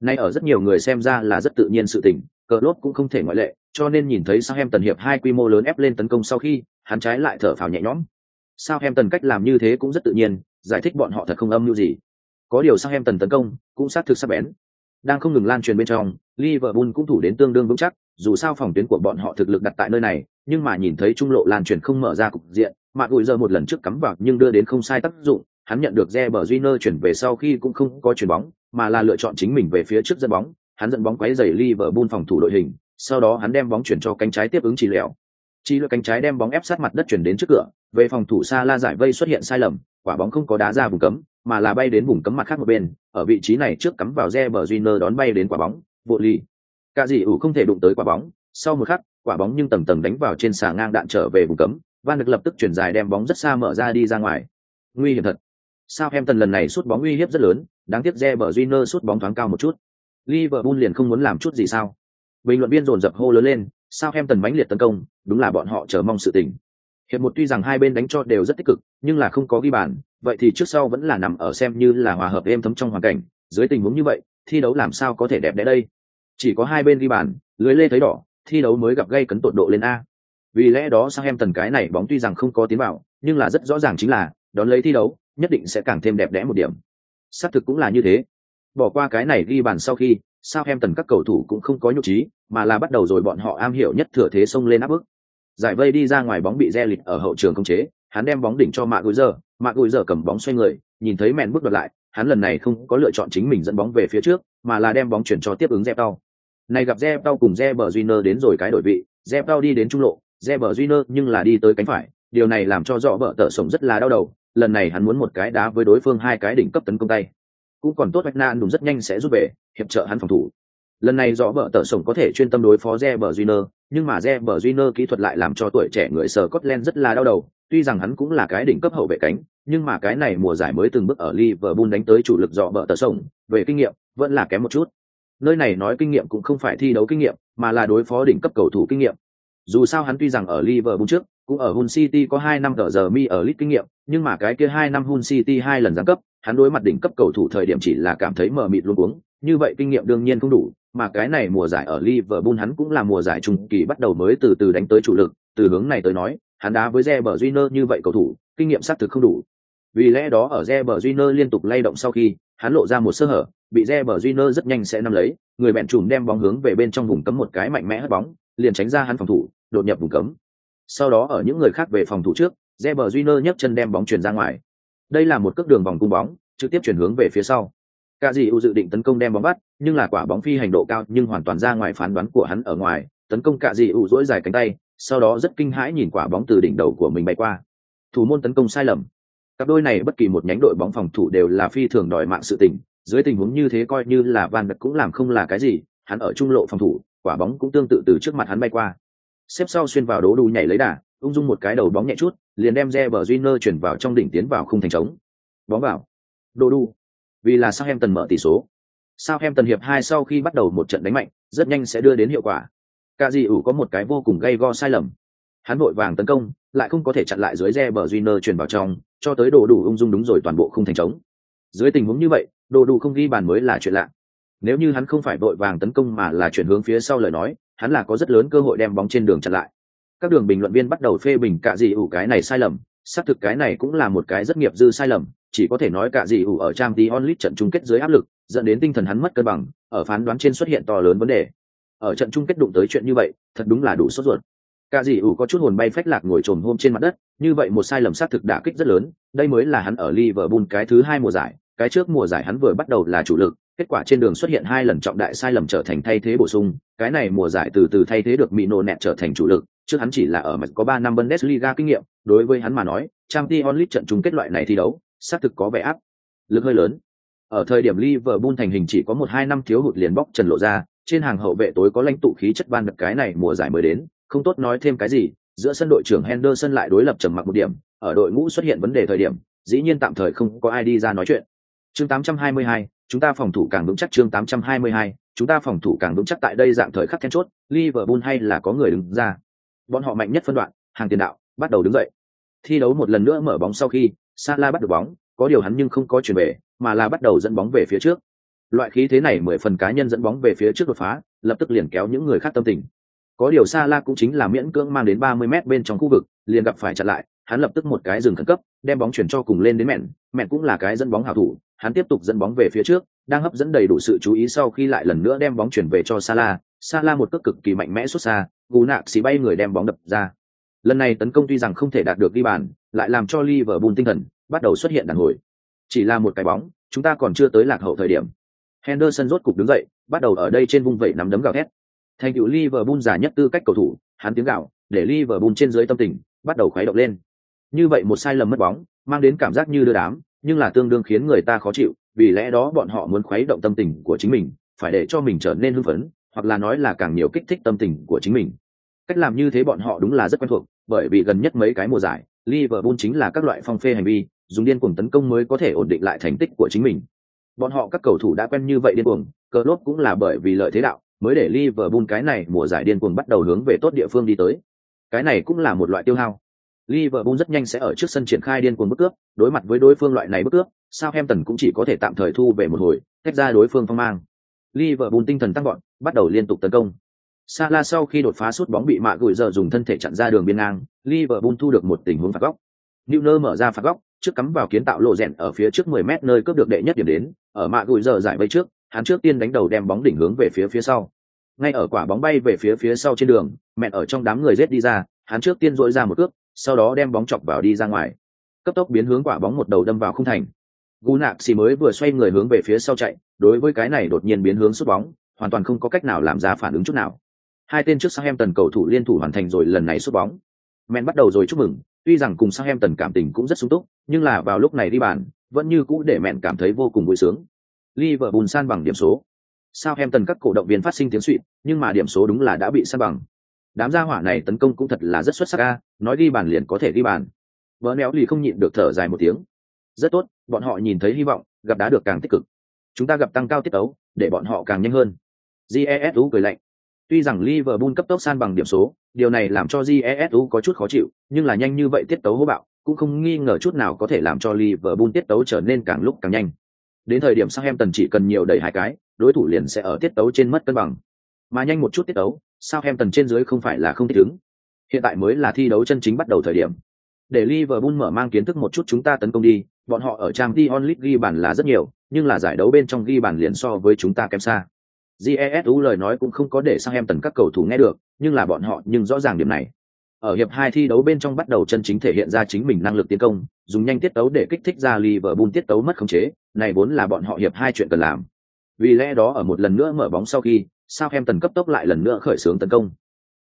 Nay ở rất nhiều người xem ra là rất tự nhiên sự tình, cờ cũng không thể ngoại lệ, cho nên nhìn thấy Southampton hiệp hai quy mô lớn ép lên tấn công sau khi, hắn trái lại thở phào nhẹ nhõm. Southampton cách làm như thế cũng rất tự nhiên, giải thích bọn họ thật không âm mưu gì. Có điều Southampton tấn công cũng sát thực sắc bén. Đang không ngừng lan truyền bên trong, Liverpool cũng thủ đến tương đương vững chắc, dù sao phòng tuyến của bọn họ thực lực đặt tại nơi này, nhưng mà nhìn thấy trung lộ lan truyền không mở ra cục diện, Mạc ủi giờ một lần trước cắm vào nhưng đưa đến không sai tác dụng, hắn nhận được Reber Júnior chuyển về sau khi cũng không có chuyển bóng, mà là lựa chọn chính mình về phía trước dẫn bóng, hắn dẫn bóng quấy giày Liverpool phòng thủ đội hình, sau đó hắn đem bóng chuyển cho cánh trái tiếp ứng chỉ lẻo. Chỉ lựa cánh trái đem bóng ép sát mặt đất chuyển đến trước cửa, về phòng thủ xa la giải vây xuất hiện sai lầm, quả bóng không có đá ra vùng cấm, mà là bay đến vùng cấm mặt khác một bên, ở vị trí này trước cắm vào Reber Júnior đón bay đến quả bóng, vô ly. Cả gì ủ không thể đụng tới quả bóng, sau một khắc, quả bóng nhưng tầng tầng đánh vào trên xà ngang đạn trở về vùng cấm, Van được lập tức chuyển dài đem bóng rất xa mở ra đi ra ngoài. Nguy hiểm thật. Sao em tần lần này sút bóng uy hiếp rất lớn, đáng tiếc Reber junior sút bóng thoáng cao một chút. Liverpool liền không muốn làm chút gì sao? Bình luận viên dồn dập hô lớn lên, sao em tần mãnh liệt tấn công, đúng là bọn họ chờ mong sự tình. Hiệp một tuy rằng hai bên đánh cho đều rất tích cực, nhưng là không có ghi bàn, vậy thì trước sau vẫn là nằm ở xem như là hòa hợp êm thấm trong hoàn cảnh, dưới tình huống như vậy, thi đấu làm sao có thể đẹp đẽ đây? Chỉ có hai bên ghi bàn, lưới lê thấy đỏ, thi đấu mới gặp gây cấn tột độ lên a. Vì lẽ đó sang em tần cái này bóng tuy rằng không có tiến vào, nhưng là rất rõ ràng chính là đón lấy thi đấu, nhất định sẽ càng thêm đẹp đẽ một điểm. Xác thực cũng là như thế. Bỏ qua cái này ghi bàn sau khi, sao em tần các cầu thủ cũng không có nhục trí, mà là bắt đầu rồi bọn họ am hiểu nhất thừa thế xông lên áp bức. Giải vây đi ra ngoài bóng bị re lịch ở hậu trường không chế, hắn đem bóng đỉnh cho mạ gối giờ, mạ gối giờ cầm bóng xoay người, nhìn thấy mẹn bước đoạt lại, hắn lần này không có lựa chọn chính mình dẫn bóng về phía trước, mà là đem bóng chuyển cho tiếp ứng Zepao. Này gặp Zepao cùng Zeber Júnior đến rồi cái đổi vị, Zepao đi đến trung lộ, Zeber Júnior nhưng là đi tới cánh phải, điều này làm cho rõ vợ tợ sống rất là đau đầu, lần này hắn muốn một cái đá với đối phương hai cái đỉnh cấp tấn công tay. Cũng còn tốt Bạch Na đúng rất nhanh sẽ rút về, hiệp trợ hắn phòng thủ. Lần này rõ vợ tợ sống có thể chuyên tâm đối phó Zeber Júnior, nhưng mà Zeber Júnior kỹ thuật lại làm cho tuổi trẻ người sở Scotland rất là đau đầu, tuy rằng hắn cũng là cái đỉnh cấp hậu vệ cánh, nhưng mà cái này mùa giải mới từng bước ở Liverpool đánh tới chủ lực dọ vợ tờ sổng, về kinh nghiệm vẫn là kém một chút. Nơi này nói kinh nghiệm cũng không phải thi đấu kinh nghiệm, mà là đối phó đỉnh cấp cầu thủ kinh nghiệm. Dù sao hắn tuy rằng ở Liverpool trước, cũng ở Hull City có hai năm tờ giờ mi ở League kinh nghiệm, nhưng mà cái kia hai năm Hull City hai lần giáng cấp, hắn đối mặt đỉnh cấp cầu thủ thời điểm chỉ là cảm thấy mờ mịt luôn uống, như vậy kinh nghiệm đương nhiên không đủ, mà cái này mùa giải ở Liverpool hắn cũng là mùa giải trung kỳ bắt đầu mới từ từ đánh tới chủ lực, từ hướng này tới nói, hắn đá với Reber Júnior như vậy cầu thủ, kinh nghiệm xác thực không đủ. Vì lẽ đó ở Reber Júnior liên tục lay động sau khi, hắn lộ ra một sơ hở, bị Reber rất nhanh sẽ nắm lấy, người bẹn trùm đem bóng hướng về bên trong vùng cấm một cái mạnh mẽ hất bóng, liền tránh ra hắn phòng thủ, đột nhập vùng cấm. Sau đó ở những người khác về phòng thủ trước, Reber nhấc chân đem bóng chuyển ra ngoài. Đây là một cước đường vòng cung bóng, trực tiếp chuyển hướng về phía sau. Cả gì dự định tấn công đem bóng bắt, nhưng là quả bóng phi hành độ cao nhưng hoàn toàn ra ngoài phán đoán của hắn ở ngoài, tấn công cả gì ủ dài cánh tay, sau đó rất kinh hãi nhìn quả bóng từ đỉnh đầu của mình bay qua thủ môn tấn công sai lầm cặp đôi này bất kỳ một nhánh đội bóng phòng thủ đều là phi thường đòi mạng sự tình dưới tình huống như thế coi như là van đật cũng làm không là cái gì, hắn ở trung lộ phòng thủ, quả bóng cũng tương tự từ trước mặt hắn bay qua. Xếp sau xuyên vào đố đu nhảy lấy đà, ung dung một cái đầu bóng nhẹ chút, liền đem re bờ Junior chuyển vào trong đỉnh tiến vào khung thành trống. Bóng vào. Đô đu vì là sao em tần mở tỷ số. Sao em tần hiệp hai sau khi bắt đầu một trận đánh mạnh, rất nhanh sẽ đưa đến hiệu quả. Cả gì ủ có một cái vô cùng gây go sai lầm. Hắn vội vàng tấn công, lại không có thể chặn lại dưới re bờ Junior chuyển vào trong, cho tới đồ đủ ung dung đúng rồi toàn bộ không thành trống dưới tình huống như vậy đồ đủ không ghi bàn mới là chuyện lạ. Nếu như hắn không phải vội vàng tấn công mà là chuyển hướng phía sau lời nói, hắn là có rất lớn cơ hội đem bóng trên đường chặn lại. Các đường bình luận viên bắt đầu phê bình cả dị ủ cái này sai lầm. Xác thực cái này cũng là một cái rất nghiệp dư sai lầm, chỉ có thể nói cả dị ủ ở trang tí onlit trận chung kết dưới áp lực, dẫn đến tinh thần hắn mất cân bằng, ở phán đoán trên xuất hiện to lớn vấn đề. Ở trận chung kết đụng tới chuyện như vậy, thật đúng là đủ sốt ruột. Cả dị ủ có chút hồn bay phách lạc ngồi trồm hôm trên mặt đất, như vậy một sai lầm xác thực đả kích rất lớn, đây mới là hắn ở liverpool cái thứ hai mùa giải cái trước mùa giải hắn vừa bắt đầu là chủ lực kết quả trên đường xuất hiện hai lần trọng đại sai lầm trở thành thay thế bổ sung cái này mùa giải từ từ thay thế được Mino nẹt trở thành chủ lực trước hắn chỉ là ở mặt có ba năm bundesliga kinh nghiệm đối với hắn mà nói Champions League trận chung kết loại này thi đấu xác thực có vẻ áp lực hơi lớn ở thời điểm liverpool thành hình chỉ có một hai năm thiếu hụt liền bóc trần lộ ra trên hàng hậu vệ tối có lãnh tụ khí chất ban được cái này mùa giải mới đến, không tốt nói thêm cái gì, giữa sân đội trưởng Henderson lại đối lập trầm mặc một điểm, ở đội ngũ xuất hiện vấn đề thời điểm, dĩ nhiên tạm thời không có ai đi ra nói chuyện. Chương 822, chúng ta phòng thủ càng vững chắc chương 822, chúng ta phòng thủ càng vững chắc tại đây dạng thời khắc then chốt, Liverpool hay là có người đứng ra. Bọn họ mạnh nhất phân đoạn, hàng tiền đạo, bắt đầu đứng dậy. Thi đấu một lần nữa mở bóng sau khi, Salah bắt được bóng, có điều hắn nhưng không có chuyển về, mà là bắt đầu dẫn bóng về phía trước loại khí thế này mười phần cá nhân dẫn bóng về phía trước đột phá lập tức liền kéo những người khác tâm tình có điều salah cũng chính là miễn cưỡng mang đến ba mươi m bên trong khu vực liền gặp phải chặn lại hắn lập tức một cái dừng khẩn cấp đem bóng chuyển cho cùng lên đến mẹn mẹn cũng là cái dẫn bóng hảo thủ hắn tiếp tục dẫn bóng về phía trước đang hấp dẫn đầy đủ sự chú ý sau khi lại lần nữa đem bóng chuyển về cho Salah. Salah một cước cực kỳ mạnh mẽ xuất xa, gù nạc xì bay người đem bóng đập ra. Lần này tấn công tuy rằng không thể đạt được ghi bàn, lại làm cho Liverpool tinh thần bắt đầu xuất hiện đàn hồi. Chỉ là một cái bóng, chúng ta còn chưa tới lạc hậu thời điểm Henderson rốt cục đứng dậy, bắt đầu ở đây trên vung vẩy nắm đấm gào thét. Thành tựu Liverpool giả nhất tư cách cầu thủ, hắn tiếng gào, để Liverpool trên dưới tâm tình bắt đầu khuấy động lên. Như vậy một sai lầm mất bóng, mang đến cảm giác như đưa đám, nhưng là tương đương khiến người ta khó chịu, vì lẽ đó bọn họ muốn khuấy động tâm tình của chính mình, phải để cho mình trở nên hưng phấn, hoặc là nói là càng nhiều kích thích tâm tình của chính mình. Cách làm như thế bọn họ đúng là rất quen thuộc, bởi vì gần nhất mấy cái mùa giải, Liverpool chính là các loại phong phê hành vi, dùng điên cuồng tấn công mới có thể ổn định lại thành tích của chính mình. Bọn họ các cầu thủ đã quen như vậy điên cuồng, Klopp cũng là bởi vì lợi thế đạo, mới để Liverpool cái này mùa giải điên cuồng bắt đầu hướng về tốt địa phương đi tới. Cái này cũng là một loại tiêu hao. Liverpool rất nhanh sẽ ở trước sân triển khai điên cuồng bức cướp, đối mặt với đối phương loại này bức cướp, Southampton cũng chỉ có thể tạm thời thu về một hồi, tách ra đối phương phong mang. Liverpool tinh thần tăng gọn, bắt đầu liên tục tấn công. Salah sau khi đột phá sút bóng bị mạ gửi giờ dùng thân thể chặn ra đường biên ngang, Liverpool thu được một tình huống phạt góc. Neuer mở ra phạt góc, trước cắm vào kiến tạo lộ rèn ở phía trước 10 mét nơi cướp được đệ nhất điểm đến, ở mạ gửi giờ giải vây trước, hắn trước tiên đánh đầu đem bóng đỉnh hướng về phía phía sau. Ngay ở quả bóng bay về phía phía sau trên đường, mẹ ở trong đám người giết đi ra, hắn trước tiên dội ra một cước, sau đó đem bóng chọc vào đi ra ngoài. Cấp tốc biến hướng quả bóng một đầu đâm vào khung thành. Gu nạc xì mới vừa xoay người hướng về phía sau chạy, đối với cái này đột nhiên biến hướng sút bóng, hoàn toàn không có cách nào làm ra phản ứng chút nào Hai tên trước Sang Em Tần cầu thủ liên thủ hoàn thành rồi lần này sút bóng. Men bắt đầu rồi chúc mừng, tuy rằng cùng Sang Em Tần cảm tình cũng rất sung túc, nhưng là vào lúc này đi bàn, vẫn như cũ để mẹn cảm thấy vô cùng vui sướng. Liverpool san bằng điểm số. Sang Em Tần các cổ động viên phát sinh tiếng xuýt, nhưng mà điểm số đúng là đã bị san bằng. Đám gia hỏa này tấn công cũng thật là rất xuất sắc a, nói đi bàn liền có thể đi bàn. Bernel lì không nhịn được thở dài một tiếng. Rất tốt, bọn họ nhìn thấy hy vọng, gặp đá được càng tích cực. Chúng ta gặp tăng cao tiết tấu, để bọn họ càng nhanh hơn. Jesu cười lạnh. Tuy rằng Liverpool cấp tốc san bằng điểm số, điều này làm cho Jesu có chút khó chịu, nhưng là nhanh như vậy tiết tấu hô bạo, cũng không nghi ngờ chút nào có thể làm cho Liverpool tiết tấu trở nên càng lúc càng nhanh. Đến thời điểm Southampton chỉ cần nhiều đẩy hai cái, đối thủ liền sẽ ở tiết tấu trên mất cân bằng. Mà nhanh một chút tiết em tần trên dưới không phải là không thích ứng. Hiện tại mới là thi đấu chân chính bắt đầu thời điểm. Để Liverpool mở mang kiến thức một chút chúng ta tấn công đi, bọn họ ở trang di on League ghi bàn là rất nhiều, nhưng là giải đấu bên trong ghi bàn liền so với chúng ta kém xa jesu lời nói cũng không có để sang em tần các cầu thủ nghe được nhưng là bọn họ nhưng rõ ràng điểm này ở hiệp hai thi đấu bên trong bắt đầu chân chính thể hiện ra chính mình năng lực tiến công dùng nhanh tiết tấu để kích thích ra liverpool tiết tấu mất khống chế này vốn là bọn họ hiệp hai chuyện cần làm vì lẽ đó ở một lần nữa mở bóng sau khi sao em tần cấp tốc lại lần nữa khởi xướng tấn công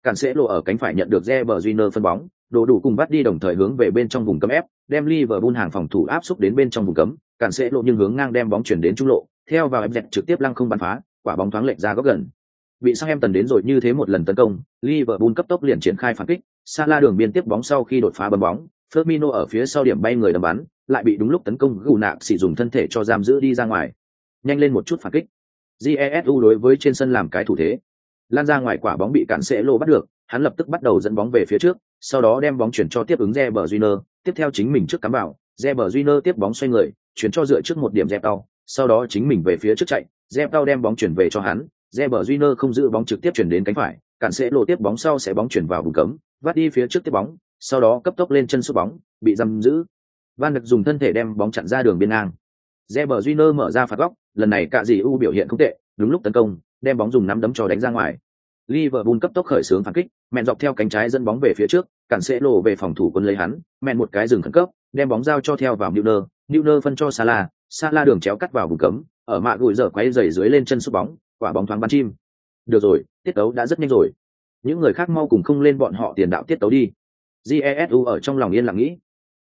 cản sẽ lộ ở cánh phải nhận được Reber Júnior phân bóng đồ đủ cùng bắt đi đồng thời hướng về bên trong vùng cấm ép đem liverpool hàng phòng thủ áp xúc đến bên trong vùng cấm cản sẽ lộ nhưng hướng ngang đem bóng chuyển đến trung lộ theo vào em dẹt trực tiếp lăng không bắn phá quả bóng thoáng lệch ra góc gần. Bị sang em tần đến rồi như thế một lần tấn công, Liverpool cấp tốc liền triển khai phản kích, Salah đường biên tiếp bóng sau khi đột phá bấm bóng, Firmino ở phía sau điểm bay người đâm bắn, lại bị đúng lúc tấn công gù nạp sử dụng thân thể cho giam giữ đi ra ngoài. Nhanh lên một chút phản kích. Jesu đối với trên sân làm cái thủ thế. Lan ra ngoài quả bóng bị cản sẽ lô bắt được, hắn lập tức bắt đầu dẫn bóng về phía trước, sau đó đem bóng chuyển cho tiếp ứng Reber Júnior, tiếp theo chính mình trước cắm vào, Reber Júnior tiếp bóng xoay người, chuyển cho dựa trước một điểm dẹp sau đó chính mình về phía trước chạy, Dẹp tao đem bóng chuyển về cho hắn, Reber Júnior không giữ bóng trực tiếp chuyển đến cánh phải, cản sẽ lộ tiếp bóng sau sẽ bóng chuyển vào vùng cấm, vắt đi phía trước tiếp bóng, sau đó cấp tốc lên chân sút bóng, bị giam giữ. Van Đức dùng thân thể đem bóng chặn ra đường biên ngang. Reber Júnior mở ra phạt góc, lần này cả gì u biểu hiện không tệ, đúng lúc tấn công, đem bóng dùng nắm đấm cho đánh ra ngoài. Liverpool cấp tốc khởi xướng phản kích, mẹn dọc theo cánh trái dẫn bóng về phía trước, cản sẽ lộ về phòng thủ quân lấy hắn, mẹn một cái dừng khẩn cấp, đem bóng giao cho theo vào Neuer, Neuer phân cho Salah, Salah đường chéo cắt vào vùng cấm, ở mạ gùi dở quay dày dưới lên chân sút bóng quả bóng thoáng bắn chim. Được rồi tiết tấu đã rất nhanh rồi. Những người khác mau cùng không lên bọn họ tiền đạo tiết tấu đi. Jesu ở trong lòng yên lặng nghĩ.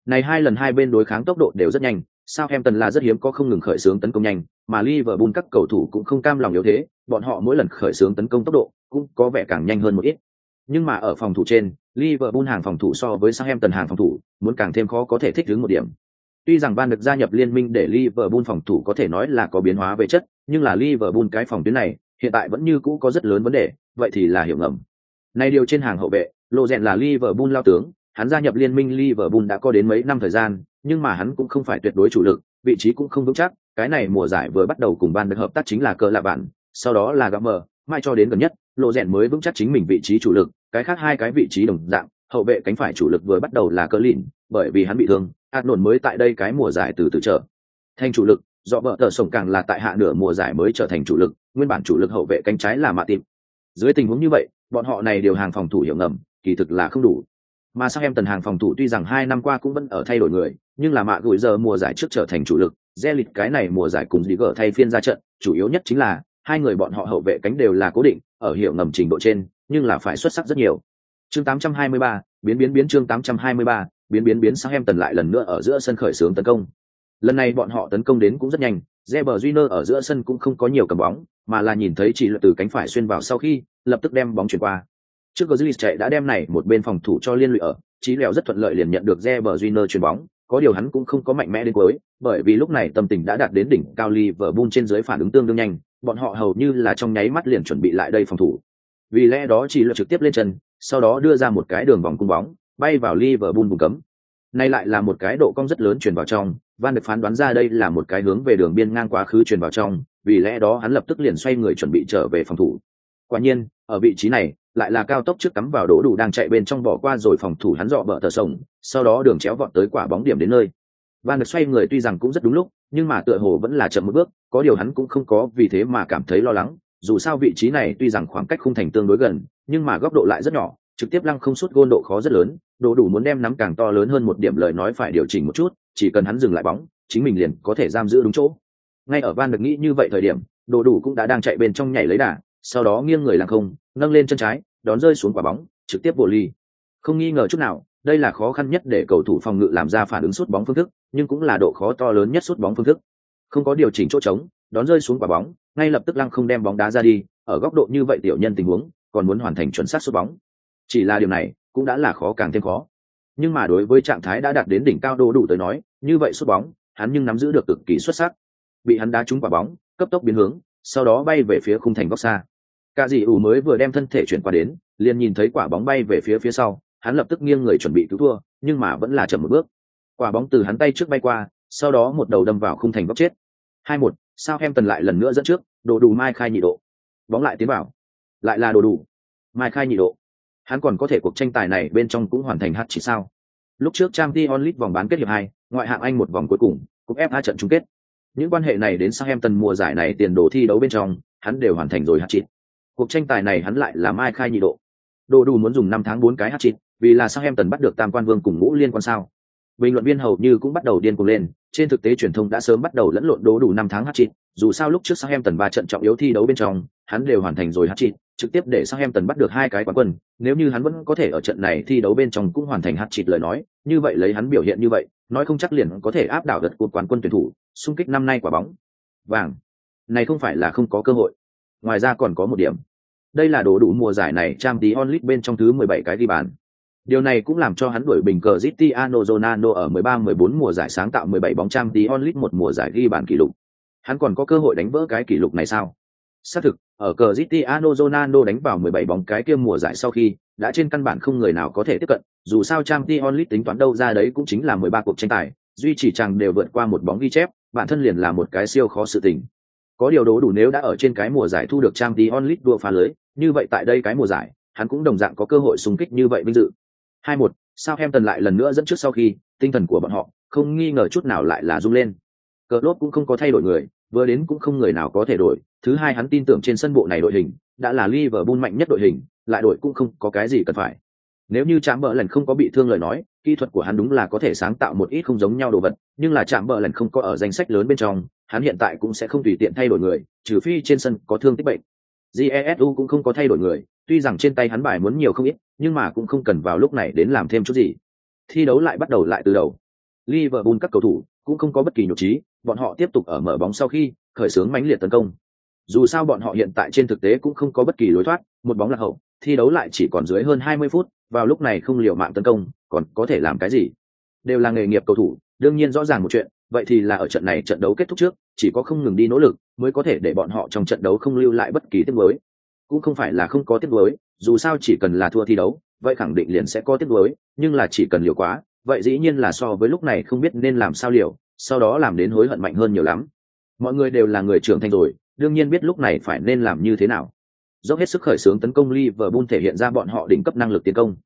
Này hai lần hai bên đối kháng tốc độ đều rất nhanh. Southampton tần là rất hiếm có không ngừng khởi xướng tấn công nhanh mà liverpool các cầu thủ cũng không cam lòng yếu thế bọn họ mỗi lần khởi xướng tấn công tốc độ cũng có vẻ càng nhanh hơn một ít nhưng mà ở phòng thủ trên liverpool hàng phòng thủ so với Southampton tần hàng phòng thủ muốn càng thêm khó có thể thích ứng một điểm Tuy rằng ban được gia nhập liên minh để Liverpool phòng thủ có thể nói là có biến hóa về chất, nhưng là Liverpool cái phòng tuyến này hiện tại vẫn như cũ có rất lớn vấn đề, vậy thì là hiểu ngầm. Nay điều trên hàng hậu vệ, lộ rèn là Liverpool lao tướng, hắn gia nhập liên minh Liverpool đã có đến mấy năm thời gian, nhưng mà hắn cũng không phải tuyệt đối chủ lực, vị trí cũng không vững chắc, cái này mùa giải vừa bắt đầu cùng ban được hợp tác chính là cờ lạ bạn, sau đó là Gammer, mai cho đến gần nhất, lộ rèn mới vững chắc chính mình vị trí chủ lực, cái khác hai cái vị trí đồng dạng, hậu vệ cánh phải chủ lực vừa bắt đầu là cờ lìn, bởi vì hắn bị thương, hạt nổn mới tại đây cái mùa giải từ từ trở thành chủ lực do vợ tờ sổng càng là tại hạ nửa mùa giải mới trở thành chủ lực nguyên bản chủ lực hậu vệ cánh trái là mạ tìm dưới tình huống như vậy bọn họ này điều hàng phòng thủ hiểu ngầm kỳ thực là không đủ mà sang em tần hàng phòng thủ tuy rằng hai năm qua cũng vẫn ở thay đổi người nhưng là mạ gửi giờ mùa giải trước trở thành chủ lực re lịch cái này mùa giải cùng dĩ gỡ thay phiên ra trận chủ yếu nhất chính là hai người bọn họ hậu vệ cánh đều là cố định ở hiệu ngầm trình độ trên nhưng là phải xuất sắc rất nhiều. Chương 823, biến biến biến chương 823, biến biến biến sang em tần lại lần nữa ở giữa sân khởi xướng tấn công. Lần này bọn họ tấn công đến cũng rất nhanh Reber junior ở giữa sân cũng không có nhiều cầm bóng mà là nhìn thấy chỉ là từ cánh phải xuyên vào sau khi lập tức đem bóng chuyển qua trước Grizzlies chạy đã đem này một bên phòng thủ cho liên lụy ở trí lèo rất thuận lợi liền nhận được Reber Júnior chuyền bóng. Có điều hắn cũng không có mạnh mẽ đến cuối, bởi vì lúc này tâm tình đã đạt đến đỉnh cao Liverpool trên dưới phản ứng tương đương nhanh, bọn họ hầu như là trong nháy mắt liền chuẩn bị lại đây phòng thủ. Vì lẽ đó chỉ lựa trực tiếp lên chân, sau đó đưa ra một cái đường vòng cung bóng, bay vào Liverpool vùng cấm. Nay lại là một cái độ cong rất lớn truyền vào trong, van được phán đoán ra đây là một cái hướng về đường biên ngang quá khứ truyền vào trong, vì lẽ đó hắn lập tức liền xoay người chuẩn bị trở về phòng thủ. Quả nhiên, ở vị trí này lại là cao tốc trước cắm vào đỗ đủ đang chạy bên trong bỏ qua rồi phòng thủ hắn dọ bờ tờ sổng, sau đó đường chéo vọt tới quả bóng điểm đến nơi. Van được xoay người tuy rằng cũng rất đúng lúc, nhưng mà tựa hồ vẫn là chậm một bước, có điều hắn cũng không có vì thế mà cảm thấy lo lắng, dù sao vị trí này tuy rằng khoảng cách khung thành tương đối gần, nhưng mà góc độ lại rất nhỏ, trực tiếp lăng không suốt gôn độ khó rất lớn đỗ đủ muốn đem nắm càng to lớn hơn một điểm lời nói phải điều chỉnh một chút, chỉ cần hắn dừng lại bóng, chính mình liền có thể giam giữ đúng chỗ. Ngay ở van được nghĩ như vậy thời điểm đồ đủ cũng đã đang chạy bên trong nhảy lấy đà, sau đó nghiêng người làng không nâng lên chân trái, đón rơi xuống quả bóng, trực tiếp bộ ly. Không nghi ngờ chút nào, đây là khó khăn nhất để cầu thủ phòng ngự làm ra phản ứng sút bóng phương thức, nhưng cũng là độ khó to lớn nhất sút bóng phương thức. Không có điều chỉnh chỗ trống, đón rơi xuống quả bóng, ngay lập tức lăng không đem bóng đá ra đi, ở góc độ như vậy tiểu nhân tình huống, còn muốn hoàn thành chuẩn xác sút bóng. Chỉ là điều này, cũng đã là khó càng thêm khó. Nhưng mà đối với trạng thái đã đạt đến đỉnh cao độ đủ tới nói, như vậy sút bóng, hắn nhưng nắm giữ được cực kỳ xuất sắc. Bị hắn đá trúng quả bóng, cấp tốc biến hướng, sau đó bay về phía khung thành góc xa cả dì ủ mới vừa đem thân thể chuyển qua đến, liền nhìn thấy quả bóng bay về phía phía sau, hắn lập tức nghiêng người chuẩn bị cứu thua, nhưng mà vẫn là chậm một bước. Quả bóng từ hắn tay trước bay qua, sau đó một đầu đâm vào khung thành góc chết. Hai một, sao em tần lại lần nữa dẫn trước? Đồ đủ mai khai nhị độ. Bóng lại tiến vào. Lại là đồ đủ. Mai khai nhị độ. Hắn còn có thể cuộc tranh tài này bên trong cũng hoàn thành hát chỉ sao? Lúc trước trang t onlit vòng bán kết hiệp hai, ngoại hạng anh một vòng cuối cùng, cúp fa trận chung kết. Những quan hệ này đến sang em tần mùa giải này tiền đồ thi đấu bên trong, hắn đều hoàn thành rồi hát chỉ cuộc tranh tài này hắn lại là mai khai nhị độ. Đồ đủ muốn dùng năm tháng bốn cái hát chịt vì là sao em tần bắt được tam quan vương cùng ngũ liên quan sao? Bình luận viên hầu như cũng bắt đầu điên cuồng lên, trên thực tế truyền thông đã sớm bắt đầu lẫn lộn đố đủ năm tháng hát chịt dù sao lúc trước sao em tần ba trận trọng yếu thi đấu bên trong, hắn đều hoàn thành rồi hát chịt trực tiếp để sao em tần bắt được hai cái quán quân, nếu như hắn vẫn có thể ở trận này thi đấu bên trong cũng hoàn thành hát chịt lời nói, như vậy lấy hắn biểu hiện như vậy, nói không chắc liền có thể áp đảo đợt cuộc quán quân tuyển thủ, xung kích năm nay quả bóng. Vàng. Này không phải là không có cơ hội. Ngoài ra còn có một điểm đây là đồ đủ mùa giải này trang tí onlit bên trong thứ mười bảy cái ghi bàn Điều này cũng làm cho hắn đuổi bình cờ Cristiano Ronaldo ở 13-14 mùa giải sáng tạo 17 bóng trang tí onlit một mùa giải ghi bàn kỷ lục. Hắn còn có cơ hội đánh vỡ cái kỷ lục này sao? Xác thực, ở cờ Cristiano Ronaldo đánh vào 17 bóng cái kia mùa giải sau khi, đã trên căn bản không người nào có thể tiếp cận, dù sao trang tí onlit tính toán đâu ra đấy cũng chính là 13 cuộc tranh tài, duy chỉ chẳng đều vượt qua một bóng ghi chép, bản thân liền là một cái siêu khó sự tình. Có điều đố đủ nếu đã ở trên cái mùa giải thu được trang tí onlit đua phá lưới, như vậy tại đây cái mùa giải, hắn cũng đồng dạng có cơ hội xung kích như vậy vinh dự. Hai một sao em tần lại lần nữa dẫn trước sau khi tinh thần của bọn họ không nghi ngờ chút nào lại là rung lên? Cờ lốt cũng không có thay đổi người vừa đến cũng không người nào có thể đổi. Thứ hai hắn tin tưởng trên sân bộ này đội hình đã là Liverpool mạnh nhất đội hình lại đội cũng không có cái gì cần phải. Nếu như chạm bờ lần không có bị thương lời nói kỹ thuật của hắn đúng là có thể sáng tạo một ít không giống nhau đồ vật nhưng là chạm bờ lần không có ở danh sách lớn bên trong hắn hiện tại cũng sẽ không tùy tiện thay đổi người trừ phi trên sân có thương tích bệnh jesu cũng không có thay đổi người, tuy rằng trên tay hắn bài muốn nhiều không ít, nhưng mà cũng không cần vào lúc này đến làm thêm chút gì. Thi đấu lại bắt đầu lại từ đầu. Liverpool các cầu thủ cũng không có bất kỳ nhục trí, bọn họ tiếp tục ở mở bóng sau khi khởi xướng mãnh liệt tấn công. Dù sao bọn họ hiện tại trên thực tế cũng không có bất kỳ lối thoát, một bóng là hậu, thi đấu lại chỉ còn dưới hơn 20 phút, vào lúc này không liều mạng tấn công, còn có thể làm cái gì? Đều là nghề nghiệp cầu thủ, đương nhiên rõ ràng một chuyện vậy thì là ở trận này trận đấu kết thúc trước, chỉ có không ngừng đi nỗ lực mới có thể để bọn họ trong trận đấu không lưu lại bất kỳ tiết mới cũng không phải là không có tiết mới dù sao chỉ cần là thua thi đấu, vậy khẳng định liền sẽ có tiết mới nhưng là chỉ cần liều quá, vậy dĩ nhiên là so với lúc này không biết nên làm sao liều, sau đó làm đến hối hận mạnh hơn nhiều lắm. Mọi người đều là người trưởng thành rồi, đương nhiên biết lúc này phải nên làm như thế nào. Dốc hết sức khởi xướng tấn công Liverpool thể hiện ra bọn họ đỉnh cấp năng lực tiến công.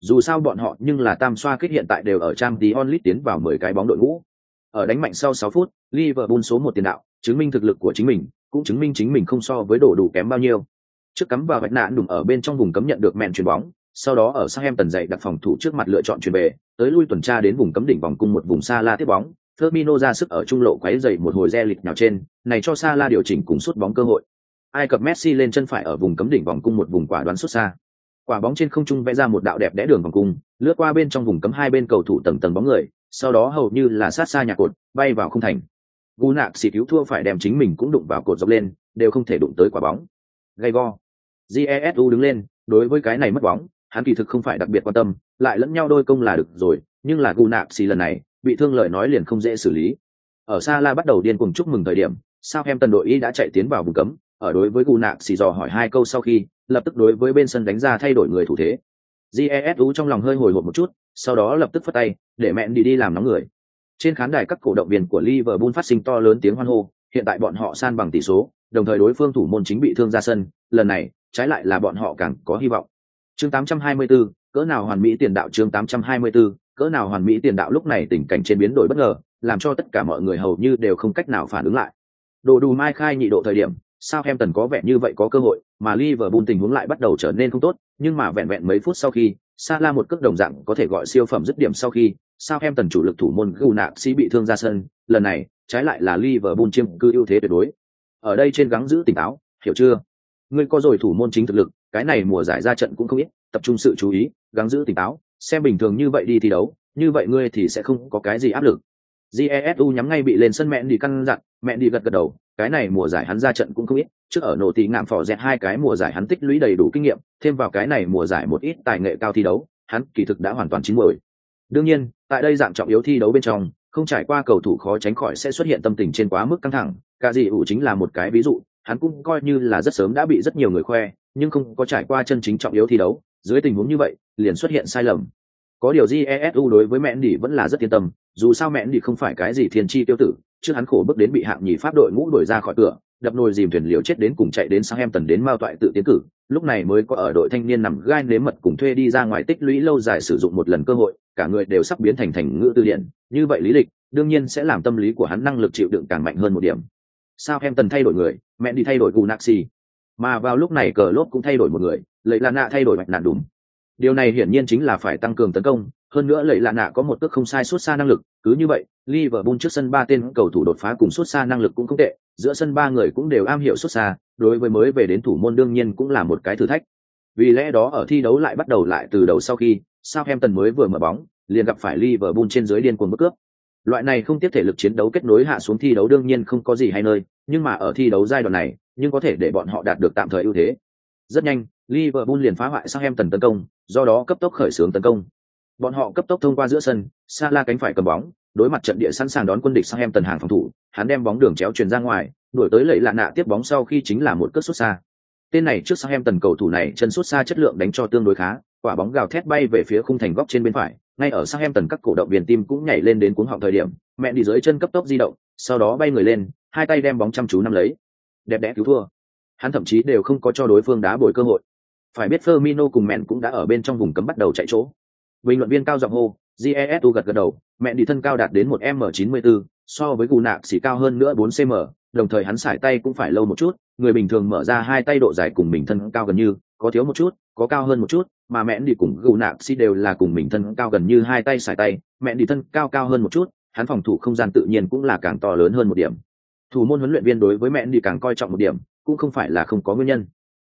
Dù sao bọn họ nhưng là tam xoa kích hiện tại đều ở trang tí onlit tiến vào mười cái bóng đội ngũ ở đánh mạnh sau 6 phút Liverpool số một tiền đạo chứng minh thực lực của chính mình cũng chứng minh chính mình không so với đổ đủ kém bao nhiêu trước cắm vào vạch nạn đùng ở bên trong vùng cấm nhận được mẹn chuyền bóng sau đó ở sang em tần dậy đặt phòng thủ trước mặt lựa chọn chuyền về tới lui tuần tra đến vùng cấm đỉnh vòng cung một vùng xa la tiếp bóng Firmino ra sức ở trung lộ quấy dậy một hồi re lịch nào trên, này cho Salah điều chỉnh cùng sút bóng cơ hội. Ai cập Messi lên chân phải ở vùng cấm đỉnh vòng cung một vùng quả đoán xuất xa. Quả bóng trên không trung vẽ ra một đạo đẹp đẽ đường vòng cung, lướt qua bên trong vùng cấm hai bên cầu thủ tầng tầng bóng người, sau đó hầu như là sát xa nhà cột, bay vào không thành. Gu nạc xì cứu thua phải đem chính mình cũng đụng vào cột dọc lên, đều không thể đụng tới quả bóng. Gay go. Jesu đứng lên, đối với cái này mất bóng, hắn kỳ thực không phải đặc biệt quan tâm, lại lẫn nhau đôi công là được rồi, nhưng là Gu nạc xì lần này, bị thương lời nói liền không dễ xử lý. Ở Sa La bắt đầu điên cuồng chúc mừng thời điểm, sao em tần đội y đã chạy tiến vào vùng cấm, ở đối với Gu nạc xì dò hỏi hai câu sau khi, lập tức đối với bên sân đánh ra thay đổi người thủ thế. Jesu trong lòng hơi hồi hộp một chút, sau đó lập tức phất tay, để mẹ đi đi làm nóng người. Trên khán đài các cổ động viên của Liverpool phát sinh to lớn tiếng hoan hô, hiện tại bọn họ san bằng tỷ số, đồng thời đối phương thủ môn chính bị thương ra sân, lần này, trái lại là bọn họ càng có hy vọng. Chương 824, cỡ nào hoàn mỹ tiền đạo chương 824, cỡ nào hoàn mỹ tiền đạo lúc này tình cảnh trên biến đổi bất ngờ, làm cho tất cả mọi người hầu như đều không cách nào phản ứng lại. Đồ đủ mai khai nhị độ thời điểm, Southampton có vẻ như vậy có cơ hội, mà Liverpool tình huống lại bắt đầu trở nên không tốt, nhưng mà vẹn vẹn mấy phút sau khi, Salah một cước đồng dạng có thể gọi siêu phẩm dứt điểm sau khi, Southampton chủ lực thủ môn Gunnar bị thương ra sân, lần này, trái lại là Liverpool chiếm cứ ưu thế tuyệt đối. Ở đây trên gắng giữ tỉnh táo, hiểu chưa? Ngươi có rồi thủ môn chính thực lực, cái này mùa giải ra trận cũng không ít, tập trung sự chú ý, gắng giữ tỉnh táo, xem bình thường như vậy đi thi đấu, như vậy ngươi thì sẽ không có cái gì áp lực. Jesu nhắm ngay bị lên sân mẹ đi căn dặn, mẹ đi gật gật đầu, cái này mùa giải hắn ra trận cũng không ít, trước ở nổ tí ngạm phò dẹt hai cái mùa giải hắn tích lũy đầy đủ kinh nghiệm, thêm vào cái này mùa giải một ít tài nghệ cao thi đấu, hắn kỳ thực đã hoàn toàn chín muồi. Đương nhiên, tại đây dạng trọng yếu thi đấu bên trong, không trải qua cầu thủ khó tránh khỏi sẽ xuất hiện tâm tình trên quá mức căng thẳng, cả gì ủ chính là một cái ví dụ, hắn cũng coi như là rất sớm đã bị rất nhiều người khoe, nhưng không có trải qua chân chính trọng yếu thi đấu, dưới tình huống như vậy, liền xuất hiện sai lầm. Có điều Jesu đối với mẹ đi vẫn là rất yên tâm, dù sao mẹ đi không phải cái gì thiên tri tiêu tử, trước hắn khổ bước đến bị hạng nhì pháp đội ngũ đuổi ra khỏi cửa, đập nồi dìm thuyền liều chết đến cùng chạy đến sang em tần đến Mao toại tự tiến cử, lúc này mới có ở đội thanh niên nằm gai nếm mật cùng thuê đi ra ngoài tích lũy lâu dài sử dụng một lần cơ hội, cả người đều sắp biến thành thành ngữ tư điện như vậy lý lịch, đương nhiên sẽ làm tâm lý của hắn năng lực chịu đựng càng mạnh hơn một điểm. Sao em tần thay đổi người, mẹ đi thay đổi cù Gunaxi, mà vào lúc này cờ lốt cũng thay đổi một người, lấy là nạ thay đổi mạch nạn đúng. Điều này hiển nhiên chính là phải tăng cường tấn công, hơn nữa lệ lạ nạ có một cước không sai suốt xa năng lực, cứ như vậy, Liverpool trước sân ba tên cầu thủ đột phá cùng suốt xa năng lực cũng không tệ, giữa sân ba người cũng đều am hiểu suốt xa, đối với mới về đến thủ môn đương nhiên cũng là một cái thử thách. Vì lẽ đó ở thi đấu lại bắt đầu lại từ đầu sau khi, Southampton mới vừa mở bóng, liền gặp phải Liverpool trên dưới điên cuồng bức cướp. Loại này không tiếp thể lực chiến đấu kết nối hạ xuống thi đấu đương nhiên không có gì hay nơi, nhưng mà ở thi đấu giai đoạn này, nhưng có thể để bọn họ đạt được tạm thời ưu thế. Rất nhanh, Liverpool liền phá hoại Southampton tấn công, do đó cấp tốc khởi xướng tấn công. Bọn họ cấp tốc thông qua giữa sân, Salah cánh phải cầm bóng, đối mặt trận địa sẵn sàng đón quân địch Southampton tần hàng phòng thủ, hắn đem bóng đường chéo truyền ra ngoài, đuổi tới lẫy lạ nạ tiếp bóng sau khi chính là một cước sút xa. Tên này trước Southampton tần cầu thủ này chân sút xa chất lượng đánh cho tương đối khá, quả bóng gào thét bay về phía khung thành góc trên bên phải, ngay ở Southampton tần các cổ động viên tim cũng nhảy lên đến cuống họng thời điểm, mẹ đi dưới chân cấp tốc di động, sau đó bay người lên, hai tay đem bóng chăm chú nắm lấy. Đẹp đẽ cứu thua. Hắn thậm chí đều không có cho đối phương đá bồi cơ hội. Phải biết Firmino cùng Mẹn cũng đã ở bên trong vùng cấm bắt đầu chạy chỗ. Bình luận viên cao giọng hô, jesu gật gật đầu Mẹn đi thân cao đạt đến một m 94 so với gù nạc xỉ cao hơn nữa 4 cm đồng thời hắn sải tay cũng phải lâu một chút người bình thường mở ra hai tay độ dài cùng mình thân cao gần như có thiếu một chút có cao hơn một chút mà Mẹn đi cùng gù nạc xỉ đều là cùng mình thân cao gần như hai tay sải tay Mẹn đi thân cao cao hơn một chút hắn phòng thủ không gian tự nhiên cũng là càng to lớn hơn một điểm thủ môn huấn luyện viên đối với Mẹn đi càng coi trọng một điểm cũng không phải là không có nguyên nhân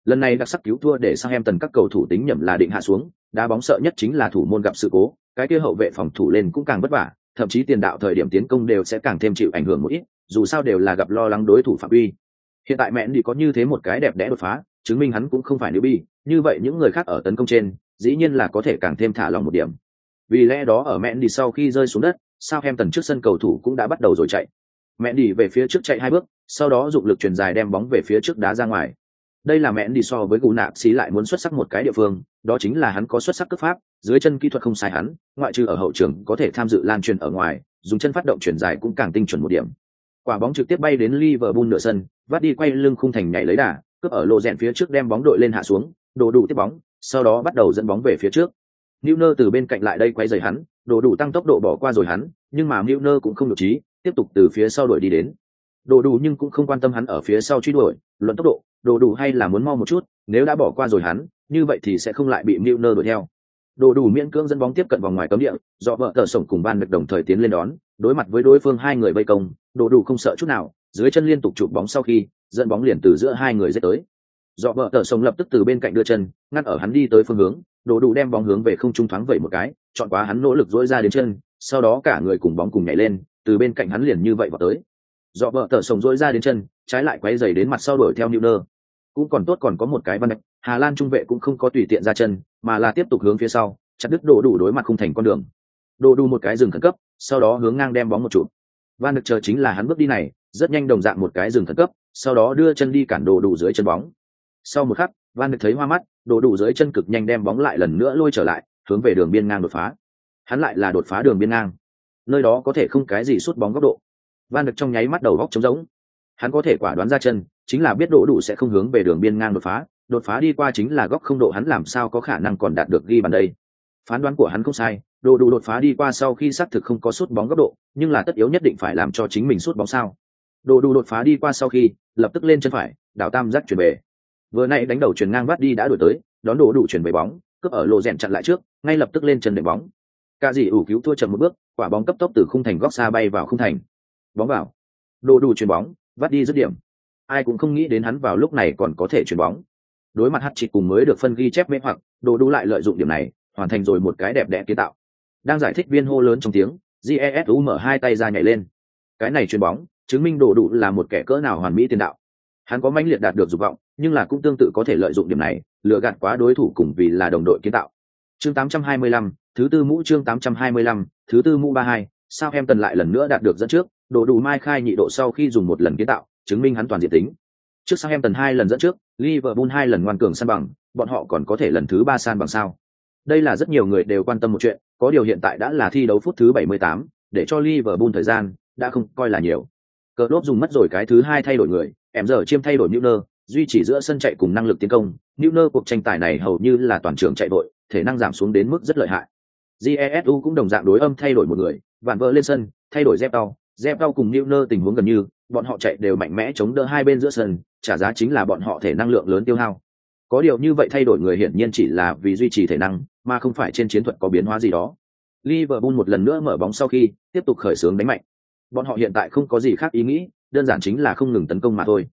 lần này đặc sắc cứu thua để sang em tần các cầu thủ tính nhầm là định hạ xuống, đá bóng sợ nhất chính là thủ môn gặp sự cố, cái kia hậu vệ phòng thủ lên cũng càng vất vả, thậm chí tiền đạo thời điểm tiến công đều sẽ càng thêm chịu ảnh hưởng một ít, dù sao đều là gặp lo lắng đối thủ phạm uy hiện tại mẹ đi có như thế một cái đẹp đẽ đột phá, chứng minh hắn cũng không phải nữ bi, như vậy những người khác ở tấn công trên, dĩ nhiên là có thể càng thêm thả lòng một điểm. Vì lẽ đó ở mẹ đi sau khi rơi xuống đất sao em tần trước sân cầu thủ cũng đã bắt đầu rồi chạy. Mẹ đi về phía trước chạy hai bước, sau đó dụng lực truyền dài đem bóng về phía trước đá ra ngoài đây là mẹn đi so với gù nạp xí lại muốn xuất sắc một cái địa phương, đó chính là hắn có xuất sắc cấp pháp, dưới chân kỹ thuật không sai hắn, ngoại trừ ở hậu trường có thể tham dự lan truyền ở ngoài, dùng chân phát động chuyển dài cũng càng tinh chuẩn một điểm. Quả bóng trực tiếp bay đến Liverpool nửa sân, vắt đi quay lưng khung thành nhảy lấy đà, cướp ở lộ rèn phía trước đem bóng đội lên hạ xuống, đồ đủ tiếp bóng, sau đó bắt đầu dẫn bóng về phía trước. Newner từ bên cạnh lại đây quay rời hắn, đồ đủ tăng tốc độ bỏ qua rồi hắn, nhưng mà newner cũng không được trí tiếp tục từ phía sau đuổi đi đến. Đồ đủ nhưng cũng không quan tâm hắn ở phía sau truy đuổi luận tốc độ, đồ đủ hay là muốn mau một chút, nếu đã bỏ qua rồi hắn, như vậy thì sẽ không lại bị Milner đuổi theo. Đồ đủ miễn cưỡng dẫn bóng tiếp cận vòng ngoài cấm địa do vợ tờ sổng cùng ban được đồng thời tiến lên đón, đối mặt với đối phương hai người vây công, đồ đủ không sợ chút nào, dưới chân liên tục chụp bóng sau khi, dẫn bóng liền từ giữa hai người dễ tới. Dọ vợ tờ sổng lập tức từ bên cạnh đưa chân, ngăn ở hắn đi tới phương hướng, đồ đủ đem bóng hướng về không trung thoáng vậy một cái, chọn quá hắn nỗ lực dỗi ra đến chân, sau đó cả người cùng bóng cùng nhảy lên, từ bên cạnh hắn liền như vậy vào tới. Dọ vợ tờ sổng dỗi ra đến chân trái lại quay dày đến mặt sau đuổi theo Newner. cũng còn tốt còn có một cái văn đạch hà lan trung vệ cũng không có tùy tiện ra chân, mà là tiếp tục hướng phía sau, chặt đứt đồ đủ đối mặt không thành con đường. Đồ đủ một cái dừng khẩn cấp, sau đó hướng ngang đem bóng một chụp. Van được chờ chính là hắn bước đi này, rất nhanh đồng dạng một cái dừng khẩn cấp, sau đó đưa chân đi cản đồ đủ dưới chân bóng. Sau một khắc, van được thấy hoa mắt đồ đủ dưới chân cực nhanh đem bóng lại lần nữa lôi trở lại, hướng về đường biên ngang đột phá. Hắn lại là đột phá đường biên ngang. Nơi đó có thể không cái gì sút bóng góc độ. Van được trong nháy mắt đầu góc trống rỗng hắn có thể quả đoán ra chân, chính là biết đỗ đủ sẽ không hướng về đường biên ngang đột phá đột phá đi qua chính là góc không độ hắn làm sao có khả năng còn đạt được ghi bàn đây. Phán đoán của hắn không sai đỗ đủ đột phá đi qua sau khi xác thực không có sút bóng góc độ, nhưng là tất yếu nhất định phải làm cho chính mình sút bóng sao. Đỗ đủ đột phá đi qua sau khi, lập tức lên chân phải, đảo tam giác chuyển về vừa nãy đánh đầu chuyển ngang bắt đi đã đổi tới, đón đỗ đủ chuyển về bóng, cướp ở lộ rèn chặn lại trước, ngay lập tức lên chân để bóng. Cả dì ủ cứu thua chậm một bước, quả bóng cấp tốc từ khung thành góc xa bay vào khung thành. Bóng vào. Đồ đủ chuyển bóng vắt đi dứt điểm. Ai cũng không nghĩ đến hắn vào lúc này còn có thể chuyển bóng. Đối mặt hát chỉ cùng mới được phân ghi chép mê hoặc đồ đủ lại lợi dụng điểm này hoàn thành rồi một cái đẹp đẽ kiến tạo. Đang giải thích viên hô lớn trong tiếng jesu mở hai tay ra nhảy lên. Cái này chuyền bóng chứng minh đồ đủ là một kẻ cỡ nào hoàn mỹ tiền đạo. Hắn có mãnh liệt đạt được dục vọng nhưng là cũng tương tự có thể lợi dụng điểm này lừa gạt quá đối thủ cùng vì là đồng đội kiến tạo. Chương 825, thứ tư mũ chương 825, thứ tư mũ 32, sao em tần lại lần nữa đạt được dẫn trước đồ đủ mai khai nhị độ sau khi dùng một lần kiến tạo chứng minh hắn toàn diện tính trước sang em tần hai lần dẫn trước liverpool hai lần ngoan cường san bằng bọn họ còn có thể lần thứ ba san bằng sao đây là rất nhiều người đều quan tâm một chuyện, có điều hiện tại đã là thi đấu phút thứ 78, để cho Liverpool thời gian đã không coi là nhiều. Cờ lốp dùng mất rồi cái thứ hai thay đổi người, em giờ chiêm thay đổi Newner, duy trì giữa sân chạy cùng năng lực tiến công. Newner cuộc tranh tài này hầu như là toàn trường chạy đội, thể năng giảm xuống đến mức rất lợi hại. Jesu cũng đồng dạng đối âm thay đổi một người, vạn vỡ lên sân, thay đổi Zepao, Zepao cùng Newner tình huống gần như, bọn họ chạy đều mạnh mẽ chống đỡ hai bên giữa sân, trả giá chính là bọn họ thể năng lượng lớn tiêu hao. Có điều như vậy thay đổi người hiển nhiên chỉ là vì duy trì thể năng, mà không phải trên chiến thuật có biến hóa gì đó. Liverpool một lần nữa mở bóng sau khi tiếp tục khởi xướng đánh mạnh. Bọn họ hiện tại không có gì khác ý nghĩ, đơn giản chính là không ngừng tấn công mà thôi.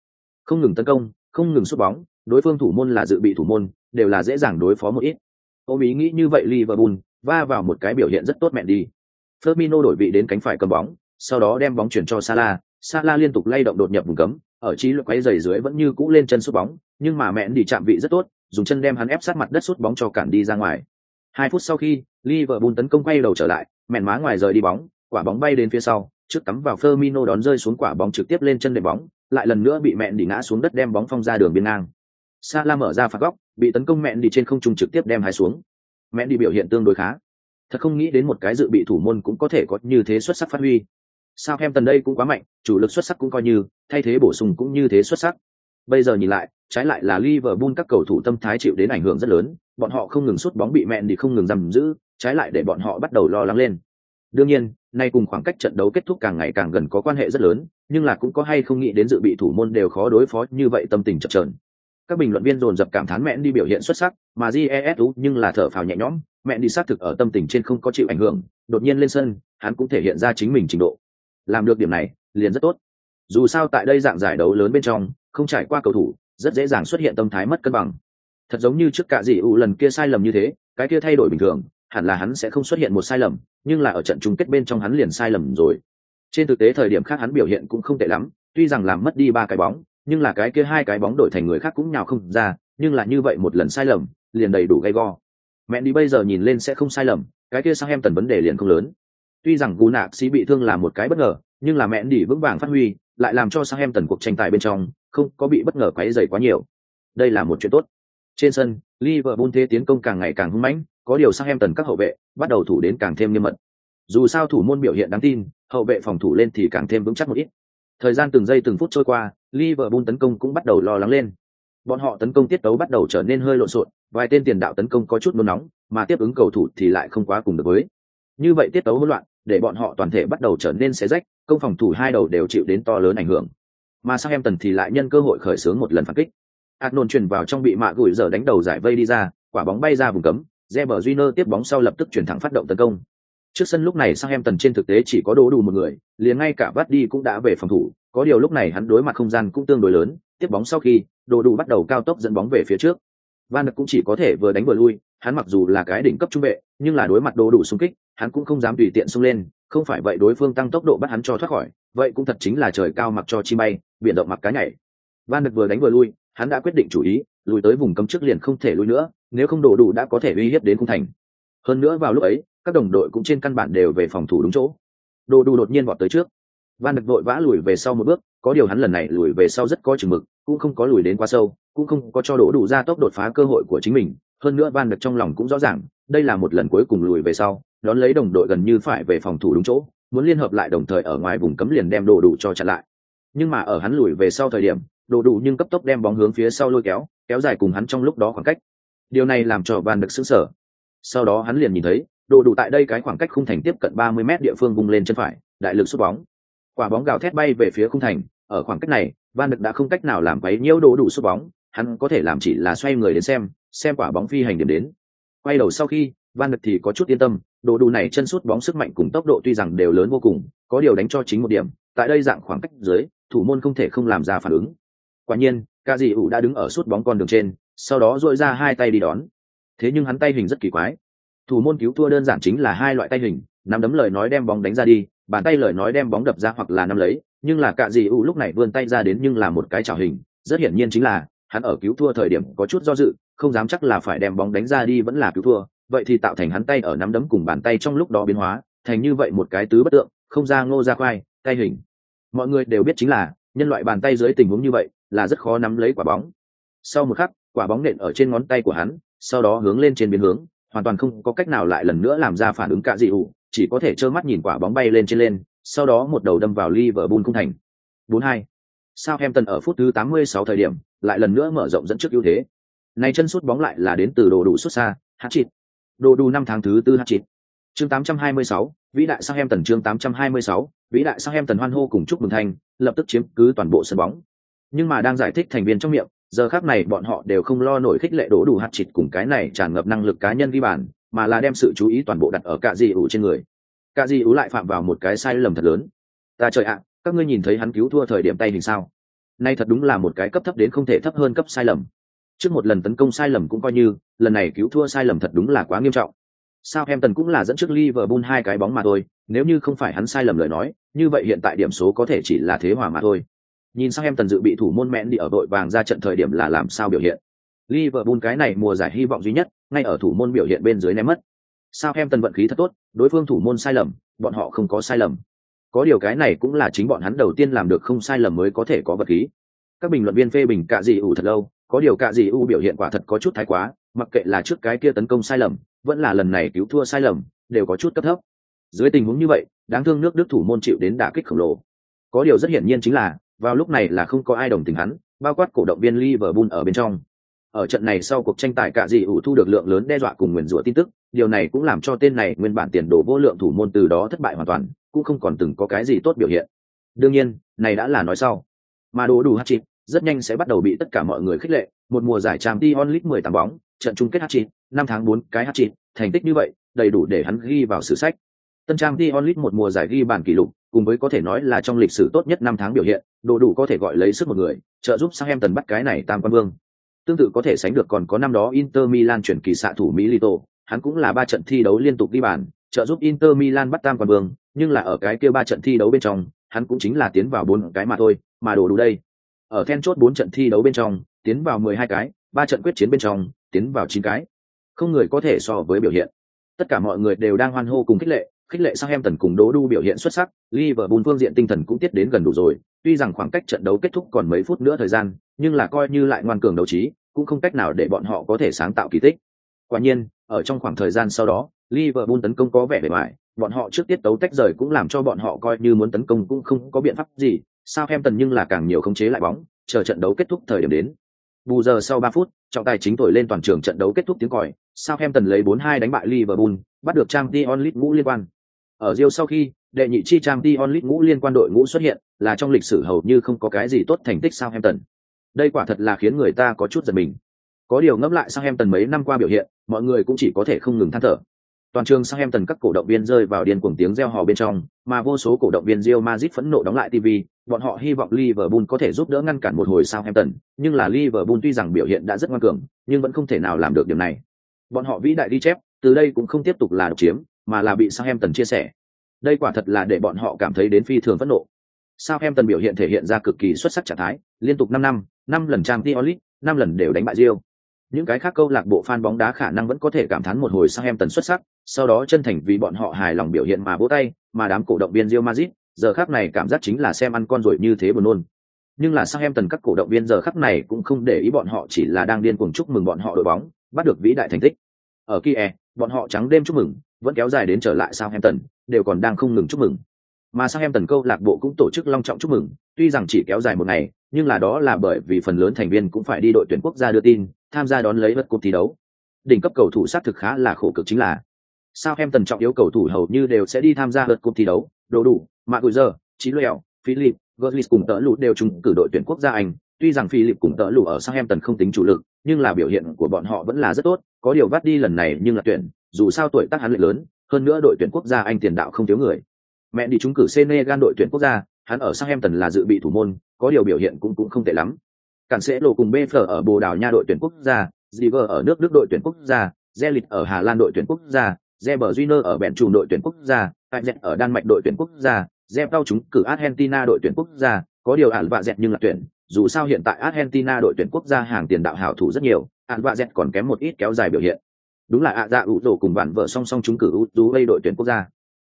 Không ngừng tấn công, không ngừng sút bóng, đối phương thủ môn là dự bị thủ môn, đều là dễ dàng đối phó một ít. Ôm ý nghĩ như vậy Liverpool va vào một cái biểu hiện rất tốt mẹ đi. Firmino đổi vị đến cánh phải cầm bóng, sau đó đem bóng chuyển cho Salah, Salah liên tục lay động đột nhập vùng cấm, ở trí lực quấy giày dưới vẫn như cũ lên chân sút bóng, nhưng mà mẹn đi chạm vị rất tốt, dùng chân đem hắn ép sát mặt đất sút bóng cho cản đi ra ngoài. Hai phút sau khi, Liverpool tấn công quay đầu trở lại, mẹn má ngoài rời đi bóng, quả bóng bay đến phía sau, trước cắm vào Firmino đón rơi xuống quả bóng trực tiếp lên chân đệm bóng, lại lần nữa bị mẹn đi ngã xuống đất đem bóng phong ra đường biên ngang. Salah mở ra phạt góc, bị tấn công mẹn đi trên không trung trực tiếp đem hai xuống. Mẹn đi biểu hiện tương đối khá. Thật không nghĩ đến một cái dự bị thủ môn cũng có thể có như thế xuất sắc phát huy. Sao em tần đây cũng quá mạnh, chủ lực xuất sắc cũng coi như, thay thế bổ sung cũng như thế xuất sắc. Bây giờ nhìn lại, trái lại là Liverpool các cầu thủ tâm thái chịu đến ảnh hưởng rất lớn, bọn họ không ngừng sút bóng bị mẹn thì không ngừng giầm giữ, trái lại để bọn họ bắt đầu lo lắng lên. Đương nhiên, nay cùng khoảng cách trận đấu kết thúc càng ngày càng gần có quan hệ rất lớn, nhưng là cũng có hay không nghĩ đến dự bị thủ môn đều khó đối phó như vậy tâm tình chập chờn. Các bình luận viên dồn dập cảm thán mẹn đi biểu hiện xuất sắc, mà Jesu nhưng là thở phào nhẹ nhõm, mẹn đi xác thực ở tâm tình trên không có chịu ảnh hưởng, đột nhiên lên sân, hắn cũng thể hiện ra chính mình trình độ. Làm được điểm này, liền rất tốt. Dù sao tại đây dạng giải đấu lớn bên trong, không trải qua cầu thủ, rất dễ dàng xuất hiện tâm thái mất cân bằng. Thật giống như trước cả dị ủ lần kia sai lầm như thế cái kia thay đổi bình thường hẳn là hắn sẽ không xuất hiện một sai lầm nhưng là ở trận chung kết bên trong hắn liền sai lầm rồi. Trên thực tế thời điểm khác hắn biểu hiện cũng không tệ lắm tuy rằng làm mất đi ba cái bóng nhưng là cái kia hai cái bóng đổi thành người khác cũng nhào không ra nhưng là như vậy một lần sai lầm liền đầy đủ gay go. Mẹ đi bây giờ nhìn lên sẽ không sai lầm cái kia sang em tần vấn đề liền không lớn tuy rằng cú Nạp sĩ bị thương là một cái bất ngờ nhưng là mẹ đi vững vàng phát huy lại làm cho sang em tần cuộc tranh tài bên trong không có bị bất ngờ quấy rầy quá nhiều đây là một chuyện tốt trên sân, Liverpool thế tiến công càng ngày càng hung mãnh, có điều sang em tần các hậu vệ bắt đầu thủ đến càng thêm nghiêm mật. Dù sao thủ môn biểu hiện đáng tin, hậu vệ phòng thủ lên thì càng thêm vững chắc một ít. Thời gian từng giây từng phút trôi qua, Liverpool tấn công cũng bắt đầu lo lắng lên. Bọn họ tấn công tiết tấu bắt đầu trở nên hơi lộn xộn, vài tên tiền đạo tấn công có chút nôn nóng, mà tiếp ứng cầu thủ thì lại không quá cùng được với. Như vậy tiết tấu hỗn loạn, để bọn họ toàn thể bắt đầu trở nên xé rách, công phòng thủ hai đầu đều chịu đến to lớn ảnh hưởng. Mà sang em tần thì lại nhân cơ hội khởi xướng một lần phản kích Arnold chuyển vào trong bị mạ gửi giờ đánh đầu giải vây đi ra, quả bóng bay ra vùng cấm, Reber Júnior tiếp bóng sau lập tức chuyển thẳng phát động tấn công. Trước sân lúc này sang em tần trên thực tế chỉ có đố đủ một người, liền ngay cả vắt đi cũng đã về phòng thủ, có điều lúc này hắn đối mặt không gian cũng tương đối lớn, tiếp bóng sau khi, đồ đủ bắt đầu cao tốc dẫn bóng về phía trước. Van cũng chỉ có thể vừa đánh vừa lui, hắn mặc dù là cái đỉnh cấp trung vệ, nhưng là đối mặt đồ đủ xung kích, hắn cũng không dám tùy tiện xông lên, không phải vậy đối phương tăng tốc độ bắt hắn cho thoát khỏi, vậy cũng thật chính là trời cao mặc cho chi bay, biển rộng mặc cá nhảy. Van đực vừa đánh vừa lui, hắn đã quyết định chủ ý, lùi tới vùng cấm trước liền không thể lui nữa, nếu không đổ đủ đã có thể uy hiếp đến khung thành. Hơn nữa vào lúc ấy, các đồng đội cũng trên căn bản đều về phòng thủ đúng chỗ. Đồ đủ đột nhiên vọt tới trước. Van đực vội vã lùi về sau một bước, có điều hắn lần này lùi về sau rất có chừng mực, cũng không có lùi đến quá sâu, cũng không có cho đổ đủ ra tốc đột phá cơ hội của chính mình. Hơn nữa Van đực trong lòng cũng rõ ràng, đây là một lần cuối cùng lùi về sau, đón lấy đồng đội gần như phải về phòng thủ đúng chỗ, muốn liên hợp lại đồng thời ở ngoài vùng cấm liền đem đồ đủ cho chặn lại. Nhưng mà ở hắn lùi về sau thời điểm, đồ đủ nhưng cấp tốc đem bóng hướng phía sau lôi kéo, kéo dài cùng hắn trong lúc đó khoảng cách. Điều này làm cho Van được sững sờ. Sau đó hắn liền nhìn thấy, đồ đủ tại đây cái khoảng cách khung thành tiếp cận 30 mét địa phương bung lên chân phải, đại lực sút bóng. Quả bóng gào thét bay về phía khung thành, ở khoảng cách này, Van được đã không cách nào làm quấy nhiễu đồ đủ sút bóng, hắn có thể làm chỉ là xoay người đến xem, xem quả bóng phi hành điểm đến. Quay đầu sau khi, Van được thì có chút yên tâm, đồ đủ này chân sút bóng sức mạnh cùng tốc độ tuy rằng đều lớn vô cùng, có điều đánh cho chính một điểm, tại đây dạng khoảng cách dưới, thủ môn không thể không làm ra phản ứng. Quả nhiên, Cả Dị ủ đã đứng ở sút bóng con đường trên, sau đó duỗi ra hai tay đi đón. Thế nhưng hắn tay hình rất kỳ quái. Thủ môn cứu thua đơn giản chính là hai loại tay hình, nắm đấm lời nói đem bóng đánh ra đi, bàn tay lời nói đem bóng đập ra hoặc là nắm lấy, nhưng là cạ Dị ủ lúc này vươn tay ra đến nhưng là một cái chảo hình, rất hiển nhiên chính là hắn ở cứu thua thời điểm có chút do dự, không dám chắc là phải đem bóng đánh ra đi vẫn là cứu thua, vậy thì tạo thành hắn tay ở nắm đấm cùng bàn tay trong lúc đó biến hóa, thành như vậy một cái tứ bất tượng, không ra ngô ra khoai, tay hình. Mọi người đều biết chính là nhân loại bàn tay dưới tình huống như vậy là rất khó nắm lấy quả bóng. Sau một khắc, quả bóng nện ở trên ngón tay của hắn, sau đó hướng lên trên biến hướng, hoàn toàn không có cách nào lại lần nữa làm ra phản ứng cả gì ủ, chỉ có thể trơ mắt nhìn quả bóng bay lên trên lên, sau đó một đầu đâm vào Liverpool không thành. 4-2. Southampton ở phút thứ 86 thời điểm, lại lần nữa mở rộng dẫn trước ưu thế. Này chân sút bóng lại là đến từ đồ đủ xuất xa, hat-trick. Đồ đủ năm tháng thứ tư hat-trick. Chương 826, vĩ đại Southampton chương 826, vĩ đại Southampton hoan hô cùng chúc mừng thành, lập tức chiếm cứ toàn bộ sân bóng. Nhưng mà đang giải thích thành viên trong miệng, giờ khác này bọn họ đều không lo nổi khích lệ đổ đủ hạt chịt cùng cái này tràn ngập năng lực cá nhân ghi bàn, mà là đem sự chú ý toàn bộ đặt ở cả di ủ trên người. Cả di ủ lại phạm vào một cái sai lầm thật lớn. Ta trời ạ, các ngươi nhìn thấy hắn cứu thua thời điểm tay hình sao? Nay thật đúng là một cái cấp thấp đến không thể thấp hơn cấp sai lầm. Trước một lần tấn công sai lầm cũng coi như, lần này cứu thua sai lầm thật đúng là quá nghiêm trọng. Sao em tần cũng là dẫn trước Liverpool hai cái bóng mà thôi, nếu như không phải hắn sai lầm lời nói, như vậy hiện tại điểm số có thể chỉ là thế hòa mà thôi. Nhìn sang em tần dự bị thủ môn mẹn đi ở đội vàng ra trận thời điểm là làm sao biểu hiện. Liverpool cái này mùa giải hy vọng duy nhất, ngay ở thủ môn biểu hiện bên dưới ném mất. Sao em tần vận khí thật tốt, đối phương thủ môn sai lầm, bọn họ không có sai lầm. Có điều cái này cũng là chính bọn hắn đầu tiên làm được không sai lầm mới có thể có vật khí. Các bình luận viên phê bình cả gì ủ thật lâu, có điều cả gì u biểu hiện quả thật có chút thái quá, mặc kệ là trước cái kia tấn công sai lầm, vẫn là lần này cứu thua sai lầm, đều có chút cấp thấp. Dưới tình huống như vậy, đáng thương nước Đức thủ môn chịu đến đả kích khổng lồ. Có điều rất hiển nhiên chính là, vào lúc này là không có ai đồng tình hắn, bao quát cổ động viên Liverpool ở bên trong. Ở trận này sau cuộc tranh tài cả gì ủ thu được lượng lớn đe dọa cùng nguyền rủa tin tức, điều này cũng làm cho tên này nguyên bản tiền đồ vô lượng thủ môn từ đó thất bại hoàn toàn, cũng không còn từng có cái gì tốt biểu hiện. Đương nhiên, này đã là nói sau. Mà đồ đủ hat rất nhanh sẽ bắt đầu bị tất cả mọi người khích lệ, một mùa giải Champions League 18 bóng, trận chung kết hat-trick, năm tháng bốn cái hat-trick, thành tích như vậy, đầy đủ để hắn ghi vào sử sách. Tân Trang Dionlit một mùa giải ghi bàn kỷ lục, cùng với có thể nói là trong lịch sử tốt nhất năm tháng biểu hiện, đồ đủ có thể gọi lấy sức một người, trợ giúp Southampton bắt cái này tam quan vương. Tương tự có thể sánh được còn có năm đó Inter Milan chuyển kỳ xạ thủ Milito, hắn cũng là ba trận thi đấu liên tục ghi bàn, trợ giúp Inter Milan bắt tam quan vương, nhưng là ở cái kia ba trận thi đấu bên trong, hắn cũng chính là tiến vào bốn cái mà thôi, mà đồ đủ đây. Ở then chốt bốn trận thi đấu bên trong, tiến vào mười hai cái, ba trận quyết chiến bên trong, tiến vào chín cái. Không người có thể so với biểu hiện. Tất cả mọi người đều đang hoan hô cùng khích lệ, khích lệ sang em tần cùng đố đu biểu hiện xuất sắc, Liverpool phương diện tinh thần cũng tiết đến gần đủ rồi, tuy rằng khoảng cách trận đấu kết thúc còn mấy phút nữa thời gian, nhưng là coi như lại ngoan cường đấu trí, cũng không cách nào để bọn họ có thể sáng tạo kỳ tích. Quả nhiên, ở trong khoảng thời gian sau đó, Liverpool tấn công có vẻ bề ngoài, bọn họ trước tiết tấu tách rời cũng làm cho bọn họ coi như muốn tấn công cũng không có biện pháp gì, sao em tần nhưng là càng nhiều khống chế lại bóng, chờ trận đấu kết thúc thời điểm đến. Bù giờ sau 3 phút, trọng tài chính thổi lên toàn trường trận đấu kết thúc tiếng còi, Southampton lấy 4-2 đánh bại Liverpool, bắt được Champions Lit ngũ liên quan. Ở Rio sau khi, đệ nhị chi Champions Lit ngũ liên quan đội ngũ xuất hiện, là trong lịch sử hầu như không có cái gì tốt thành tích Southampton. Đây quả thật là khiến người ta có chút giật mình. Có điều ngẫm lại Southampton mấy năm qua biểu hiện, mọi người cũng chỉ có thể không ngừng than thở. Toàn trường Southampton các cổ động viên rơi vào điên cuồng tiếng reo hò bên trong, mà vô số cổ động viên Real Madrid phẫn nộ đóng lại TV, bọn họ hy vọng Liverpool có thể giúp đỡ ngăn cản một hồi Southampton, nhưng là Liverpool tuy rằng biểu hiện đã rất ngoan cường, nhưng vẫn không thể nào làm được điều này. Bọn họ vĩ đại đi chép, từ đây cũng không tiếp tục là độc chiếm, mà là bị Southampton chia sẻ. Đây quả thật là để bọn họ cảm thấy đến phi thường phẫn nộ. Southampton biểu hiện thể hiện ra cực kỳ xuất sắc trạng thái, liên tục 5 năm, 5 lần Champions League, 5 lần đều đánh bại Real. Những cái khác câu lạc bộ fan bóng đá khả năng vẫn có thể cảm thán một hồi sang em tần xuất sắc, sau đó chân thành vì bọn họ hài lòng biểu hiện mà vỗ tay, mà đám cổ động viên Real Madrid, giờ khắc này cảm giác chính là xem ăn con rồi như thế buồn nôn. Nhưng là sang em tần các cổ động viên giờ khắc này cũng không để ý bọn họ chỉ là đang điên cuồng chúc mừng bọn họ đội bóng, bắt được vĩ đại thành tích. Ở Kia, bọn họ trắng đêm chúc mừng, vẫn kéo dài đến trở lại sang em tần đều còn đang không ngừng chúc mừng. Mà sang em tần câu lạc bộ cũng tổ chức long trọng chúc mừng, tuy rằng chỉ kéo dài một ngày, nhưng là đó là bởi vì phần lớn thành viên cũng phải đi đội tuyển quốc gia đưa tin, tham gia đón lấy vật cúp thi đấu. Đỉnh cấp cầu thủ sát thực khá là khổ cực chính là sao em tần trọng yếu cầu thủ hầu như đều sẽ đi tham gia lượt cúp thi đấu, đồ đủ, Mạc gửi Giờ, Chí Lèo, Philip, Gerlis cùng tớ lụt đều trùng cử đội tuyển quốc gia Anh, tuy rằng Philip cùng tớ lụt ở Southampton không tính chủ lực, nhưng là biểu hiện của bọn họ vẫn là rất tốt, có điều vắt đi lần này nhưng là tuyển, dù sao tuổi tác hắn lại lớn, hơn nữa đội tuyển quốc gia Anh tiền đạo không thiếu người. Mẹ đi trúng cử Senegal đội tuyển quốc gia, hắn ở Southampton là dự bị thủ môn, có điều biểu hiện cũng cũng không tệ lắm. Cản sẽ lộ cùng BF ở Bồ Đào Nha đội tuyển quốc gia, Ziver ở nước Đức đội tuyển quốc gia, Zelit ở Hà Lan đội tuyển quốc gia, Zeber Junior ở bèn chủ đội tuyển quốc gia, Ayzet ở Đan Mạch đội tuyển quốc gia, Zep cao chúng cử Argentina đội tuyển quốc gia, có điều ản vạ dẹt nhưng là tuyển, dù sao hiện tại Argentina đội tuyển quốc gia hàng tiền đạo hảo thủ rất nhiều, ản vạ dẹt còn kém một ít kéo dài biểu hiện. Đúng là ạ dạ ủ rổ cùng bạn vợ song song chúng cử ưu đội tuyển quốc gia.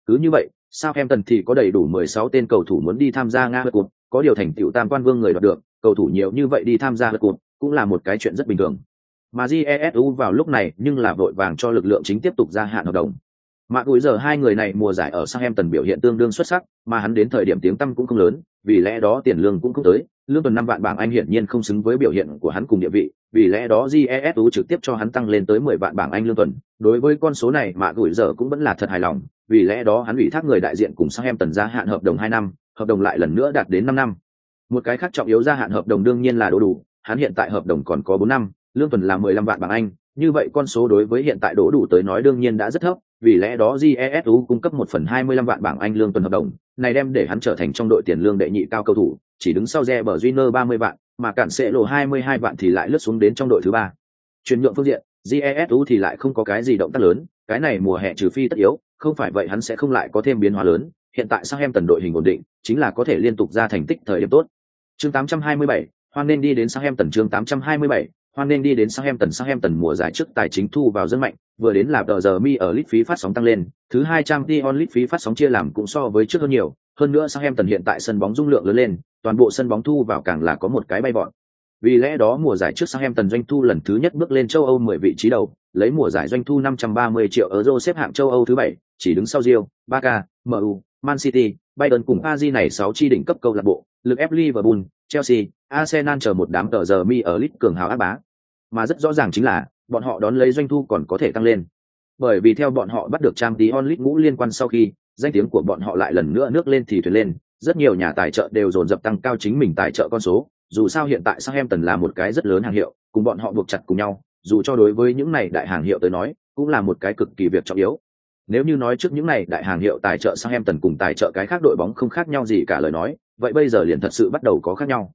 Cứ như vậy, sao em tần thì có đầy đủ 16 tên cầu thủ muốn đi tham gia Nga Cup, có điều thành tựu tam quan vương người đoạt được, cầu thủ nhiều như vậy đi tham gia Cup cũng là một cái chuyện rất bình thường. Mà GESU vào lúc này nhưng là vội vàng cho lực lượng chính tiếp tục gia hạn hợp đồng. Mạc Gùi giờ hai người này mùa giải ở Southampton biểu hiện tương đương xuất sắc, mà hắn đến thời điểm tiếng tăm cũng không lớn, vì lẽ đó tiền lương cũng không tới, lương tuần năm vạn bảng Anh hiển nhiên không xứng với biểu hiện của hắn cùng địa vị, vì lẽ đó GESU trực tiếp cho hắn tăng lên tới 10 vạn bảng Anh lương tuần. Đối với con số này Mạc Gùi giờ cũng vẫn là thật hài lòng, vì lẽ đó hắn ủy thác người đại diện cùng sang em tần gia hạn hợp đồng 2 năm, hợp đồng lại lần nữa đạt đến 5 năm. Một cái khác trọng yếu gia hạn hợp đồng đương nhiên là đủ đủ, hắn hiện tại hợp đồng còn có 4 năm, lương tuần là 15 vạn bảng Anh, như vậy con số đối với hiện tại đỗ đủ tới nói đương nhiên đã rất thấp, vì lẽ đó jesu cung cấp một phần hai mươi lăm vạn bảng anh lương tuần hợp đồng này đem để hắn trở thành trong đội tiền lương đệ nhị cao cầu thủ chỉ đứng sau Reber bờ junior ba mươi vạn mà cản sẽ lộ hai mươi hai vạn thì lại lướt xuống đến trong đội thứ ba chuyển nhượng phương diện jesu thì lại không có cái gì động tác lớn cái này mùa hè trừ phi tất yếu không phải vậy hắn sẽ không lại có thêm biến hóa lớn hiện tại sang em tần đội hình ổn định chính là có thể liên tục ra thành tích thời điểm tốt. Chương 827, hoan nên đi đến sang em tần chương 827, hoan nên đi đến Southampton Southampton mùa giải trước tài chính thu vào rất mạnh, vừa đến là tờ giờ mi ở lít phí phát sóng tăng lên, thứ hai trang Dion lít phí phát sóng chia làm cũng so với trước hơn nhiều, hơn nữa Southampton hiện tại sân bóng dung lượng lớn lên, toàn bộ sân bóng thu vào càng là có một cái bay bọn vì lẽ đó mùa giải trước Southampton doanh thu lần thứ nhất bước lên châu Âu 10 vị trí đầu, lấy mùa giải doanh thu 530 triệu euro xếp hạng châu Âu thứ 7, chỉ đứng sau Real, Barca, MU, Man City, Bayern cùng AZ này 6 chi đỉnh cấp câu lạc bộ, lực ép Liverpool, Chelsea, Arsenal chờ một đám tờ giờ mi ở lít cường hào áp bá. Mà rất rõ ràng chính là bọn họ đón lấy doanh thu còn có thể tăng lên. Bởi vì theo bọn họ bắt được trang tí onlit ngũ liên quan sau khi danh tiếng của bọn họ lại lần nữa nước lên thì thuyền lên rất nhiều nhà tài trợ đều dồn dập tăng cao chính mình tài trợ con số dù sao hiện tại Southampton là một cái rất lớn hàng hiệu, cùng bọn họ buộc chặt cùng nhau, dù cho đối với những này đại hàng hiệu tới nói, cũng là một cái cực kỳ việc trọng yếu. Nếu như nói trước những này đại hàng hiệu tài trợ Southampton cùng tài trợ cái khác đội bóng không khác nhau gì cả lời nói, vậy bây giờ liền thật sự bắt đầu có khác nhau.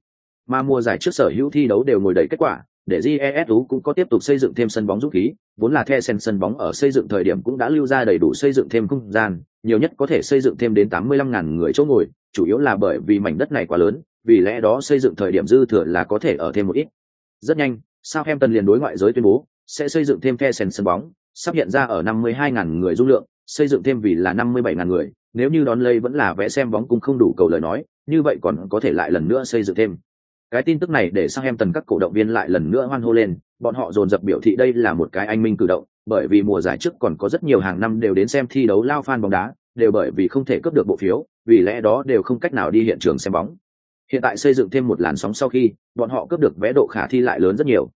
Mà mùa giải trước sở hữu thi đấu đều ngồi đầy kết quả, để jesu cũng có tiếp tục xây dựng thêm sân bóng giúp khí, vốn là the sen sân bóng ở xây dựng thời điểm cũng đã lưu ra đầy đủ xây dựng thêm không gian, nhiều nhất có thể xây dựng thêm đến tám mươi lăm ngàn người chỗ ngồi, chủ yếu là bởi vì mảnh đất này quá lớn vì lẽ đó xây dựng thời điểm dư thừa là có thể ở thêm một ít. Rất nhanh, Southampton liền đối ngoại giới tuyên bố, sẽ xây dựng thêm phe sân sân bóng, sắp hiện ra ở năm mươi hai ngàn người dung lượng, xây dựng thêm vì là năm mươi bảy ngàn người, nếu như đón lây vẫn là vẽ xem bóng cũng không đủ cầu lời nói, như vậy còn có thể lại lần nữa xây dựng thêm. Cái tin tức này để Southampton em tần các cổ động viên lại lần nữa hoan hô lên, bọn họ dồn dập biểu thị đây là một cái anh minh cử động, bởi vì mùa giải trước còn có rất nhiều hàng năm đều đến xem thi đấu lao fan bóng đá, đều bởi vì không thể cướp được bộ phiếu, vì lẽ đó đều không cách nào đi hiện trường xem bóng hiện tại xây dựng thêm một làn sóng sau khi bọn họ cướp được vé độ khả thi lại lớn rất nhiều.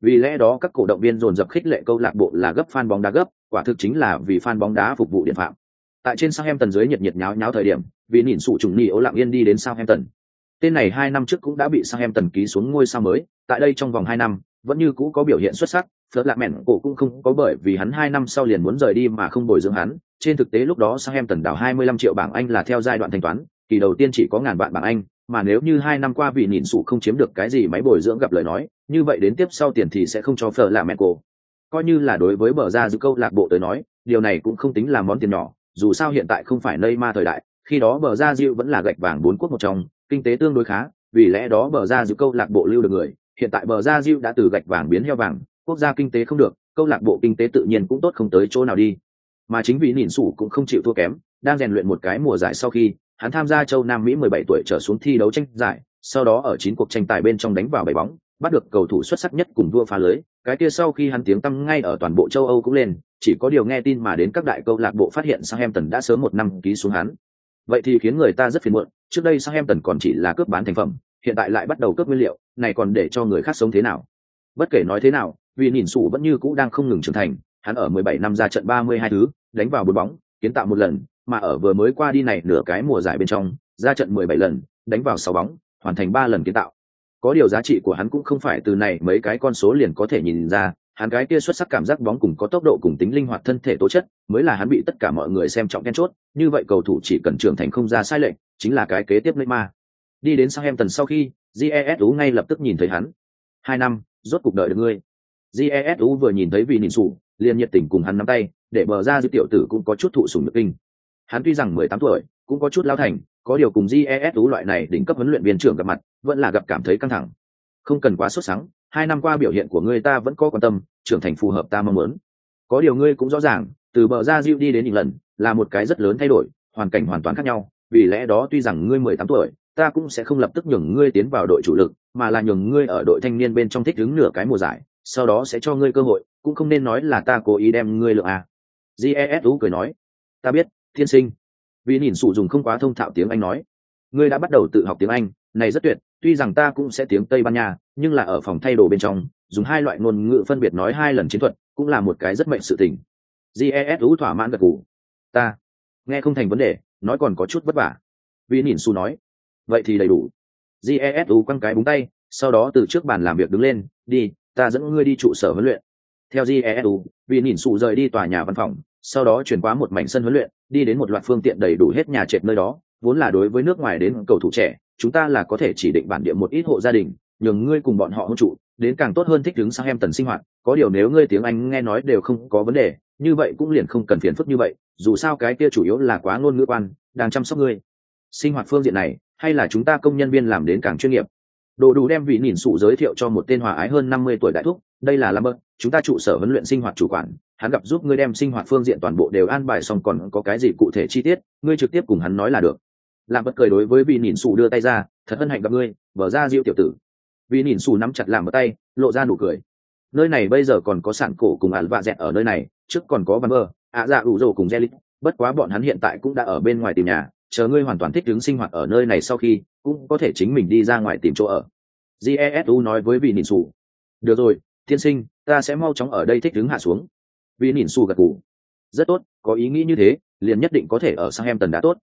Vì lẽ đó các cổ động viên dồn dập khích lệ câu lạc bộ là gấp fan bóng đá gấp quả thực chính là vì fan bóng đá phục vụ điện phạm. Tại trên Southampton em tần dưới nhiệt nhiệt nháo nháo thời điểm vì nhìn sụ trùng nhị ố lặng yên đi đến sao em tần Tên này hai năm trước cũng đã bị Southampton ký xuống ngôi sao mới, tại đây trong vòng hai năm, vẫn như cũ có biểu hiện xuất sắc phớt lạc mẹn cổ cũng không có bởi vì hắn hai năm sau liền muốn rời đi mà không bồi dưỡng hắn. Trên thực tế lúc đó Southampton em tần đảo 25 triệu bảng anh là theo giai đoạn thanh toán kỳ đầu tiên chỉ có ngàn vạn bảng anh mà nếu như hai năm qua vì nhìn sụ không chiếm được cái gì máy bồi dưỡng gặp lời nói, như vậy đến tiếp sau tiền thì sẽ không cho phở là mẹ cô. Coi như là đối với bờ ra giữ câu lạc bộ tới nói, điều này cũng không tính là món tiền nhỏ, dù sao hiện tại không phải nơi ma thời đại, khi đó bờ ra diệu vẫn là gạch vàng bốn quốc một trong, kinh tế tương đối khá, vì lẽ đó bờ ra giữ câu lạc bộ lưu được người. Hiện tại bờ ra diệu đã từ gạch vàng biến heo vàng, quốc gia kinh tế không được, câu lạc bộ kinh tế tự nhiên cũng tốt không tới chỗ nào đi. Mà chính vì nhìn sủ cũng không chịu thua kém, đang rèn luyện một cái mùa giải sau khi hắn tham gia châu nam mỹ 17 tuổi trở xuống thi đấu tranh giải, sau đó ở chín cuộc tranh tài bên trong đánh vào bảy bóng, bắt được cầu thủ xuất sắc nhất cùng vua phá lưới. Cái kia sau khi hắn tiếng tăm ngay ở toàn bộ châu âu cũng lên, chỉ có điều nghe tin mà đến các đại câu lạc bộ phát hiện Southampton đã sớm một năm ký xuống hắn. Vậy thì khiến người ta rất phiền muộn, trước đây Southampton còn chỉ là cướp bán thành phẩm, hiện tại lại bắt đầu cướp nguyên liệu, này còn để cho người khác sống thế nào? Bất kể nói thế nào, vì nhìn sủ vẫn như cũ đang không ngừng trưởng thành, hắn ở 17 năm ra trận 32 thứ, đánh vào bốn bóng, kiến tạo một lần mà ở vừa mới qua đi này nửa cái mùa giải bên trong, ra trận 17 lần, đánh vào 6 bóng, hoàn thành ba lần kiến tạo. Có điều giá trị của hắn cũng không phải từ này mấy cái con số liền có thể nhìn ra, hắn cái kia xuất sắc cảm giác bóng cùng có tốc độ cùng tính linh hoạt thân thể tố chất, mới là hắn bị tất cả mọi người xem trọng then chốt, như vậy cầu thủ chỉ cần trưởng thành không ra sai lệch, chính là cái kế tiếp Neymar. Đi đến Southampton sau khi jesu ngay lập tức nhìn thấy hắn. Hai năm, rốt cuộc đợi được ngươi. Jesu vừa nhìn thấy vị nhìn sủ, liền nhiệt tình cùng hắn nắm tay, để bờ ra dư tiểu tử cũng có chút thụ sủng nhược kinh hắn tuy rằng mười tám tuổi, cũng có chút lao thành, có điều cùng jesu loại này đỉnh cấp huấn luyện viên trưởng gặp mặt, vẫn là gặp cảm thấy căng thẳng. Không cần quá sốt sắng, hai năm qua biểu hiện của ngươi ta vẫn có quan tâm, trưởng thành phù hợp ta mong muốn. Có điều ngươi cũng rõ ràng, từ bờ ra diệu đi đến lần là một cái rất lớn thay đổi, hoàn cảnh hoàn toàn khác nhau. Vì lẽ đó tuy rằng ngươi mười tám tuổi, ta cũng sẽ không lập tức nhường ngươi tiến vào đội chủ lực, mà là nhường ngươi ở đội thanh niên bên trong thích đứng nửa cái mùa giải, sau đó sẽ cho ngươi cơ hội, cũng không nên nói là ta cố ý đem ngươi lượng à. jesu cười nói, ta biết thiên sinh. Vì nhìn sụ dùng không quá thông thạo tiếng anh nói. Ngươi đã bắt đầu tự học tiếng anh, này rất tuyệt, tuy rằng ta cũng sẽ tiếng tây ban nha, nhưng là ở phòng thay đồ bên trong, dùng hai loại ngôn ngữ phân biệt nói hai lần chiến thuật, cũng là một cái rất mệnh sự tình. Jesu thỏa mãn gật gù. Ta nghe không thành vấn đề, nói còn có chút vất vả. Vì nhìn su nói. Vậy thì đầy đủ. Jesu quăng cái búng tay, sau đó từ trước bàn làm việc đứng lên, đi, ta dẫn ngươi đi trụ sở huấn luyện theo jesu vì nhìn sụ rời đi tòa nhà văn phòng, sau đó chuyển qua một mảnh sân huấn luyện, đi đến một loạt phương tiện đầy đủ hết nhà trệt nơi đó, vốn là đối với nước ngoài đến cầu thủ trẻ, chúng ta là có thể chỉ định bản địa một ít hộ gia đình, nhường ngươi cùng bọn họ hỗ trụ, đến càng tốt hơn thích ứng sang em tần sinh hoạt, có điều nếu ngươi tiếng anh nghe nói đều không có vấn đề, như vậy cũng liền không cần phiền phức như vậy, dù sao cái kia chủ yếu là quá ngôn ngữ quan, đang chăm sóc ngươi. Sinh hoạt phương diện này, hay là chúng ta công nhân viên làm đến càng chuyên nghiệp đồ đủ đem vị nhìn sụ giới thiệu cho một tên hòa ái hơn năm mươi tuổi đại thúc đây là Lambert, chúng ta trụ sở huấn luyện sinh hoạt chủ quản, hắn gặp giúp ngươi đem sinh hoạt phương diện toàn bộ đều an bài xong còn có cái gì cụ thể chi tiết, ngươi trực tiếp cùng hắn nói là được. Lambert cười đối với vị nhìn sụ đưa tay ra, thật hân hạnh gặp ngươi, vở ra diệu tiểu tử. Vị nhìn sụ nắm chặt làm ở tay, lộ ra nụ cười. Nơi này bây giờ còn có sản cổ cùng ản vạ dẹt ở nơi này, trước còn có Văn Bơ, ạ dạ đủ rồ cùng jelly bất quá bọn hắn hiện tại cũng đã ở bên ngoài tìm nhà, chờ ngươi hoàn toàn thích ứng sinh hoạt ở nơi này sau khi, cũng có thể chính mình đi ra ngoài tìm chỗ ở. Jesu nói với vị nhìn xù. Được rồi, tiên sinh ta sẽ mau chóng ở đây thích ứng hạ xuống. Vì nhìn xù gật cù rất tốt có ý nghĩ như thế liền nhất định có thể ở sang em tần đã tốt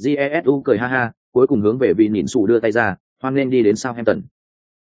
jesu cười ha ha cuối cùng hướng về vị nhìn xù đưa tay ra hoan nên đi đến sao em tần